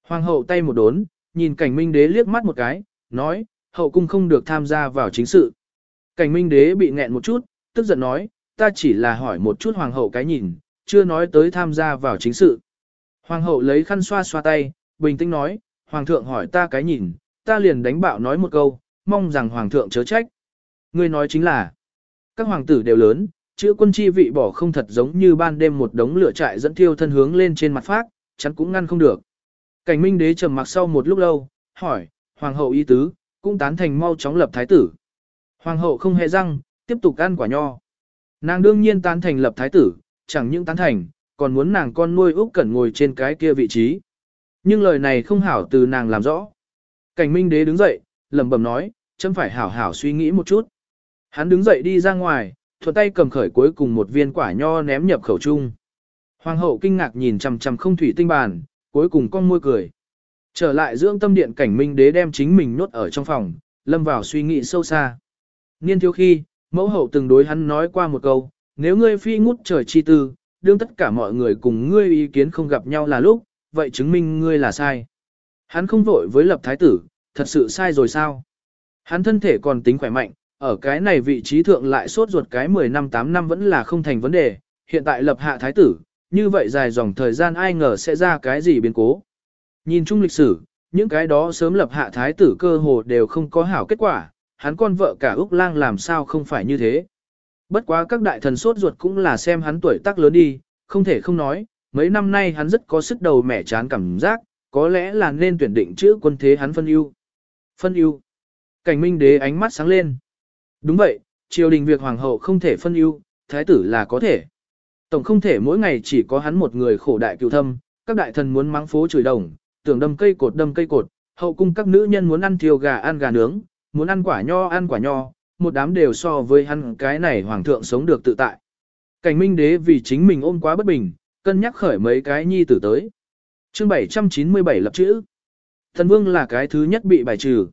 S1: Hoàng hậu tay một đốn, nhìn cảnh minh đế liếc mắt một cái, nói, hậu cung không được tham gia vào chính sự. Cảnh minh đế bị nghẹn một chút, tức giận nói, ta chỉ là hỏi một chút hoàng hậu cái nhìn, chưa nói tới tham gia vào chính sự. Hoàng hậu lấy khăn xoa xoa tay, bình tĩnh nói, hoàng thượng hỏi ta cái nhìn, ta liền đánh bạo nói một câu, mong rằng hoàng thượng chớ trách. Ngươi nói chính là, các hoàng tử đều lớn, chữ quân chi vị bỏ không thật giống như ban đêm một đống lửa trại dẫn thiêu thân hướng lên trên mặt phát, chắn cũng ngăn không được. Cảnh minh đế trầm mặc sau một lúc lâu, hỏi, hoàng hậu ý tứ, cũng tán thành mau chóng lập thái tử. Hoàng hậu không hề răng, tiếp tục ăn quả nho. Nàng đương nhiên tán thành lập thái tử, chẳng những tán thành, còn muốn nàng con nuôi Úc Cẩn ngồi trên cái kia vị trí. Nhưng lời này không hảo từ nàng làm rõ. Cảnh Minh Đế đứng dậy, lẩm bẩm nói, chấm phải hảo hảo suy nghĩ một chút. Hắn đứng dậy đi ra ngoài, thuận tay cầm khởi cuối cùng một viên quả nho ném nhập khẩu trung. Hoàng hậu kinh ngạc nhìn chằm chằm không thủy tinh bàn, cuối cùng con môi cười. Trở lại dưỡng tâm điện cảnh minh đế đem chính mình nốt ở trong phòng, lâm vào suy nghĩ sâu xa. Niên thiếu khi, mẫu hậu từng đối hắn nói qua một câu, nếu ngươi phi ngút trời chi tư, đương tất cả mọi người cùng ngươi ý kiến không gặp nhau là lúc, vậy chứng minh ngươi là sai. Hắn không vội với lập thái tử, thật sự sai rồi sao? Hắn thân thể còn tính khỏe mạnh, ở cái này vị trí thượng lại sốt ruột cái 10 năm 8 năm vẫn là không thành vấn đề, hiện tại lập hạ thái tử, như vậy dài dòng thời gian ai ngờ sẽ ra cái gì biến cố. Nhìn chung lịch sử, những cái đó sớm lập hạ thái tử cơ hồ đều không có hảo kết quả, hắn con vợ cả Úc Lang làm sao không phải như thế. Bất quá các đại thần sốt ruột cũng là xem hắn tuổi tác lớn đi, không thể không nói, mấy năm nay hắn rất có sức đầu mẻ chán cảm giác, có lẽ là nên tuyển định chữ quân thế hắn phân ưu. Phân ưu. Cảnh minh đế ánh mắt sáng lên. Đúng vậy, triều đình việc hoàng hậu không thể phân ưu, thái tử là có thể. Tổng không thể mỗi ngày chỉ có hắn một người khổ đại cựu thâm, các đại thần muốn mắng phố chửi đồng, tưởng đâm cây cột đâm cây cột, hậu cung các nữ nhân muốn ăn thiêu gà ăn gà nướng, muốn ăn quả nho ăn quả nho, một đám đều so với hắn cái này hoàng thượng sống được tự tại. Cảnh minh đế vì chính mình ôm quá bất bình, cân nhắc khởi mấy cái nhi tử tới. chương 797 lập chữ. Tần vương là cái thứ nhất bị bài trừ.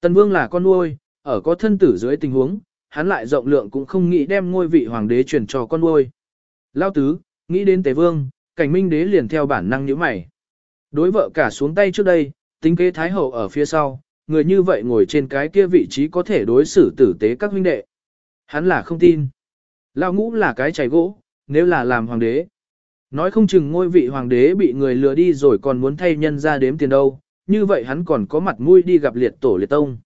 S1: Tần vương là con nuôi, ở có thân tử dưới tình huống, hắn lại rộng lượng cũng không nghĩ đem ngôi vị hoàng đế truyền cho con nuôi. Lao tứ, nghĩ đến tề vương, cảnh minh đế liền theo bản năng nhíu mày. Đối vợ cả xuống tay trước đây, tính kế thái hậu ở phía sau, người như vậy ngồi trên cái kia vị trí có thể đối xử tử tế các huynh đệ. Hắn là không tin. Lao ngũ là cái chảy gỗ, nếu là làm hoàng đế. Nói không chừng ngôi vị hoàng đế bị người lừa đi rồi còn muốn thay nhân ra đếm tiền đâu, như vậy hắn còn có mặt mũi đi gặp liệt tổ liệt tông.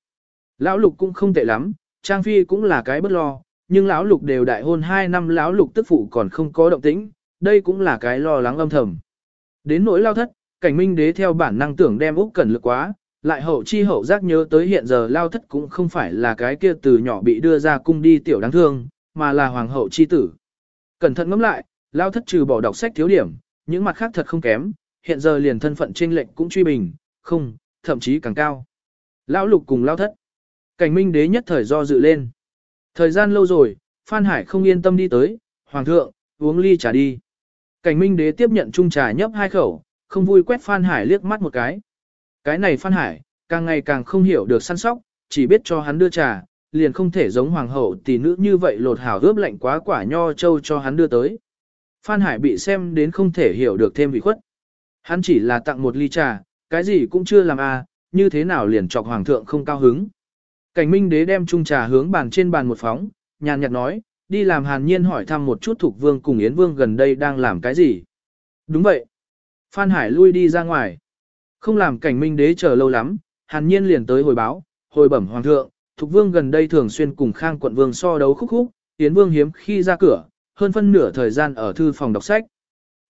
S1: Lão lục cũng không tệ lắm, Trang Phi cũng là cái bất lo, nhưng lão lục đều đại hôn 2 năm lão lục tức phụ còn không có động tĩnh, đây cũng là cái lo lắng âm thầm. Đến nỗi lao thất, cảnh minh đế theo bản năng tưởng đem Úc Cẩn lực quá, lại hậu chi hậu giác nhớ tới hiện giờ lao thất cũng không phải là cái kia từ nhỏ bị đưa ra cung đi tiểu đáng thương, mà là hoàng hậu chi tử. Cẩn thận ngẫm lại, lao thất trừ bỏ đọc sách thiếu điểm, những mặt khác thật không kém, hiện giờ liền thân phận trên lệnh cũng truy bình, không, thậm chí càng cao. Lão lục cùng lao thất. Cảnh minh đế nhất thời do dự lên. Thời gian lâu rồi, Phan Hải không yên tâm đi tới, Hoàng thượng, uống ly trà đi. Cảnh minh đế tiếp nhận chung trà nhấp hai khẩu, không vui quét Phan Hải liếc mắt một cái. Cái này Phan Hải, càng ngày càng không hiểu được săn sóc, chỉ biết cho hắn đưa trà, liền không thể giống hoàng hậu tỷ nữ như vậy lột hảo ướp lạnh quá quả nho châu cho hắn đưa tới. Phan Hải bị xem đến không thể hiểu được thêm vị khuất. Hắn chỉ là tặng một ly trà, cái gì cũng chưa làm à, như thế nào liền chọc hoàng thượng không cao hứng. Cảnh minh đế đem chung trà hướng bàn trên bàn một phóng, nhàn nhạt nói, đi làm hàn nhiên hỏi thăm một chút thuộc vương cùng Yến vương gần đây đang làm cái gì. Đúng vậy. Phan Hải lui đi ra ngoài. Không làm cảnh minh đế chờ lâu lắm, hàn nhiên liền tới hồi báo, hồi bẩm hoàng thượng, Thục vương gần đây thường xuyên cùng khang quận vương so đấu khúc khúc, Tiến vương hiếm khi ra cửa, hơn phân nửa thời gian ở thư phòng đọc sách.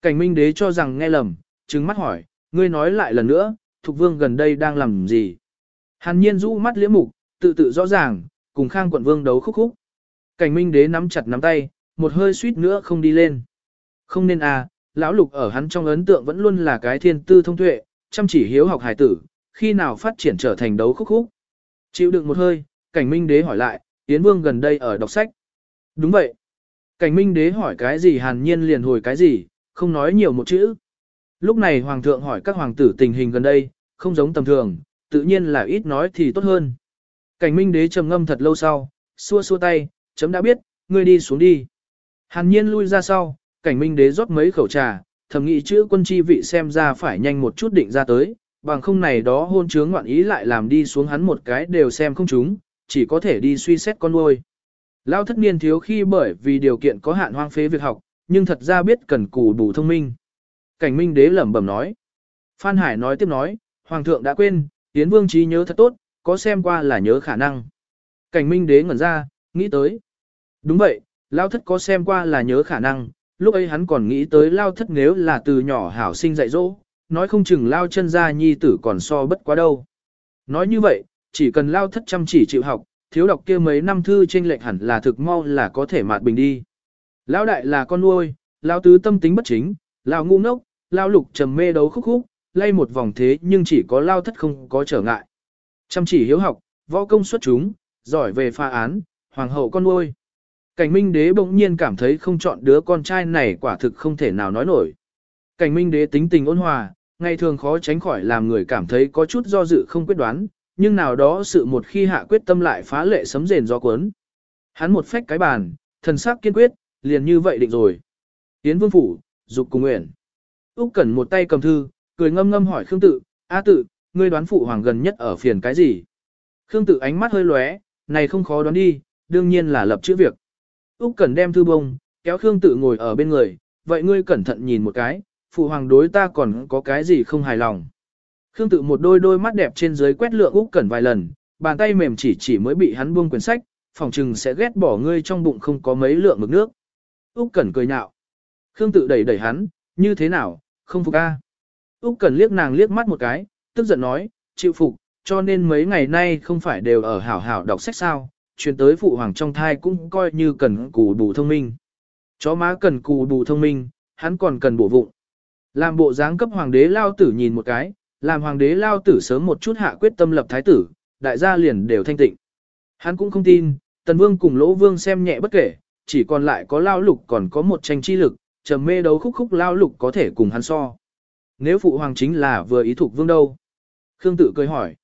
S1: Cảnh minh đế cho rằng nghe lầm, trừng mắt hỏi, ngươi nói lại lần nữa, Thục vương gần đây đang làm gì. Hàn nhiên rũ mắt liễm mục, tự tự rõ ràng, cùng khang quận vương đấu khúc khúc. Cảnh minh đế nắm chặt nắm tay, một hơi suýt nữa không đi lên. Không nên à, lão lục ở hắn trong ấn tượng vẫn luôn là cái thiên tư thông tuệ, chăm chỉ hiếu học hài tử, khi nào phát triển trở thành đấu khúc khúc. Chịu đựng một hơi, cảnh minh đế hỏi lại, Yến Vương gần đây ở đọc sách. Đúng vậy. Cảnh minh đế hỏi cái gì hàn nhiên liền hồi cái gì, không nói nhiều một chữ. Lúc này hoàng thượng hỏi các hoàng tử tình hình gần đây, không giống tầm thường, tự nhiên là ít nói thì tốt hơn. Cảnh minh đế trầm ngâm thật lâu sau, xua xua tay, chấm đã biết, ngươi đi xuống đi. Hàn nhiên lui ra sau, cảnh minh đế rót mấy khẩu trà, thầm nghĩ chữ quân chi vị xem ra phải nhanh một chút định ra tới, bằng không này đó hôn chướng ngoạn ý lại làm đi xuống hắn một cái đều xem không chúng, chỉ có thể đi suy xét con nuôi. Lao thất niên thiếu khi bởi vì điều kiện có hạn hoang phế việc học, nhưng thật ra biết cần cù đủ thông minh. Cảnh minh đế lẩm bẩm nói. Phan Hải nói tiếp nói, Hoàng thượng đã quên, Yến Vương trí nhớ thật tốt, có xem qua là nhớ khả năng. Cảnh minh đế ngẩn ra, nghĩ tới. Đúng vậy, Lao thất có xem qua là nhớ khả năng, lúc ấy hắn còn nghĩ tới Lao thất nếu là từ nhỏ hảo sinh dạy dỗ, nói không chừng Lao chân ra nhi tử còn so bất quá đâu. Nói như vậy, chỉ cần Lao thất chăm chỉ chịu học, thiếu đọc kia mấy năm thư trên lệch hẳn là thực mau là có thể mạt bình đi. Lão đại là con nuôi, Lão tứ tâm tính bất chính, lão ngu ngốc, lão lục trầm mê đấu khúc khúc, lay một vòng thế nhưng chỉ có lao thất không có trở ngại. Chăm chỉ hiếu học, võ công xuất chúng, giỏi về pha án, hoàng hậu con nuôi. Cảnh minh đế bỗng nhiên cảm thấy không chọn đứa con trai này quả thực không thể nào nói nổi. Cảnh minh đế tính tình ôn hòa, ngày thường khó tránh khỏi làm người cảm thấy có chút do dự không quyết đoán, nhưng nào đó sự một khi hạ quyết tâm lại phá lệ sấm rền do cuốn. Hắn một phách cái bàn, thần sắc kiên quyết, liền như vậy định rồi. Tiến vương phủ, dục cùng nguyện. Úc Cẩn một tay cầm thư, cười ngâm ngâm hỏi Khương Tự, "A Tự, ngươi đoán phụ hoàng gần nhất ở phiền cái gì?" Khương Tự ánh mắt hơi lóe, "Này không khó đoán đi, đương nhiên là lập chữ việc." Úc Cẩn đem thư bông, kéo Khương Tự ngồi ở bên người, "Vậy ngươi cẩn thận nhìn một cái, phụ hoàng đối ta còn có cái gì không hài lòng?" Khương Tự một đôi đôi mắt đẹp trên dưới quét lượng Úc Cẩn vài lần, bàn tay mềm chỉ chỉ mới bị hắn buông quyển sách, phòng trừng sẽ ghét bỏ ngươi trong bụng không có mấy lượng mực nước. Úc Cẩn cười nhạo. Khương Tự đẩy đẩy hắn, "Như thế nào, không phục a?" Úc Cẩn liếc nàng liếc mắt một cái, tức giận nói, "Chịu phục, cho nên mấy ngày nay không phải đều ở hảo hảo đọc sách sao, truyền tới phụ hoàng trong thai cũng coi như cần cù bù thông minh. Chó má cần cù bù thông minh, hắn còn cần bổ vụng. Làm bộ dáng cấp hoàng đế lao tử nhìn một cái, làm hoàng đế lao tử sớm một chút hạ quyết tâm lập thái tử, đại gia liền đều thanh tịnh. Hắn cũng không tin, tần vương cùng lỗ vương xem nhẹ bất kể, chỉ còn lại có lao lục còn có một tranh chi lực, trầm mê đấu khúc khúc lao lục có thể cùng hắn so. Nếu phụ hoàng chính là vừa ý thuộc vương đâu? Khương tự cười hỏi.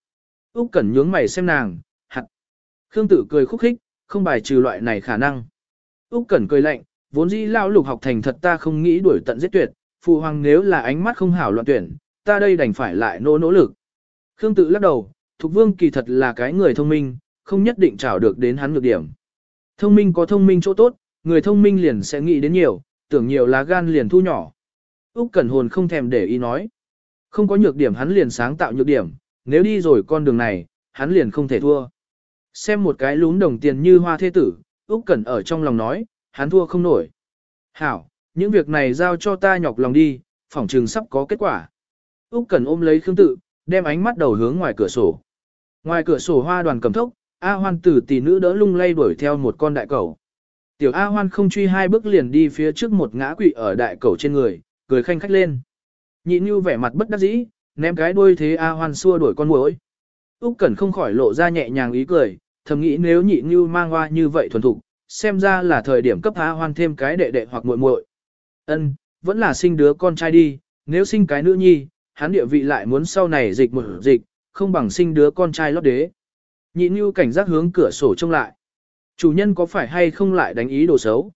S1: Úc Cẩn nhướng mày xem nàng. Khương tự cười khúc khích, không bài trừ loại này khả năng. Úc Cẩn cười lạnh, vốn dĩ lão lục học thành thật ta không nghĩ đuổi tận giết tuyệt, phụ hoàng nếu là ánh mắt không hảo loạn tuyển, ta đây đành phải lại nỗ nỗ lực. Khương tự lắc đầu, Thục Vương kỳ thật là cái người thông minh, không nhất định trảo được đến hắn nhược điểm. Thông minh có thông minh chỗ tốt, người thông minh liền sẽ nghĩ đến nhiều, tưởng nhiều lá gan liền thu nhỏ. Úc Cẩn Hồn không thèm để ý nói. Không có nhược điểm hắn liền sáng tạo nhược điểm, nếu đi rồi con đường này, hắn liền không thể thua. Xem một cái lún đồng tiền như hoa thế tử, Úc Cẩn ở trong lòng nói, hắn thua không nổi. Hảo, những việc này giao cho ta nhọc lòng đi, phỏng trường sắp có kết quả. Úc Cẩn ôm lấy Khương Tự, đem ánh mắt đầu hướng ngoài cửa sổ. Ngoài cửa sổ hoa đoàn cầm tốc, A Hoan tử tỷ nữ đỡ lung lay đuổi theo một con đại cẩu. Tiểu A Hoan không truy hai bước liền đi phía trước một ngã quỵ ở đại cẩu trên người, cười khanh khách lên. Nhị Nhu vẻ mặt bất đắc dĩ, ném cái đuôi thế A Hoan xua đuổi con muỗi. Úc Cẩn không khỏi lộ ra nhẹ nhàng ý cười, thầm nghĩ nếu nhị Nhu mang hoa như vậy thuần thục, xem ra là thời điểm cấp A Hoan thêm cái đệ đệ hoặc muội muội. Ân, vẫn là sinh đứa con trai đi, nếu sinh cái nữ nhi, hắn địa vị lại muốn sau này dịch một dịch, không bằng sinh đứa con trai lót đế. Nhị Nhu cảnh giác hướng cửa sổ trông lại. Chủ nhân có phải hay không lại đánh ý đồ xấu?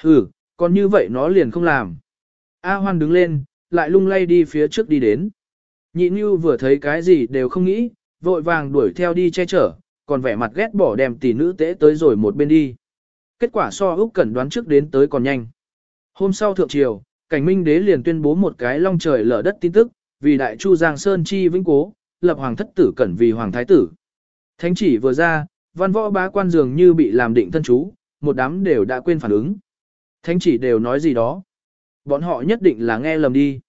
S1: Hừ, còn như vậy nó liền không làm. A Hoan đứng lên, lại lung lay đi phía trước đi đến. Nhị Nhu vừa thấy cái gì đều không nghĩ, vội vàng đuổi theo đi che chở, còn vẻ mặt ghét bỏ đem tỷ nữ tế tới rồi một bên đi. Kết quả so Úc Cẩn đoán trước đến tới còn nhanh. Hôm sau thượng triều, cảnh minh đế liền tuyên bố một cái long trời lở đất tin tức, vì đại chu Giang Sơn chi vĩnh cố, lập hoàng thất tử cẩn vì hoàng thái tử. Thánh chỉ vừa ra, văn võ bá quan dường như bị làm định thân chú, một đám đều đã quên phản ứng. Thánh chỉ đều nói gì đó. Bọn họ nhất định là nghe lầm đi.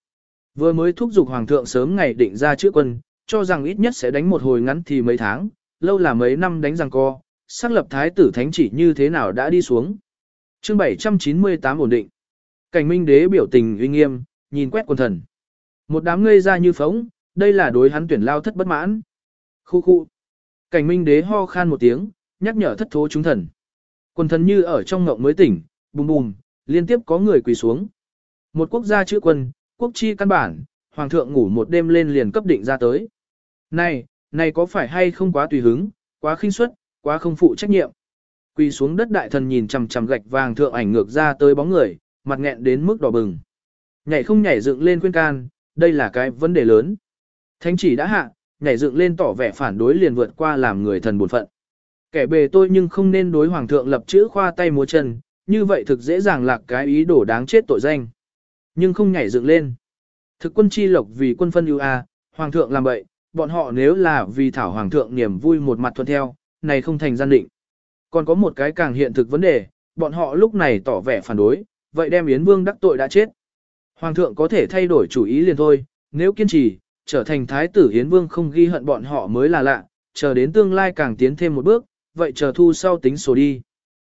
S1: Vừa mới thúc giục hoàng thượng sớm ngày định ra chữa quân, cho rằng ít nhất sẽ đánh một hồi ngắn thì mấy tháng, lâu là mấy năm đánh răng co, xác lập thái tử thánh chỉ như thế nào đã đi xuống. Chương 798 ổn định. Cảnh minh đế biểu tình uy nghiêm, nhìn quét quần thần. Một đám ngây ra như phóng, đây là đối hắn tuyển lao thất bất mãn. Khu khu. Cảnh minh đế ho khan một tiếng, nhắc nhở thất thố chúng thần. Quần thần như ở trong ngộng mới tỉnh, bùm bùm, liên tiếp có người quỳ xuống. Một quốc gia chữ quân, quốc chi căn bản, hoàng thượng ngủ một đêm lên liền cấp định ra tới. Này, này có phải hay không quá tùy hứng, quá khinh suất, quá không phụ trách nhiệm. Quỳ xuống đất đại thần nhìn chằm chằm gạch vàng thượng ảnh ngược ra tới bóng người, mặt nghẹn đến mức đỏ bừng. Nhảy không nhảy dựng lên khuyên can, đây là cái vấn đề lớn. Thánh chỉ đã hạ, nhảy dựng lên tỏ vẻ phản đối liền vượt qua làm người thần buồn phận. Kẻ bề tôi nhưng không nên đối hoàng thượng lập chữ khoa tay múa chân, như vậy thực dễ dàng lạc cái ý đồ đáng chết tội danh. Nhưng không nhảy dựng lên. Thực quân chi lộc vì quân phân ưu a, hoàng thượng làm vậy, bọn họ nếu là vì thảo hoàng thượng niềm vui một mặt thuận theo, này không thành gian định. Còn có một cái càng hiện thực vấn đề, bọn họ lúc này tỏ vẻ phản đối, vậy đem Yến Vương đắc tội đã chết. Hoàng thượng có thể thay đổi chủ ý liền thôi, nếu kiên trì, trở thành thái tử Yến Vương không ghi hận bọn họ mới là lạ, chờ đến tương lai càng tiến thêm một bước, vậy chờ thu sau tính sổ đi.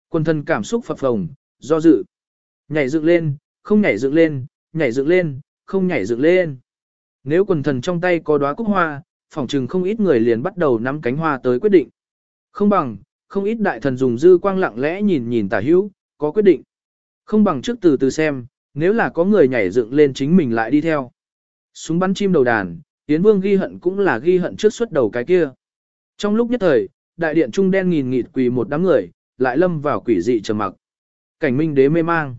S1: Quân thân cảm xúc phập phồng, do dự. Nhảy dựng lên, không nhảy dựng lên, nhảy dựng lên, không nhảy dựng lên. Nếu quần thần trong tay có đóa cúc hoa, phỏng chừng không ít người liền bắt đầu nắm cánh hoa tới quyết định. Không bằng, không ít đại thần dùng dư quang lặng lẽ nhìn nhìn tả hữu, có quyết định. Không bằng trước từ từ xem, nếu là có người nhảy dựng lên chính mình lại đi theo. Súng bắn chim đầu đàn, Yến Vương ghi hận cũng là ghi hận trước suốt đầu cái kia. Trong lúc nhất thời, đại điện trung đen nghìn nghịt quỳ một đám người, lại lâm vào quỷ dị trầm mặc. Cảnh minh đế mê mang.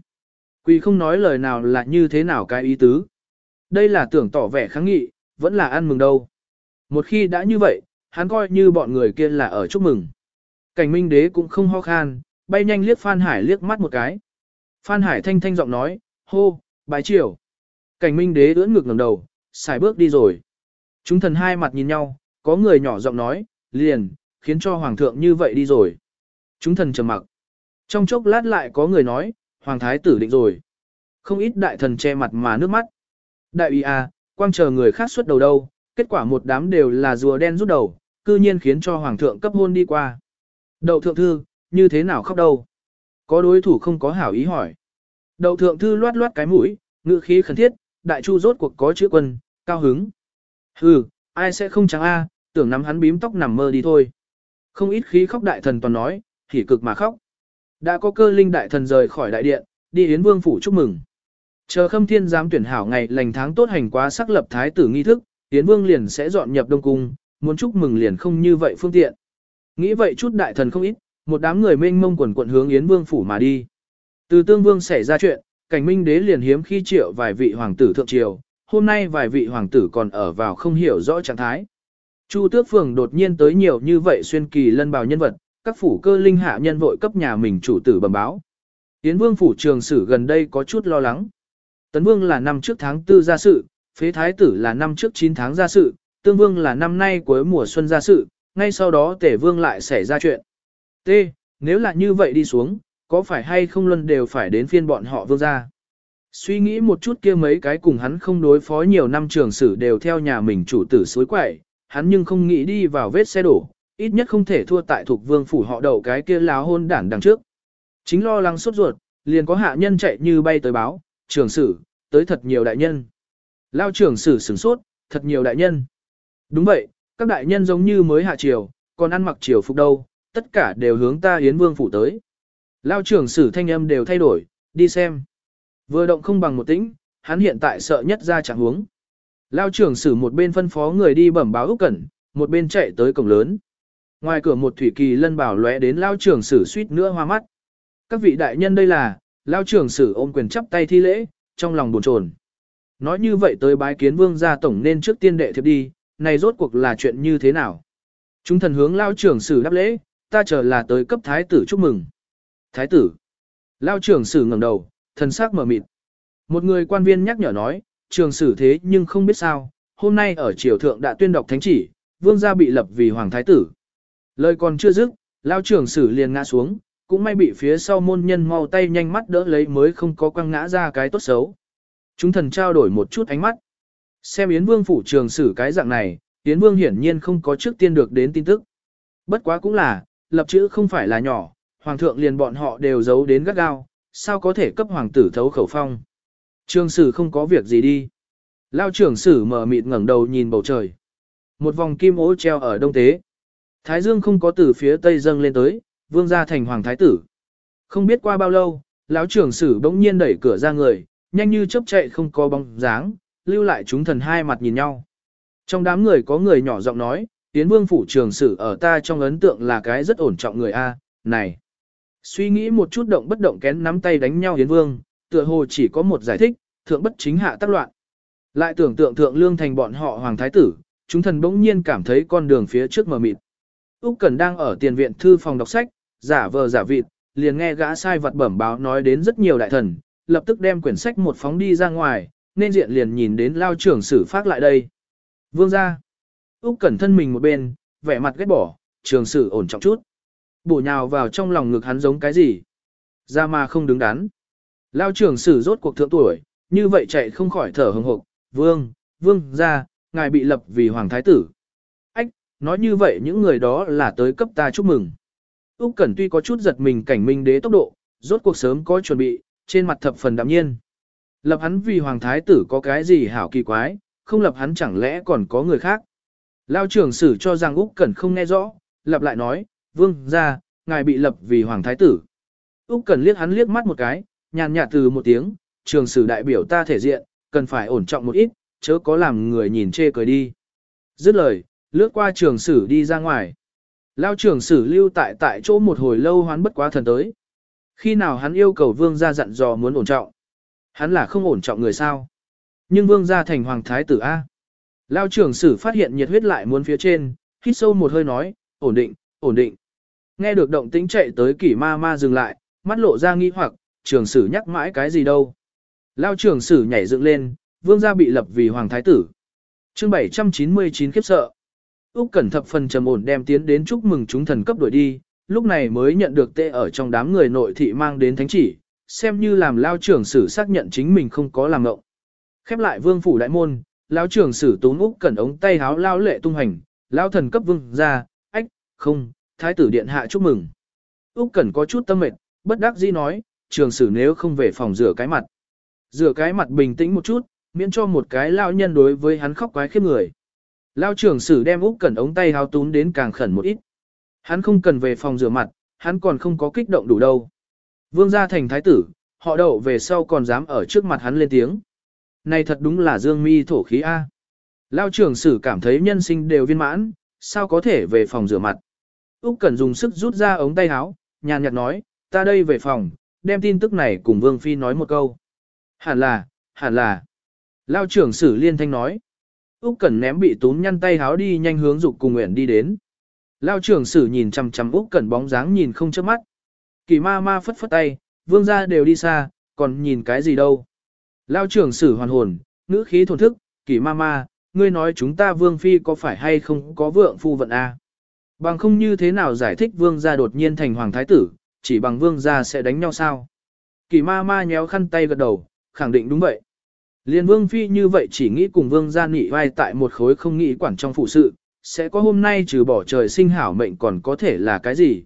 S1: Quỳ không nói lời nào là như thế nào cái ý tứ. Đây là tưởng tỏ vẻ kháng nghị, vẫn là ăn mừng đâu. Một khi đã như vậy, hắn coi như bọn người kia là ở chúc mừng. Cảnh minh đế cũng không ho khan, bay nhanh liếc Phan Hải liếc mắt một cái. Phan Hải thanh thanh giọng nói, hô, bái triều. Cảnh minh đế ưỡn ngực ngẩng đầu, xài bước đi rồi. Chúng thần hai mặt nhìn nhau, có người nhỏ giọng nói, liền, khiến cho hoàng thượng như vậy đi rồi. Chúng thần trầm mặc. Trong chốc lát lại có người nói, hoàng thái tử định rồi. Không ít đại thần che mặt mà nước mắt. Đại uy à, quang chờ người khác xuất đầu đâu, kết quả một đám đều là rùa đen rút đầu, cư nhiên khiến cho hoàng thượng cấp hôn đi qua. Đậu thượng thư, như thế nào khóc đâu? Có đối thủ không có hảo ý hỏi. Đậu thượng thư loát loát cái mũi, ngữ khí khẩn thiết, đại chu rốt cuộc có chữ quân, cao hứng. Hừ, ai sẽ không trắng a, tưởng nắm hắn bím tóc nằm mơ đi thôi. Không ít khí khóc đại thần toàn nói, thì cực mà khóc. Đã có cơ linh đại thần rời khỏi đại điện, đi Yến Vương phủ chúc mừng. Chờ Khâm Thiên giám tuyển hảo ngày lành tháng tốt hành quá sắc lập thái tử nghi thức, Yến Vương liền sẽ dọn nhập Đông cung, muốn chúc mừng liền không như vậy phương tiện. Nghĩ vậy chút đại thần không ít, một đám người mênh mông quần quận hướng Yến Vương phủ mà đi. Từ Tương Vương xảy ra chuyện, cảnh minh đế liền hiếm khi triệu vài vị hoàng tử thượng triều, hôm nay vài vị hoàng tử còn ở vào không hiểu rõ trạng thái. Chu Tước Phường đột nhiên tới nhiều như vậy xuyên kỳ lân bào nhân vật, các phủ cơ linh hạ nhân vội cấp nhà mình chủ tử bẩm báo. Yến Vương phủ trường sử gần đây có chút lo lắng. Tấn Vương là năm trước tháng tư ra sự, Phế Thái tử là năm trước 9 tháng ra sự, Tương Vương là năm nay cuối mùa xuân ra sự, ngay sau đó Tể Vương lại xảy ra chuyện. T. Nếu là như vậy đi xuống, có phải hay không luân đều phải đến phiên bọn họ vương ra Suy nghĩ một chút kia mấy cái cùng hắn không đối phó nhiều năm trường sử đều theo nhà mình chủ tử suối quậy, hắn nhưng không nghĩ đi vào vết xe đổ, ít nhất không thể thua tại thuộc vương phủ họ đầu cái kia láo hôn đảng đằng trước. Chính lo lắng sốt ruột, liền có hạ nhân chạy như bay tới báo, trường sử, tới thật nhiều đại nhân. Lao trưởng sử sửng sốt, thật nhiều đại nhân. Đúng vậy, các đại nhân giống như mới hạ triều, còn ăn mặc triều phục đâu, tất cả đều hướng ta Yến Vương phủ tới. Lao trưởng sử thanh âm đều thay đổi, đi xem. Vừa động không bằng một tĩnh, hắn hiện tại sợ nhất ra chẳng huống. Lao trưởng sử một bên phân phó người đi bẩm báo Úc Cẩn, một bên chạy tới cổng lớn. Ngoài cửa một thủy kỳ lân bảo lóe đến Lao trưởng sử suýt nữa hoa mắt. Các vị đại nhân đây là, Lao trưởng sử ôm quyền chắp tay thi lễ, trong lòng buồn chồn. Nói như vậy tới bái kiến vương gia tổng nên trước tiên đệ thiệp đi, này rốt cuộc là chuyện như thế nào? Chúng thần hướng Lao trưởng sử đáp lễ, ta chờ là tới cấp thái tử chúc mừng. Thái tử. Lao trưởng sử ngẩng đầu, thần sắc mở mịt. Một người quan viên nhắc nhở nói, trường sử thế nhưng không biết sao, hôm nay ở triều thượng đã tuyên đọc thánh chỉ, vương gia bị lập vì hoàng thái tử. Lời còn chưa dứt, lao trưởng sử liền ngã xuống, cũng may bị phía sau môn nhân mau tay nhanh mắt đỡ lấy mới không có quăng ngã ra cái tốt xấu. Chúng thần trao đổi một chút ánh mắt. Xem Yến Vương phủ trường sử cái dạng này, Yến Vương hiển nhiên không có trước tiên được đến tin tức. Bất quá cũng là, lập chữ không phải là nhỏ, hoàng thượng liền bọn họ đều giấu đến gắt gao, sao có thể cấp hoàng tử thấu khẩu phong. Trường sử không có việc gì đi. Lao trưởng sử mở mịt ngẩng đầu nhìn bầu trời. Một vòng kim ố treo ở đông tế. Thái dương không có từ phía tây dâng lên tới, vương gia thành hoàng thái tử. Không biết qua bao lâu, lão trưởng sử bỗng nhiên đẩy cửa ra người, nhanh như chớp chạy không có bóng dáng, lưu lại chúng thần hai mặt nhìn nhau. Trong đám người có người nhỏ giọng nói, tiến vương phủ trường sử ở ta trong ấn tượng là cái rất ổn trọng người A, này. Suy nghĩ một chút động bất động kén nắm tay đánh nhau Yến Vương, tựa hồ chỉ có một giải thích, thượng bất chính hạ tác loạn. Lại tưởng tượng thượng lương thành bọn họ hoàng thái tử, chúng thần bỗng nhiên cảm thấy con đường phía trước mờ mịt. Úc Cẩn đang ở tiền viện thư phòng đọc sách, giả vờ giả vịt, liền nghe gã sai vật bẩm báo nói đến rất nhiều đại thần, lập tức đem quyển sách một phóng đi ra ngoài, nên diện liền nhìn đến lao trưởng sử phát lại đây. Vương gia. Úc Cẩn thân mình một bên, vẻ mặt ghét bỏ, trường sử ổn trọng chút. Bổ nhào vào trong lòng ngực hắn giống cái gì? Ra mà không đứng đắn. Lao trưởng sử rốt cuộc thượng tuổi, như vậy chạy không khỏi thở hừng hực. Vương, vương ra, ngài bị lập vì hoàng thái tử. Ách, nói như vậy những người đó là tới cấp ta chúc mừng. Úc Cẩn tuy có chút giật mình cảnh minh đế tốc độ, rốt cuộc sớm có chuẩn bị, trên mặt thập phần đạm nhiên. Lập hắn vì hoàng thái tử có cái gì hảo kỳ quái, không lập hắn chẳng lẽ còn có người khác. Lao trưởng sử cho rằng Úc Cẩn không nghe rõ, lặp lại nói, vương ra, ngài bị lập vì hoàng thái tử. Úc Cẩn liếc hắn liếc mắt một cái, nhàn nhạt từ một tiếng, trường sử đại biểu ta thể diện, cần phải ổn trọng một ít, chớ có làm người nhìn chê cười đi. Dứt lời, lướt qua trường sử đi ra ngoài. Lao trường sử lưu tại tại chỗ một hồi lâu hoán bất quá thần tới. Khi nào hắn yêu cầu vương gia dặn dò muốn ổn trọng. Hắn là không ổn trọng người sao. Nhưng vương gia thành hoàng thái tử A. Lao trưởng sử phát hiện nhiệt huyết lại muốn phía trên, hít sâu một hơi nói, ổn định, ổn định. Nghe được động tĩnh chạy tới kỷ ma ma dừng lại, mắt lộ ra nghi hoặc, trường sử nhắc mãi cái gì đâu. Lao trưởng sử nhảy dựng lên, vương gia bị lập vì hoàng thái tử. chương 799 khiếp sợ. Úc Cẩn thập phần trầm ổn đem tiến đến chúc mừng chúng thần cấp đổi đi, lúc này mới nhận được tê ở trong đám người nội thị mang đến thánh chỉ, xem như làm lao trưởng sử xác nhận chính mình không có làm ngộng. Khép lại vương phủ đại môn, lao trưởng sử tốn Úc Cẩn ống tay háo lao lệ tung hành, lao thần cấp vương ra, ách, không, thái tử điện hạ chúc mừng. Úc Cẩn có chút tâm mệt, bất đắc dĩ nói, trường sử nếu không về phòng rửa cái mặt. Rửa cái mặt bình tĩnh một chút, miễn cho một cái lao nhân đối với hắn khóc quái khiếp người. Lao trưởng sử đem Úc Cẩn ống tay háo tún đến càng khẩn một ít. Hắn không cần về phòng rửa mặt, hắn còn không có kích động đủ đâu. Vương gia thành thái tử, họ đậu về sau còn dám ở trước mặt hắn lên tiếng. Này thật đúng là dương mi thổ khí A. Lao trưởng sử cảm thấy nhân sinh đều viên mãn, sao có thể về phòng rửa mặt. Úc Cẩn dùng sức rút ra ống tay áo, nhàn nhạt nói, ta đây về phòng, đem tin tức này cùng Vương Phi nói một câu. Hẳn là, hẳn là. Lao trưởng sử liên thanh nói. Úc Cẩn ném bị túm nhăn tay háo đi nhanh hướng dục cùng nguyện đi đến. Lao trưởng sử nhìn chằm chằm Úc Cẩn bóng dáng nhìn không chớp mắt. Kỳ ma ma phất phất tay, vương gia đều đi xa, còn nhìn cái gì đâu. Lao trưởng sử hoàn hồn, ngữ khí thổn thức, kỳ ma ma, ngươi nói chúng ta vương phi có phải hay không có vượng phu vận a? Bằng không như thế nào giải thích vương gia đột nhiên thành hoàng thái tử, chỉ bằng vương gia sẽ đánh nhau sao? Kỳ ma ma nhéo khăn tay gật đầu, khẳng định đúng vậy. Liên vương phi như vậy chỉ nghĩ cùng vương gia nghị vai tại một khối không nghĩ quản trong phụ sự, sẽ có hôm nay trừ bỏ trời sinh hảo mệnh còn có thể là cái gì.